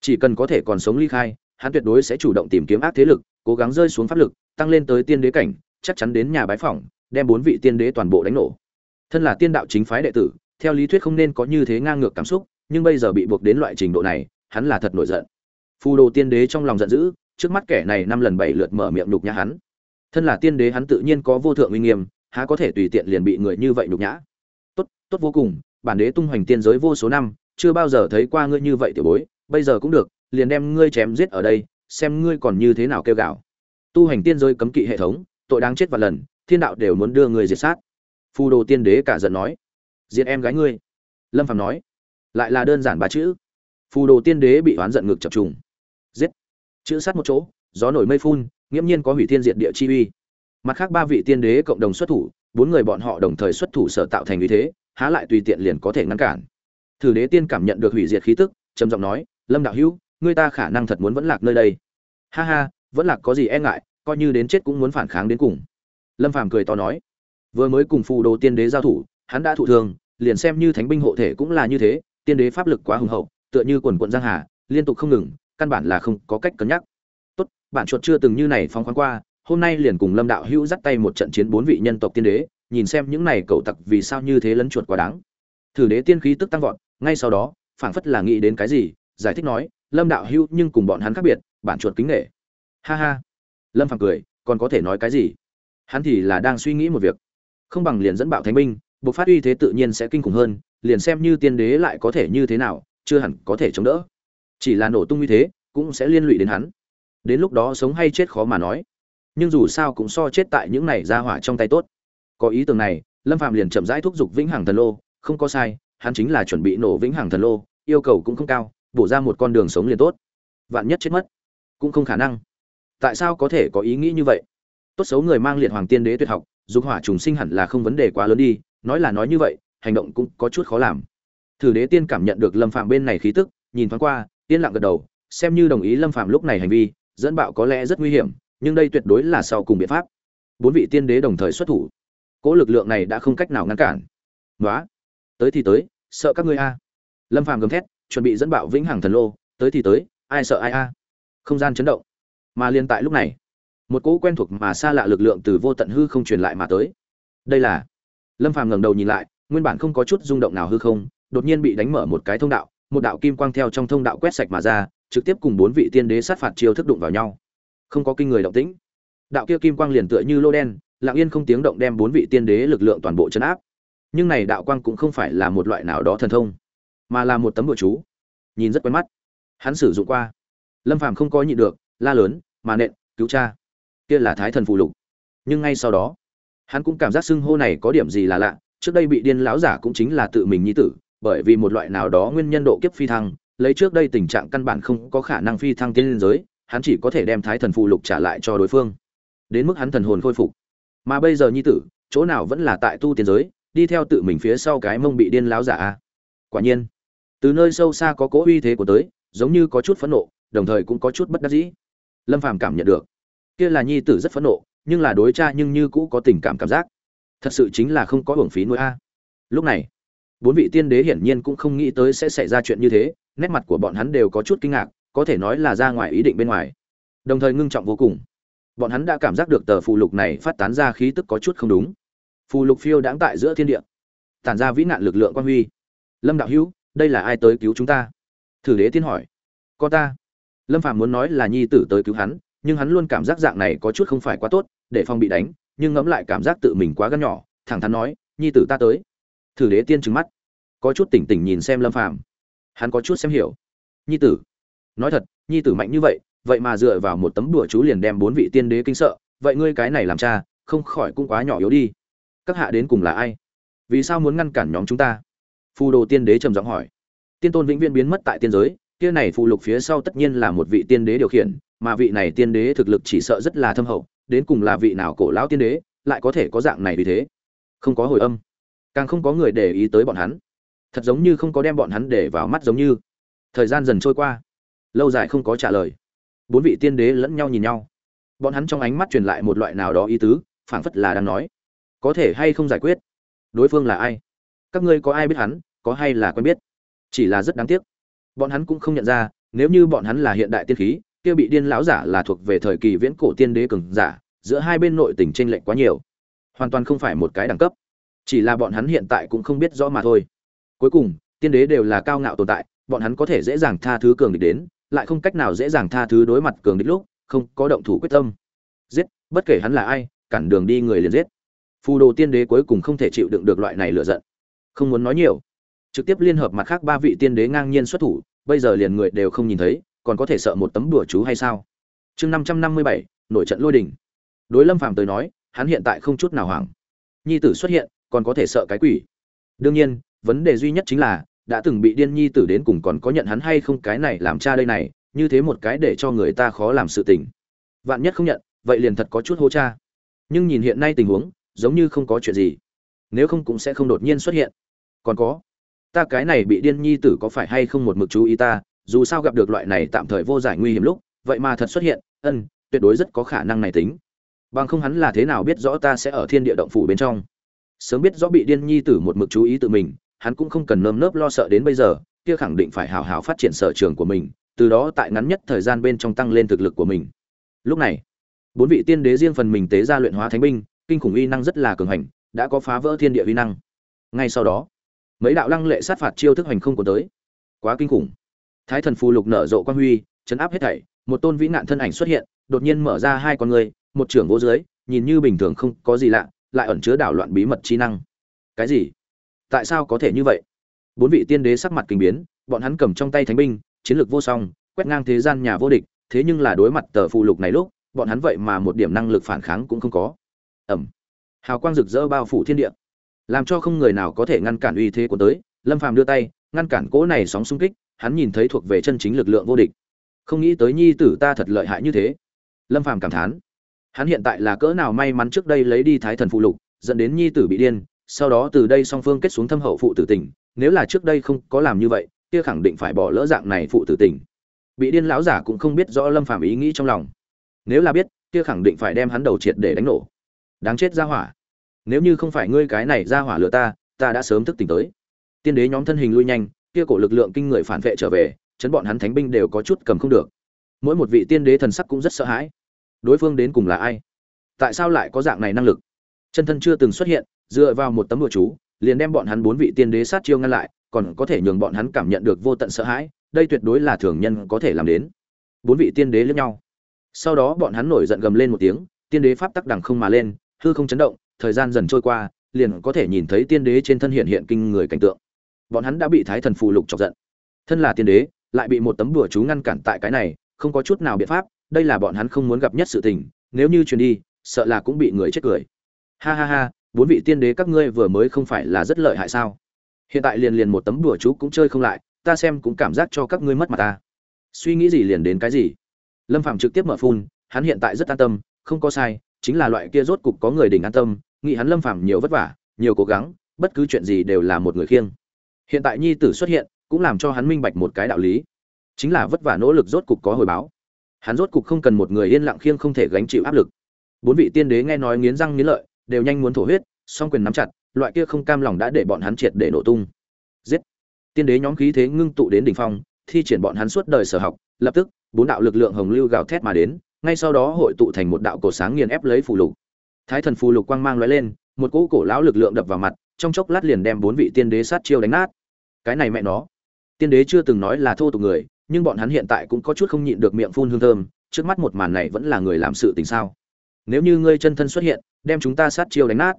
Speaker 1: Chỉ cần có thể còn sống ly khai, hắn tuyệt đối sẽ chủ động tìm kiếm ác thế lực, cố gắng rơi xuống pháp lực, tăng lên tới tiên đế cảnh, chắc chắn đến nhà bái phỏng, đem bốn vị tiên đế toàn bộ đánh nổ. Thân là tiên đạo chính phái đệ tử, theo lý thuyết không nên có như thế ngang ngược cảm xúc, nhưng bây giờ bị buộc đến loại trình độ này, hắn là thật nổi giận. Phù đồ tiên đế trong lòng giận dữ, trước mắt kẻ này năm lần bảy lượt mở miệng nhục nhã hắn. Thân là tiên đế hắn tự nhiên có vô thượng uy nghiêm há có thể tùy tiện liền bị người như vậy nhục nhã. Tốt tốt vô cùng, bản đế tung hoành tiên giới vô số năm, chưa bao giờ thấy qua ngươi như vậy tiểu bối, bây giờ cũng được, liền đem ngươi chém giết ở đây, xem ngươi còn như thế nào kêu gào tu hành tiên giới cấm kỵ hệ thống, tội đáng chết vạn lần, thiên đạo đều muốn đưa người diệt sát. Phù đồ tiên đế cả giận nói. Diệt em gái ngươi. Lâm phạm nói. Lại là đơn giản ba chữ. Phù đồ tiên đế bị oán giận ngực chập trùng. Giết. Chữ sát một chỗ, gió nổi mây phun, nghiễm nhiên có hủy thiên diệt địa chi uy mặt khác ba vị tiên đế cộng đồng xuất thủ, bốn người bọn họ đồng thời xuất thủ sở tạo thành uy thế, há lại tùy tiện liền có thể ngăn cản. Thử đế tiên cảm nhận được hủy diệt khí tức, trầm giọng nói, lâm đạo hữu, ngươi ta khả năng thật muốn vẫn lạc nơi đây. Ha ha, vẫn lạc có gì e ngại, coi như đến chết cũng muốn phản kháng đến cùng. Lâm phàm cười to nói. Vừa mới cùng phù đồ tiên đế giao thủ, hắn đã thụ thương, liền xem như thánh binh hộ thể cũng là như thế, tiên đế pháp lực quá hùng hậu, tựa như quần quận giang hà, liên tục không ngừng, căn bản là không có cách cân nhắc. Tốt, bản chuột chưa từng như này phóng khoáng qua hôm nay liền cùng lâm đạo hữu dắt tay một trận chiến bốn vị nhân tộc tiên đế, nhìn xem những này cậu tặc vì sao như thế lấn chuột quá đáng. Thử đế tiên khí tức tăng vọt, ngay sau đó, phảng phất là nghĩ đến cái gì, giải thích nói, lâm đạo hữu, nhưng cùng bọn hắn khác biệt, bản chuột kính nghệ ha ha. Lâm phàm cười, còn có thể nói cái gì? Hắn thì là đang suy nghĩ một việc. Không bằng liền dẫn bạo thánh binh buộc phát uy thế tự nhiên sẽ kinh khủng hơn, liền xem như tiên đế lại có thể như thế nào, chưa hẳn có thể chống đỡ. Chỉ là nổ tung uy thế, cũng sẽ liên lụy đến hắn. Đến lúc đó sống hay chết khó mà nói nhưng dù sao cũng so chết tại những này ra hỏa trong tay tốt. Có ý tưởng này, lâm phạm liền chậm rãi thúc giục vĩnh hằng thần lô, không có sai, hắn chính là chuẩn bị nổ vĩnh hằng thần lô, yêu cầu cũng không cao, bổ ra một con đường sống liền tốt. Vạn nhất chết mất, cũng không khả năng. Tại sao có thể có ý nghĩ như vậy? Tốt xấu người mang liệt hoàng tiên đế tuyệt học, dục hỏa trùng sinh hẳn là không vấn đề quá lớn đi, nói là nói như vậy, hành động cũng có chút khó làm. Thử đế tiên cảm nhận được lâm phạm bên này khí tức, nhìn thoáng qua, yên lặng gật đầu, xem như đồng ý lâm phạm lúc này hành vi, dẫn bạo có lẽ rất nguy hiểm nhưng đây tuyệt đối là sau cùng biện pháp. Bốn vị tiên đế đồng thời xuất thủ. Cỗ lực lượng này đã không cách nào ngăn cản. Nói tới thì tới, sợ các ngươi a. Lâm phàm gầm thét, chuẩn bị dẫn bạo vĩnh hằng thần lô, tới thì tới, ai sợ ai a. Không gian chấn động. Mà liên tại lúc này, một cỗ quen thuộc mà xa lạ lực lượng từ vô tận hư không truyền lại mà tới. Đây là, lâm phàm ngẩng đầu nhìn lại, nguyên bản không có chút rung động nào hư không, đột nhiên bị đánh mở một cái thông đạo, một đạo kim quang theo trong thông đạo quét sạch mà ra, trực tiếp cùng bốn vị tiên đế sát phạt chiêu thức đụng vào nhau không có kinh người động tĩnh. Đạo kia kim quang liền tựa như lô đen, lặng yên không tiếng động đem bốn vị tiên đế lực lượng toàn bộ chấn áp. Nhưng này đạo quang cũng không phải là một loại nào đó thần thông, mà là một tấm bụa chú. Nhìn rất quen mắt. Hắn sử dụng qua. Lâm phàm không có nhịn được, la lớn, mà nện, cứu cha. Kia là thái thần phù lục. Nhưng ngay sau đó, hắn cũng cảm giác xưng hô này có điểm gì là lạ. Trước đây bị điên lão giả cũng chính là tự mình nhi tử, bởi vì một loại nào đó nguyên nhân độ kiếp phi thăng, lấy trước đây tình trạng căn bản không có khả năng phi thăng tiên liên giới hắn chỉ có thể đem thái thần phù lục trả lại cho đối phương. Đến mức hắn thần hồn khôi phục. Mà bây giờ nhi tử, chỗ nào vẫn là tại tu tiên giới, đi theo tự mình phía sau cái mông bị điên láo giả a. Quả nhiên, từ nơi sâu xa có cỗ uy thế của tới, giống như có chút phẫn nộ, đồng thời cũng có chút bất đắc dĩ. Lâm phàm cảm nhận được, kia là nhi tử rất phẫn nộ, nhưng là đối cha nhưng như cũ có tình cảm cảm giác. Thật sự chính là không có hưởng phí nuôi a. Lúc này, bốn vị tiên đế hiển nhiên cũng không nghĩ tới sẽ xảy ra chuyện như thế, nét mặt của bọn hắn đều có chút kinh ngạc có thể nói là ra ngoài ý định bên ngoài. Đồng thời ngưng trọng vô cùng. Bọn hắn đã cảm giác được tờ phù lục này phát tán ra khí tức có chút không đúng. Phù lục phiêu đáng tại giữa thiên địa tản ra vĩ nạn lực lượng quan huy. Lâm đạo hữu đây là ai tới cứu chúng ta? Thử đế tiên hỏi. Có ta. Lâm phạm muốn nói là nhi tử tới cứu hắn nhưng hắn luôn cảm giác dạng này có chút không phải quá tốt để phong bị đánh nhưng ngẫm lại cảm giác tự mình quá gắn nhỏ thẳng thắn nói nhi tử ta tới. Thử đế tiên trừng mắt. Có chút tỉnh tỉnh nhìn xem lâm phạm, hắn có chút xem hiểu. Nhi tử nói thật, nhi tử mạnh như vậy vậy mà dựa vào một tấm đùa chú liền đem bốn vị tiên đế kinh sợ, vậy ngươi cái này làm cha, không khỏi cũng quá nhỏ yếu đi. Các hạ đến cùng là ai? Vì sao muốn ngăn cản nhóm chúng ta? Phù đồ tiên đế trầm giọng hỏi. Tiên tôn vĩnh viễn biến mất tại tiên giới, kia này phù lục phía sau tất nhiên là một vị tiên đế điều khiển, mà vị này tiên đế thực lực chỉ sợ rất là thâm hậu, đến cùng là vị nào cổ lão tiên đế, lại có thể có dạng này vì thế? Không có hồi âm. Càng không có người để ý tới bọn hắn. Thật giống như không có đem bọn hắn để vào mắt giống như. Thời gian dần trôi qua lâu dài không có trả lời. Bốn vị tiên đế lẫn nhau nhìn nhau. Bọn hắn trong ánh mắt truyền lại một loại nào đó ý tứ, phảng phất là đang nói. Có thể hay không giải quyết? Đối phương là ai? Các ngươi có ai biết hắn, có hay là quen biết? Chỉ là rất đáng tiếc. Bọn hắn cũng không nhận ra, nếu như bọn hắn là hiện đại tiên khí, kia bị điên lão giả là thuộc về thời kỳ viễn cổ tiên đế cường giả, giữa hai bên nội tình tranh lệch quá nhiều. Hoàn toàn không phải một cái đẳng cấp. Chỉ là bọn hắn hiện tại cũng không biết rõ mà thôi. Cuối cùng, tiên đế đều là cao ngạo tồn tại, bọn hắn có thể dễ dàng tha thứ cường địch đến lại không cách nào dễ dàng tha thứ đối mặt cường địch lúc, không có động thủ quyết tâm. Giết, bất kể hắn là ai, cản đường đi người liền giết. Phù đồ tiên đế cuối cùng không thể chịu đựng được loại này lựa giận. Không muốn nói nhiều. Trực tiếp liên hợp mặt khác ba vị tiên đế ngang nhiên xuất thủ, bây giờ liền người đều không nhìn thấy, còn có thể sợ một tấm đùa chú hay sao? Chương năm trăm năm mươi bảy nội trận lôi đình. Đối lâm phàm tới nói, hắn hiện tại không chút nào hoảng. Nhi tử xuất hiện, còn có thể sợ cái quỷ. Đương nhiên, vấn đề duy nhất chính là đã từng bị điên nhi tử đến cùng còn có nhận hắn hay không cái này làm cha đây này, như thế một cái để cho người ta khó làm sự tình. Vạn nhất không nhận, vậy liền thật có chút hô cha. Nhưng nhìn hiện nay tình huống, giống như không có chuyện gì. Nếu không cũng sẽ không đột nhiên xuất hiện. Còn có, ta cái này bị điên nhi tử có phải hay không một mực chú ý ta, dù sao gặp được loại này tạm thời vô giải nguy hiểm lúc, vậy mà thật xuất hiện, ân, tuyệt đối rất có khả năng này tính. Bằng không hắn là thế nào biết rõ ta sẽ ở thiên địa động phủ bên trong. Sớm biết rõ bị điên nhi tử một mực chú ý tự mình hắn cũng không cần nơm nớp lo sợ đến bây giờ, kia khẳng định phải hào hào phát triển sở trường của mình, từ đó tại ngắn nhất thời gian bên trong tăng lên thực lực của mình. Lúc này, bốn vị tiên đế riêng phần mình tế ra luyện hóa thánh binh, kinh khủng uy năng rất là cường hành, đã có phá vỡ thiên địa uy năng. Ngay sau đó, mấy đạo lăng lệ sát phạt chiêu thức hành không của tới. Quá kinh khủng. Thái thần phù lục nở rộ quan huy, chấn áp hết thảy, một tôn vĩ nạn thân ảnh xuất hiện, đột nhiên mở ra hai con người, một trưởng vô dưới, nhìn như bình thường không có gì lạ, lại ẩn chứa đảo loạn bí mật chi năng. Cái gì? Tại sao có thể như vậy? Bốn vị tiên đế sắc mặt kinh biến, bọn hắn cầm trong tay thánh binh, chiến lược vô song, quét ngang thế gian nhà vô địch, thế nhưng là đối mặt tờ phù lục này lúc, bọn hắn vậy mà một điểm năng lực phản kháng cũng không có. Ẩm. Hào quang rực rỡ bao phủ thiên địa. Làm cho không người nào có thể ngăn cản uy thế của tới, lâm phàm đưa tay, ngăn cản cỗ này sóng xung kích, hắn nhìn thấy thuộc về chân chính lực lượng vô địch. Không nghĩ tới nhi tử ta thật lợi hại như thế. Lâm phàm cảm thán. Hắn hiện tại là cỡ nào may mắn trước đây lấy đi thái thần phụ lục, dẫn đến nhi tử bị điên sau đó từ đây song phương kết xuống thâm hậu phụ tử tình, nếu là trước đây không có làm như vậy, kia khẳng định phải bỏ lỡ dạng này phụ tử tình. Bị điên lão giả cũng không biết rõ lâm phàm ý nghĩ trong lòng. Nếu là biết, kia khẳng định phải đem hắn đầu triệt để đánh nổ. Đáng chết ra hỏa. Nếu như không phải ngươi cái này ra hỏa lừa ta ta đã sớm thức tỉnh tới. Tiên đế nhóm thân hình lui nhanh, kia cổ lực lượng kinh người phản vệ trở về, chấn bọn hắn thánh binh đều có chút cầm không được. Mỗi một vị tiên đế thần sắc cũng rất sợ hãi. Đối phương đến cùng là ai? Tại sao lại có dạng này năng lực? Chân thân chưa từng xuất hiện dựa vào một tấm bùa chú, liền đem bọn hắn bốn vị tiên đế sát chiêu ngăn lại, còn có thể nhường bọn hắn cảm nhận được vô tận sợ hãi, đây tuyệt đối là thường nhân có thể làm đến. Bốn vị tiên đế liếc nhau. Sau đó bọn hắn nổi giận gầm lên một tiếng, tiên đế pháp tắc đằng không mà lên, hư không chấn động, thời gian dần trôi qua, liền có thể nhìn thấy tiên đế trên thân hiện hiện kinh người cảnh tượng. Bọn hắn đã bị thái thần phù lục chọc giận. Thân là tiên đế, lại bị một tấm bùa chú ngăn cản tại cái này, không có chút nào biện pháp, đây là bọn hắn không muốn gặp nhất sự tình, nếu như truyền đi, sợ là cũng bị người chết cười. Ha ha ha bốn vị tiên đế các ngươi vừa mới không phải là rất lợi hại sao? Hiện tại liền liền một tấm đùa chú cũng chơi không lại, ta xem cũng cảm giác cho các ngươi mất mặt ta. Suy nghĩ gì liền đến cái gì? Lâm phạm trực tiếp mở phun, hắn hiện tại rất an tâm, không có sai, chính là loại kia rốt cục có người đỉnh an tâm, nghĩ hắn lâm phạm nhiều vất vả, nhiều cố gắng, bất cứ chuyện gì đều là một người khiêng. Hiện tại nhi tử xuất hiện, cũng làm cho hắn minh bạch một cái đạo lý. Chính là vất vả nỗ lực rốt cục có hồi báo. Hắn rốt cục không cần một người yên lặng khiêng không thể gánh chịu áp lực. Bốn vị tiên đế nghe nói nghiến răng nghiến lợi đều nhanh muốn thổ huyết, song quyền nắm chặt, loại kia không cam lòng đã để bọn hắn triệt để nổ tung. Giết! Tiên đế nhóm khí thế ngưng tụ đến đỉnh phong, thi triển bọn hắn suốt đời sở học, lập tức, bốn đạo lực lượng hồng lưu gào thét mà đến, ngay sau đó hội tụ thành một đạo cổ sáng nghiền ép lấy phù lục. Thái thần phù lục quang mang lóe lên, một cỗ cổ lão lực lượng đập vào mặt, trong chốc lát liền đem bốn vị tiên đế sát chiêu đánh nát. Cái này mẹ nó! Tiên đế chưa từng nói là thô tục người, nhưng bọn hắn hiện tại cũng có chút không nhịn được miệng phun hương thơm, trước mắt một màn này vẫn là người làm sự tình sao? Nếu như ngươi chân thân xuất hiện, đem chúng ta sát chiêu đánh nát,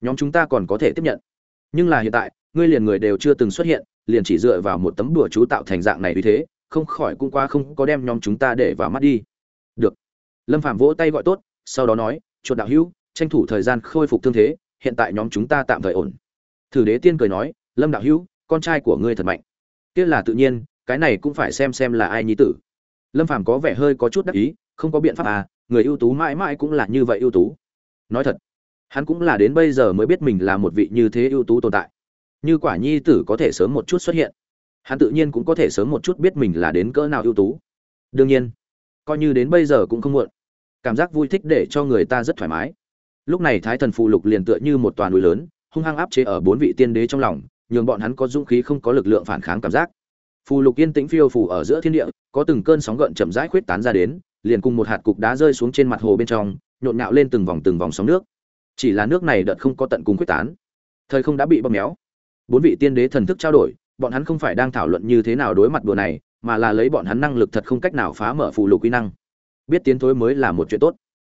Speaker 1: nhóm chúng ta còn có thể tiếp nhận. Nhưng là hiện tại, ngươi liền người đều chưa từng xuất hiện, liền chỉ dựa vào một tấm đùa chú tạo thành dạng này vì thế, không khỏi cũng qua không có đem nhóm chúng ta để vào mắt đi. Được. Lâm phạm vỗ tay gọi tốt, sau đó nói, chuột đạo hữu, tranh thủ thời gian khôi phục thương thế, hiện tại nhóm chúng ta tạm thời ổn. Thử đế tiên cười nói, lâm đạo hữu, con trai của ngươi thật mạnh. Kia là tự nhiên, cái này cũng phải xem xem là ai nhi tử lâm phàm có vẻ hơi có chút đắc ý, không có biện pháp à người ưu tú mãi mãi cũng là như vậy ưu tú. Nói thật, hắn cũng là đến bây giờ mới biết mình là một vị như thế ưu tú tồn tại. Như quả nhi tử có thể sớm một chút xuất hiện, hắn tự nhiên cũng có thể sớm một chút biết mình là đến cỡ nào ưu tú. Đương nhiên, coi như đến bây giờ cũng không muộn. Cảm giác vui thích để cho người ta rất thoải mái. Lúc này thái thần phù lục liền tựa như một toàn núi lớn, hung hăng áp chế ở bốn vị tiên đế trong lòng, nhường bọn hắn có dũng khí không có lực lượng phản kháng cảm giác phù lục yên tĩnh phiêu phù ở giữa thiên địa, có từng cơn sóng gợn chậm rãi khuyết tán ra đến, liền cùng một hạt cục đá rơi xuống trên mặt hồ bên trong, nhộn nhạo lên từng vòng từng vòng sóng nước. Chỉ là nước này đợt không có tận cùng khuyết tán. Thời không đã bị bóp méo. Bốn vị tiên đế thần thức trao đổi, bọn hắn không phải đang thảo luận như thế nào đối mặt đùa này, mà là lấy bọn hắn năng lực thật không cách nào phá mở phù lục quy năng. Biết tiến thối mới là một chuyện tốt.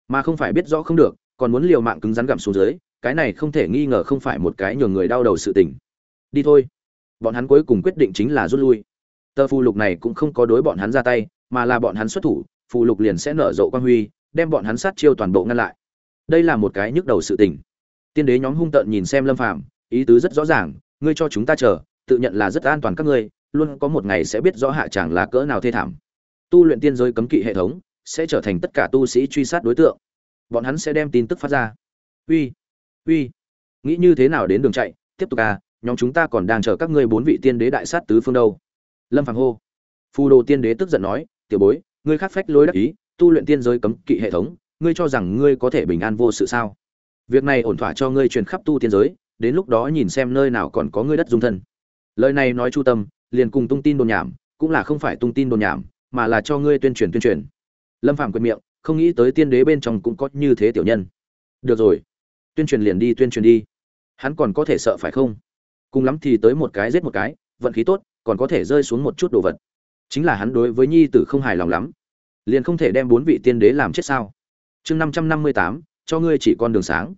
Speaker 1: Mà không phải biết rõ không được, còn muốn liều mạng cứng rắn gặm xuống dưới, cái này không thể nghi ngờ không phải một cái nhường người đau đầu sự tình. Đi thôi. Bọn hắn cuối cùng quyết định chính là rút lui tờ phù lục này cũng không có đối bọn hắn ra tay, mà là bọn hắn xuất thủ, phù lục liền sẽ nở rộ quan huy, đem bọn hắn sát chiêu toàn bộ ngăn lại. Đây là một cái nhức đầu sự tình. Tiên đế nhóm hung tợn nhìn xem lâm phàm, ý tứ rất rõ ràng, ngươi cho chúng ta chờ, tự nhận là rất an toàn các ngươi, luôn có một ngày sẽ biết rõ hạ chẳng là cỡ nào thê thảm. Tu luyện tiên giới cấm kỵ hệ thống sẽ trở thành tất cả tu sĩ truy sát đối tượng. Bọn hắn sẽ đem tin tức phát ra. Uy uy, nghĩ như thế nào đến đường chạy? Tiếp tục à nhóm chúng ta còn đang chờ các ngươi bốn vị tiên đế đại sát tứ phương đâu lâm phàng hô. Phù đồ tiên đế tức giận nói, tiểu bối, ngươi khắc phách lối đắc ý, tu luyện tiên giới cấm kỵ hệ thống, ngươi cho rằng ngươi có thể bình an vô sự sao? Việc này ổn thỏa cho ngươi truyền khắp tu tiên giới, đến lúc đó nhìn xem nơi nào còn có ngươi đất dung thân. Lời này nói chu tâm, liền cùng tung tin đồn nhảm, cũng là không phải tung tin đồn nhảm, mà là cho ngươi tuyên truyền tuyên truyền. Lâm Phàm quệt miệng, không nghĩ tới tiên đế bên trong cũng có như thế tiểu nhân. Được rồi, tuyên truyền liền đi, tuyên truyền đi. Hắn còn có thể sợ phải không? Cùng lắm thì tới một cái giết một cái, vận khí tốt còn có thể rơi xuống một chút đồ vật. Chính là hắn đối với nhi tử không hài lòng lắm. Liền không thể đem bốn vị tiên đế làm chết sao? Chương năm trăm năm mươi tám, cho ngươi chỉ con đường sáng.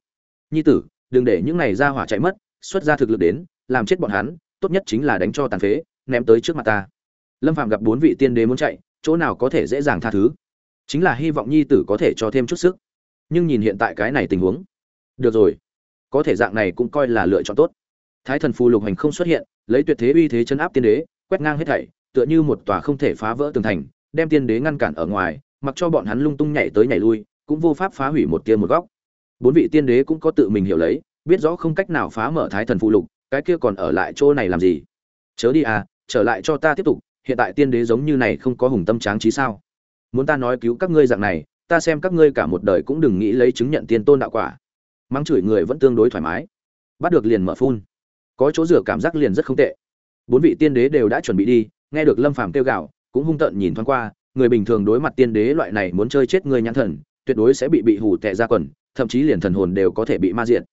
Speaker 1: Nhi tử, đừng để những này ra hỏa chạy mất, xuất ra thực lực đến, làm chết bọn hắn, tốt nhất chính là đánh cho tàn phế, ném tới trước mặt ta. Lâm phạm gặp bốn vị tiên đế muốn chạy, chỗ nào có thể dễ dàng tha thứ? Chính là hy vọng nhi tử có thể cho thêm chút sức. Nhưng nhìn hiện tại cái này tình huống. Được rồi. Có thể dạng này cũng coi là lựa chọn tốt. Thái thần phù lục hành không xuất hiện lấy tuyệt thế uy thế chấn áp tiên đế, quét ngang hết thảy, tựa như một tòa không thể phá vỡ tường thành, đem tiên đế ngăn cản ở ngoài, mặc cho bọn hắn lung tung nhảy tới nhảy lui, cũng vô pháp phá hủy một tia một góc. Bốn vị tiên đế cũng có tự mình hiểu lấy, biết rõ không cách nào phá mở thái thần phù lục, cái kia còn ở lại chỗ này làm gì? Chớ đi à trở lại cho ta tiếp tục, hiện tại tiên đế giống như này không có hùng tâm tráng trí sao? Muốn ta nói cứu các ngươi dạng này, ta xem các ngươi cả một đời cũng đừng nghĩ lấy chứng nhận tiên tôn đạo quả. Mắng chửi người vẫn tương đối thoải mái. Bắt được liền mở phun có chỗ rửa cảm giác liền rất không tệ. Bốn vị tiên đế đều đã chuẩn bị đi, nghe được lâm phàm kêu gào, cũng hung tợn nhìn thoáng qua, người bình thường đối mặt tiên đế loại này muốn chơi chết người nhãn thần, tuyệt đối sẽ bị bị hù tệ ra quần, thậm chí liền thần hồn đều có thể bị ma diện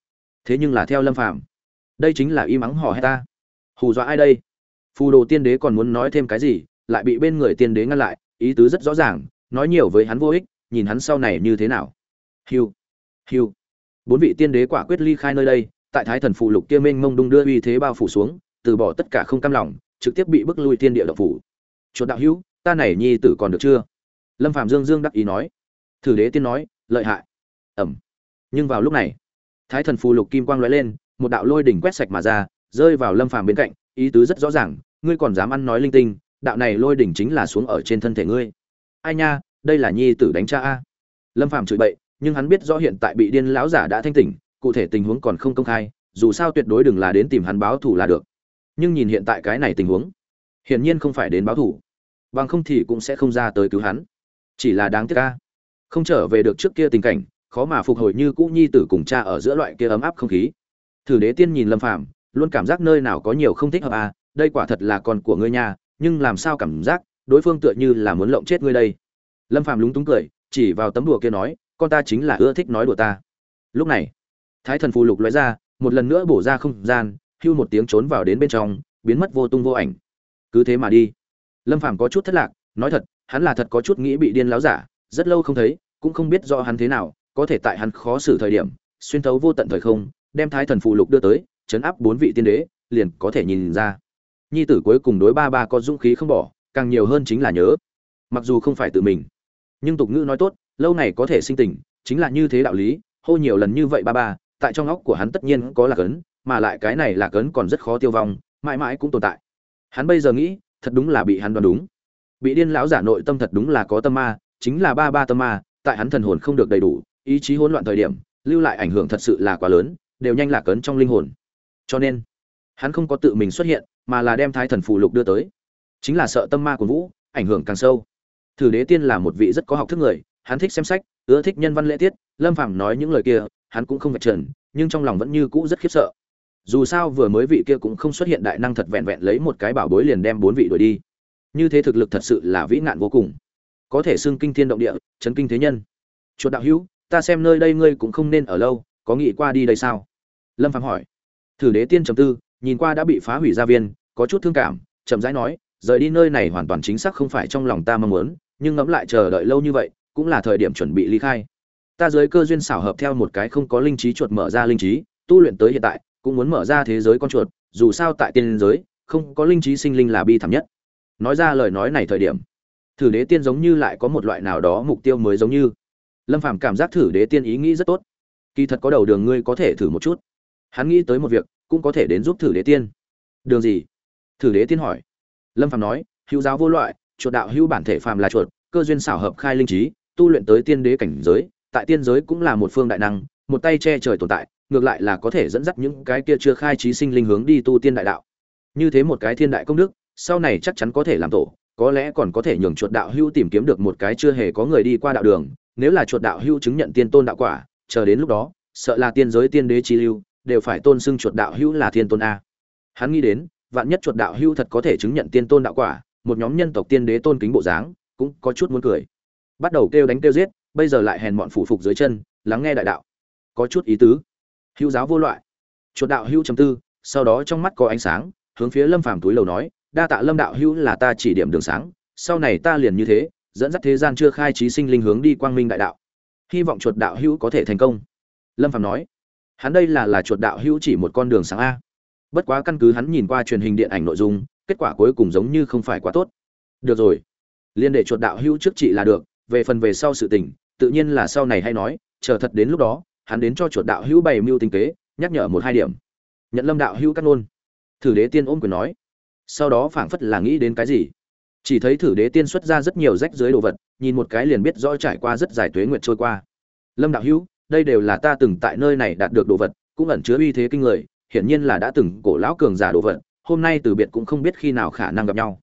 Speaker 1: thế nhưng là theo lâm phàm, đây chính là y mắng hò hét ta. Hù dọa ai đây? Phù đồ tiên đế còn muốn nói thêm cái gì, lại bị bên người tiên đế ngăn lại, ý tứ rất rõ ràng, nói nhiều với hắn vô ích, nhìn hắn sau này như thế nào. Hiu hiu. Bốn vị tiên đế quả quyết ly khai nơi đây tại thái thần phụ lục kia mênh mông đung đưa uy thế bao phủ xuống, từ bỏ tất cả không cam lòng, trực tiếp bị bức lui Thiên địa độc phủ. Chuột đạo hữu, ta này nhi tử còn được chưa? Lâm phạm dương dương đắc ý nói. Thử đế tiên nói, lợi hại. Ẩm. Nhưng vào lúc này, thái thần phù lục kim quang lóe lên, một đạo lôi đỉnh quét sạch mà ra, rơi vào lâm phàm bên cạnh, ý tứ rất rõ ràng, ngươi còn dám ăn nói linh tinh, đạo này lôi đỉnh chính là xuống ở trên thân thể ngươi. Ai nha, đây là nhi tử đánh cha a. Lâm phàm chửi bậy, nhưng hắn biết rõ hiện tại bị điên lão giả đã thanh tỉnh cụ thể tình huống còn không công khai, dù sao tuyệt đối đừng là đến tìm hắn báo thù là được. Nhưng nhìn hiện tại cái này tình huống, hiển nhiên không phải đến báo thù. Bằng không thì cũng sẽ không ra tới cứu hắn. Chỉ là đáng tiếc ca không trở về được trước kia tình cảnh, khó mà phục hồi như cũ nhi tử cùng cha ở giữa loại kia ấm áp không khí. Thử đế tiên nhìn lâm phàm, luôn cảm giác nơi nào có nhiều không thích hợp à đây quả thật là con của ngươi nha, nhưng làm sao cảm giác, đối phương tựa như là muốn lộng chết ngươi đây. Lâm phàm lúng túng cười, chỉ vào tấm đùa kia nói, con ta chính là ưa thích nói đùa ta. Lúc này thái thần phù lục lóe ra, một lần nữa bổ ra không gian, hưu một tiếng trốn vào đến bên trong, biến mất vô tung vô ảnh. Cứ thế mà đi. Lâm phàm có chút thất lạc, nói thật, hắn là thật có chút nghĩ bị điên láo giả, rất lâu không thấy, cũng không biết do hắn thế nào, có thể tại hắn khó xử thời điểm, xuyên thấu vô tận thời không, đem thái thần phù lục đưa tới, chấn áp bốn vị tiên đế, liền có thể nhìn ra. Nhi tử cuối cùng đối ba ba có dũng khí không bỏ, càng nhiều hơn chính là nhớ. Mặc dù không phải tự mình, nhưng tục ngữ nói tốt, lâu này có thể sinh tình, chính là như thế đạo lý, hô nhiều lần như vậy ba ba tại trong óc của hắn tất nhiên có lạc ấn, mà lại cái này lạc ấn còn rất khó tiêu vong, mãi mãi cũng tồn tại. Hắn bây giờ nghĩ, thật đúng là bị hắn đoán đúng. Bị điên lão giả nội tâm thật đúng là có tâm ma, chính là ba ba tâm ma, tại hắn thần hồn không được đầy đủ, ý chí hỗn loạn thời điểm, lưu lại ảnh hưởng thật sự là quá lớn, đều nhanh lạc ấn trong linh hồn. Cho nên, hắn không có tự mình xuất hiện, mà là đem thái thần phù lục đưa tới. Chính là sợ tâm ma của vũ, ảnh hưởng càng sâu. Thử đế tiên là một vị rất có học thức người, hắn thích xem sách ưa thích nhân văn lễ tiết, lâm phàm nói những lời kia, hắn cũng không vạch trần, nhưng trong lòng vẫn như cũ rất khiếp sợ. Dù sao vừa mới vị kia cũng không xuất hiện đại năng thật vẹn vẹn lấy một cái bảo bối liền đem bốn vị đuổi đi. Như thế thực lực thật sự là vĩ nạn vô cùng. Có thể xưng kinh thiên động địa, chấn kinh thế nhân. Chuột đạo hữu, ta xem nơi đây ngươi cũng không nên ở lâu, có nghĩ qua đi đây sao? Lâm phàm hỏi. Thử đế tiên trầm tư, nhìn qua đã bị phá hủy gia viên, có chút thương cảm, chậm rãi nói, rời đi nơi này hoàn toàn chính xác không phải trong lòng ta mong muốn, nhưng ngẫm lại chờ đợi lâu như vậy cũng là thời điểm chuẩn bị ly khai. Ta dưới cơ duyên xảo hợp theo một cái không có linh trí chuột mở ra linh trí, tu luyện tới hiện tại, cũng muốn mở ra thế giới con chuột, dù sao tại tiên giới, không có linh trí sinh linh là bi thảm nhất. Nói ra lời nói này thời điểm, thử đế tiên giống như lại có một loại nào đó mục tiêu mới giống như. Lâm phàm cảm giác thử đế tiên ý nghĩ rất tốt. Kỳ thật có đầu đường ngươi có thể thử một chút. Hắn nghĩ tới một việc, cũng có thể đến giúp thử đế tiên. Đường gì? Thử đế tiên hỏi. Lâm phàm nói, hữu giáo vô loại, chuột đạo hữu bản thể phàm là chuột, cơ duyên xảo hợp khai linh trí tu luyện tới tiên đế cảnh giới, tại tiên giới cũng là một phương đại năng, một tay che trời tồn tại, ngược lại là có thể dẫn dắt những cái kia chưa khai trí sinh linh hướng đi tu tiên đại đạo. Như thế một cái thiên đại công đức, sau này chắc chắn có thể làm tổ, có lẽ còn có thể nhường chuột đạo hưu tìm kiếm được một cái chưa hề có người đi qua đạo đường, nếu là chuột đạo hưu chứng nhận tiên tôn đạo quả, chờ đến lúc đó, sợ là tiên giới tiên đế chi lưu, đều phải tôn xưng chuột đạo hưu là thiên tôn a. Hắn nghĩ đến, vạn nhất chuột đạo hưu thật có thể chứng nhận tiên tôn đạo quả, một nhóm nhân tộc tiên đế tôn kính bộ dáng, cũng có chút muốn cười bắt đầu kêu đánh kêu giết, bây giờ lại hèn mọn phủ phục dưới chân, lắng nghe đại đạo. Có chút ý tứ. Hữu giáo vô loại. Chuột đạo hữu chấm tư, sau đó trong mắt có ánh sáng, hướng phía lâm phàm túi lầu nói, đa tạ lâm đạo hữu là ta chỉ điểm đường sáng, sau này ta liền như thế, dẫn dắt thế gian chưa khai trí sinh linh hướng đi quang minh đại đạo. Hy vọng chuột đạo hữu có thể thành công. Lâm phàm nói, hắn đây là là chuột đạo hữu chỉ một con đường sáng a. Bất quá căn cứ hắn nhìn qua truyền hình điện ảnh nội dung, kết quả cuối cùng giống như không phải quá tốt. Được rồi. Liên để chuột đạo hữu trước chị là được về phần về sau sự tình, tự nhiên là sau này hay nói, chờ thật đến lúc đó, hắn đến cho chuột đạo hữu bày mưu tinh kế, nhắc nhở một hai điểm. Nhận lâm đạo hữu cắt luôn. thử đế tiên ôm quyền nói. Sau đó phảng phất là nghĩ đến cái gì? Chỉ thấy thử đế tiên xuất ra rất nhiều rách dưới đồ vật, nhìn một cái liền biết rõ trải qua rất dài tuế nguyệt trôi qua. Lâm đạo hữu, đây đều là ta từng tại nơi này đạt được đồ vật, cũng ẩn chứa uy thế kinh người, hiển nhiên là đã từng cổ lão cường giả đồ vật, hôm nay từ biệt cũng không biết khi nào khả năng gặp nhau.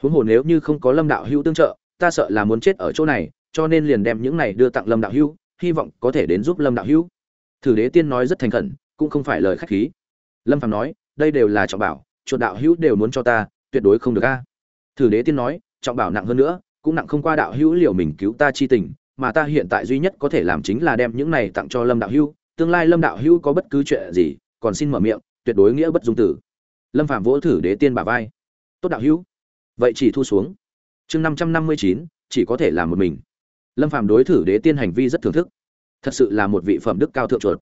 Speaker 1: Huống hồ nếu như không có lâm đạo hữu tương trợ ta sợ là muốn chết ở chỗ này, cho nên liền đem những này đưa tặng lâm đạo hữu, hy vọng có thể đến giúp lâm đạo hữu. Thử đế tiên nói rất thành khẩn, cũng không phải lời khách khí. Lâm phàm nói, đây đều là trọng bảo, chuột đạo hữu đều muốn cho ta, tuyệt đối không được a. Thử đế tiên nói, trọng bảo nặng hơn nữa, cũng nặng không qua đạo hữu liều mình cứu ta chi tình, mà ta hiện tại duy nhất có thể làm chính là đem những này tặng cho lâm đạo hữu, tương lai lâm đạo hữu có bất cứ chuyện gì, còn xin mở miệng, tuyệt đối nghĩa bất dung tử. Lâm phạm vỗ thử đế tiên bả vai. Tốt đạo hữu. Vậy chỉ thu xuống chương năm trăm năm mươi chín, chỉ có thể làm một mình. Lâm phàm đối thử đế tiên hành vi rất thưởng thức. Thật sự là một vị phẩm đức cao thượng chuột.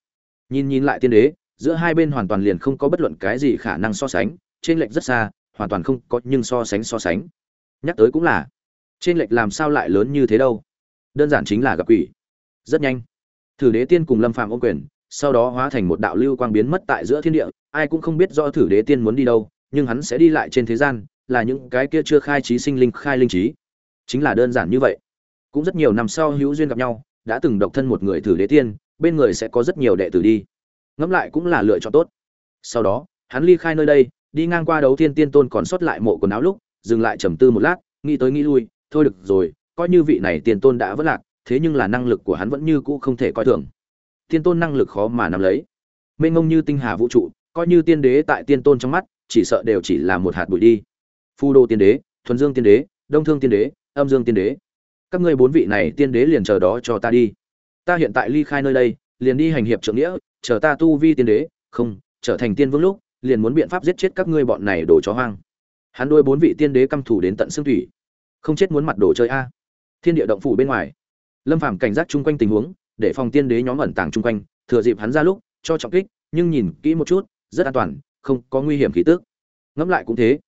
Speaker 1: Nhìn nhìn lại tiên đế, giữa hai bên hoàn toàn liền không có bất luận cái gì khả năng so sánh, trên lệch rất xa, hoàn toàn không có nhưng so sánh so sánh. Nhắc tới cũng là, trên lệch làm sao lại lớn như thế đâu? Đơn giản chính là gặp quỷ. Rất nhanh, thử đế tiên cùng lâm phàm ôm quyền, sau đó hóa thành một đạo lưu quang biến mất tại giữa thiên địa, ai cũng không biết rõ thử đế tiên muốn đi đâu, nhưng hắn sẽ đi lại trên thế gian là những cái kia chưa khai trí sinh linh khai linh trí. Chính là đơn giản như vậy. Cũng rất nhiều năm sau hữu duyên gặp nhau, đã từng độc thân một người thử đế tiên, bên người sẽ có rất nhiều đệ tử đi. Ngẫm lại cũng là lựa chọn tốt. Sau đó, hắn ly khai nơi đây, đi ngang qua đấu thiên tiên tôn còn sót lại mộ quần áo lúc, dừng lại trầm tư một lát, nghĩ tới nghĩ lui, thôi được rồi, coi như vị này tiên tôn đã vất lạc, thế nhưng là năng lực của hắn vẫn như cũ không thể coi thường. Tiên tôn năng lực khó mà nắm lấy. Mênh mông như tinh hà vũ trụ, coi như tiên đế tại tiên tôn trong mắt, chỉ sợ đều chỉ là một hạt bụi đi phu đô tiên đế, thuần dương tiên đế, đông thương tiên đế, âm dương tiên đế. Các ngươi bốn vị này tiên đế liền chờ đó cho ta đi. Ta hiện tại ly khai nơi đây, liền đi hành hiệp trượng nghĩa, chờ ta tu vi tiên đế. Không, trở thành tiên vương lúc, liền muốn biện pháp giết chết các ngươi bọn này đồ chó hoang. Hắn đôi bốn vị tiên đế căm thủ đến tận xương thủy. Không chết muốn mặt đồ chơi a. Thiên địa động phủ bên ngoài. Lâm phàm cảnh giác chung quanh tình huống, để phòng tiên đế nhóm ẩn tàng chung quanh, thừa dịp hắn ra lúc, cho trọng kích, nhưng nhìn kỹ một chút, rất an toàn, không có nguy hiểm khí tức. ngẫm lại cũng thế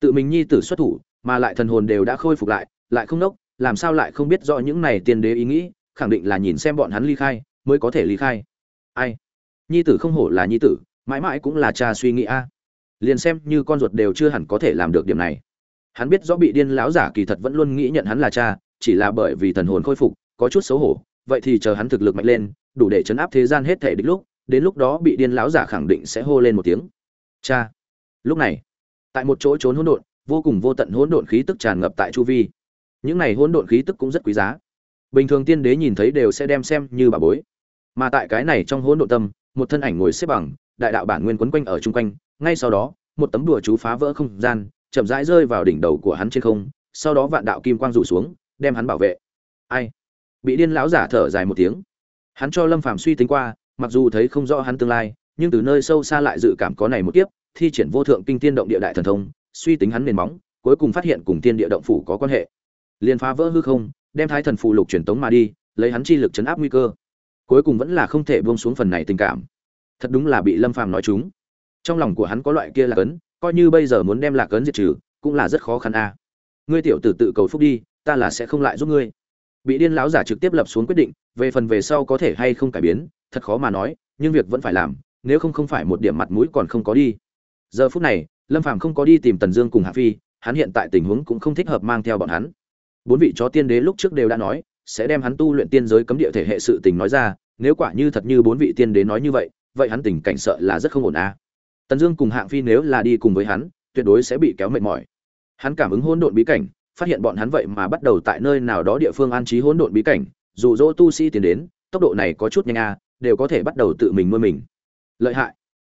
Speaker 1: tự mình nhi tử xuất thủ, mà lại thần hồn đều đã khôi phục lại lại không nốc, làm sao lại không biết rõ những này tiên đế ý nghĩ, khẳng định là nhìn xem bọn hắn ly khai, mới có thể ly khai. Ai? Nhi tử không hổ là nhi tử, mãi mãi cũng là cha suy nghĩ a. Liền xem như con ruột đều chưa hẳn có thể làm được điểm này. Hắn biết rõ bị điên lão giả kỳ thật vẫn luôn nghĩ nhận hắn là cha, chỉ là bởi vì thần hồn khôi phục, có chút xấu hổ, vậy thì chờ hắn thực lực mạnh lên, đủ để chấn áp thế gian hết thể đích lúc, đến lúc đó bị điên lão giả khẳng định sẽ hô lên một tiếng. Cha! Lúc này tại một chỗ trốn hỗn độn, vô cùng vô tận hỗn độn khí tức tràn ngập tại chu vi. Những này hỗn độn khí tức cũng rất quý giá. Bình thường tiên đế nhìn thấy đều sẽ đem xem như bà bối. Mà tại cái này trong hỗn độn tâm, một thân ảnh ngồi xếp bằng, đại đạo bản nguyên quấn quanh ở chung quanh, ngay sau đó, một tấm đùa chú phá vỡ không gian, chậm rãi rơi vào đỉnh đầu của hắn trên không, sau đó vạn đạo kim quang rủ xuống, đem hắn bảo vệ. Ai? Bị điên lão giả thở dài một tiếng. Hắn cho lâm phàm suy tính qua, mặc dù thấy không rõ hắn tương lai, nhưng từ nơi sâu xa lại dự cảm có này một kiếp thi triển vô thượng kinh tiên động địa đại thần thông, suy tính hắn nền móng, cuối cùng phát hiện cùng tiên địa động phủ có quan hệ. Liền phá vỡ hư không, đem thái thần phụ lục truyền tống mà đi, lấy hắn chi lực chấn áp nguy cơ. Cuối cùng vẫn là không thể buông xuống phần này tình cảm. Thật đúng là bị lâm phàm nói chúng. Trong lòng của hắn có loại kia là cấn, coi như bây giờ muốn đem lạc cấn diệt trừ, cũng là rất khó khăn a. Ngươi tiểu tử tự cầu phúc đi, ta là sẽ không lại giúp ngươi. Bị điên lão giả trực tiếp lập xuống quyết định, về phần về sau có thể hay không cải biến, thật khó mà nói, nhưng việc vẫn phải làm, nếu không không phải một điểm mặt mũi còn không có đi giờ phút này, lâm phàm không có đi tìm tần dương cùng hạ phi, hắn hiện tại tình huống cũng không thích hợp mang theo bọn hắn. Bốn vị chó tiên đế lúc trước đều đã nói, sẽ đem hắn tu luyện tiên giới cấm địa thể hệ sự tình nói ra, nếu quả như thật như bốn vị tiên đế nói như vậy vậy hắn tình cảnh sợ là rất không ổn à. Tần dương cùng hạng phi nếu là đi cùng với hắn, tuyệt đối sẽ bị kéo mệt mỏi. Hắn cảm ứng hỗn độn bí cảnh, phát hiện bọn hắn vậy mà bắt đầu tại nơi nào đó địa phương an trí hỗn độn bí cảnh dù dỗ tu sĩ tiến đến, tốc độ này có chút nhanh a đều có thể bắt đầu tự mình nuôi mình. Lợi hại.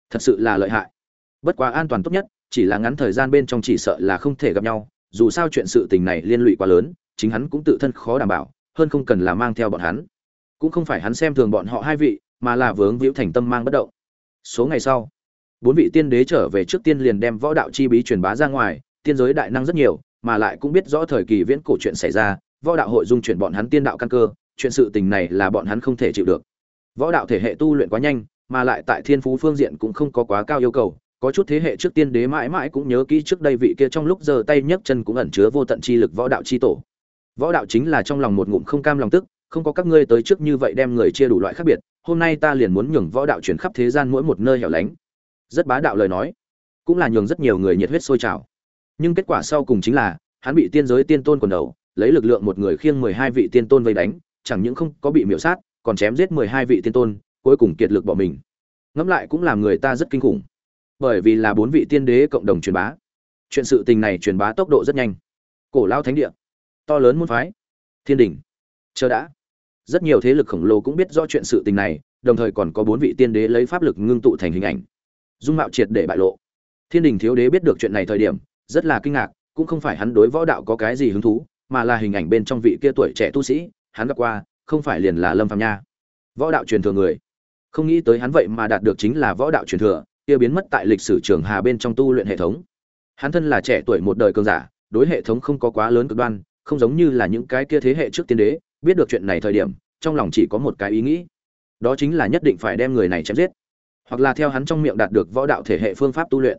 Speaker 1: Thật sự là lợi hại bất quá an toàn tốt nhất, chỉ là ngắn thời gian bên trong chỉ sợ là không thể gặp nhau, dù sao chuyện sự tình này liên lụy quá lớn, chính hắn cũng tự thân khó đảm bảo, hơn không cần là mang theo bọn hắn. Cũng không phải hắn xem thường bọn họ hai vị, mà là vướng víu thành tâm mang bất động. Số ngày sau, bốn vị tiên đế trở về trước tiên liền đem võ đạo chi bí truyền bá ra ngoài, tiên giới đại năng rất nhiều, mà lại cũng biết rõ thời kỳ viễn cổ chuyện xảy ra, võ đạo hội dung chuyển bọn hắn tiên đạo căn cơ, chuyện sự tình này là bọn hắn không thể chịu được. Võ đạo thể hệ tu luyện quá nhanh, mà lại tại thiên phú phương diện cũng không có quá cao yêu cầu có chút thế hệ trước tiên đế mãi mãi cũng nhớ kỹ trước đây vị kia trong lúc giơ tay nhấc chân cũng ẩn chứa vô tận chi lực võ đạo chi tổ. Võ đạo chính là trong lòng một ngụm không cam lòng tức, không có các ngươi tới trước như vậy đem người chia đủ loại khác biệt, hôm nay ta liền muốn nhường võ đạo chuyển khắp thế gian mỗi một nơi hẻo lánh. Rất bá đạo lời nói, cũng là nhường rất nhiều người nhiệt huyết sôi trào. Nhưng kết quả sau cùng chính là, hắn bị tiên giới tiên tôn quần đầu, lấy lực lượng một người khiêng mười hai vị tiên tôn vây đánh, chẳng những không có bị miểu sát, còn chém giết mười hai vị tiên tôn, cuối cùng kiệt lực bỏ mình. Ngẫm lại cũng làm người ta rất kinh khủng bởi vì là bốn vị tiên đế cộng đồng truyền bá. Chuyện sự tình này truyền bá tốc độ rất nhanh. Cổ lao thánh địa. To lớn môn phái. Thiên đình chờ đã. Rất nhiều thế lực khổng lồ cũng biết rõ chuyện sự tình này, đồng thời còn có bốn vị tiên đế lấy pháp lực ngưng tụ thành hình ảnh. Dung mạo triệt để bại lộ. Thiên đình thiếu đế biết được chuyện này thời điểm, rất là kinh ngạc, cũng không phải hắn đối võ đạo có cái gì hứng thú, mà là hình ảnh bên trong vị kia tuổi trẻ tu sĩ, hắn gặp qua, không phải liền là lâm phạm nha. Võ đạo truyền thừa người. Không nghĩ tới hắn vậy mà đạt được chính là võ đạo truyền thừa kia biến mất tại lịch sử trường hà bên trong tu luyện hệ thống. Hắn thân là trẻ tuổi một đời cường giả, đối hệ thống không có quá lớn cực đoan, không giống như là những cái kia thế hệ trước tiên đế, biết được chuyện này thời điểm, trong lòng chỉ có một cái ý nghĩ. Đó chính là nhất định phải đem người này chém giết, hoặc là theo hắn trong miệng đạt được võ đạo thể hệ phương pháp tu luyện.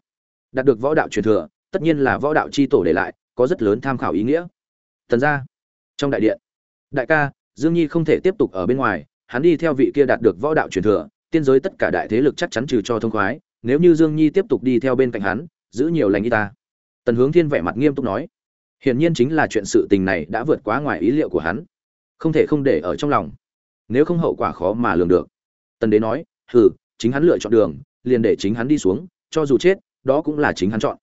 Speaker 1: Đạt được võ đạo truyền thừa, tất nhiên là võ đạo chi tổ để lại, có rất lớn tham khảo ý nghĩa. Tần ra trong đại điện, đại ca, dương nhi không thể tiếp tục ở bên ngoài, hắn đi theo vị kia đạt được võ đạo truyền thừa, tiên giới tất cả đại thế lực chắc chắn trừ cho thông khoái nếu như dương nhi tiếp tục đi theo bên cạnh hắn, giữ nhiều lành y ta. Tần hướng thiên vẻ mặt nghiêm túc nói, hiển nhiên chính là chuyện sự tình này đã vượt quá ngoài ý liệu của hắn, không thể không để ở trong lòng. Nếu không hậu quả khó mà lường được. Tần đế nói, hừ, chính hắn lựa chọn đường, liền để chính hắn đi xuống, cho dù chết, đó cũng là chính hắn chọn.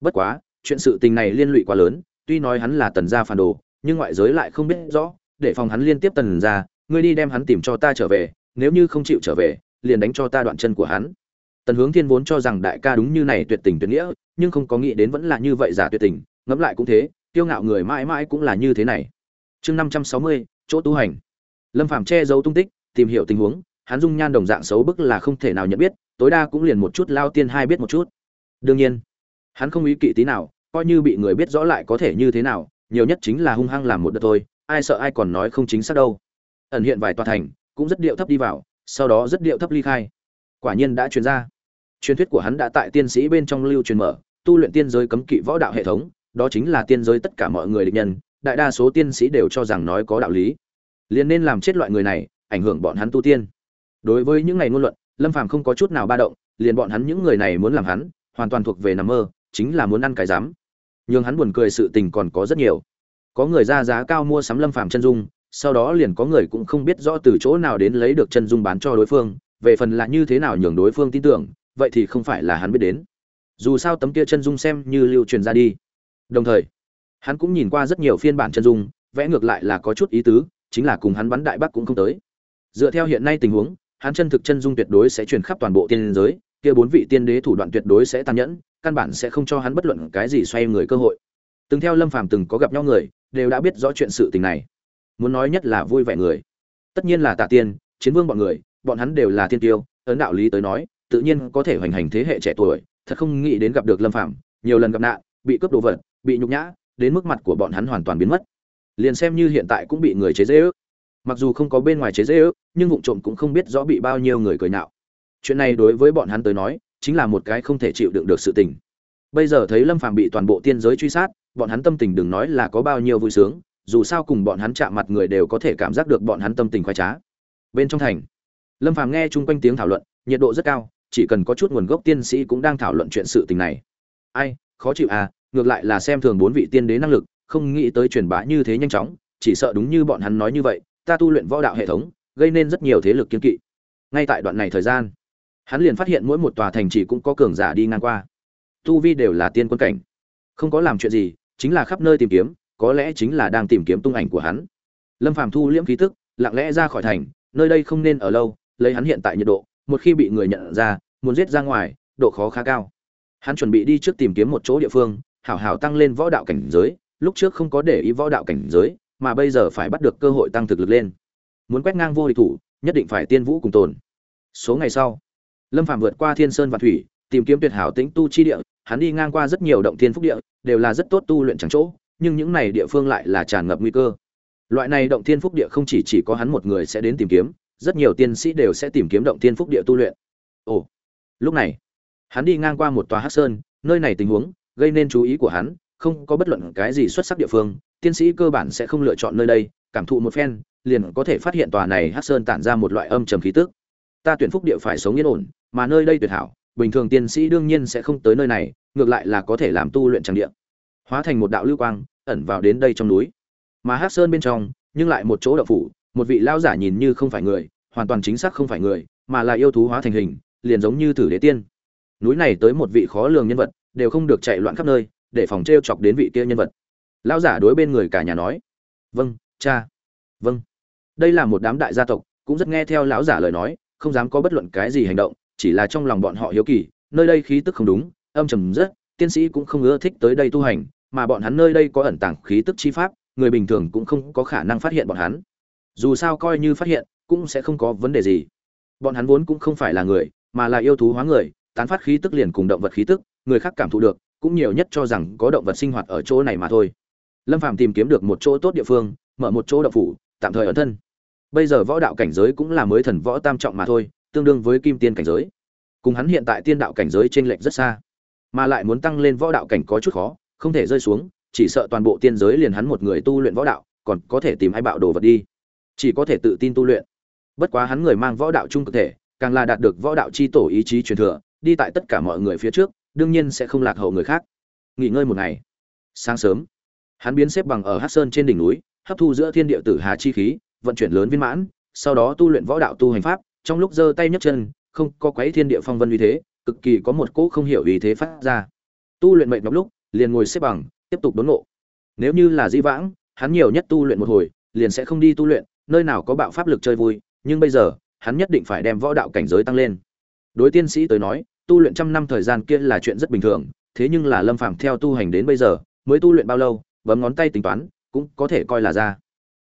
Speaker 1: Bất quá, chuyện sự tình này liên lụy quá lớn, tuy nói hắn là tần gia phản đồ, nhưng ngoại giới lại không biết rõ, để phòng hắn liên tiếp tần gia, ngươi đi đem hắn tìm cho ta trở về, nếu như không chịu trở về, liền đánh cho ta đoạn chân của hắn tần hướng thiên vốn cho rằng đại ca đúng như này tuyệt tình tuyệt nghĩa, nhưng không có nghĩ đến vẫn là như vậy giả tuyệt tình, ngẫm lại cũng thế, kiêu ngạo người mãi mãi cũng là như thế này. Chương năm trăm sáu mươi, chỗ tu hành. Lâm phàm che giấu tung tích, tìm hiểu tình huống, hắn dung nhan đồng dạng xấu bức là không thể nào nhận biết, tối đa cũng liền một chút lao tiên hai biết một chút. Đương nhiên, hắn không ý kỵ tí nào, coi như bị người biết rõ lại có thể như thế nào, nhiều nhất chính là hung hăng làm một đợt thôi, ai sợ ai còn nói không chính xác đâu. Ẩn hiện vài tòa thành, cũng rất điệu thấp đi vào, sau đó rất điệu thấp ly khai. Quả nhiên đã truyền ra truyền thuyết của hắn đã tại tiên sĩ bên trong lưu truyền mở, tu luyện tiên giới cấm kỵ võ đạo hệ thống, đó chính là tiên giới tất cả mọi người địch nhân, đại đa số tiên sĩ đều cho rằng nói có đạo lý. Liền nên làm chết loại người này, ảnh hưởng bọn hắn tu tiên. Đối với những ngày ngôn luận, lâm phàm không có chút nào ba động, liền bọn hắn những người này muốn làm hắn, hoàn toàn thuộc về nằm mơ, chính là muốn ăn cái dám nhưng hắn buồn cười sự tình còn có rất nhiều. Có người ra giá cao mua sắm lâm phàm chân dung, sau đó liền có người cũng không biết rõ từ chỗ nào đến lấy được chân dung bán cho đối phương, về phần là như thế nào nhường đối phương tin tưởng vậy thì không phải là hắn biết đến. Dù sao tấm kia chân dung xem như lưu truyền ra đi. Đồng thời, hắn cũng nhìn qua rất nhiều phiên bản chân dung, vẽ ngược lại là có chút ý tứ, chính là cùng hắn bắn đại bắc cũng không tới. Dựa theo hiện nay tình huống, hắn chân thực chân dung tuyệt đối sẽ truyền khắp toàn bộ tiên giới, kia bốn vị tiên đế thủ đoạn tuyệt đối sẽ tàn nhẫn, căn bản sẽ không cho hắn bất luận cái gì xoay người cơ hội. Từng theo lâm phàm từng có gặp nhau người, đều đã biết rõ chuyện sự tình này. Muốn nói nhất là vui vẻ người. Tất nhiên là tạ tiên, chiến vương bọn người, bọn hắn đều là thiên tiêu, ấn đạo lý tới nói tự nhiên có thể hoành hành thế hệ trẻ tuổi, thật không nghĩ đến gặp được lâm phạm nhiều lần gặp nạn, bị cướp đồ vật, bị nhục nhã, đến mức mặt của bọn hắn hoàn toàn biến mất. Liền xem như hiện tại cũng bị người chế dễ ước. Mặc dù không có bên ngoài chế dễ ước, nhưng vụ trộm cũng không biết rõ bị bao nhiêu người cười nạo. Chuyện này đối với bọn hắn tới nói, chính là một cái không thể chịu đựng được sự tình. Bây giờ thấy lâm phàm bị toàn bộ tiên giới truy sát, bọn hắn tâm tình đừng nói là có bao nhiêu vui sướng, dù sao cùng bọn hắn chạm mặt người đều có thể cảm giác được bọn hắn tâm tình khoái trá. Bên trong thành, lâm phàm nghe chung quanh tiếng thảo luận, nhiệt độ rất cao chỉ cần có chút nguồn gốc tiên sĩ cũng đang thảo luận chuyện sự tình này. Ai, khó chịu à ngược lại là xem thường bốn vị tiên đế năng lực, không nghĩ tới truyền bá như thế nhanh chóng, chỉ sợ đúng như bọn hắn nói như vậy, ta tu luyện võ đạo hệ thống, gây nên rất nhiều thế lực kiên kỵ. Ngay tại đoạn này thời gian, hắn liền phát hiện mỗi một tòa thành chỉ cũng có cường giả đi ngang qua. Tu vi đều là tiên quân cảnh. Không có làm chuyện gì, chính là khắp nơi tìm kiếm, có lẽ chính là đang tìm kiếm tung ảnh của hắn. Lâm phàm thu liễm khí tức, lặng lẽ ra khỏi thành, nơi đây không nên ở lâu, lấy hắn hiện tại nhiệt độ một khi bị người nhận ra, muốn giết ra ngoài, độ khó khá cao. Hắn chuẩn bị đi trước tìm kiếm một chỗ địa phương, hảo hảo tăng lên võ đạo cảnh giới, lúc trước không có để ý võ đạo cảnh giới, mà bây giờ phải bắt được cơ hội tăng thực lực lên. Muốn quét ngang vô địch thủ, nhất định phải tiên vũ cùng tồn. Số ngày sau, lâm phạm vượt qua thiên sơn và thủy, tìm kiếm tuyệt hảo tĩnh tu chi địa, hắn đi ngang qua rất nhiều động thiên phúc địa, đều là rất tốt tu luyện chẳng chỗ, nhưng những này địa phương lại là tràn ngập nguy cơ. Loại này động thiên phúc địa không chỉ chỉ có hắn một người sẽ đến tìm kiếm rất nhiều tiên sĩ đều sẽ tìm kiếm động thiên phúc địa tu luyện. Ồ, lúc này, hắn đi ngang qua một tòa hắc sơn, nơi này tình huống gây nên chú ý của hắn, không có bất luận cái gì xuất sắc địa phương, tiên sĩ cơ bản sẽ không lựa chọn nơi đây, cảm thụ một phen, liền có thể phát hiện tòa này hắc sơn tản ra một loại âm trầm khí tức. Ta tuyển phúc địa phải sống yên ổn, mà nơi đây tuyệt hảo, bình thường tiên sĩ đương nhiên sẽ không tới nơi này, ngược lại là có thể làm tu luyện trang địa. Hóa thành một đạo lưu quang, ẩn vào đến đây trong núi. Mà hắc sơn bên trong, nhưng lại một chỗ động phủ một vị lão giả nhìn như không phải người, hoàn toàn chính xác không phải người, mà là yêu thú hóa thành hình, liền giống như thử đế tiên. Núi này tới một vị khó lường nhân vật, đều không được chạy loạn khắp nơi, để phòng t r e o chọc đến vị kia nhân vật. Lão giả đối bên người cả nhà nói vâng cha. Vâng. Đây là một đám đại gia tộc, cũng rất nghe theo lão giả lời nói, không dám có bất luận cái gì hành động, chỉ là trong lòng bọn họ hiếu kỳ, nơi đây khí tức không đúng, âm trầm rất, tiên sĩ cũng không ưa thích tới đây tu hành, mà bọn hắn nơi đây có ẩn tàng khí tức chi pháp, người bình thường cũng không có khả năng phát hiện bọn hắn dù sao coi như phát hiện, cũng sẽ không có vấn đề gì. Bọn hắn vốn cũng không phải là người, mà là yêu thú hóa người, tán phát khí tức liền cùng động vật khí tức, người khác cảm thụ được, cũng nhiều nhất cho rằng có động vật sinh hoạt ở chỗ này mà thôi. Lâm phàm tìm kiếm được một chỗ tốt địa phương, mở một chỗ đậu phủ, tạm thời ẩn thân. Bây giờ võ đạo cảnh giới cũng là mới thần võ tam trọng mà thôi, tương đương với kim tiên cảnh giới. Cùng hắn hiện tại tiên đạo cảnh giới trên lệch rất xa, mà lại muốn tăng lên võ đạo cảnh có chút khó, không thể rơi xuống, chỉ sợ toàn bộ tiên giới liền hắn một người tu luyện võ đạo, còn có thể tìm ai bạo đồ vật đi chỉ có thể tự tin tu luyện. Bất quá hắn người mang võ đạo trung cực thể, càng là đạt được võ đạo chi tổ ý chí truyền thừa, đi tại tất cả mọi người phía trước, đương nhiên sẽ không lạc hậu người khác. Nghỉ ngơi một ngày. Sáng sớm, hắn biến xếp bằng ở hát sơn trên đỉnh núi, hấp thu giữa thiên địa tử hà chi khí, vận chuyển lớn viên mãn, sau đó tu luyện võ đạo tu hành pháp, trong lúc giơ tay nhấc chân, không có quấy thiên địa phong vân uy thế, cực kỳ có một cỗ không hiểu ý thế phát ra. Tu luyện mệnh ngọc lúc, liền ngồi xếp bằng, tiếp tục đốn ngộ. Nếu như là di vãng, hắn nhiều nhất tu luyện một hồi, liền sẽ không đi tu luyện nơi nào có bạo pháp lực chơi vui, nhưng bây giờ, hắn nhất định phải đem võ đạo cảnh giới tăng lên. Đối tiên sĩ tới nói, tu luyện trăm năm thời gian kia là chuyện rất bình thường, thế nhưng là lâm phàm theo tu hành đến bây giờ, mới tu luyện bao lâu, bấm ngón tay tính toán, cũng có thể coi là ra.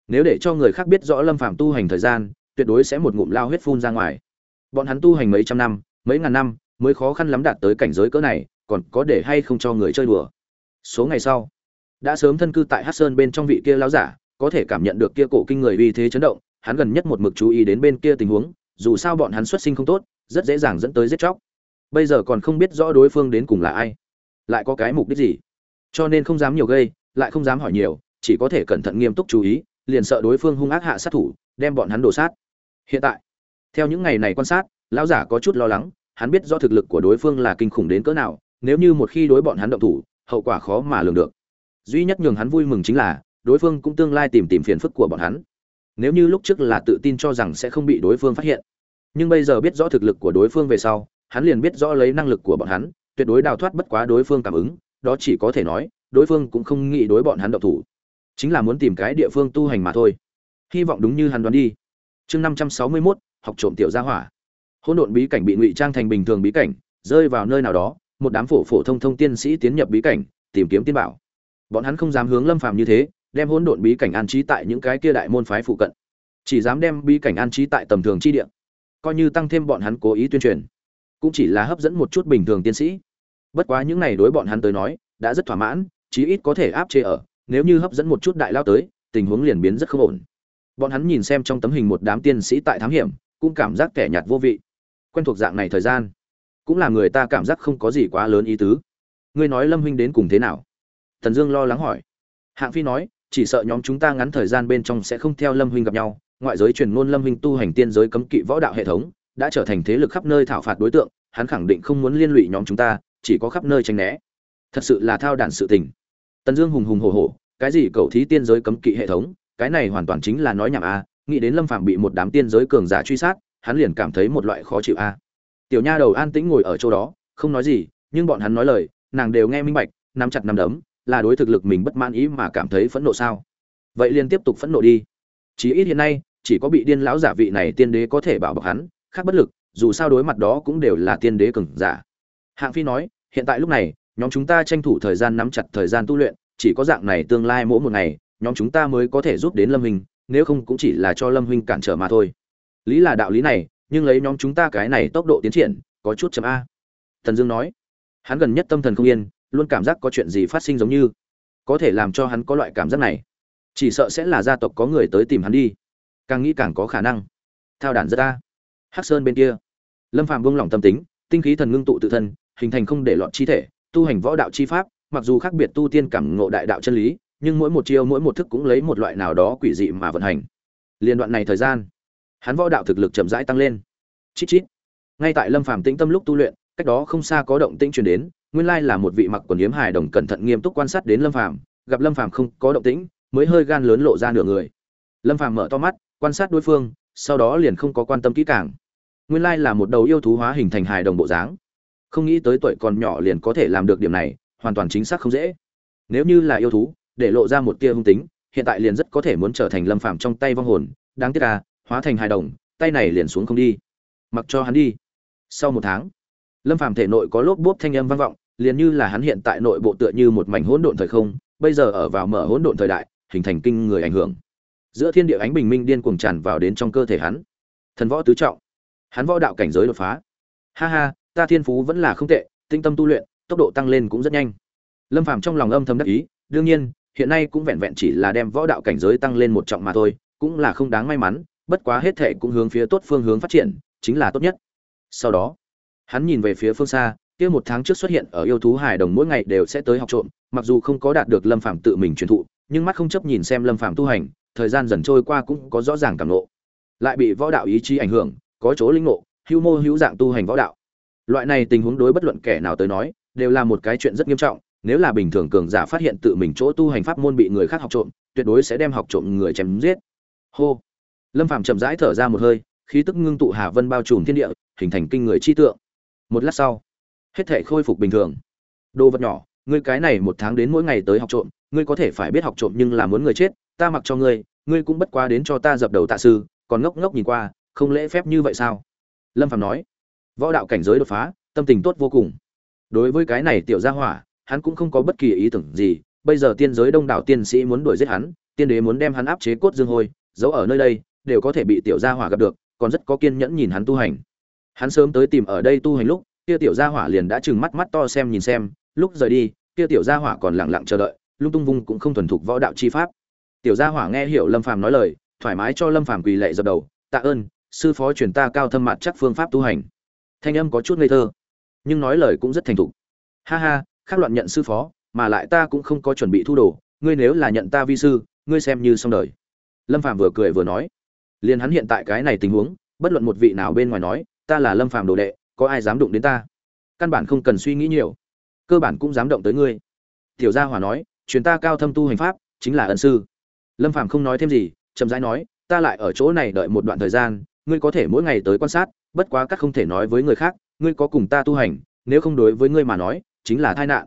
Speaker 1: Nếu để cho người khác biết rõ lâm phàm tu hành thời gian, tuyệt đối sẽ một ngụm lao huyết phun ra ngoài. Bọn hắn tu hành mấy trăm năm, mấy ngàn năm, mới khó khăn lắm đạt tới cảnh giới cỡ này, còn có để hay không cho người chơi đùa. Số ngày sau, đã sớm thân cư tại hát sơn bên trong vị kia lão giả có thể cảm nhận được kia cổ kinh người uy thế chấn động, hắn gần nhất một mực chú ý đến bên kia tình huống, dù sao bọn hắn xuất sinh không tốt, rất dễ dàng dẫn tới giết chóc. Bây giờ còn không biết rõ đối phương đến cùng là ai, lại có cái mục đích gì. Cho nên không dám nhiều gây, lại không dám hỏi nhiều, chỉ có thể cẩn thận nghiêm túc chú ý, liền sợ đối phương hung ác hạ sát thủ, đem bọn hắn đổ sát. Hiện tại, theo những ngày này quan sát, lão giả có chút lo lắng, hắn biết rõ thực lực của đối phương là kinh khủng đến cỡ nào, nếu như một khi đối bọn hắn động thủ, hậu quả khó mà lường được. Duy nhất nhường hắn vui mừng chính là đối phương cũng tương lai tìm tìm phiền phức của bọn hắn. Nếu như lúc trước là tự tin cho rằng sẽ không bị đối phương phát hiện, nhưng bây giờ biết rõ thực lực của đối phương về sau, hắn liền biết rõ lấy năng lực của bọn hắn, tuyệt đối đào thoát bất quá đối phương cảm ứng, đó chỉ có thể nói, đối phương cũng không nghĩ đối bọn hắn động thủ. Chính là muốn tìm cái địa phương tu hành mà thôi. Hy vọng đúng như hắn đoán đi. Chương năm trăm sáu mươi mốt, học trộm tiểu gia hỏa. Hỗn độn bí cảnh bị ngụy trang thành bình thường bí cảnh, rơi vào nơi nào đó, một đám phổ phổ thông thông tiên sĩ tiến nhập bí cảnh, tìm kiếm tiên bảo. Bọn hắn không dám hướng lâm phàm như thế đem hỗn độn bí cảnh an trí tại những cái kia đại môn phái phụ cận. Chỉ dám đem bí cảnh an trí tại tầm thường chi địa. Coi như tăng thêm bọn hắn cố ý tuyên truyền. Cũng chỉ là hấp dẫn một chút bình thường tiên sĩ. Bất quá những này đối bọn hắn tới nói, đã rất thỏa mãn, chí ít có thể áp chế ở. Nếu như hấp dẫn một chút đại lao tới, tình huống liền biến rất không ổn. Bọn hắn nhìn xem trong tấm hình một đám tiên sĩ tại thám hiểm, cũng cảm giác kẻ nhạt vô vị. Quen thuộc dạng này thời gian, cũng là người ta cảm giác không có gì quá lớn ý tứ. Ngươi nói lâm huynh đến cùng thế nào? Thần dương lo lắng hỏi. Hạng phi nói chỉ sợ nhóm chúng ta ngắn thời gian bên trong sẽ không theo lâm huynh gặp nhau, ngoại giới truyền ngôn lâm huynh tu hành tiên giới cấm kỵ võ đạo hệ thống, đã trở thành thế lực khắp nơi thảo phạt đối tượng, hắn khẳng định không muốn liên lụy nhóm chúng ta, chỉ có khắp nơi tranh né. Thật sự là thao đản sự tình. Tần dương hùng hùng hổ hổ, cái gì cầu thí tiên giới cấm kỵ hệ thống, cái này hoàn toàn chính là nói nhảm a, nghĩ đến lâm phạm bị một đám tiên giới cường giả truy sát, hắn liền cảm thấy một loại khó chịu a. Tiểu nha đầu an tĩnh ngồi ở chỗ đó, không nói gì, nhưng bọn hắn nói lời, nàng đều nghe minh bạch, nắm chặt nắm đấm là đối thực lực mình bất mãn ý mà cảm thấy phẫn nộ sao? Vậy liền tiếp tục phẫn nộ đi. Chí ít hiện nay, chỉ có bị điên lão giả vị này tiên đế có thể bảo bọc hắn, khác bất lực, dù sao đối mặt đó cũng đều là tiên đế cường giả. Hạng phi nói, hiện tại lúc này, nhóm chúng ta tranh thủ thời gian nắm chặt thời gian tu luyện, chỉ có dạng này tương lai mỗi một ngày, nhóm chúng ta mới có thể giúp đến lâm huynh nếu không cũng chỉ là cho lâm huynh cản trở mà thôi. Lý là đạo lý này, nhưng lấy nhóm chúng ta cái này tốc độ tiến triển, có chút chậm a. Thần dương nói, hắn gần nhất tâm thần không yên luôn cảm giác có chuyện gì phát sinh giống như. Có thể làm cho hắn có loại cảm giác này. Chỉ sợ sẽ là gia tộc có người tới tìm hắn đi. Càng nghĩ càng có khả năng. Thao đản rất ta hắc sơn bên kia. Lâm phạm vung lòng tâm tính, tinh khí thần ngưng tụ tự thân, hình thành không để lọt chi thể, tu hành võ đạo chi pháp, mặc dù khác biệt tu tiên cảm ngộ đại đạo chân lý, nhưng mỗi một chiêu, mỗi một thức cũng lấy một loại nào đó quỷ dị mà vận hành. Liên đoạn này thời gian, hắn võ đạo thực lực chậm rãi tăng lên. Chít chít. Ngay tại lâm phàm tĩnh tâm lúc tu luyện, cách đó không xa có động tĩnh truyền đến nguyên lai là một vị mặc quần yếm hài đồng cẩn thận nghiêm túc quan sát đến lâm phàm, gặp lâm phàm không có động tĩnh, mới hơi gan lớn lộ ra nửa người. Lâm phàm mở to mắt, quan sát đối phương, sau đó liền không có quan tâm kỹ càng. Nguyên lai là một đầu yêu thú hóa hình thành hài đồng bộ dáng. Không nghĩ tới tuổi còn nhỏ liền có thể làm được điểm này, hoàn toàn chính xác không dễ. Nếu như là yêu thú, để lộ ra một tia hung tính, hiện tại liền rất có thể muốn trở thành lâm phàm trong tay vong hồn. Đáng tiếc à hóa thành hài đồng, tay này liền xuống không đi. Mặc cho hắn đi. Sau một tháng, lâm phàm thể nội có lốp bốp thanh âm vang vọng liền như là hắn hiện tại nội bộ tựa như một mảnh hỗn độn thời không, bây giờ ở vào mở hỗn độn thời đại, hình thành kinh người ảnh hưởng. Giữa thiên địa ánh bình minh điên cuồng tràn vào đến trong cơ thể hắn. Thần võ tứ trọng. Hắn võ đạo cảnh giới đột phá. Ha ha, ta thiên phú vẫn là không tệ, tinh tâm tu luyện, tốc độ tăng lên cũng rất nhanh. Lâm phàm trong lòng âm thầm đắc ý, đương nhiên, hiện nay cũng vẹn vẹn chỉ là đem võ đạo cảnh giới tăng lên một trọng mà thôi, cũng là không đáng may mắn, bất quá hết thệ cũng hướng phía tốt phương hướng phát triển, chính là tốt nhất. Sau đó, hắn nhìn về phía phương xa kia một tháng trước xuất hiện ở yêu thú hải đồng mỗi ngày đều sẽ tới học trộm, mặc dù không có đạt được lâm phàm tự mình truyền thụ, nhưng mắt không chấp nhìn xem lâm phàm tu hành, thời gian dần trôi qua cũng có rõ ràng cảm nộ lại bị võ đạo ý chí ảnh hưởng, có chỗ linh ngộ hữu mô hữu dạng tu hành võ đạo. Loại này tình huống đối bất luận kẻ nào tới nói, đều là một cái chuyện rất nghiêm trọng, nếu là bình thường cường giả phát hiện tự mình chỗ tu hành pháp môn bị người khác học trộm, tuyệt đối sẽ đem học trộm người chém giết. Hô. Lâm phàm chậm rãi thở ra một hơi, khí tức ngưng tụ hà vân bao trùm thiên địa, hình thành kinh người chi tượng. Một lát sau hết thể khôi phục bình thường. Đồ vật nhỏ, ngươi cái này một tháng đến mỗi ngày tới học trộm, ngươi có thể phải biết học trộm nhưng là muốn người chết, ta mặc cho ngươi ngươi cũng bất quá đến cho ta dập đầu tạ sư, còn ngốc ngốc nhìn qua, không lễ phép như vậy sao? Lâm phạm nói. Võ đạo cảnh giới đột phá, tâm tình tốt vô cùng. Đối với cái này tiểu gia hỏa, hắn cũng không có bất kỳ ý tưởng gì, bây giờ tiên giới đông đảo tiên sĩ muốn đuổi giết hắn, tiên đế muốn đem hắn áp chế cốt dương hôi, giấu ở nơi đây, đều có thể bị tiểu gia hỏa gặp được, còn rất có kiên nhẫn nhìn hắn tu hành. Hắn sớm tới tìm ở đây tu hành lúc kia tiểu gia hỏa liền đã trừng mắt mắt to xem nhìn xem, lúc rời đi, kia tiểu gia hỏa còn lặng lặng chờ đợi, lung tung vung cũng không thuần thục võ đạo chi pháp. Tiểu gia hỏa nghe hiểu lâm phàm nói lời, thoải mái cho lâm phàm quỳ lạy dập đầu, tạ ơn, sư phó truyền ta cao thâm mặt chắc phương pháp tu hành. Thanh âm có chút ngây thơ, nhưng nói lời cũng rất thành thục. Ha ha, khác loạn nhận sư phó, mà lại ta cũng không có chuẩn bị thu đồ, ngươi nếu là nhận ta vi sư, ngươi xem như xong đời. Lâm phàm vừa cười vừa nói. Liền hắn hiện tại cái này tình huống, bất luận một vị nào bên ngoài nói, ta là lâm phàm đồ đệ có ai dám đụng đến ta? Căn bản không cần suy nghĩ nhiều. Cơ bản cũng dám động tới ngươi. Tiểu gia hỏa nói, truyền ta cao thâm tu hành pháp, chính là ân sư. Lâm phàm không nói thêm gì, chậm rãi nói, ta lại ở chỗ này đợi một đoạn thời gian, ngươi có thể mỗi ngày tới quan sát, bất quá các không thể nói với người khác, ngươi có cùng ta tu hành, nếu không đối với ngươi mà nói, chính là tai nạn.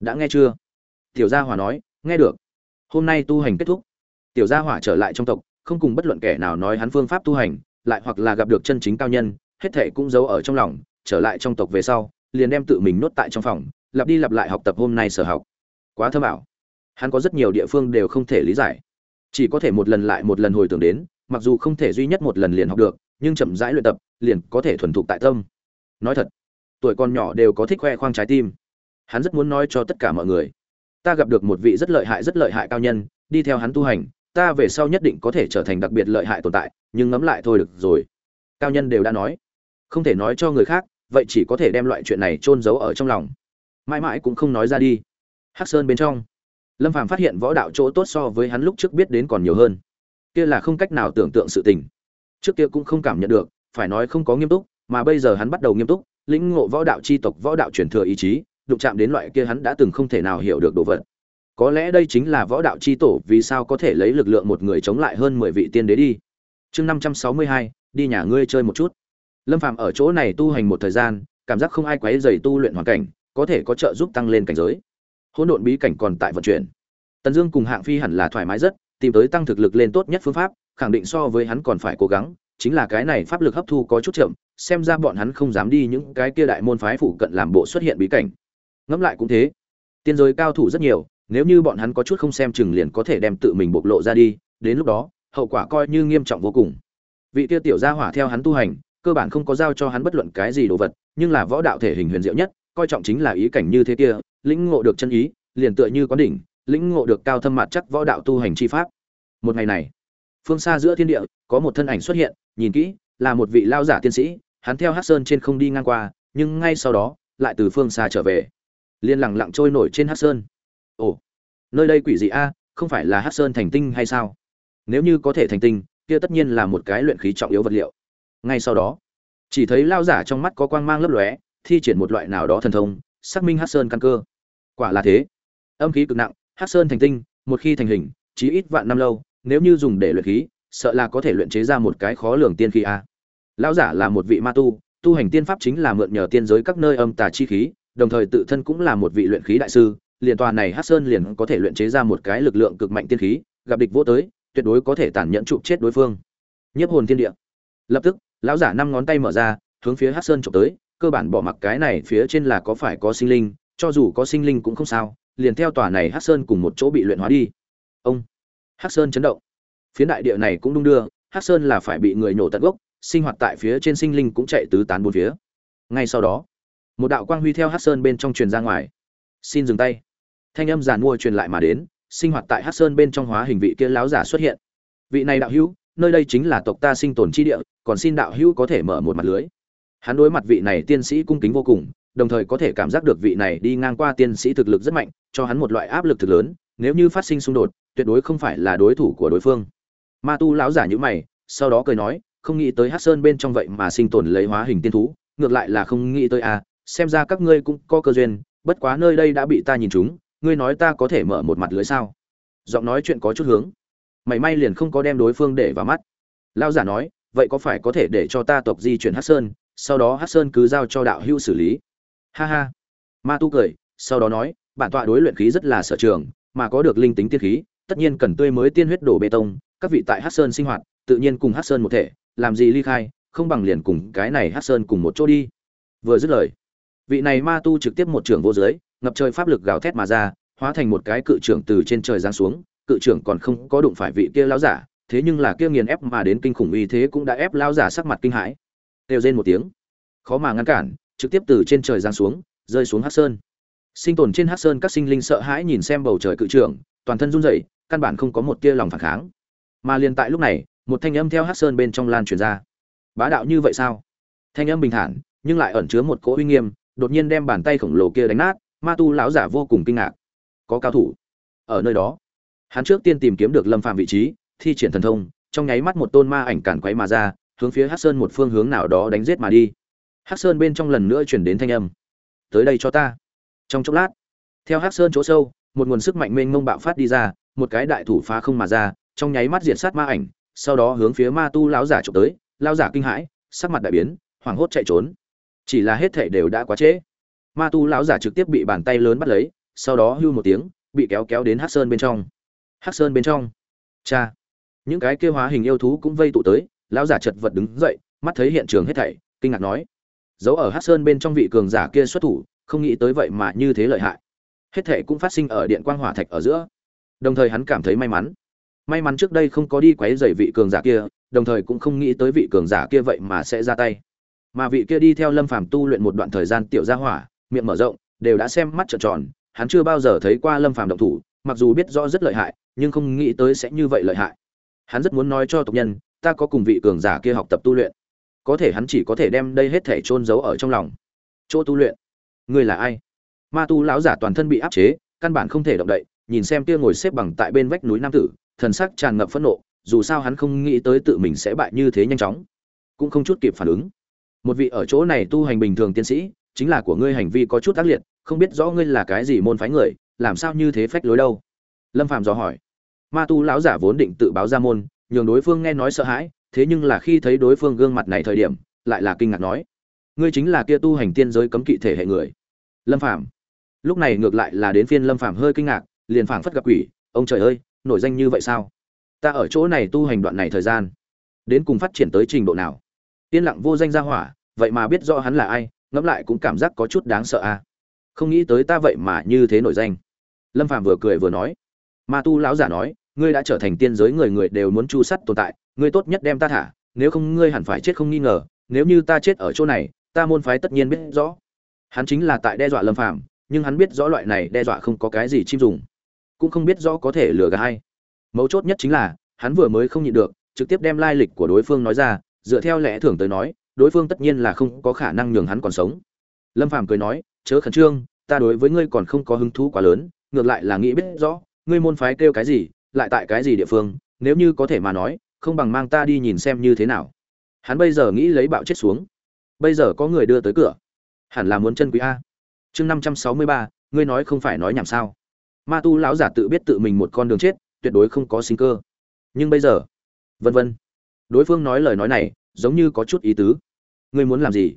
Speaker 1: Đã nghe chưa? Tiểu gia hỏa nói, nghe được. Hôm nay tu hành kết thúc. Tiểu gia hỏa trở lại trong tộc, không cùng bất luận kẻ nào nói hắn phương pháp tu hành, lại hoặc là gặp được chân chính cao nhân hết thệ cũng giấu ở trong lòng, trở lại trong tộc về sau, liền đem tự mình nuốt tại trong phòng, lặp đi lặp lại học tập hôm nay sở học. Quá thơ ảo. hắn có rất nhiều địa phương đều không thể lý giải. Chỉ có thể một lần lại một lần hồi tưởng đến, mặc dù không thể duy nhất một lần liền học được, nhưng chậm rãi luyện tập, liền có thể thuần thục tại tâm. Nói thật, tuổi con nhỏ đều có thích khoe khoang trái tim. Hắn rất muốn nói cho tất cả mọi người, ta gặp được một vị rất lợi hại, rất lợi hại cao nhân, đi theo hắn tu hành, ta về sau nhất định có thể trở thành đặc biệt lợi hại tồn tại, nhưng ngẫm lại thôi được rồi. Cao nhân đều đã nói không thể nói cho người khác, vậy chỉ có thể đem loại chuyện này chôn giấu ở trong lòng. Mãi mãi cũng không nói ra đi. Hắc sơn bên trong, lâm phàm phát hiện võ đạo chỗ tốt so với hắn lúc trước biết đến còn nhiều hơn. Kia là không cách nào tưởng tượng sự tình. Trước kia cũng không cảm nhận được, phải nói không có nghiêm túc, mà bây giờ hắn bắt đầu nghiêm túc, lĩnh ngộ võ đạo chi tộc, võ đạo truyền thừa ý chí, đụng chạm đến loại kia hắn đã từng không thể nào hiểu được đồ vật. Có lẽ đây chính là võ đạo chi tổ, vì sao có thể lấy lực lượng một người chống lại hơn mười vị tiên đế đi. Chương năm trăm sáu mươi hai, đi nhà ngươi chơi một chút lâm phàm ở chỗ này tu hành một thời gian, cảm giác không ai quấy rầy tu luyện hoàn cảnh, có thể có trợ giúp tăng lên cảnh giới. Hỗn độn bí cảnh còn tại vận chuyển. Tần dương cùng hạng phi hẳn là thoải mái rất, tìm tới tăng thực lực lên tốt nhất phương pháp, khẳng định so với hắn còn phải cố gắng, chính là cái này pháp lực hấp thu có chút chậm, xem ra bọn hắn không dám đi những cái kia đại môn phái phụ cận làm bộ xuất hiện bí cảnh. Ngẫm lại cũng thế. Tiên giới cao thủ rất nhiều, nếu như bọn hắn có chút không xem chừng liền có thể đem tự mình bộc lộ ra đi, đến lúc đó, hậu quả coi như nghiêm trọng vô cùng. Vị kia tiểu gia hỏa theo hắn tu hành cơ bản không có giao cho hắn bất luận cái gì đồ vật, nhưng là võ đạo thể hình huyền diệu nhất, coi trọng chính là ý cảnh như thế kia, lĩnh ngộ được chân ý, liền tựa như quán đỉnh, lĩnh ngộ được cao thâm mặt chắc võ đạo tu hành chi pháp. Một ngày này, phương xa giữa thiên địa, có một thân ảnh xuất hiện, nhìn kỹ, là một vị lao giả tiên sĩ, hắn theo hát sơn trên không đi ngang qua, nhưng ngay sau đó, lại từ phương xa trở về. Liên lẳng lặng trôi nổi trên hát sơn. Ồ, nơi đây quỷ dị a, không phải là hát sơn thành tinh hay sao? Nếu như có thể thành tinh, kia tất nhiên là một cái luyện khí trọng yếu vật liệu ngay sau đó, chỉ thấy lao giả trong mắt có quang mang lấp lóe, thi triển một loại nào đó thần thông, xác minh hát sơn căn cơ. Quả là thế. Âm khí cực nặng hát sơn thành tinh, một khi thành hình, chí ít vạn năm lâu, nếu như dùng để luyện khí, sợ là có thể luyện chế ra một cái khó lường tiên khí a. Lão giả là một vị ma tu tu hành tiên pháp chính là mượn nhờ tiên giới các nơi âm tà chi khí, đồng thời tự thân cũng là một vị luyện khí đại sư, liền tòa này hát sơn liền có thể luyện chế ra một cái lực lượng cực mạnh tiên khí, gặp địch vô tới, tuyệt đối có thể tàn nhẫn trụ chết đối phương. Nhiếp hồn thiên địa. Lập tức lão giả năm ngón tay mở ra, hướng phía hát sơn trộm tới, cơ bản bỏ mặc cái này phía trên là có phải có sinh linh, cho dù có sinh linh cũng không sao, liền theo tòa này hát sơn cùng một chỗ bị luyện hóa đi. Ông hát sơn chấn động. Phía đại địa này cũng đung đưa hát sơn là phải bị người nhổ tận gốc, sinh hoạt tại phía trên sinh linh cũng chạy tứ tán bốn phía. Ngay sau đó, một đạo quang huy theo hát sơn bên trong truyền ra ngoài. Xin dừng tay. Thanh âm giàn mua truyền lại mà đến, sinh hoạt tại hát sơn bên trong hóa hình vị kia láo giả xuất hiện. Vị này đạo hữu nơi đây chính là tộc ta sinh tồn chi địa còn xin đạo hữu có thể mở một mặt lưới. Hắn đối mặt vị này tiên sĩ cung kính vô cùng đồng thời có thể cảm giác được vị này đi ngang qua tiên sĩ thực lực rất mạnh cho hắn một loại áp lực thực lớn nếu như phát sinh xung đột tuyệt đối không phải là đối thủ của đối phương. Ma tu lão giả nhữ mày sau đó cười nói không nghĩ tới hắc sơn bên trong vậy mà sinh tồn lấy hóa hình tiên thú ngược lại là không nghĩ tới à xem ra các ngươi cũng có cơ duyên bất quá nơi đây đã bị ta nhìn trúng, ngươi nói ta có thể mở một mặt lưới sao? Giọng nói chuyện có chút hướng mảy may liền không có đem đối phương để vào mắt. Lão giả nói, vậy có phải có thể để cho ta tộc di chuyển hát sơn, sau đó hát sơn cứ giao cho đạo hưu xử lý? Ha ha. Ma tu cười, sau đó nói, bản tọa đối luyện khí rất là sở trường, mà có được linh tính tiên khí, tất nhiên cần tươi mới tiên huyết đổ bê tông, các vị tại hát sơn sinh hoạt, tự nhiên cùng hát sơn một thể, làm gì ly khai, không bằng liền cùng cái này hát sơn cùng một chỗ đi. Vừa dứt lời, vị này ma tu trực tiếp một trưởng vô giới ngập trời pháp lực gào thét mà ra, hóa thành một cái cự trưởng từ trên trời giáng xuống cự trưởng còn không có đụng phải vị kia lão giả, thế nhưng là kia nghiền ép mà đến kinh khủng uy thế cũng đã ép lão giả sắc mặt kinh hãi. Đều rên một tiếng. Khó mà ngăn cản, trực tiếp từ trên trời giáng xuống, rơi xuống hắc sơn. Sinh tồn trên hắc sơn các sinh linh sợ hãi nhìn xem bầu trời cự trưởng, toàn thân run rẩy, căn bản không có một tia lòng phản kháng. Mà liền tại lúc này, một thanh âm theo hắc sơn bên trong lan truyền ra. Bá đạo như vậy sao? Thanh âm bình thản, nhưng lại ẩn chứa một cỗ uy nghiêm, đột nhiên đem bàn tay khổng lồ kia đánh nát, ma tu lão giả vô cùng kinh ngạc. Có cao thủ ở nơi đó hắn trước tiên tìm kiếm được lâm phạm vị trí, thi triển thần thông, trong nháy mắt một tôn ma ảnh cản quấy mà ra, hướng phía hắc sơn một phương hướng nào đó đánh giết mà đi. Hắc sơn bên trong lần nữa chuyển đến thanh âm. Tới đây cho ta. Trong chốc lát, theo hắc sơn chỗ sâu, một nguồn sức mạnh mênh mông bạo phát đi ra, một cái đại thủ phá không mà ra, trong nháy mắt diệt sát ma ảnh, sau đó hướng phía ma tu lão giả trộm tới, lão giả kinh hãi, sắc mặt đại biến, hoảng hốt chạy trốn. Chỉ là hết thảy đều đã quá trễ. Ma tu lão giả trực tiếp bị bàn tay lớn bắt lấy, sau đó hưu một tiếng, bị kéo kéo đến hắc sơn bên trong hắc sơn bên trong. Cha. Những cái kêu hóa hình yêu thú cũng vây tụ tới, lão giả chật vật đứng dậy, mắt thấy hiện trường hết thảy, kinh ngạc nói. Giấu ở hắc sơn bên trong vị cường giả kia xuất thủ, không nghĩ tới vậy mà như thế lợi hại. Hết thảy cũng phát sinh ở điện quang hỏa thạch ở giữa. Đồng thời hắn cảm thấy may mắn. May mắn trước đây không có đi quấy rầy vị cường giả kia, đồng thời cũng không nghĩ tới vị cường giả kia vậy mà sẽ ra tay. Mà vị kia đi theo lâm phàm tu luyện một đoạn thời gian tiểu gia hỏa, miệng mở rộng, đều đã xem mắt trợn tròn, hắn chưa bao giờ thấy qua lâm phàm động thủ, mặc dù biết rõ rất lợi hại nhưng không nghĩ tới sẽ như vậy lợi hại. Hắn rất muốn nói cho tộc nhân, ta có cùng vị cường giả kia học tập tu luyện. Có thể hắn chỉ có thể đem đây hết thể chôn giấu ở trong lòng. Chỗ tu luyện. Ngươi là ai? Ma tu lão giả toàn thân bị áp chế, căn bản không thể động đậy, nhìn xem kia ngồi xếp bằng tại bên vách núi nam tử, thần sắc tràn ngập phẫn nộ, dù sao hắn không nghĩ tới tự mình sẽ bại như thế nhanh chóng. Cũng không chút kịp phản ứng. Một vị ở chỗ này tu hành bình thường tiến sĩ, chính là của ngươi hành vi có chút ác liệt, không biết rõ ngươi là cái gì môn phái người, làm sao như thế phách lối đâu? Lâm phàm dò hỏi ma tu lão giả vốn định tự báo ra môn, nhường đối phương nghe nói sợ hãi, thế nhưng là khi thấy đối phương gương mặt này thời điểm, lại là kinh ngạc nói, ngươi chính là kia tu hành tiên giới cấm kỵ thể hệ người. Lâm phạm lúc này ngược lại là đến phiên lâm phạm hơi kinh ngạc, liền phảng phất gặp quỷ, ông trời ơi, nổi danh như vậy sao? Ta ở chỗ này tu hành đoạn này thời gian, đến cùng phát triển tới trình độ nào? Yên lặng vô danh ra hỏa, vậy mà biết rõ hắn là ai, ngẫm lại cũng cảm giác có chút đáng sợ a. À. không nghĩ tới ta vậy mà như thế nổi danh. Lâm phạm vừa cười vừa nói. Ma tu lão giả nói ngươi đã trở thành tiên giới người người đều muốn chu sắt tồn tại ngươi tốt nhất đem ta thả nếu không ngươi hẳn phải chết không nghi ngờ nếu như ta chết ở chỗ này ta môn phái tất nhiên biết rõ. Hắn chính là tại đe dọa lâm Phàm, nhưng hắn biết rõ loại này đe dọa không có cái gì chim dùng. Cũng không biết rõ có thể lừa gạt hay. Mấu chốt nhất chính là hắn vừa mới không nhịn được trực tiếp đem lai lịch của đối phương nói ra dựa theo lẽ thường tới nói đối phương tất nhiên là không có khả năng nhường hắn còn sống. Lâm phàm cười nói chớ khẩn trương ta đối với ngươi còn không có hứng thú quá lớn ngược lại là nghĩ biết rõ ngươi môn phái kêu cái gì lại tại cái gì địa phương, nếu như có thể mà nói, không bằng mang ta đi nhìn xem như thế nào. Hắn bây giờ nghĩ lấy bạo chết xuống. Bây giờ có người đưa tới cửa. Hẳn là muốn chân quý a. Chương năm trăm sáu mươi ba, ngươi nói không phải nói nhảm sao. Ma tu lão giả tự biết tự mình một con đường chết, tuyệt đối không có sinh cơ. Nhưng bây giờ, vân vân. Đối phương nói lời nói này, giống như có chút ý tứ. Ngươi muốn làm gì?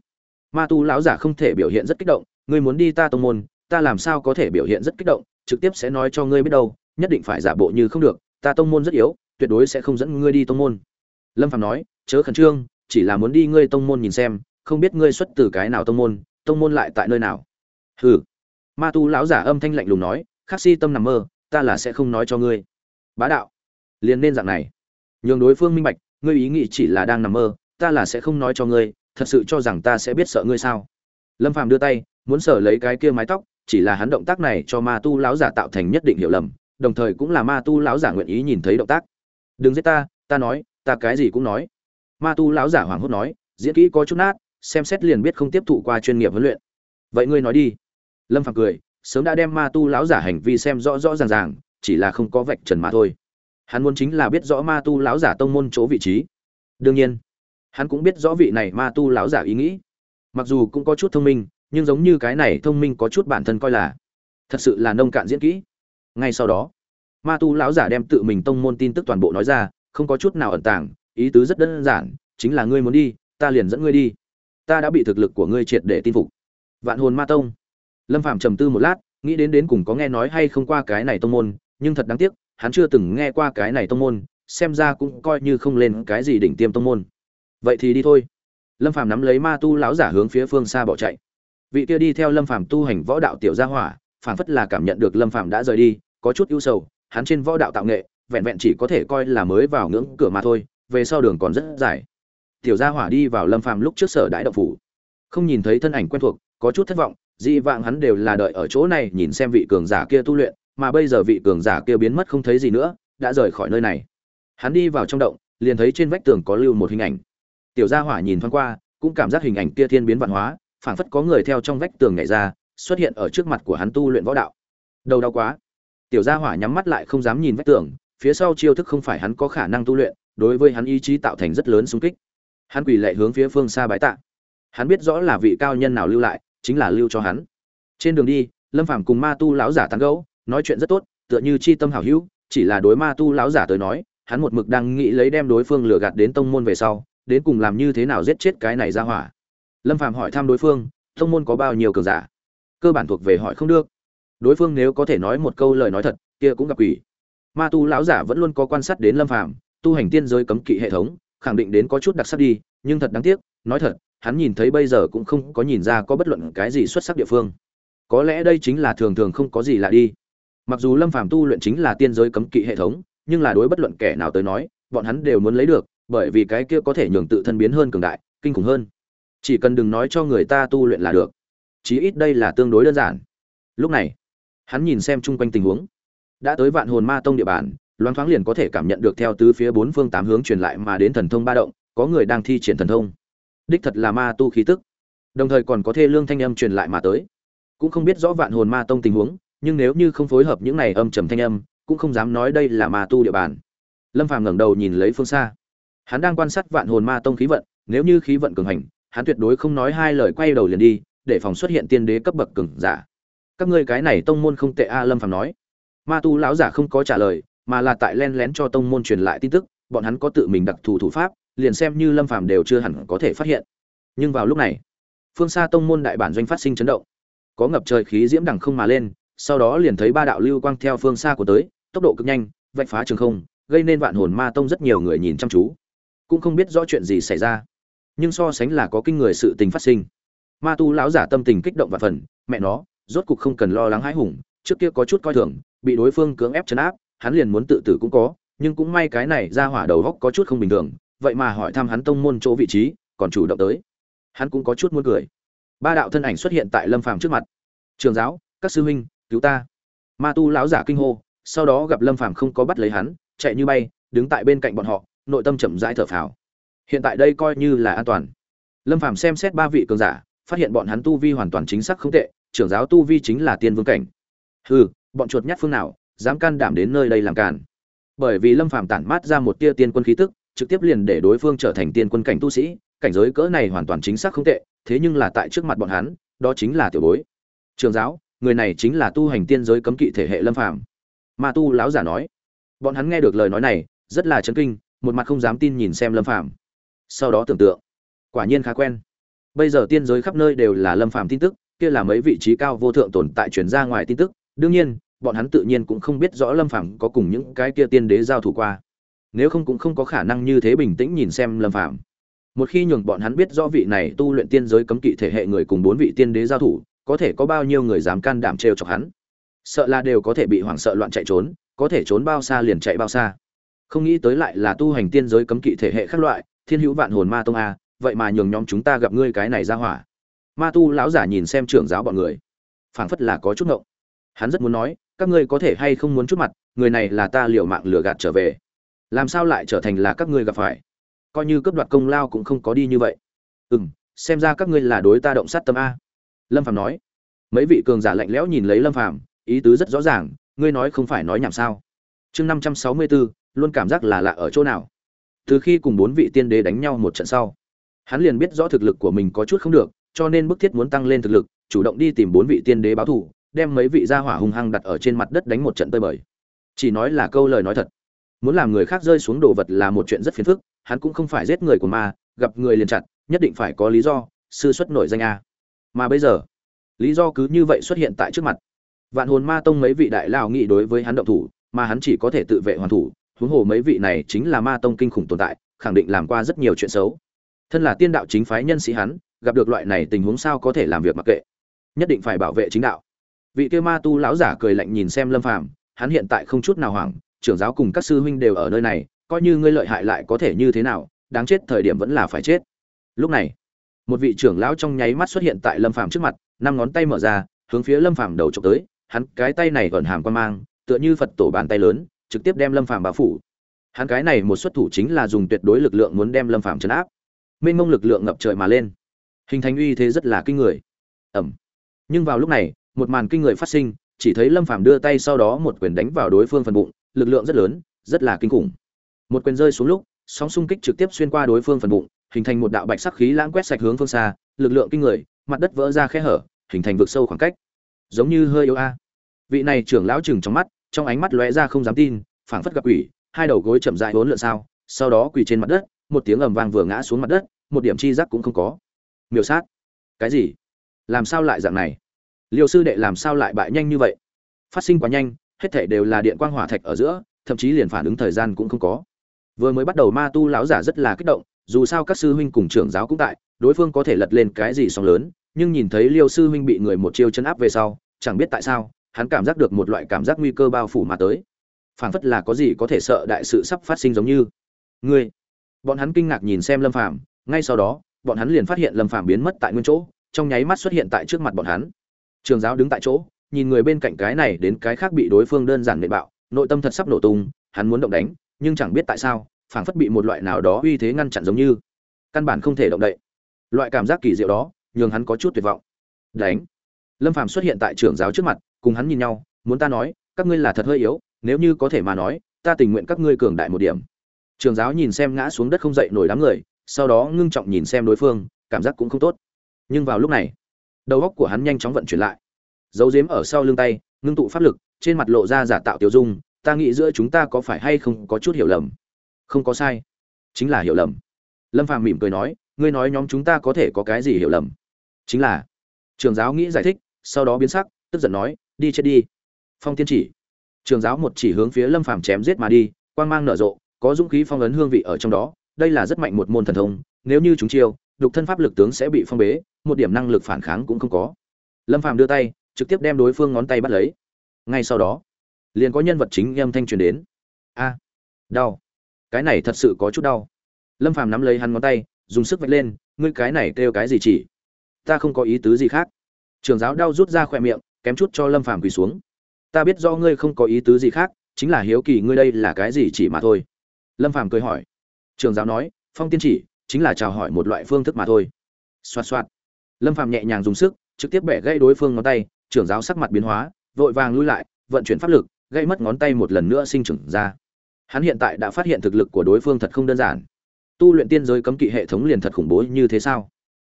Speaker 1: Ma tu lão giả không thể biểu hiện rất kích động. Ngươi muốn đi ta tông môn, ta làm sao có thể biểu hiện rất kích động? Trực tiếp sẽ nói cho ngươi biết đâu nhất định phải giả bộ như không được, ta tông môn rất yếu, tuyệt đối sẽ không dẫn ngươi đi tông môn. Lâm phạm nói, chớ khẩn trương, chỉ là muốn đi ngươi tông môn nhìn xem, không biết ngươi xuất từ cái nào tông môn tông môn lại tại nơi nào. Hừ. Ma tu lão giả âm thanh lạnh lùng nói, khắc si tâm nằm mơ, ta là sẽ không nói cho ngươi. Bá đạo. Liền nên dạng này. Nhường đối phương minh bạch, ngươi ý nghĩ chỉ là đang nằm mơ, ta là sẽ không nói cho ngươi, thật sự cho rằng ta sẽ biết sợ ngươi sao. Lâm phàm đưa tay, muốn sở lấy cái kia mái tóc, chỉ là hắn động tác này cho ma tu lão giả tạo thành nhất định hiểu lầm đồng thời cũng là ma tu lão giả nguyện ý nhìn thấy động tác. Đừng giết ta ta nói, ta cái gì cũng nói. Ma tu lão giả hoảng hốt nói, diễn kỹ có chút nát, xem xét liền biết không tiếp thụ qua chuyên nghiệp huấn luyện. Vậy ngươi nói đi. Lâm phàm cười, sớm đã đem ma tu lão giả hành vi xem rõ rõ ràng ràng, chỉ là không có vạch trần mà thôi. Hắn muốn chính là biết rõ ma tu lão giả tông môn chỗ vị trí. Đương nhiên, hắn cũng biết rõ vị này ma tu lão giả ý nghĩ. Mặc dù cũng có chút thông minh, nhưng giống như cái này thông minh có chút bản thân coi là thật sự là nông cạn diễn kỹ ngay sau đó. Ma tu lão giả đem tự mình tông môn tin tức toàn bộ nói ra, không có chút nào ẩn tàng, ý tứ rất đơn giản, chính là ngươi muốn đi, ta liền dẫn ngươi đi. Ta đã bị thực lực của ngươi triệt để tin phục. Vạn hồn ma tông. Lâm phạm trầm tư một lát, nghĩ đến đến cùng có nghe nói hay không qua cái này tông môn, nhưng thật đáng tiếc, hắn chưa từng nghe qua cái này tông môn, xem ra cũng coi như không lên cái gì đỉnh tiêm tông môn. Vậy thì đi thôi. Lâm Phạm nắm lấy ma tu lão giả hướng phía phương xa bỏ chạy. Vị kia đi theo lâm Phạm tu hành võ đạo tiểu gia hỏa, phảng phất là cảm nhận được lâm Phạm đã rời đi có chút ưu sầu, hắn trên võ đạo tạo nghệ, vẹn vẹn chỉ có thể coi là mới vào ngưỡng cửa mà thôi, về sau đường còn rất dài. Tiểu gia hỏa đi vào lâm phàm lúc trước sở đại động phủ. Không nhìn thấy thân ảnh quen thuộc, có chút thất vọng di vãng hắn đều là đợi ở chỗ này nhìn xem vị cường giả kia tu luyện, mà bây giờ vị cường giả kia biến mất không thấy gì nữa, đã rời khỏi nơi này. Hắn đi vào trong động, liền thấy trên vách tường có lưu một hình ảnh. Tiểu gia hỏa nhìn thoáng qua, cũng cảm giác hình ảnh kia thiên biến vạn hóa, phảng phất có người theo trong vách tường nhảy ra, xuất hiện ở trước mặt của hắn tu luyện võ đạo. Đầu đau quá tiểu gia hỏa nhắm mắt lại không dám nhìn vách tường, phía sau chiêu thức không phải hắn có khả năng tu luyện, đối với hắn ý chí tạo thành rất lớn xung kích. Hắn quỳ lệ hướng phía phương xa bái tạ. Hắn biết rõ là vị cao nhân nào lưu lại, chính là lưu cho hắn. Trên đường đi, lâm phàm cùng ma tu lão giả tán gẫu, nói chuyện rất tốt, tựa như chi tâm hảo hữu, chỉ là đối ma tu lão giả tới nói, hắn một mực đang nghĩ lấy đem đối phương lừa gạt đến tông môn về sau, đến cùng làm như thế nào giết chết cái này ra hỏa. Lâm phàm hỏi thăm đối phương, tông môn có bao nhiêu cường giả? Cơ bản thuộc về hỏi không được đối phương nếu có thể nói một câu lời nói thật, kia cũng gặp quỷ. Ma tu lão giả vẫn luôn có quan sát đến lâm phàm, tu hành tiên giới cấm kỵ hệ thống, khẳng định đến có chút đặc sắc đi, nhưng thật đáng tiếc, nói thật, hắn nhìn thấy bây giờ cũng không có nhìn ra có bất luận cái gì xuất sắc địa phương. Có lẽ đây chính là thường thường không có gì lạ đi. Mặc dù lâm phàm tu luyện chính là tiên giới cấm kỵ hệ thống, nhưng là đối bất luận kẻ nào tới nói, bọn hắn đều muốn lấy được, bởi vì cái kia có thể nhường tự thân biến hơn cường đại, kinh khủng hơn. Chỉ cần đừng nói cho người ta tu luyện là được. Chí ít đây là tương đối đơn giản. Lúc này hắn nhìn xem chung quanh tình huống. Đã tới vạn hồn ma tông địa bàn, loáng thoáng liền có thể cảm nhận được theo tứ phía bốn phương tám hướng truyền lại mà đến thần thông ba động, có người đang thi triển thần thông. Đích thật là ma tu khí tức. Đồng thời còn có thê lương thanh âm truyền lại mà tới. Cũng không biết rõ vạn hồn ma tông tình huống, nhưng nếu như không phối hợp những này âm trầm thanh âm, cũng không dám nói đây là ma tu địa bàn. Lâm phàm ngẩng đầu nhìn lấy phương xa. Hắn đang quan sát vạn hồn ma tông khí vận, nếu như khí vận cường hành, hắn tuyệt đối không nói hai lời quay đầu liền đi, để phòng xuất hiện tiên đế cấp bậc cường giả các ngươi cái này tông môn không tệ a, lâm phàm nói. Ma tu lão giả không có trả lời, mà là tại len lén cho tông môn truyền lại tin tức, bọn hắn có tự mình đặc thù thủ pháp, liền xem như lâm phàm đều chưa hẳn có thể phát hiện. Nhưng vào lúc này, phương xa tông môn đại bản doanh phát sinh chấn động. Có ngập trời khí diễm đằng không mà lên, sau đó liền thấy ba đạo lưu quang theo phương xa của tới, tốc độ cực nhanh, vạch phá trường không, gây nên vạn hồn ma tông rất nhiều người nhìn chăm chú. Cũng không biết rõ chuyện gì xảy ra, nhưng so sánh là có kinh người sự tình phát sinh. Ma tu lão giả tâm tình kích động và phần, mẹ nó rốt cục không cần lo lắng hãi hùng, trước kia có chút coi thường, bị đối phương cưỡng ép chấn áp, hắn liền muốn tự tử cũng có, nhưng cũng may cái này ra hỏa đầu góc có chút không bình thường, vậy mà hỏi thăm hắn tông môn chỗ vị trí, còn chủ động tới. Hắn cũng có chút muốn cười. Ba đạo thân ảnh xuất hiện tại lâm phàm trước mặt. Trường giáo, các sư huynh, cứu ta. Ma tu lão giả kinh hô, sau đó gặp lâm phàm không có bắt lấy hắn, chạy như bay, đứng tại bên cạnh bọn họ, nội tâm chậm rãi thở phào. Hiện tại đây coi như là an toàn. Lâm phàm xem xét ba vị cường giả, phát hiện bọn hắn tu vi hoàn toàn chính xác không tệ trưởng giáo tu vi chính là tiên vương cảnh. Hừ, bọn chuột nhát phương nào, dám can đảm đến nơi đây làm càn. Bởi vì lâm phàm tản mát ra một tia tiên quân khí tức, trực tiếp liền để đối phương trở thành tiên quân cảnh tu sĩ, cảnh giới cỡ này hoàn toàn chính xác không tệ, thế nhưng là tại trước mặt bọn hắn, đó chính là tiểu bối. Trường giáo, người này chính là tu hành tiên giới cấm kỵ thể hệ lâm phàm. Ma tu lão giả nói. Bọn hắn nghe được lời nói này, rất là chấn kinh, một mặt không dám tin nhìn xem lâm phàm. Sau đó tưởng tượng, quả nhiên khá quen. Bây giờ tiên giới khắp nơi đều là lâm phàm tin tức kia là mấy vị trí cao vô thượng tồn tại truyền ra ngoài tin tức, đương nhiên, bọn hắn tự nhiên cũng không biết rõ lâm phàm có cùng những cái kia tiên đế giao thủ qua. Nếu không cũng không có khả năng như thế bình tĩnh nhìn xem lâm phàm. Một khi nhường bọn hắn biết rõ vị này tu luyện tiên giới cấm kỵ thể hệ người cùng bốn vị tiên đế giao thủ, có thể có bao nhiêu người dám can đảm trêu chọc hắn? Sợ là đều có thể bị hoảng sợ loạn chạy trốn, có thể trốn bao xa liền chạy bao xa. Không nghĩ tới lại là tu hành tiên giới cấm kỵ thể hệ khác loại, thiên hữu vạn hồn ma tông a, vậy mà nhường nhóm chúng ta gặp ngươi cái này ra hỏa ma tu lão giả nhìn xem trưởng giáo bọn người, phảng phất là có chút ngộng. Hắn rất muốn nói, các ngươi có thể hay không muốn chút mặt, người này là ta liều mạng lừa gạt trở về. Làm sao lại trở thành là các ngươi gặp phải? Coi như cướp đoạt công lao cũng không có đi như vậy. Ừ m xem ra các ngươi là đối ta động sát tâm a. Lâm phàm nói. Mấy vị cường giả lạnh lẽo nhìn lấy lâm phàm, ý tứ rất rõ ràng, ngươi nói không phải nói nhảm sao? Chương năm trăm sáu mươi bốn luôn cảm giác là lạ ở chỗ nào? Từ khi cùng bốn vị tiên đế đánh nhau một trận sau, hắn liền biết rõ thực lực của mình có chút không được cho nên bức thiết muốn tăng lên thực lực, chủ động đi tìm bốn vị tiên đế báo thù, đem mấy vị gia hỏa hung hăng đặt ở trên mặt đất đánh một trận tơi bời. Chỉ nói là câu lời nói thật. Muốn làm người khác rơi xuống đồ vật là một chuyện rất phiền phức, hắn cũng không phải giết người của ma, gặp người liền chặt, nhất định phải có lý do, sư xuất nổi danh a. Mà bây giờ, lý do cứ như vậy xuất hiện tại trước mặt. Vạn hồn ma tông mấy vị đại lao nghị đối với hắn động thủ, mà hắn chỉ có thể tự vệ hoàn thủ, huống hồ mấy vị này chính là ma tông kinh khủng tồn tại, khẳng định làm qua rất nhiều chuyện xấu thân là tiên đạo chính phái nhân sĩ hắn, gặp được loại này tình huống sao có thể làm việc mặc kệ. Nhất định phải bảo vệ chính đạo. Vị kia ma tu lão giả cười lạnh nhìn xem lâm phàm, hắn hiện tại không chút nào hoảng, trưởng giáo cùng các sư huynh đều ở nơi này, coi như ngươi lợi hại lại có thể như thế nào, đáng chết thời điểm vẫn là phải chết. Lúc này, một vị trưởng lão trong nháy mắt xuất hiện tại lâm phàm trước mặt, năm ngón tay mở ra, hướng phía lâm phàm đầu trộm tới, hắn cái tay này còn hàm quan mang, tựa như phật tổ bàn tay lớn, trực tiếp đem lâm phàm bao phủ. Hắn cái này một xuất thủ chính là dùng tuyệt đối lực lượng muốn đem lâm phàm chấn áp mênh mông lực lượng ngập trời mà lên. Hình thành uy thế rất là kinh người. Ẩm. Nhưng vào lúc này, một màn kinh người phát sinh, chỉ thấy lâm phàm đưa tay sau đó một quyền đánh vào đối phương phần bụng, lực lượng rất lớn, rất là kinh khủng. Một quyền rơi xuống lúc, sóng xung kích trực tiếp xuyên qua đối phương phần bụng, hình thành một đạo bạch sắc khí lãng quét sạch hướng phương xa, lực lượng kinh người, mặt đất vỡ ra khe hở, hình thành vực sâu khoảng cách. Giống như hơi yếu a. Vị này trưởng lão chừng trong mắt, trong ánh mắt lóe ra không dám tin, phảng phất gặp quỷ, hai đầu gối chậm dại hỗn lượn sao, sau đó quỳ trên mặt đất một tiếng ầm vang vừa ngã xuống mặt đất, một điểm chi giác cũng không có. Miêu sát. Cái gì? Làm sao lại dạng này? Liêu sư đệ làm sao lại bại nhanh như vậy? Phát sinh quá nhanh, hết thảy đều là điện quang hỏa thạch ở giữa, thậm chí liền phản ứng thời gian cũng không có. Vừa mới bắt đầu ma tu lão giả rất là kích động, dù sao các sư huynh cùng trưởng giáo cũng tại, đối phương có thể lật lên cái gì sóng lớn, nhưng nhìn thấy liêu sư huynh bị người một chiêu chân áp về sau, chẳng biết tại sao, hắn cảm giác được một loại cảm giác nguy cơ bao phủ mà tới. Phảng phất là có gì có thể sợ đại sự sắp phát sinh giống như. Ngươi bọn hắn kinh ngạc nhìn xem lâm phàm, ngay sau đó, bọn hắn liền phát hiện lâm phàm biến mất tại nguyên chỗ, trong nháy mắt xuất hiện tại trước mặt bọn hắn. Trường giáo đứng tại chỗ, nhìn người bên cạnh cái này đến cái khác bị đối phương đơn giản nệ bạo, nội tâm thật sắp nổ tung, hắn muốn động đánh, nhưng chẳng biết tại sao, phảng phất bị một loại nào đó uy thế ngăn chặn giống như. Căn bản không thể động đậy. Loại cảm giác kỳ diệu đó, nhường hắn có chút tuyệt vọng. Đánh. Lâm phàm xuất hiện tại trưởng giáo trước mặt, cùng hắn nhìn nhau, muốn ta nói, các ngươi là thật hơi yếu, nếu như có thể mà nói, ta tình nguyện các ngươi cường đại một điểm trường giáo nhìn xem ngã xuống đất không dậy nổi đám người, sau đó ngưng trọng nhìn xem đối phương, cảm giác cũng không tốt. Nhưng vào lúc này, đầu óc của hắn nhanh chóng vận chuyển lại. Dấu dếm ở sau lưng tay, ngưng tụ pháp lực, trên mặt lộ ra giả tạo tiêu dung, ta nghĩ giữa chúng ta có phải hay không có chút hiểu lầm? Không có sai. Chính là hiểu lầm. Lâm phàm mỉm cười nói, ngươi nói nhóm chúng ta có thể có cái gì hiểu lầm? Chính là. Trường giáo nghĩ giải thích, sau đó biến sắc, tức giận nói, đi chết đi. Phong tiên chỉ. Trường giáo một chỉ hướng phía lâm phàm chém giết mà đi, quang mang nở rộ có dũng khí phong ấn hương vị ở trong đó, đây là rất mạnh một môn thần thông, nếu như chúng chiêu, đục thân pháp lực tướng sẽ bị phong bế, một điểm năng lực phản kháng cũng không có. Lâm phàm đưa tay, trực tiếp đem đối phương ngón tay bắt lấy. Ngay sau đó, liền có nhân vật chính âm thanh truyền đến. A, đau. Cái này thật sự có chút đau. Lâm phàm nắm lấy hắn ngón tay, dùng sức vạch lên, ngươi cái này kêu cái gì chỉ? Ta không có ý tứ gì khác. Trường giáo đau rút ra khỏe miệng, kém chút cho lâm phàm quỳ xuống. Ta biết do ngươi không có ý tứ gì khác, chính là hiếu kỳ ngươi đây là cái gì chỉ mà thôi lâm phàm cười hỏi. Trường giáo nói, phong tiên chỉ chính là chào hỏi một loại phương thức mà thôi. Xoạt xoạt. Lâm phàm nhẹ nhàng dùng sức, trực tiếp bẻ gãy đối phương ngón tay trưởng giáo sắc mặt biến hóa, vội vàng lui lại, vận chuyển pháp lực gây mất ngón tay một lần nữa sinh trưởng ra. Hắn hiện tại đã phát hiện thực lực của đối phương thật không đơn giản. Tu luyện tiên giới cấm kỵ hệ thống liền thật khủng bố như thế sao?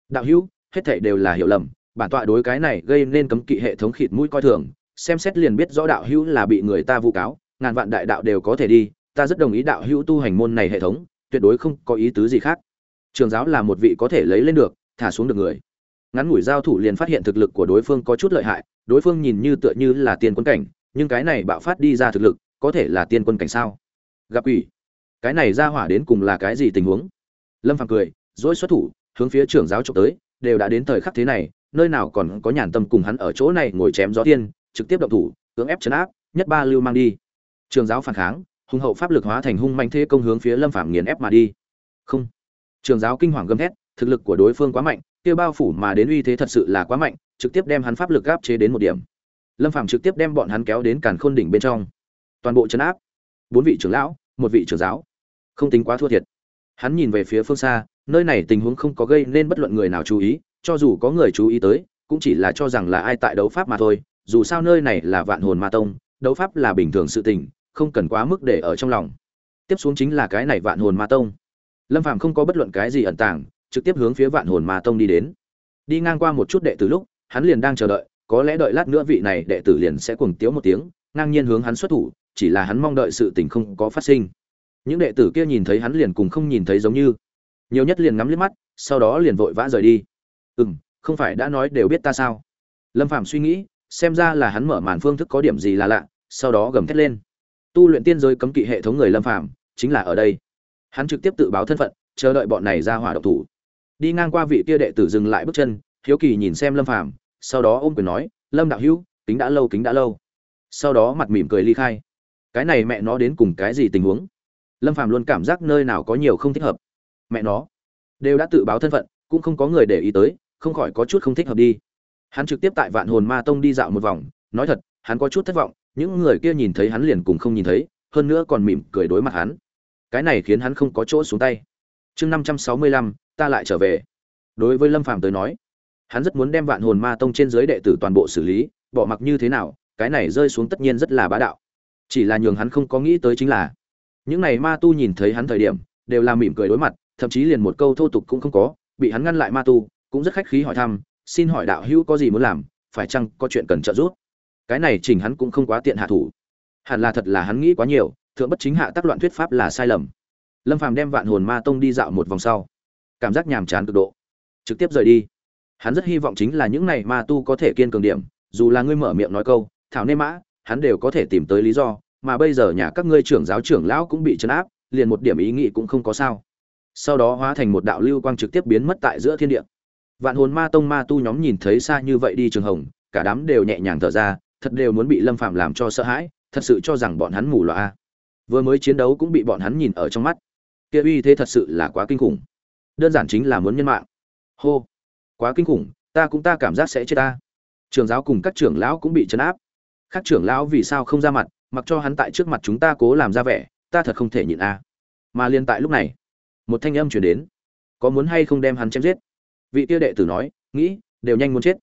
Speaker 1: Đạo hữu, hết thảy đều là hiểu lầm, bản tọa đối cái này gây nên cấm kỵ hệ thống khịt mũi coi thường, xem xét liền biết rõ đạo hữu là bị người ta vu cáo, ngàn vạn đại đạo đều có thể đi ta rất đồng ý đạo hữu tu hành môn này hệ thống, tuyệt đối không có ý tứ gì khác. Trường giáo là một vị có thể lấy lên được, thả xuống được người. Ngắn ngủi giao thủ liền phát hiện thực lực của đối phương có chút lợi hại, đối phương nhìn như tựa như là tiên quân cảnh, nhưng cái này bạo phát đi ra thực lực, có thể là tiên quân cảnh sao? Gặp quỷ. Cái này ra hỏa đến cùng là cái gì tình huống? Lâm phàm cười dỗi xuất thủ, hướng phía trưởng giáo trộm tới, đều đã đến thời khắc thế này, nơi nào còn có nhàn tâm cùng hắn ở chỗ này ngồi chém gió tiên, trực tiếp động thủ, cưỡng ép chấn áp, nhất ba lưu mang đi. Trường giáo phản kháng hung hậu pháp lực hóa thành hung manh thế công hướng phía lâm phàm nghiền ép mà đi. Không. Trường giáo kinh hoàng gầm thét, thực lực của đối phương quá mạnh, kia bao phủ mà đến uy thế thật sự là quá mạnh, trực tiếp đem hắn pháp lực áp chế đến một điểm. Lâm phàm trực tiếp đem bọn hắn kéo đến càn khôn đỉnh bên trong. Toàn bộ chấn áp. Bốn vị trưởng lão, một vị trưởng giáo. Không tính quá thua thiệt. Hắn nhìn về phía phương xa, nơi này tình huống không có gây nên bất luận người nào chú ý, cho dù có người chú ý tới, cũng chỉ là cho rằng là ai tại đấu pháp mà thôi, dù sao nơi này là vạn hồn ma tông, đấu pháp là bình thường sự tình không cần quá mức để ở trong lòng. Tiếp xuống chính là cái này vạn hồn ma tông. Lâm phàm không có bất luận cái gì ẩn tàng, trực tiếp hướng phía vạn hồn ma tông đi đến. Đi ngang qua một chút đệ tử lúc, hắn liền đang chờ đợi, có lẽ đợi lát nữa vị này đệ tử liền sẽ cuồng tiếu một tiếng, ngang nhiên hướng hắn xuất thủ, chỉ là hắn mong đợi sự tình không có phát sinh. Những đệ tử kia nhìn thấy hắn liền cùng không nhìn thấy giống như. Nhiều nhất liền ngắm liếc mắt, sau đó liền vội vã rời đi. Ừ m không phải đã nói đều biết ta sao? Lâm phạm suy nghĩ, xem ra là hắn mở màn phương thức có điểm gì là lạ, sau đó gầm thét lên tu luyện tiên giới cấm kỵ hệ thống người lâm phàm chính là ở đây. Hắn trực tiếp tự báo thân phận, chờ đợi bọn này ra hỏa độc thủ. Đi ngang qua vị kia đệ tử dừng lại bước chân, hiếu kỳ nhìn xem lâm phàm, sau đó ôm quyền nói, lâm đạo hữu, kính đã lâu, kính đã lâu. Sau đó mặt mỉm cười ly khai. Cái này mẹ nó đến cùng cái gì tình huống? Lâm phàm luôn cảm giác nơi nào có nhiều không thích hợp. Mẹ nó, đều đã tự báo thân phận, cũng không có người để ý tới, không khỏi có chút không thích hợp đi. Hắn trực tiếp tại vạn hồn ma tông đi dạo một vòng, nói thật, hắn có chút thất vọng những người kia nhìn thấy hắn liền cùng không nhìn thấy, hơn nữa còn mỉm cười đối mặt hắn. Cái này khiến hắn không có chỗ xuống tay. Chương năm trăm sáu mươi lăm, ta lại trở về. Đối với lâm phàm tới nói, hắn rất muốn đem vạn hồn ma tông trên dưới đệ tử toàn bộ xử lý, bỏ mặc như thế nào, cái này rơi xuống tất nhiên rất là bá đạo. Chỉ là nhường hắn không có nghĩ tới chính là, những này ma tu nhìn thấy hắn thời điểm, đều là mỉm cười đối mặt, thậm chí liền một câu thô tục cũng không có, bị hắn ngăn lại ma tu, cũng rất khách khí hỏi thăm, xin hỏi đạo hữu có gì muốn làm, phải chăng có chuyện cần trợ giúp? Cái này chỉnh hắn cũng không quá tiện hạ thủ. Hẳn là thật là hắn nghĩ quá nhiều, thượng bất chính hạ tác loạn thuyết pháp là sai lầm. Lâm phàm đem vạn hồn ma tông đi dạo một vòng sau, cảm giác nhàm chán cực độ. Trực tiếp rời đi. Hắn rất hy vọng chính là những này ma tu có thể kiên cường điểm, dù là ngươi mở miệng nói câu, thảo nê mã hắn đều có thể tìm tới lý do, mà bây giờ nhà các ngươi trưởng giáo trưởng lão cũng bị trấn áp, liền một điểm ý nghĩ cũng không có sao. Sau đó hóa thành một đạo lưu quang trực tiếp biến mất tại giữa thiên địa. Vạn hồn ma tông ma tu nhóm nhìn thấy xa như vậy đi trường hồng, cả đám đều nhẹ nhàng thở ra thật đều muốn bị lâm phạm làm cho sợ hãi, thật sự cho rằng bọn hắn mù loà. Vừa mới chiến đấu cũng bị bọn hắn nhìn ở trong mắt. Kia uy thế thật sự là quá kinh khủng. Đơn giản chính là muốn nhân mạng. Hô, quá kinh khủng, ta cũng ta cảm giác sẽ chết ta. Trường giáo cùng các trưởng lão cũng bị chấn áp. Các trưởng lão vì sao không ra mặt, mặc cho hắn tại trước mặt chúng ta cố làm ra vẻ, ta thật không thể nhịn a. Mà liên tại lúc này, một thanh âm truyền đến. Có muốn hay không đem hắn chém giết? Vị kia đệ tử nói, nghĩ, đều nhanh muốn chết.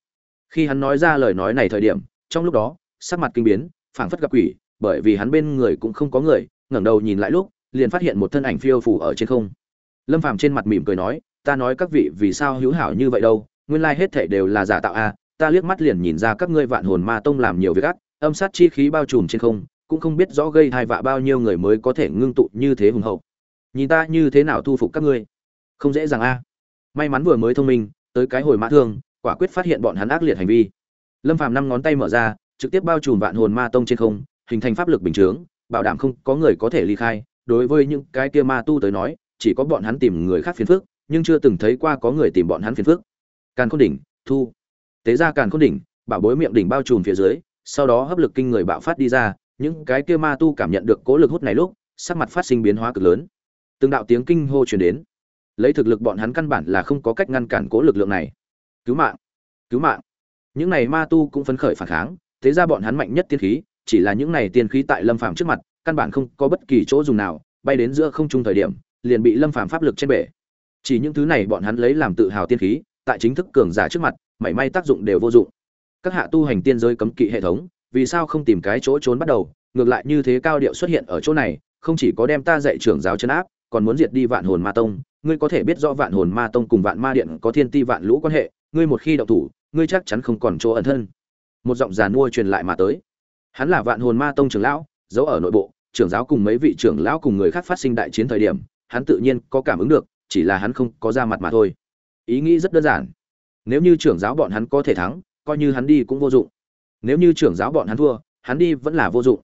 Speaker 1: Khi hắn nói ra lời nói này thời điểm trong lúc đó, sắc mặt kinh biến, phảng phất gặp quỷ, bởi vì hắn bên người cũng không có người, ngẩng đầu nhìn lại lúc, liền phát hiện một thân ảnh phiêu phủ ở trên không. Lâm phàm trên mặt mỉm cười nói, ta nói các vị vì sao hữu hảo như vậy đâu, nguyên lai hết thảy đều là giả tạo a, ta liếc mắt liền nhìn ra các ngươi vạn hồn ma tông làm nhiều việc ác, âm sát chi khí bao trùm trên không, cũng không biết rõ gây thai vạ bao nhiêu người mới có thể ngưng tụ như thế hùng hậu. Nhìn ta như thế nào thu phục các ngươi? Không dễ dàng a. May mắn vừa mới thông minh, tới cái hồi mã thương, quả quyết phát hiện bọn hắn ác liệt hành vi lâm phàm năm ngón tay mở ra, trực tiếp bao trùm vạn hồn ma tông trên không, hình thành pháp lực bình chướng, bảo đảm không có người có thể ly khai. Đối với những cái kia ma tu tới nói, chỉ có bọn hắn tìm người khác phiền phức, nhưng chưa từng thấy qua có người tìm bọn hắn phiền phức. Càn khôn đỉnh, thu. Tế ra càn khôn đỉnh, bảo bối miệng đỉnh bao trùm phía dưới, sau đó hấp lực kinh người bạo phát đi ra, những cái kia ma tu cảm nhận được cố lực hút này lúc, sắc mặt phát sinh biến hóa cực lớn. Từng đạo tiếng kinh hô truyền đến. Lấy thực lực bọn hắn căn bản là không có cách ngăn cản cố lực lượng này. Cứu mạng cứu mạng những này ma tu cũng phấn khởi phản kháng, thế ra bọn hắn mạnh nhất tiên khí, chỉ là những này tiên khí tại lâm phàm trước mặt, căn bản không có bất kỳ chỗ dùng nào, bay đến giữa không trung thời điểm, liền bị lâm phàm pháp lực trên bể. Chỉ những thứ này bọn hắn lấy làm tự hào tiên khí, tại chính thức cường giả trước mặt, mảy may tác dụng đều vô dụng. Các hạ tu hành tiên giới cấm kỵ hệ thống, vì sao không tìm cái chỗ trốn bắt đầu, ngược lại như thế cao điệu xuất hiện ở chỗ này, không chỉ có đem ta dạy trưởng giáo chân áp, còn muốn diệt đi vạn hồn ma tông. Ngươi có thể biết rõ vạn hồn ma tông cùng vạn ma điện có thiên ti vạn lũ quan hệ, ngươi một khi động thủ ngươi chắc chắn không còn chỗ ẩn thân. Một giọng già nuôi truyền lại mà tới. Hắn là vạn hồn ma tông trưởng lão, giấu ở nội bộ, trưởng giáo cùng mấy vị trưởng lão cùng người khác phát sinh đại chiến thời điểm, hắn tự nhiên có cảm ứng được, chỉ là hắn không có ra mặt mà thôi. Ý nghĩ rất đơn giản. Nếu như trưởng giáo bọn hắn có thể thắng, coi như hắn đi cũng vô dụng. Nếu như trưởng giáo bọn hắn thua, hắn đi vẫn là vô dụng.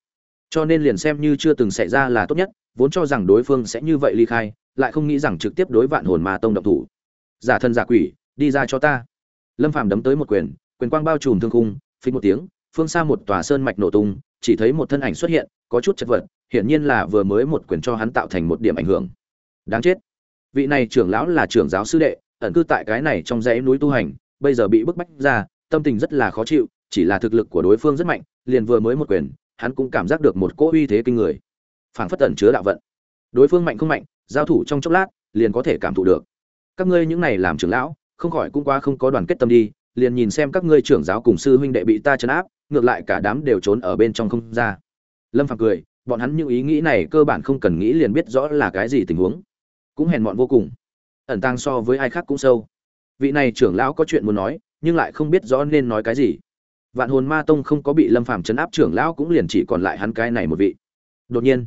Speaker 1: Cho nên liền xem như chưa từng xảy ra là tốt nhất, vốn cho rằng đối phương sẽ như vậy ly khai, lại không nghĩ rằng trực tiếp đối vạn hồn ma tông động thủ. Giả thân giả quỷ, đi ra cho ta lâm phàm đấm tới một quyền quyền quang bao trùm thương khung, phình một tiếng, phương xa một tòa sơn mạch nổ tung, chỉ thấy một thân ảnh xuất hiện, có chút chật vật, hiển nhiên là vừa mới một quyền cho hắn tạo thành một điểm ảnh hưởng. Đáng chết. Vị này trưởng lão là trưởng giáo sư đệ, ẩn cư tại cái này trong dãy núi tu hành, bây giờ bị bức bách ra, tâm tình rất là khó chịu, chỉ là thực lực của đối phương rất mạnh, liền vừa mới một quyền, hắn cũng cảm giác được một cỗ uy thế kinh người. Phảng phất ẩn chứa đạo vận. Đối phương mạnh không mạnh, giao thủ trong chốc lát, liền có thể cảm thụ được. Các ngươi những này làm trưởng lão không khỏi cũng quá không có đoàn kết tâm đi, liền nhìn xem các ngươi trưởng giáo cùng sư huynh đệ bị ta chấn áp, ngược lại cả đám đều trốn ở bên trong không ra. Lâm phàm cười, bọn hắn những ý nghĩ này cơ bản không cần nghĩ liền biết rõ là cái gì tình huống. Cũng hèn mọn vô cùng. Ẩn tàng so với ai khác cũng sâu. Vị này trưởng lão có chuyện muốn nói, nhưng lại không biết rõ nên nói cái gì. Vạn hồn ma tông không có bị lâm phàm chấn áp trưởng lão cũng liền chỉ còn lại hắn cái này một vị. Đột nhiên,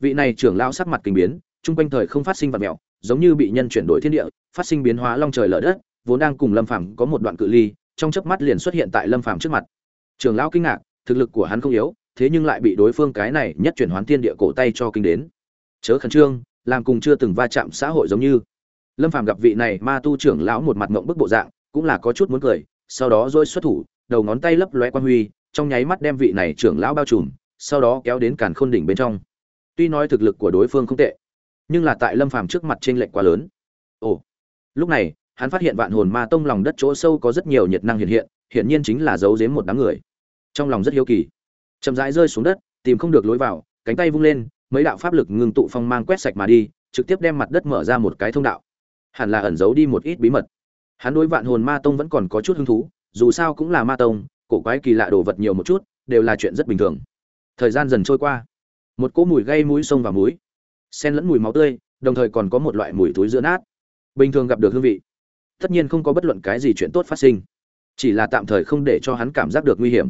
Speaker 1: vị này trưởng lão sắc mặt kinh biến, chung quanh thời không phát sinh vật mẹo, giống như bị nhân chuyển đổi thiên địa, phát sinh biến hóa long trời lở đất vốn đang cùng lâm phàm có một đoạn cự ly trong chớp mắt liền xuất hiện tại lâm phàm trước mặt Trường lão kinh ngạc, thực lực của hắn không yếu, thế nhưng lại bị đối phương cái này nhất chuyển hoán thiên địa cổ tay cho kinh đến. Chớ khẩn trương, làm cùng chưa từng va chạm xã hội giống như. Lâm Phàm gặp vị này ma tu trưởng lão một mặt ngậm bức bộ dạng, cũng là có chút muốn cười, sau đó rồi xuất thủ, đầu ngón tay lấp lóe quan huy, trong nháy mắt đem vị này trưởng lão bao trùm, sau đó kéo đến càn khôn đỉnh bên trong. Tuy nói thực lực của đối phương không tệ, nhưng là tại Lâm Phàm trước mặt chênh lệch quá lớn. Ồ. Lúc này, hắn phát hiện vạn hồn ma tông lòng đất chỗ sâu có rất nhiều nhiệt năng hiện hiện, hiển nhiên chính là giấu giếm một đám người. Trong lòng rất hiếu kỳ, chậm rãi rơi xuống đất, tìm không được lối vào, cánh tay vung lên, mấy đạo pháp lực ngưng tụ phong mang quét sạch mà đi, trực tiếp đem mặt đất mở ra một cái thông đạo. Hẳn là ẩn giấu đi một ít bí mật. Hắn đối vạn hồn ma tông vẫn còn có chút hứng thú, dù sao cũng là ma tông, cổ quái kỳ lạ đồ vật nhiều một chút, đều là chuyện rất bình thường. Thời gian dần trôi qua, một cỗ mùi gây mũi sông vào mũi, xen lẫn mùi máu tươi, đồng thời còn có một loại mùi túi giữa nát. Bình thường gặp được hương vị, tất nhiên không có bất luận cái gì chuyện tốt phát sinh, chỉ là tạm thời không để cho hắn cảm giác được nguy hiểm.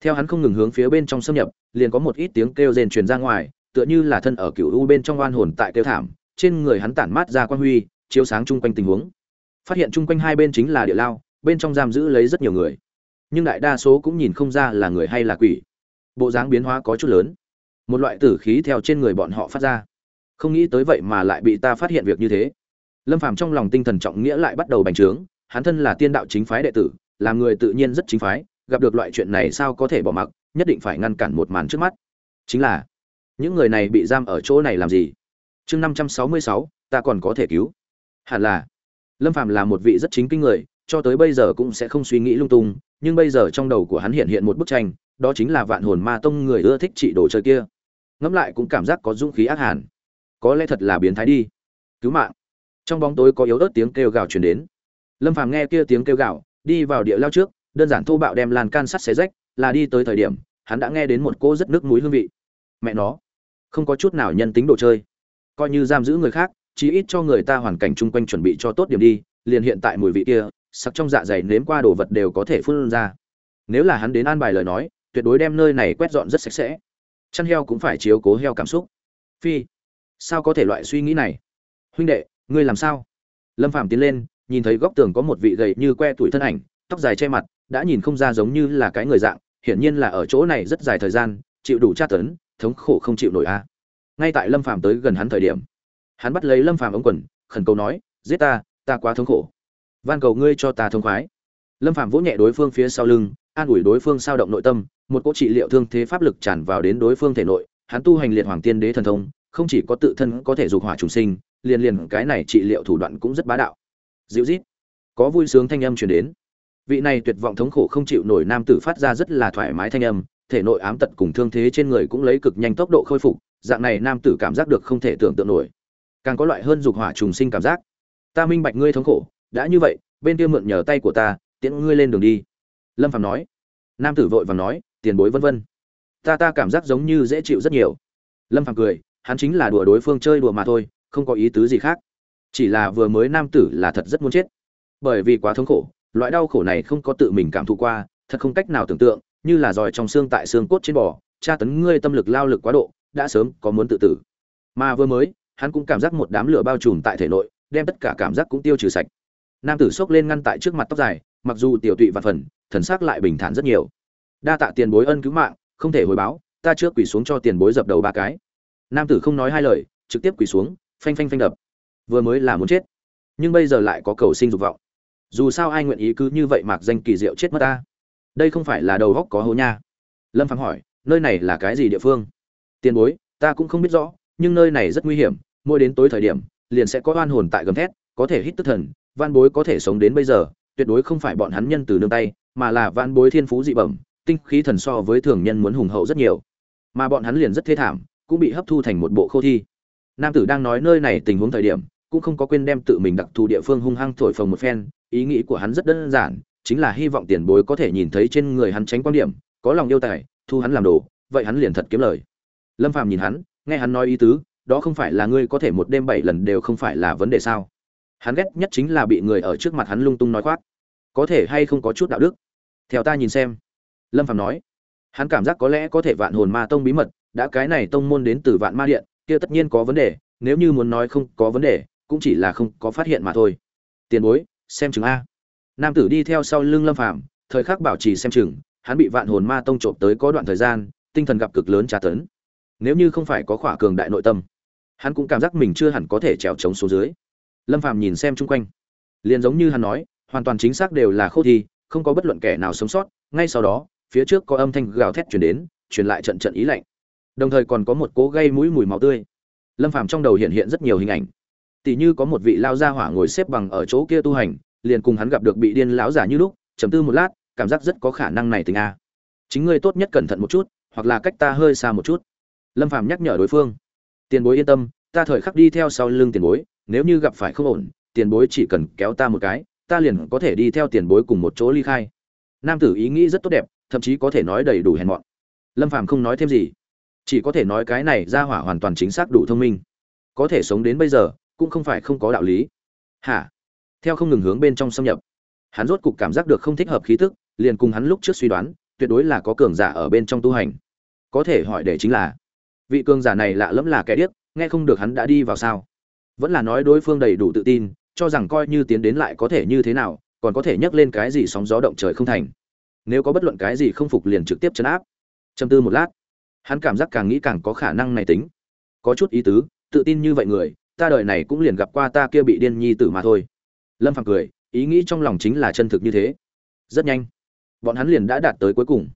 Speaker 1: Theo hắn không ngừng hướng phía bên trong xâm nhập, liền có một ít tiếng kêu rền truyền ra ngoài, tựa như là thân ở cựu u bên trong oan hồn tại kêu thảm, trên người hắn tản mát ra quan huy, chiếu sáng chung quanh tình huống. Phát hiện chung quanh hai bên chính là địa lao, bên trong giam giữ lấy rất nhiều người. Nhưng đại đa số cũng nhìn không ra là người hay là quỷ. Bộ dáng biến hóa có chút lớn. Một loại tử khí theo trên người bọn họ phát ra. Không nghĩ tới vậy mà lại bị ta phát hiện việc như thế. Lâm Phàm trong lòng tinh thần trọng nghĩa lại bắt đầu bành trướng, hắn thân là tiên đạo chính phái đệ tử, làm người tự nhiên rất chính phái, gặp được loại chuyện này sao có thể bỏ mặc, nhất định phải ngăn cản một màn trước mắt. Chính là những người này bị giam ở chỗ này làm gì? Chương năm trăm sáu mươi sáu ta còn có thể cứu. Hẳn là lâm phạm là một vị rất chính kinh người cho tới bây giờ cũng sẽ không suy nghĩ lung tung nhưng bây giờ trong đầu của hắn hiện hiện một bức tranh đó chính là vạn hồn ma tông người ưa thích trị đồ chơi kia. Ngẫm lại cũng cảm giác có dũng khí ác hàn. Có lẽ thật là biến thái đi. Cứu mạng trong bóng tối có yếu ớt tiếng kêu gào truyền đến. Lâm phàm nghe kia tiếng kêu gào, đi vào địa lao trước, đơn giản thô bạo đem lan can sắt xé rách, là đi tới thời điểm, hắn đã nghe đến một cô rất nước mũi hương vị. Mẹ nó, không có chút nào nhân tính đồ chơi. Coi như giam giữ người khác, chí ít cho người ta hoàn cảnh chung quanh chuẩn bị cho tốt điểm đi, liền hiện tại mùi vị kia sắc trong dạ dày nếm qua đồ vật đều có thể phun ra. Nếu là hắn đến an bài lời nói, tuyệt đối đem nơi này quét dọn rất sạch sẽ. Chăn heo cũng phải chiếu cố heo cảm xúc. Phi, sao có thể loại suy nghĩ này? Huynh đệ ngươi làm sao? Lâm phạm tiến lên, nhìn thấy góc tường có một vị gầy như que tuổi thân ảnh, tóc dài che mặt, đã nhìn không ra giống như là cái người dạng, hiển nhiên là ở chỗ này rất dài thời gian, chịu đủ tra tấn, thống khổ không chịu nổi a. Ngay tại lâm phàm tới gần hắn thời điểm, hắn bắt lấy lâm phàm ống quần, khẩn cầu nói, giết ta ta quá thống khổ. Van cầu ngươi cho ta thông khoái. Lâm phàm vỗ nhẹ đối phương phía sau lưng, an ủi đối phương sao động nội tâm, một cỗ trị liệu thương thế pháp lực tràn vào đến đối phương thể nội, hắn tu hành liệt hoàng tiên đế thần thông, không chỉ có tự thân có thể dục hỏa trùng sinh liền liền cái này trị liệu thủ đoạn cũng rất bá đạo. Dịu rít có vui sướng thanh âm truyền đến. Vị này tuyệt vọng thống khổ không chịu nổi nam tử phát ra rất là thoải mái thanh âm, thể nội ám tật cùng thương thế trên người cũng lấy cực nhanh tốc độ khôi phục, dạng này nam tử cảm giác được không thể tưởng tượng nổi. Càng có loại hơn dục hỏa trùng sinh cảm giác. Ta minh bạch ngươi thống khổ, đã như vậy, bên kia mượn nhờ tay của ta, tiễn ngươi lên đường đi. Lâm phạm nói. Nam tử vội vàng nói, tiền bối vân vân. Ta ta cảm giác giống như dễ chịu rất nhiều. Lâm phạm cười, hắn chính là đùa đối phương chơi đùa mà thôi không có ý tứ gì khác. Chỉ là vừa mới nam tử là thật rất muốn chết. Bởi vì quá thống khổ, loại đau khổ này không có tự mình cảm thụ qua, thật không cách nào tưởng tượng, như là giỏi trong xương tại xương cốt trên bò, tra tấn ngươi tâm lực lao lực quá độ, đã sớm có muốn tự tử. Mà vừa mới, hắn cũng cảm giác một đám lửa bao trùm tại thể nội, đem tất cả cảm giác cũng tiêu trừ sạch. Nam tử xốc lên ngăn tại trước mặt tóc dài, mặc dù tiểu tụy và phần, thần sắc lại bình thản rất nhiều. Đa tạ tiền bối ân cứu mạng, không thể hồi báo, ta trước quỳ xuống cho tiền bối dập đầu ba cái. Nam tử không nói hai lời, trực tiếp quỳ xuống phanh phanh phanh đập. Vừa mới là muốn chết, nhưng bây giờ lại có cầu sinh dục vọng. Dù sao ai nguyện ý cứ như vậy mạc danh kỳ diệu chết mất ta? Đây không phải là đầu góc có hố nha. Lâm phạm hỏi, nơi này là cái gì địa phương? Tiền bối, ta cũng không biết rõ, nhưng nơi này rất nguy hiểm, mỗi đến tối thời điểm, liền sẽ có oan hồn tại gầm thét, có thể hít tức thần van bối có thể sống đến bây giờ, tuyệt đối không phải bọn hắn nhân từ nương tay, mà là van bối thiên phú dị bẩm, tinh khí thần so với thường nhân muốn hùng hậu rất nhiều. Mà bọn hắn liền rất thê thảm, cũng bị hấp thu thành một bộ khô thi nam tử đang nói nơi này tình huống thời điểm, cũng không có quên đem tự mình đặc thù địa phương hung hăng thổi phồng một phen, ý nghĩ của hắn rất đơn giản, chính là hy vọng tiền bối có thể nhìn thấy trên người hắn tránh quan điểm, có lòng yêu tài, thu hắn làm đồ, vậy hắn liền thật kiếm lời. Lâm phàm nhìn hắn, nghe hắn nói ý tứ, đó không phải là ngươi có thể một đêm bảy lần đều không phải là vấn đề sao? Hắn ghét nhất chính là bị người ở trước mặt hắn lung tung nói khoác. Có thể hay không có chút đạo đức? Theo ta nhìn xem. Lâm phàm nói. Hắn cảm giác có lẽ có thể vạn hồn ma tông bí mật, đã cái này tông môn đến từ vạn ma điện kia tất nhiên có vấn đề, nếu như muốn nói không có vấn đề, cũng chỉ là không có phát hiện mà thôi. Tiền bối, xem chừng a. Nam tử đi theo sau lưng lâm phàm, thời khắc bảo trì xem chừng, hắn bị vạn hồn ma tông trộm tới có đoạn thời gian, tinh thần gặp cực lớn tra tấn. Nếu như không phải có khỏa cường đại nội tâm, hắn cũng cảm giác mình chưa hẳn có thể trèo trống xuống dưới. Lâm phàm nhìn xem chung quanh, liền giống như hắn nói, hoàn toàn chính xác đều là khô thi không có bất luận kẻ nào sống sót, ngay sau đó, phía trước có âm thanh gào thét chuyển đến, truyền lại trận trận ý lạnh đồng thời còn có một cố gây mũi mùi máu tươi. Lâm phàm trong đầu hiện hiện rất nhiều hình ảnh. Tỷ như có một vị lao gia hỏa ngồi xếp bằng ở chỗ kia tu hành, liền cùng hắn gặp được bị điên lão giả như lúc chấm tư một lát, cảm giác rất có khả năng này tình a. Chính ngươi tốt nhất cẩn thận một chút, hoặc là cách ta hơi xa một chút. Lâm phàm nhắc nhở đối phương. Tiền bối yên tâm, ta thời khắc đi theo sau lưng tiền bối, nếu như gặp phải không ổn, tiền bối chỉ cần kéo ta một cái, ta liền có thể đi theo tiền bối cùng một chỗ ly khai. Nam tử ý nghĩ rất tốt đẹp, thậm chí có thể nói đầy đủ hèn mọn. Lâm phàm không nói thêm gì chỉ có thể nói cái này ra hỏa hoàn toàn chính xác đủ thông minh. Có thể sống đến bây giờ, cũng không phải không có đạo lý. Hả? Theo không ngừng hướng bên trong xâm nhập. Hắn rốt cục cảm giác được không thích hợp khí tức, liền cùng hắn lúc trước suy đoán, tuyệt đối là có cường giả ở bên trong tu hành. Có thể hỏi để chính là, vị cường giả này lạ lẫm là kẻ điếc, nghe không được hắn đã đi vào sao? Vẫn là nói đối phương đầy đủ tự tin, cho rằng coi như tiến đến lại có thể như thế nào, còn có thể nhấc lên cái gì sóng gió động trời không thành. Nếu có bất luận cái gì không phục liền trực tiếp chấn áp. Châm tư một lát hắn cảm giác càng nghĩ càng có khả năng này tính. Có chút ý tứ, tự tin như vậy người, ta đời này cũng liền gặp qua ta kia bị điên nhi tử mà thôi. Lâm phàm cười, ý nghĩ trong lòng chính là chân thực như thế. Rất nhanh, bọn hắn liền đã đạt tới cuối cùng.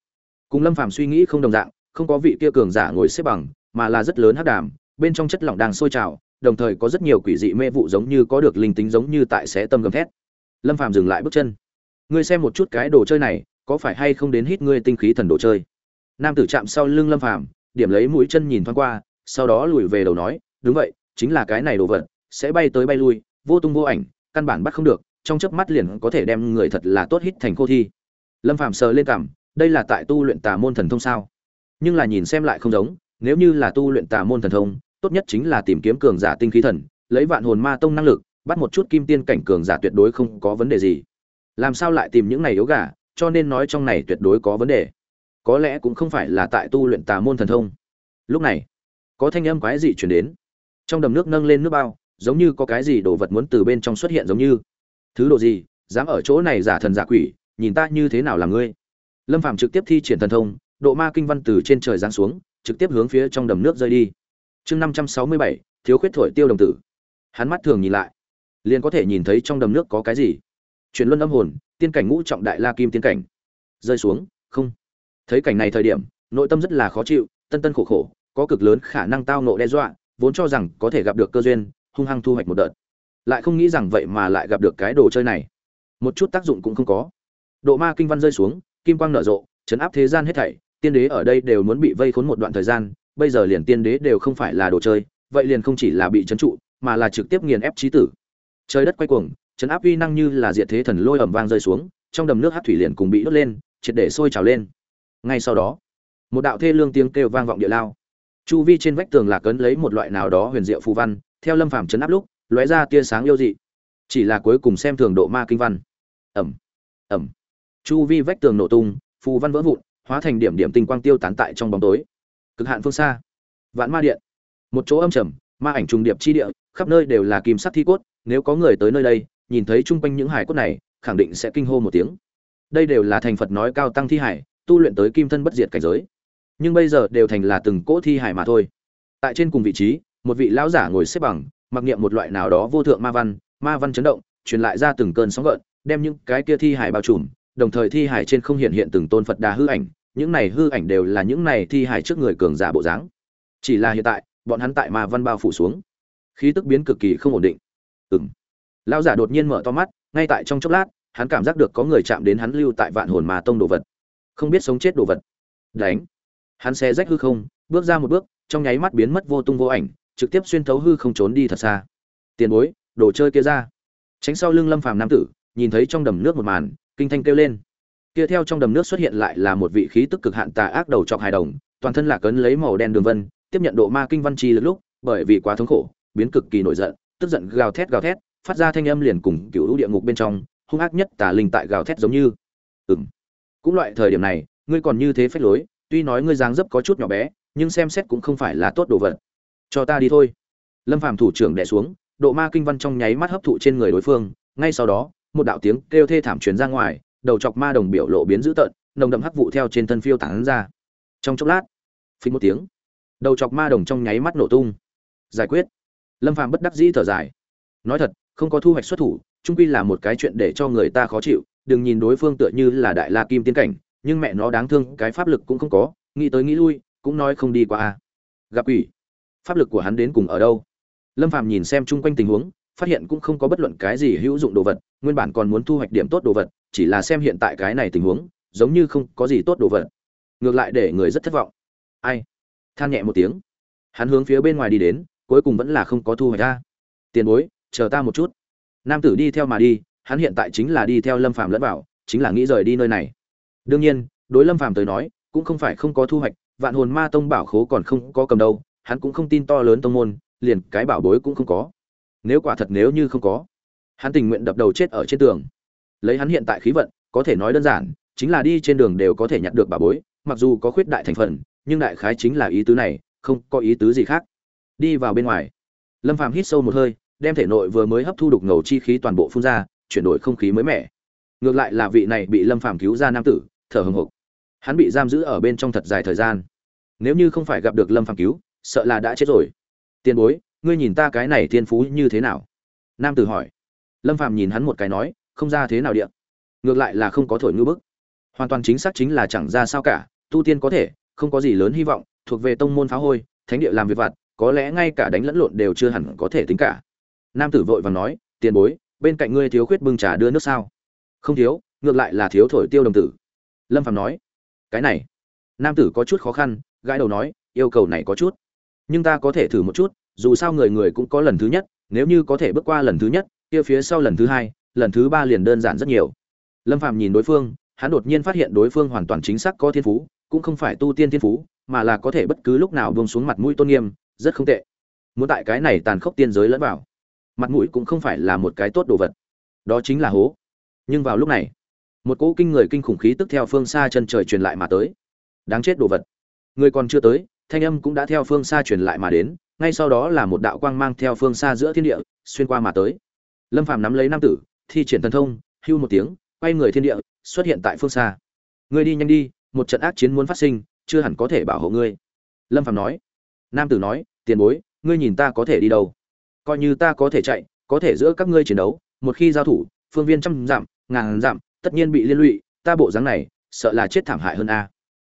Speaker 1: Cùng lâm phàm suy nghĩ không đồng dạng, không có vị kia cường giả ngồi xếp bằng, mà là rất lớn hắc đàm, bên trong chất lỏng đang sôi trào, đồng thời có rất nhiều quỷ dị mê vụ giống như có được linh tính giống như tại xé tâm gầm thét. Lâm phàm dừng lại bước chân. Ngươi xem một chút cái đồ chơi này, có phải hay không đến hít ngươi tinh khí thần đồ chơi? Nam tử chạm sau lưng lâm phàm, điểm lấy mũi chân nhìn thoáng qua, sau đó lùi về đầu nói, đúng vậy, chính là cái này đồ vật, sẽ bay tới bay lui, vô tung vô ảnh, căn bản bắt không được, trong chớp mắt liền có thể đem người thật là tốt hít thành cô thi. Lâm phàm sờ lên cảm đây là tại tu luyện tà môn thần thông sao? Nhưng là nhìn xem lại không giống, nếu như là tu luyện tà môn thần thông, tốt nhất chính là tìm kiếm cường giả tinh khí thần, lấy vạn hồn ma tông năng lực, bắt một chút kim tiên cảnh cường giả tuyệt đối không có vấn đề gì. Làm sao lại tìm những này yếu gà, cho nên nói trong này tuyệt đối có vấn đề có lẽ cũng không phải là tại tu luyện tà môn thần thông. Lúc này, có thanh âm quái dị chuyển đến. Trong đầm nước nâng lên nước bao, giống như có cái gì đồ vật muốn từ bên trong xuất hiện giống như. Thứ đồ gì, dám ở chỗ này giả thần giả quỷ, nhìn ta như thế nào là ngươi? Lâm phàm trực tiếp thi triển thần thông, độ ma kinh văn từ trên trời giáng xuống, trực tiếp hướng phía trong đầm nước rơi đi. Chương năm trăm sáu mươi bảy, thiếu khuyết thổi tiêu đồng tử. Hắn mắt thường nhìn lại, liền có thể nhìn thấy trong đầm nước có cái gì. Chuyển luân âm hồn, tiên cảnh ngũ trọng đại la kim tiên cảnh. Rơi xuống, không thấy cảnh này thời điểm, nội tâm rất là khó chịu, tân tân khổ khổ, có cực lớn khả năng tao nộ đe dọa, vốn cho rằng có thể gặp được cơ duyên, hung hăng thu hoạch một đợt. Lại không nghĩ rằng vậy mà lại gặp được cái đồ chơi này. Một chút tác dụng cũng không có. Độ ma kinh văn rơi xuống, kim quang nở rộ, chấn áp thế gian hết thảy, tiên đế ở đây đều muốn bị vây khốn một đoạn thời gian, bây giờ liền tiên đế đều không phải là đồ chơi, vậy liền không chỉ là bị trấn trụ, mà là trực tiếp nghiền ép trí tử. Trời đất quay cuồng, chấn áp uy năng như là diệt thế thần lôi ẩm vang rơi xuống, trong đầm nước hát thủy liền cùng bị đốt lên, triệt để sôi trào lên ngay sau đó, một đạo thê lương tiếng kêu vang vọng địa lao. Chu vi trên vách tường lạc ấn lấy một loại nào đó huyền diệu phù văn, theo lâm phàm chấn áp lúc, lóe ra tia sáng yêu dị. Chỉ là cuối cùng xem thường độ ma kinh văn. Ẩm ẩm chu vi vách tường nổ tung, phù văn vỡ vụn, hóa thành điểm điểm tinh quang tiêu tán tại trong bóng tối. Cực hạn phương xa. Vạn ma điện. Một chỗ âm trầm, ma ảnh trùng điệp chi địa, khắp nơi đều là kim sắc thi cốt, nếu có người tới nơi đây, nhìn thấy chung quanh những hải cốt này, khẳng định sẽ kinh hô một tiếng. Đây đều là thành phật nói cao tăng thi hải tu luyện tới kim thân bất diệt cảnh giới. Nhưng bây giờ đều thành là từng cỗ thi hải mà thôi. Tại trên cùng vị trí, một vị lão giả ngồi xếp bằng, mặc niệm một loại nào đó vô thượng ma văn ma văn chấn động, truyền lại ra từng cơn sóng gợn, đem những cái kia thi hải bao trùm, đồng thời thi hải trên không hiện hiện từng tôn phật đà hư ảnh, những này hư ảnh đều là những này thi hải trước người cường giả bộ dáng. Chỉ là hiện tại, bọn hắn tại ma văn bao phủ xuống. Khí tức biến cực kỳ không ổn định. Ừng lão giả đột nhiên mở to mắt, ngay tại trong chốc lát, hắn cảm giác được có người chạm đến hắn lưu tại vạn hồn ma tông đồ vật không biết sống chết đồ vật. Đánh. Hắn xe rách hư không, bước ra một bước, trong nháy mắt biến mất vô tung vô ảnh, trực tiếp xuyên thấu hư không trốn đi thật xa. Tiền bối, đồ chơi kia ra. Tránh sau lưng lâm phàm nam tử, nhìn thấy trong đầm nước một màn, kinh thanh kêu lên. Kia theo trong đầm nước xuất hiện lại là một vị khí tức cực hạn tà ác đầu trọc hài đồng, toàn thân là cấn lấy màu đen đường vân, tiếp nhận độ ma kinh văn chi lúc, bởi vì quá thống khổ, biến cực kỳ nổi giận, tức giận gào thét gào thét, phát ra thanh âm liền cùng cựu địa ngục bên trong, hung ác nhất tà linh tại gào thét giống như. Ừng cũng loại thời điểm này, ngươi còn như thế phách lối, tuy nói ngươi dáng dấp có chút nhỏ bé, nhưng xem xét cũng không phải là tốt đồ vật. Cho ta đi thôi. Lâm phàm thủ trưởng đẻ xuống, độ ma kinh văn trong nháy mắt hấp thụ trên người đối phương. Ngay sau đó, một đạo tiếng kêu thê thảm truyền ra ngoài, đầu chọc ma đồng biểu lộ biến dữ tợn, nồng đậm hắc vụ theo trên thân phiêu tản ra. Trong chốc lát, phí một tiếng, đầu chọc ma đồng trong nháy mắt nổ tung. Giải quyết. Lâm phàm bất đắc dĩ thở dài. Nói thật, không có thu hoạch xuất thủ trung quy là một cái chuyện để cho người ta khó chịu đừng nhìn đối phương tựa như là đại la kim tiến cảnh, nhưng mẹ nó đáng thương, cái pháp lực cũng không có, nghĩ tới nghĩ lui, cũng nói không đi qua a. Gặp ủy pháp lực của hắn đến cùng ở đâu? Lâm phàm nhìn xem chung quanh tình huống, phát hiện cũng không có bất luận cái gì hữu dụng đồ vật, nguyên bản còn muốn thu hoạch điểm tốt đồ vật, chỉ là xem hiện tại cái này tình huống, giống như không có gì tốt đồ vật. Ngược lại để người rất thất vọng. Ai? Than nhẹ một tiếng. Hắn hướng phía bên ngoài đi đến, cuối cùng vẫn là không có thu hoạch ra. Tiền bối, chờ ta một chút. Nam tử đi theo mà đi hắn hiện tại chính là đi theo lâm phàm lẫn vào, chính là nghĩ rời đi nơi này. Đương nhiên, đối lâm phàm tới nói, cũng không phải không có thu hoạch, vạn hồn ma tông bảo khố còn không có cầm đâu, hắn cũng không tin to lớn tông môn, liền cái bảo bối cũng không có. Nếu quả thật nếu như không có, hắn tình nguyện đập đầu chết ở trên tường. Lấy hắn hiện tại khí vận, có thể nói đơn giản, chính là đi trên đường đều có thể nhặt được bảo bối, mặc dù có khuyết đại thành phần, nhưng đại khái chính là ý tứ này, không có ý tứ gì khác. Đi vào bên ngoài, lâm phàm hít sâu một hơi, đem thể nội vừa mới hấp thu đục ngầu chi khí toàn bộ phun ra chuyển đổi không khí mới mẻ. Ngược lại là vị này bị lâm phàm cứu ra nam tử, thở hừng hực. Hắn bị giam giữ ở bên trong thật dài thời gian. Nếu như không phải gặp được lâm phàm cứu, sợ là đã chết rồi. Tiền bối, ngươi nhìn ta cái này thiên phú như thế nào? Nam tử hỏi. Lâm phàm nhìn hắn một cái nói, không ra thế nào điện ngược lại là không có thổi ngư bức. Hoàn toàn chính xác chính là chẳng ra sao cả, tu tiên có thể, không có gì lớn hy vọng, thuộc về tông môn phá hôi, thánh địa làm việc vặt, có lẽ ngay cả đánh lẫn lộn đều chưa hẳn có thể tính cả. Nam tử vội vàng nói, tiền bối bên cạnh ngươi thiếu khuyết bưng trà đưa nước sao? Không thiếu, ngược lại là thiếu thổi tiêu đồng tử. Lâm phàm nói. Cái này. Nam tử có chút khó khăn, gãi đầu nói, yêu cầu này có chút. Nhưng ta có thể thử một chút, dù sao người người cũng có lần thứ nhất, nếu như có thể bước qua lần thứ nhất, kia phía sau lần thứ hai, lần thứ ba liền đơn giản rất nhiều. Lâm phàm nhìn đối phương, hắn đột nhiên phát hiện đối phương hoàn toàn chính xác có thiên phú, cũng không phải tu tiên thiên phú, mà là có thể bất cứ lúc nào buông xuống mặt mũi tôn nghiêm, rất không tệ. Muốn tại cái này tàn khốc tiên giới lẫn vào mặt mũi cũng không phải là một cái tốt đồ vật. Đó chính là hố. Nhưng vào lúc này, một cỗ kinh người kinh khủng khí tức theo phương xa chân trời truyền lại mà tới. Đáng chết đồ vật. Người còn chưa tới, thanh âm cũng đã theo phương xa truyền lại mà đến, ngay sau đó là một đạo quang mang theo phương xa giữa thiên địa, xuyên qua mà tới. Lâm phàm nắm lấy nam tử, thi triển thần thông, hưu một tiếng, quay người thiên địa, xuất hiện tại phương xa. Ngươi đi nhanh đi, một trận ác chiến muốn phát sinh, chưa hẳn có thể bảo hộ ngươi. Lâm phàm nói. Nam tử nói, tiền bối, ngươi nhìn ta có thể đi đâu? Coi như ta có thể chạy, có thể giữa các ngươi chiến đấu, một khi giao thủ, phương viên trăm dặm, ngàn dặm, tất nhiên bị liên lụy, ta bộ dáng này, sợ là chết thảm hại hơn a.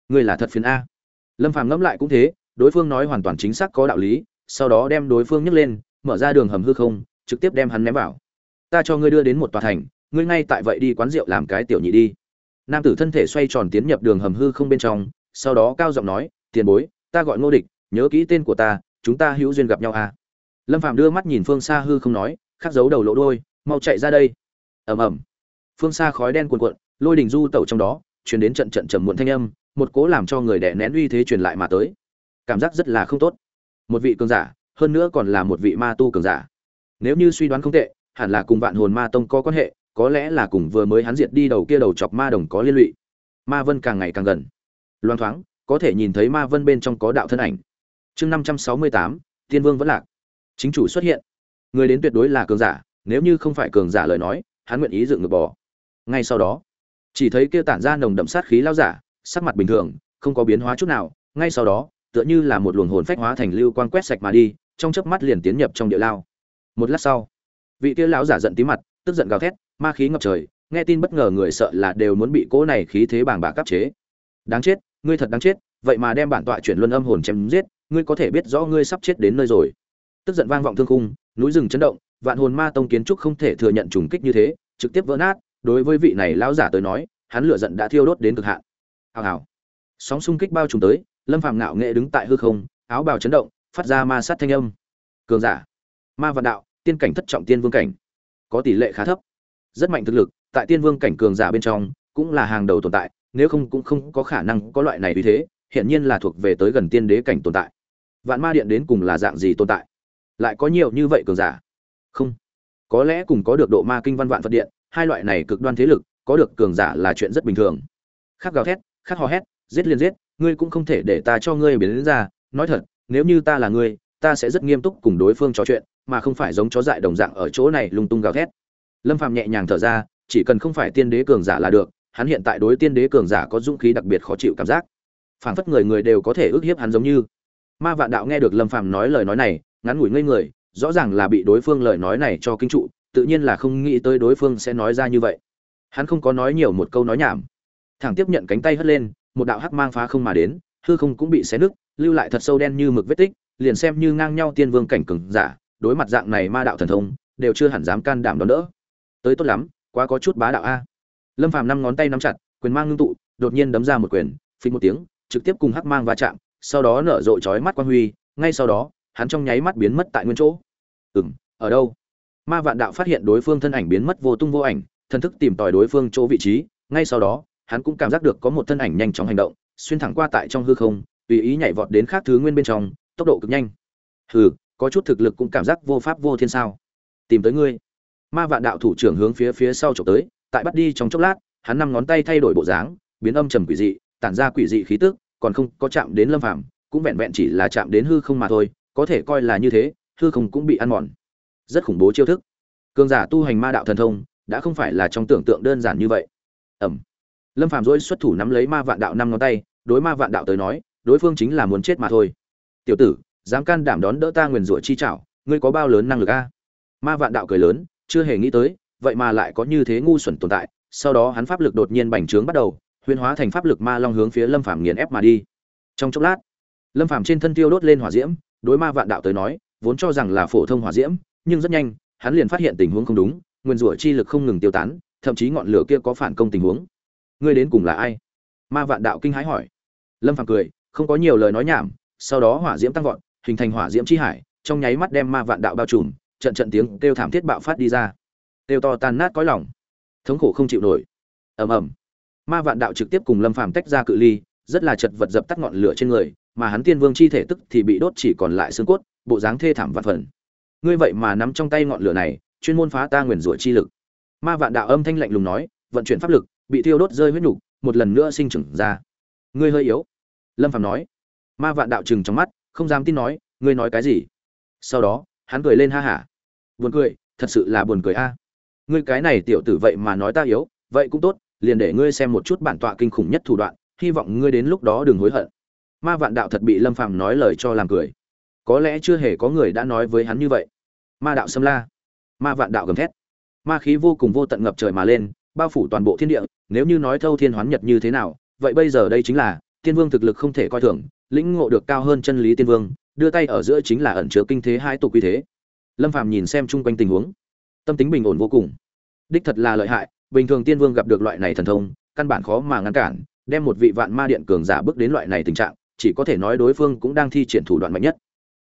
Speaker 1: Ngươi là thật phiền a. Lâm phàm ngẫm lại cũng thế, đối phương nói hoàn toàn chính xác có đạo lý, sau đó đem đối phương nhấc lên, mở ra đường hầm hư không, trực tiếp đem hắn ném vào. Ta cho ngươi đưa đến một tòa thành, ngươi ngay tại vậy đi quán rượu làm cái tiểu nhị đi. Nam tử thân thể xoay tròn tiến nhập đường hầm hư không bên trong, sau đó cao giọng nói, tiền bối, ta gọi ngô địch, nhớ kỹ tên của ta, chúng ta hữu duyên gặp nhau à lâm phạm đưa mắt nhìn phương xa hư không nói, khắc giấu đầu lỗ đôi mau chạy ra đây. Ầm ầm. Phương xa khói đen cuồn cuộn, lôi đình du tẩu trong đó, truyền đến trận trận trầm muộn thanh âm, một cố làm cho người đẻ nén uy thế truyền lại mà tới. Cảm giác rất là không tốt. Một vị cường giả, hơn nữa còn là một vị ma tu cường giả. Nếu như suy đoán không tệ, hẳn là cùng vạn hồn ma tông có quan hệ, có lẽ là cùng vừa mới hắn diệt đi đầu kia đầu chọc ma đồng có liên lụy. Ma vân càng ngày càng gần. Loan thoáng, có thể nhìn thấy ma vân bên trong có đạo thân ảnh. Chương năm trăm sáu mươi tám, tiên vương vẫn lạc chính chủ xuất hiện. Người đến tuyệt đối là cường giả, nếu như không phải cường giả lời nói, hắn nguyện ý dựng ngược bò. Ngay sau đó, chỉ thấy kia tản ra nồng đậm sát khí lao giả, sắc mặt bình thường, không có biến hóa chút nào, ngay sau đó, tựa như là một luồng hồn phách hóa thành lưu quang quét sạch mà đi, trong chớp mắt liền tiến nhập trong địa lao. Một lát sau, vị kia lão giả giận tí mặt, tức giận gào thét, ma khí ngập trời, nghe tin bất ngờ người sợ là đều muốn bị cỗ này khí thế bàng bạc áp chế. Đáng chết, ngươi thật đáng chết, vậy mà đem bản tọa chuyển luân âm hồn chém giết, ngươi có thể biết rõ ngươi sắp chết đến nơi rồi tức giận vang vọng thương khung, núi rừng chấn động, vạn hồn ma tông kiến trúc không thể thừa nhận trùng kích như thế, trực tiếp vỡ nát, đối với vị này lão giả tới nói, hắn lửa giận đã thiêu đốt đến cực hạn. Hào hào. Sóng xung kích bao trùm tới, lâm phàm ngạo nghệ đứng tại hư không, áo bào chấn động, phát ra ma sát thanh âm. Cường giả. Ma vạn đạo, tiên cảnh thất trọng tiên vương cảnh. Có tỷ lệ khá thấp. Rất mạnh thực lực, tại tiên vương cảnh cường giả bên trong, cũng là hàng đầu tồn tại, nếu không cũng không có khả năng có loại này vì thế hiện nhiên là thuộc về tới gần tiên đế cảnh tồn tại. Vạn ma điện đến cùng là dạng gì tồn tại? Lại có nhiều như vậy cường giả. Không, có lẽ cùng có được độ ma kinh văn vạn phật điện, hai loại này cực đoan thế lực, có được cường giả là chuyện rất bình thường. Khắc gào thét, khắc hò hét, giết liền giết, ngươi cũng không thể để ta cho ngươi biến đến ra. Nói thật, nếu như ta là ngươi, ta sẽ rất nghiêm túc cùng đối phương trò chuyện, mà không phải giống chó dại đồng dạng ở chỗ này lung tung gào thét. Lâm phàm nhẹ nhàng thở ra, chỉ cần không phải tiên đế cường giả là được, hắn hiện tại đối tiên đế cường giả có dũng khí đặc biệt khó chịu cảm giác. Phảng phất người người đều có thể ức hiếp hắn giống như. Ma vạn đạo nghe được lâm phàm nói lời nói này ngắn ngủi ngây người, rõ ràng là bị đối phương lời nói này cho kinh trụ, tự nhiên là không nghĩ tới đối phương sẽ nói ra như vậy. Hắn không có nói nhiều một câu nói nhảm. Thẳng tiếp nhận cánh tay hất lên, một đạo hắc mang phá không mà đến, hư không cũng bị xé nứt, lưu lại thật sâu đen như mực vết tích, liền xem như ngang nhau tiên vương cảnh cường giả, đối mặt dạng này ma đạo thần thông, đều chưa hẳn dám can đảm đón đỡ. Tới tốt lắm, quá có chút bá đạo a. Lâm phàm năm ngón tay nắm chặt, quyền mang ngưng tụ, đột nhiên đấm ra một quyền, phình một tiếng, trực tiếp cùng hắc mang va chạm, sau đó nở rộ chói mắt quang huy, ngay sau đó hắn trong nháy mắt biến mất tại nguyên chỗ. Ừm, ở đâu? Ma vạn đạo phát hiện đối phương thân ảnh biến mất vô tung vô ảnh, thần thức tìm tòi đối phương chỗ vị trí, ngay sau đó, hắn cũng cảm giác được có một thân ảnh nhanh chóng hành động, xuyên thẳng qua tại trong hư không, tùy ý nhảy vọt đến khác thứ nguyên bên trong, tốc độ cực nhanh. Hừ, có chút thực lực cũng cảm giác vô pháp vô thiên sao? Tìm tới ngươi. Ma vạn đạo thủ trưởng hướng phía phía sau trộm tới, tại bắt đi trong chốc lát, hắn năm ngón tay thay đổi bộ dáng, biến âm trầm quỷ dị, tản ra quỷ dị khí tức, còn không có chạm đến lâm phàm, cũng vẹn vẹn chỉ là chạm đến hư không mà thôi có thể coi là như thế, hư không cũng bị ăn mòn. Rất khủng bố chiêu thức. Cường giả tu hành ma đạo thần thông, đã không phải là trong tưởng tượng đơn giản như vậy. Ẩm. Lâm phàm dỗi xuất thủ nắm lấy ma vạn đạo năm ngón tay, đối ma vạn đạo tới nói, đối phương chính là muốn chết mà thôi. Tiểu tử, dám can đảm đón đỡ ta nguyền rủa chi chảo ngươi có bao lớn năng lực a? Ma vạn đạo cười lớn, chưa hề nghĩ tới, vậy mà lại có như thế ngu xuẩn tồn tại. Sau đó hắn pháp lực đột nhiên bành trướng bắt đầu huyên hóa thành pháp lực ma long hướng phía lâm phàm nghiền ép mà đi. Trong chốc lát, lâm phàm trên thân tiêu đốt lên hỏa diễm đối ma vạn đạo tới nói, vốn cho rằng là phổ thông hỏa diễm, nhưng rất nhanh, hắn liền phát hiện tình huống không đúng, nguyên rủa chi lực không ngừng tiêu tán, thậm chí ngọn lửa kia có phản công tình huống. Ngươi đến cùng là ai? Ma vạn đạo kinh hãi hỏi. Lâm phàm cười, không có nhiều lời nói nhảm, sau đó hỏa diễm tăng vọt, hình thành hỏa diễm chi hải, trong nháy mắt đem ma vạn đạo bao trùm, trận trận tiếng kêu thảm thiết bạo phát đi ra. Kêu to tan nát cõi lòng. Thống khổ không chịu nổi. Ầm ầm. Ma vạn đạo trực tiếp cùng lâm phàm tách ra cự ly, rất là chật vật dập tắt ngọn lửa trên người mà hắn tiên vương chi thể tức thì bị đốt chỉ còn lại xương cốt, bộ dáng thê thảm vạn phần. Ngươi vậy mà nắm trong tay ngọn lửa này, chuyên môn phá ta nguyền rủa chi lực. Ma vạn đạo âm thanh lạnh lùng nói, vận chuyển pháp lực, bị thiêu đốt rơi huyết nhục một lần nữa sinh trưởng ra. Ngươi hơi yếu. Lâm phàm nói. Ma vạn đạo trừng trong mắt, không dám tin nói, ngươi nói cái gì? Sau đó, hắn cười lên ha hả. Buồn cười, thật sự là buồn cười a. Ngươi cái này tiểu tử vậy mà nói ta yếu, vậy cũng tốt, liền để ngươi xem một chút bản tọa kinh khủng nhất thủ đoạn, hy vọng ngươi đến lúc đó đừng hối hận ma vạn đạo thật bị lâm phàm nói lời cho làm cười. Có lẽ chưa hề có người đã nói với hắn như vậy. Ma đạo xâm la. Ma vạn đạo gầm thét. Ma khí vô cùng vô tận ngập trời mà lên, bao phủ toàn bộ thiên địa, nếu như nói thâu thiên hoán nhật như thế nào, vậy bây giờ đây chính là, tiên vương thực lực không thể coi thường, lĩnh ngộ được cao hơn chân lý tiên vương, đưa tay ở giữa chính là ẩn chứa kinh thế hai tục quy thế. Lâm phàm nhìn xem chung quanh tình huống. Tâm tính bình ổn vô cùng. Đích thật là lợi hại, bình thường tiên vương gặp được loại này thần thông, căn bản khó mà ngăn cản, đem một vị vạn ma điện cường giả bước đến loại này tình trạng chỉ có thể nói đối phương cũng đang thi triển thủ đoạn mạnh nhất.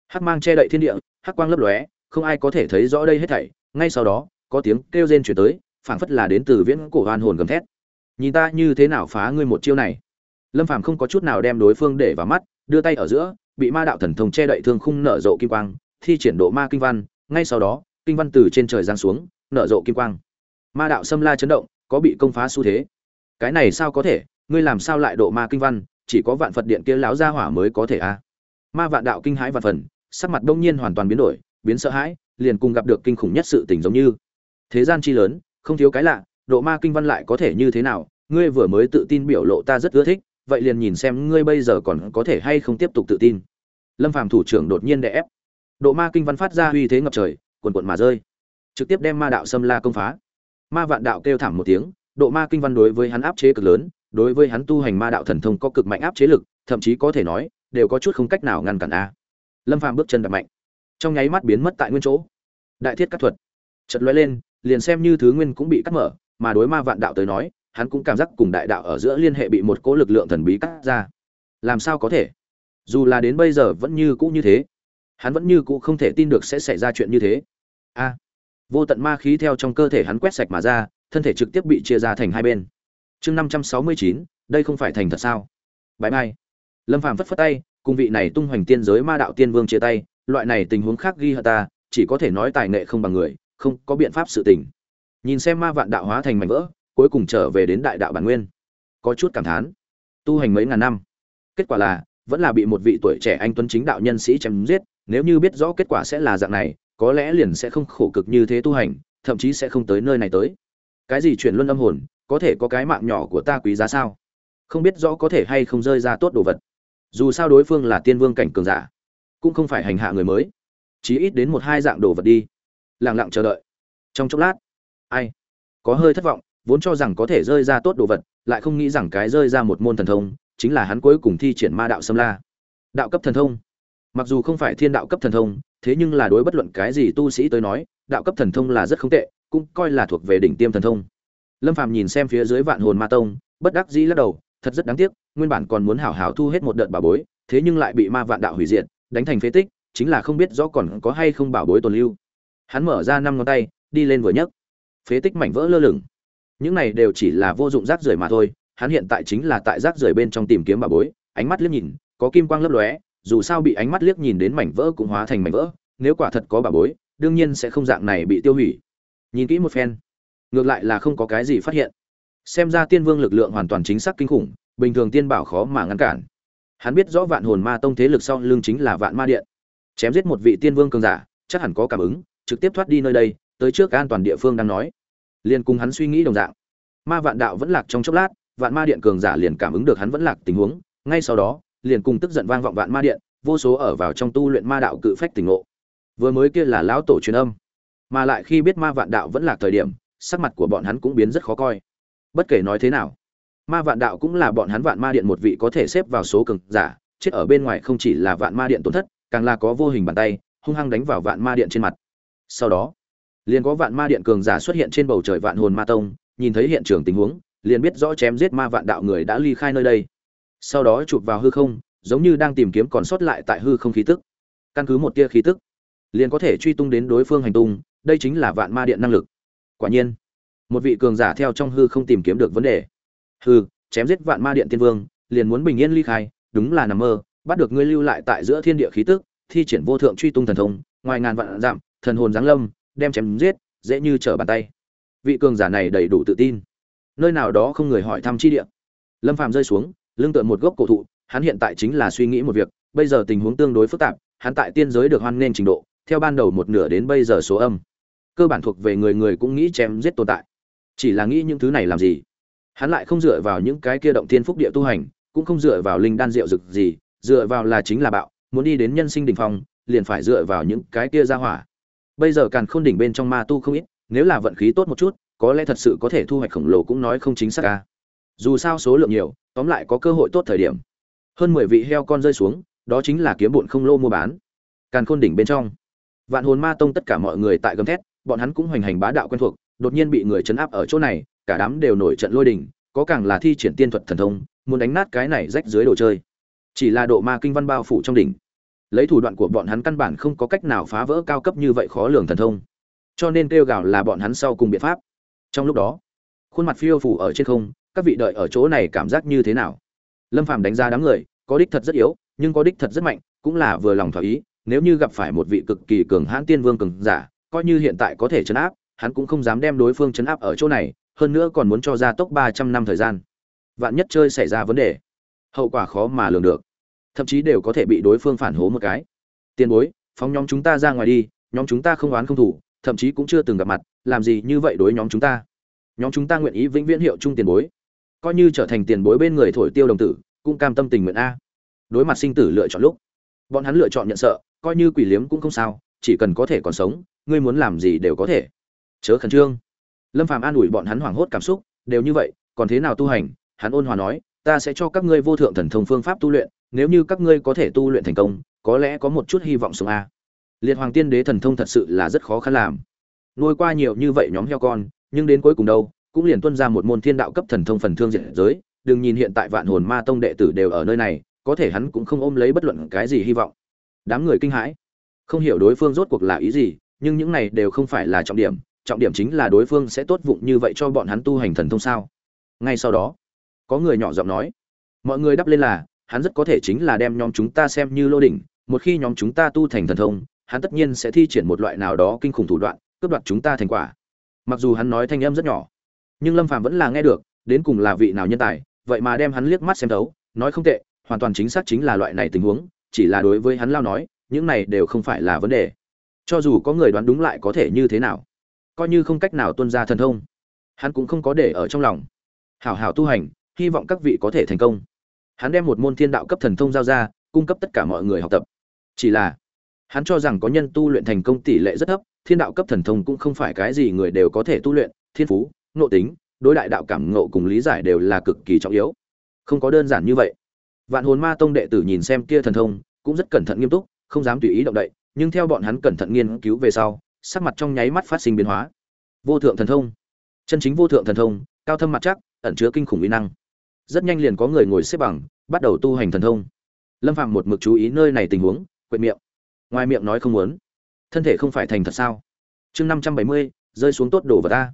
Speaker 1: Hắc mang che đậy thiên địa, hắc quang lấp lóe, không ai có thể thấy rõ đây hết thảy. Ngay sau đó, có tiếng kêu rên chuyển tới, phảng phất là đến từ viễn cổ hoan hồn gầm thét. Nhìn ta như thế nào phá ngươi một chiêu này? Lâm phàm không có chút nào đem đối phương để vào mắt, đưa tay ở giữa, bị ma đạo thần thông che đậy thương khung nở rộ kim quang, thi triển độ ma kinh văn. Ngay sau đó, kinh văn từ trên trời giáng xuống, nở rộ kim quang. Ma đạo xâm la chấn động, có bị công phá xu thế. Cái này sao có thể? Ngươi làm sao lại độ ma kinh văn? Chỉ có vạn phật điện kia láo ra hỏa mới có thể a. À? ma vạn đạo kinh hãi vạn phần, sắc mặt đông nhiên hoàn toàn biến đổi, biến sợ hãi, liền cùng gặp được kinh khủng nhất sự tình giống như. Thế gian chi lớn, không thiếu cái lạ, độ ma kinh văn lại có thể như thế nào, ngươi vừa mới tự tin biểu lộ ta rất ưa thích, vậy liền nhìn xem ngươi bây giờ còn có thể hay không tiếp tục tự tin. Lâm phàm thủ trưởng đột nhiên đè ép. Độ ma kinh văn phát ra uy thế ngập trời quần cuộn mà rơi. Trực tiếp đem ma đạo xâm la công phá. Ma vạn đạo kêu thảm một tiếng, độ ma kinh văn đối với hắn áp chế cực lớn đối với hắn tu hành ma đạo thần thông có cực mạnh áp chế lực, thậm chí có thể nói, đều có chút không cách nào ngăn cản a. Lâm phàm bước chân đạp mạnh. Trong nháy mắt biến mất tại nguyên chỗ. Đại thiết cắt thuật. Chợt lóe lên, liền xem như thứ nguyên cũng bị cắt mở, mà đối ma vạn đạo tới nói, hắn cũng cảm giác cùng đại đạo ở giữa liên hệ bị một cỗ lực lượng thần bí cắt ra. Làm sao có thể? Dù là đến bây giờ vẫn như cũ như thế, hắn vẫn như cũ không thể tin được sẽ xảy ra chuyện như thế. A. Vô tận ma khí theo trong cơ thể hắn quét sạch mà ra, thân thể trực tiếp bị chia ra thành hai bên chương năm trăm sáu mươi chín, đây không phải thành thật sao? Bãi mai. Lâm phàm phất phất tay, cùng vị này tung hoành tiên giới ma đạo tiên vương chia tay, loại này tình huống khác ghi hận ta, chỉ có thể nói tài nghệ không bằng người, không có biện pháp sự tình. Nhìn xem ma vạn đạo hóa thành mảnh vỡ, cuối cùng trở về đến đại đạo bản nguyên. Có chút cảm thán. Tu hành mấy ngàn năm. Kết quả là, vẫn là bị một vị tuổi trẻ anh tuấn chính đạo nhân sĩ chém giết, nếu như biết rõ kết quả sẽ là dạng này, có lẽ liền sẽ không khổ cực như thế tu hành, thậm chí sẽ không tới nơi này tới. Cái gì chuyển luân âm hồn có thể có cái mạng nhỏ của ta quý giá sao? Không biết rõ có thể hay không rơi ra tốt đồ vật. Dù sao đối phương là tiên vương cảnh cường giả, cũng không phải hành hạ người mới. Chí ít đến một hai dạng đồ vật đi. Lẳng lặng chờ đợi. Trong chốc lát, ai? Có hơi thất vọng, vốn cho rằng có thể rơi ra tốt đồ vật, lại không nghĩ rằng cái rơi ra một môn thần thông, chính là hắn cuối cùng thi triển ma đạo xâm la. Đạo cấp thần thông. Mặc dù không phải thiên đạo cấp thần thông, thế nhưng là đối bất luận cái gì tu sĩ tới nói, đạo cấp thần thông là rất không tệ, cũng coi là thuộc về đỉnh tiêm thần thông lâm phàm nhìn xem phía dưới vạn hồn ma tông, bất đắc dĩ lắc đầu, thật rất đáng tiếc, nguyên bản còn muốn hảo hảo thu hết một đợt bảo bối, thế nhưng lại bị ma vạn đạo hủy diệt, đánh thành phế tích, chính là không biết rõ còn có hay không bảo bối tồn lưu. Hắn mở ra năm ngón tay, đi lên vừa nhấc. Phế tích mảnh vỡ lơ lửng. Những này đều chỉ là vô dụng rác rưởi mà thôi, hắn hiện tại chính là tại rác rưởi bên trong tìm kiếm bảo bối, ánh mắt liếc nhìn, có kim quang lấp lóe, dù sao bị ánh mắt liếc nhìn đến mảnh vỡ cũng hóa thành mảnh vỡ, nếu quả thật có bảo bối, đương nhiên sẽ không dạng này bị tiêu hủy. Nhìn kỹ một phen ngược lại là không có cái gì phát hiện. Xem ra tiên vương lực lượng hoàn toàn chính xác kinh khủng, bình thường tiên bảo khó mà ngăn cản. Hắn biết rõ vạn hồn ma tông thế lực sau lưng chính là vạn ma điện. Chém giết một vị tiên vương cường giả, chắc hẳn có cảm ứng, trực tiếp thoát đi nơi đây, tới trước an toàn địa phương đang nói. Liền cùng hắn suy nghĩ đồng dạng. Ma vạn đạo vẫn lạc trong chốc lát, vạn ma điện cường giả liền cảm ứng được hắn vẫn lạc tình huống, ngay sau đó, liền cùng tức giận vang vọng vạn ma điện, vô số ở vào trong tu luyện ma đạo cự phách tỉnh ngộ. Vừa mới kia là lão tổ truyền âm, mà lại khi biết ma vạn đạo vẫn là thời điểm sắc mặt của bọn hắn cũng biến rất khó coi. Bất kể nói thế nào, ma vạn đạo cũng là bọn hắn vạn ma điện một vị có thể xếp vào số cường giả, chết ở bên ngoài không chỉ là vạn ma điện tổn thất, càng là có vô hình bàn tay, hung hăng đánh vào vạn ma điện trên mặt. Sau đó, liền có vạn ma điện cường giả xuất hiện trên bầu trời vạn hồn ma tông, nhìn thấy hiện trường tình huống, liền biết rõ chém giết ma vạn đạo người đã ly khai nơi đây. Sau đó chụp vào hư không, giống như đang tìm kiếm còn sót lại tại hư không khí tức. Căn cứ một tia khí tức, liền có thể truy tung đến đối phương hành tung, đây chính là vạn ma điện năng lực quả nhiên, một vị cường giả theo trong hư không tìm kiếm được vấn đề. Hư chém giết vạn ma điện tiên vương, liền muốn bình yên ly khai, đúng là nằm mơ, bắt được ngươi lưu lại tại giữa thiên địa khí tức, thi triển vô thượng truy tung thần thông, ngoài ngàn vạn giảm thần hồn giáng lâm, đem chém giết, dễ như trở bàn tay. Vị cường giả này đầy đủ tự tin. Nơi nào đó không người hỏi thăm chi địa. Lâm phàm rơi xuống, lưng tựa một gốc cổ thụ, hắn hiện tại chính là suy nghĩ một việc, bây giờ tình huống tương đối phức tạp, hắn tại tiên giới được hoan nghênh trình độ, theo ban đầu một nửa đến bây giờ số âm cơ bản thuộc về người người cũng nghĩ chém giết tồn tại. Chỉ là nghĩ những thứ này làm gì? Hắn lại không dựa vào những cái kia động thiên phúc địa tu hành, cũng không dựa vào linh đan rượu rực gì, dựa vào là chính là bạo, muốn đi đến nhân sinh đỉnh phong, liền phải dựa vào những cái kia ra hỏa. Bây giờ càn khôn đỉnh bên trong ma tu không ít, nếu là vận khí tốt một chút, có lẽ thật sự có thể thu hoạch khổng lồ cũng nói không chính xác ca dù sao số lượng nhiều, tóm lại có cơ hội tốt thời điểm. Hơn mười vị heo con rơi xuống, đó chính là kiếm bụn không lô mua bán. Càn khôn đỉnh bên trong. Vạn hồn ma tông tất cả mọi người tại gầm thét bọn hắn cũng hoành hành bá đạo quen thuộc, đột nhiên bị người chấn áp ở chỗ này, cả đám đều nổi trận lôi đình, có càng là thi triển tiên thuật thần thông, muốn đánh nát cái này rách dưới đồ chơi. Chỉ là độ ma kinh văn bao phủ trong đỉnh. Lấy thủ đoạn của bọn hắn căn bản không có cách nào phá vỡ cao cấp như vậy khó lường thần thông. Cho nên kêu gào là bọn hắn sau cùng biện pháp. Trong lúc đó, khuôn mặt phiêu phủ ở trên không, các vị đợi ở chỗ này cảm giác như thế nào? Lâm phàm đánh giá đám người, có đích thật rất yếu, nhưng có đích thật rất mạnh, cũng là vừa lòng thỏa ý, nếu như gặp phải một vị cực kỳ cường hãn tiên vương cường giả coi như hiện tại có thể chấn áp, hắn cũng không dám đem đối phương chấn áp ở chỗ này, hơn nữa còn muốn cho ra tốc ba trăm năm thời gian. Vạn nhất chơi xảy ra vấn đề, hậu quả khó mà lường được. Thậm chí đều có thể bị đối phương phản hố một cái. Tiền bối, phóng nhóm chúng ta ra ngoài đi, nhóm chúng ta không oán không thủ thậm chí cũng chưa từng gặp mặt, làm gì như vậy đối nhóm chúng ta? Nhóm chúng ta nguyện ý vĩnh viễn hiệu chung tiền bối. Coi như trở thành tiền bối bên người thổi tiêu đồng tử, cũng cam tâm tình nguyện a. Đối mặt sinh tử lựa chọn lúc, bọn hắn lựa chọn nhận sợ, coi như quỷ liếm cũng không sao, chỉ cần có thể còn sống ngươi muốn làm gì đều có thể. Chớ khẩn trương. Lâm phàm an ủi bọn hắn hoảng hốt cảm xúc, đều như vậy, còn thế nào tu hành? Hắn ôn hòa nói, ta sẽ cho các ngươi vô thượng thần thông phương pháp tu luyện, nếu như các ngươi có thể tu luyện thành công, có lẽ có một chút hy vọng sống a. Liệt hoàng tiên đế thần thông thật sự là rất khó khăn làm. Nuôi qua nhiều như vậy nhóm heo con, nhưng đến cuối cùng đâu, cũng liền tuân ra một môn thiên đạo cấp thần thông phần thương diện giới. Đừng nhìn hiện tại vạn hồn ma tông đệ tử đều ở nơi này, có thể hắn cũng không ôm lấy bất luận cái gì hy vọng. Đám người kinh hãi. Không hiểu đối phương rốt cuộc là ý gì nhưng những này đều không phải là trọng điểm trọng điểm chính là đối phương sẽ tốt vụng như vậy cho bọn hắn tu hành thần thông sao? Ngay sau đó, có người nhỏ giọng nói, mọi người đắp lên là, hắn rất có thể chính là đem nhóm chúng ta xem như lô đỉnh, một khi nhóm chúng ta tu thành thần thông, hắn tất nhiên sẽ thi triển một loại nào đó kinh khủng thủ đoạn, cướp đoạt chúng ta thành quả. Mặc dù hắn nói thanh âm rất nhỏ, nhưng lâm phàm vẫn là nghe được, đến cùng là vị nào nhân tài, vậy mà đem hắn liếc mắt xem thấu, nói không tệ, hoàn toàn chính xác chính là loại này tình huống, chỉ là đối với hắn lao nói, những này đều không phải là vấn đề cho dù có người đoán đúng lại có thể như thế nào, coi như không cách nào tuân ra thần thông, hắn cũng không có để ở trong lòng. Hảo hảo tu hành, hy vọng các vị có thể thành công. Hắn đem một môn thiên đạo cấp thần thông giao ra, cung cấp tất cả mọi người học tập. Chỉ là, hắn cho rằng có nhân tu luyện thành công tỷ lệ rất thấp, thiên đạo cấp thần thông cũng không phải cái gì người đều có thể tu luyện, thiên phú nộ tính, đối đại đạo cảm ngộ cùng lý giải đều là cực kỳ trọng yếu. Không có đơn giản như vậy. Vạn hồn ma tông đệ tử nhìn xem kia thần thông, cũng rất cẩn thận nghiêm túc, không dám tùy ý động đậy nhưng theo bọn hắn cẩn thận nghiên cứu về sau, sắc mặt trong nháy mắt phát sinh biến hóa. Vô thượng thần thông. Chân chính vô thượng thần thông, cao thâm mặt chắc, ẩn chứa kinh khủng uy năng. Rất nhanh liền có người ngồi xếp bằng, bắt đầu tu hành thần thông. Lâm phạm một mực chú ý nơi này tình huống, quệt miệng. Ngoài miệng nói không muốn. Thân thể không phải thành thật sao? Chương năm trăm bảy mươi, rơi xuống tốt đồ vật ta.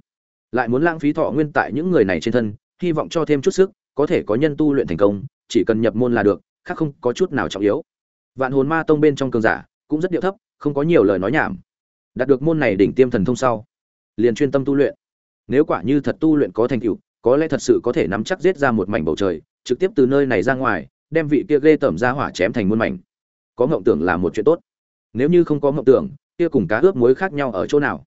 Speaker 1: Lại muốn lãng phí thọ nguyên tại những người này trên thân, hy vọng cho thêm chút sức, có thể có nhân tu luyện thành công, chỉ cần nhập môn là được, khác không có chút nào trọng yếu. Vạn hồn ma tông bên trong cường giả cũng rất điệu thấp, không có nhiều lời nói nhảm. Đạt được môn này đỉnh tiêm thần thông sau, liền chuyên tâm tu luyện. Nếu quả như thật tu luyện có thành tựu, có lẽ thật sự có thể nắm chắc giết ra một mảnh bầu trời, trực tiếp từ nơi này ra ngoài, đem vị kia ghê tởm ra hỏa chém thành muôn mảnh. Có ngộng tưởng là một chuyện tốt. Nếu như không có ngộng tưởng, kia cùng cá ướp muối khác nhau ở chỗ nào?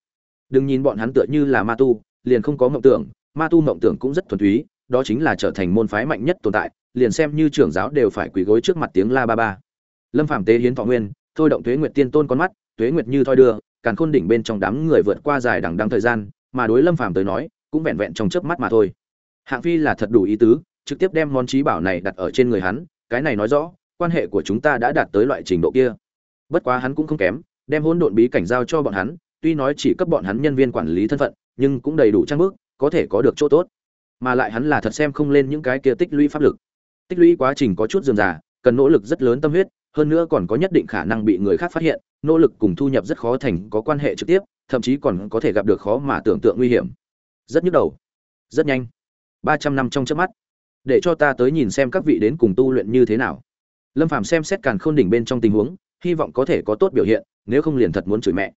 Speaker 1: Đừng nhìn bọn hắn tựa như là ma tu, liền không có ngộng tưởng, ma tu ngộng tưởng cũng rất thuần túy, đó chính là trở thành môn phái mạnh nhất tồn tại, liền xem như trưởng giáo đều phải quỳ gối trước mặt tiếng la ba ba. Lâm phạm tế hiến thọ nguyên thôi động tuế nguyệt tiên tôn con mắt, tuế nguyệt như thoi đưa, càn khôn đỉnh bên trong đám người vượt qua dài đằng đăng thời gian, mà đối lâm phàm tới nói, cũng vẹn vẹn trong chớp mắt mà thôi. Hạng phi là thật đủ ý tứ, trực tiếp đem món trí bảo này đặt ở trên người hắn, cái này nói rõ, quan hệ của chúng ta đã đạt tới loại trình độ kia. Bất quá hắn cũng không kém, đem hỗn độn bí cảnh giao cho bọn hắn, tuy nói chỉ cấp bọn hắn nhân viên quản lý thân phận, nhưng cũng đầy đủ trang bước có thể có được chỗ tốt. Mà lại hắn là thật xem không lên những cái kia tích lũy pháp lực. Tích lũy quá trình có chút dườm già cần nỗ lực rất lớn tâm huyết hơn nữa còn có nhất định khả năng bị người khác phát hiện, nỗ lực cùng thu nhập rất khó thành có quan hệ trực tiếp, thậm chí còn có thể gặp được khó mà tưởng tượng nguy hiểm. Rất nhức đầu. Rất nhanh. Ba trăm năm trong chớp mắt. Để cho ta tới nhìn xem các vị đến cùng tu luyện như thế nào. Lâm phàm xem xét càn khôn đỉnh bên trong tình huống, hy vọng có thể có tốt biểu hiện, nếu không liền thật muốn chửi mẹ.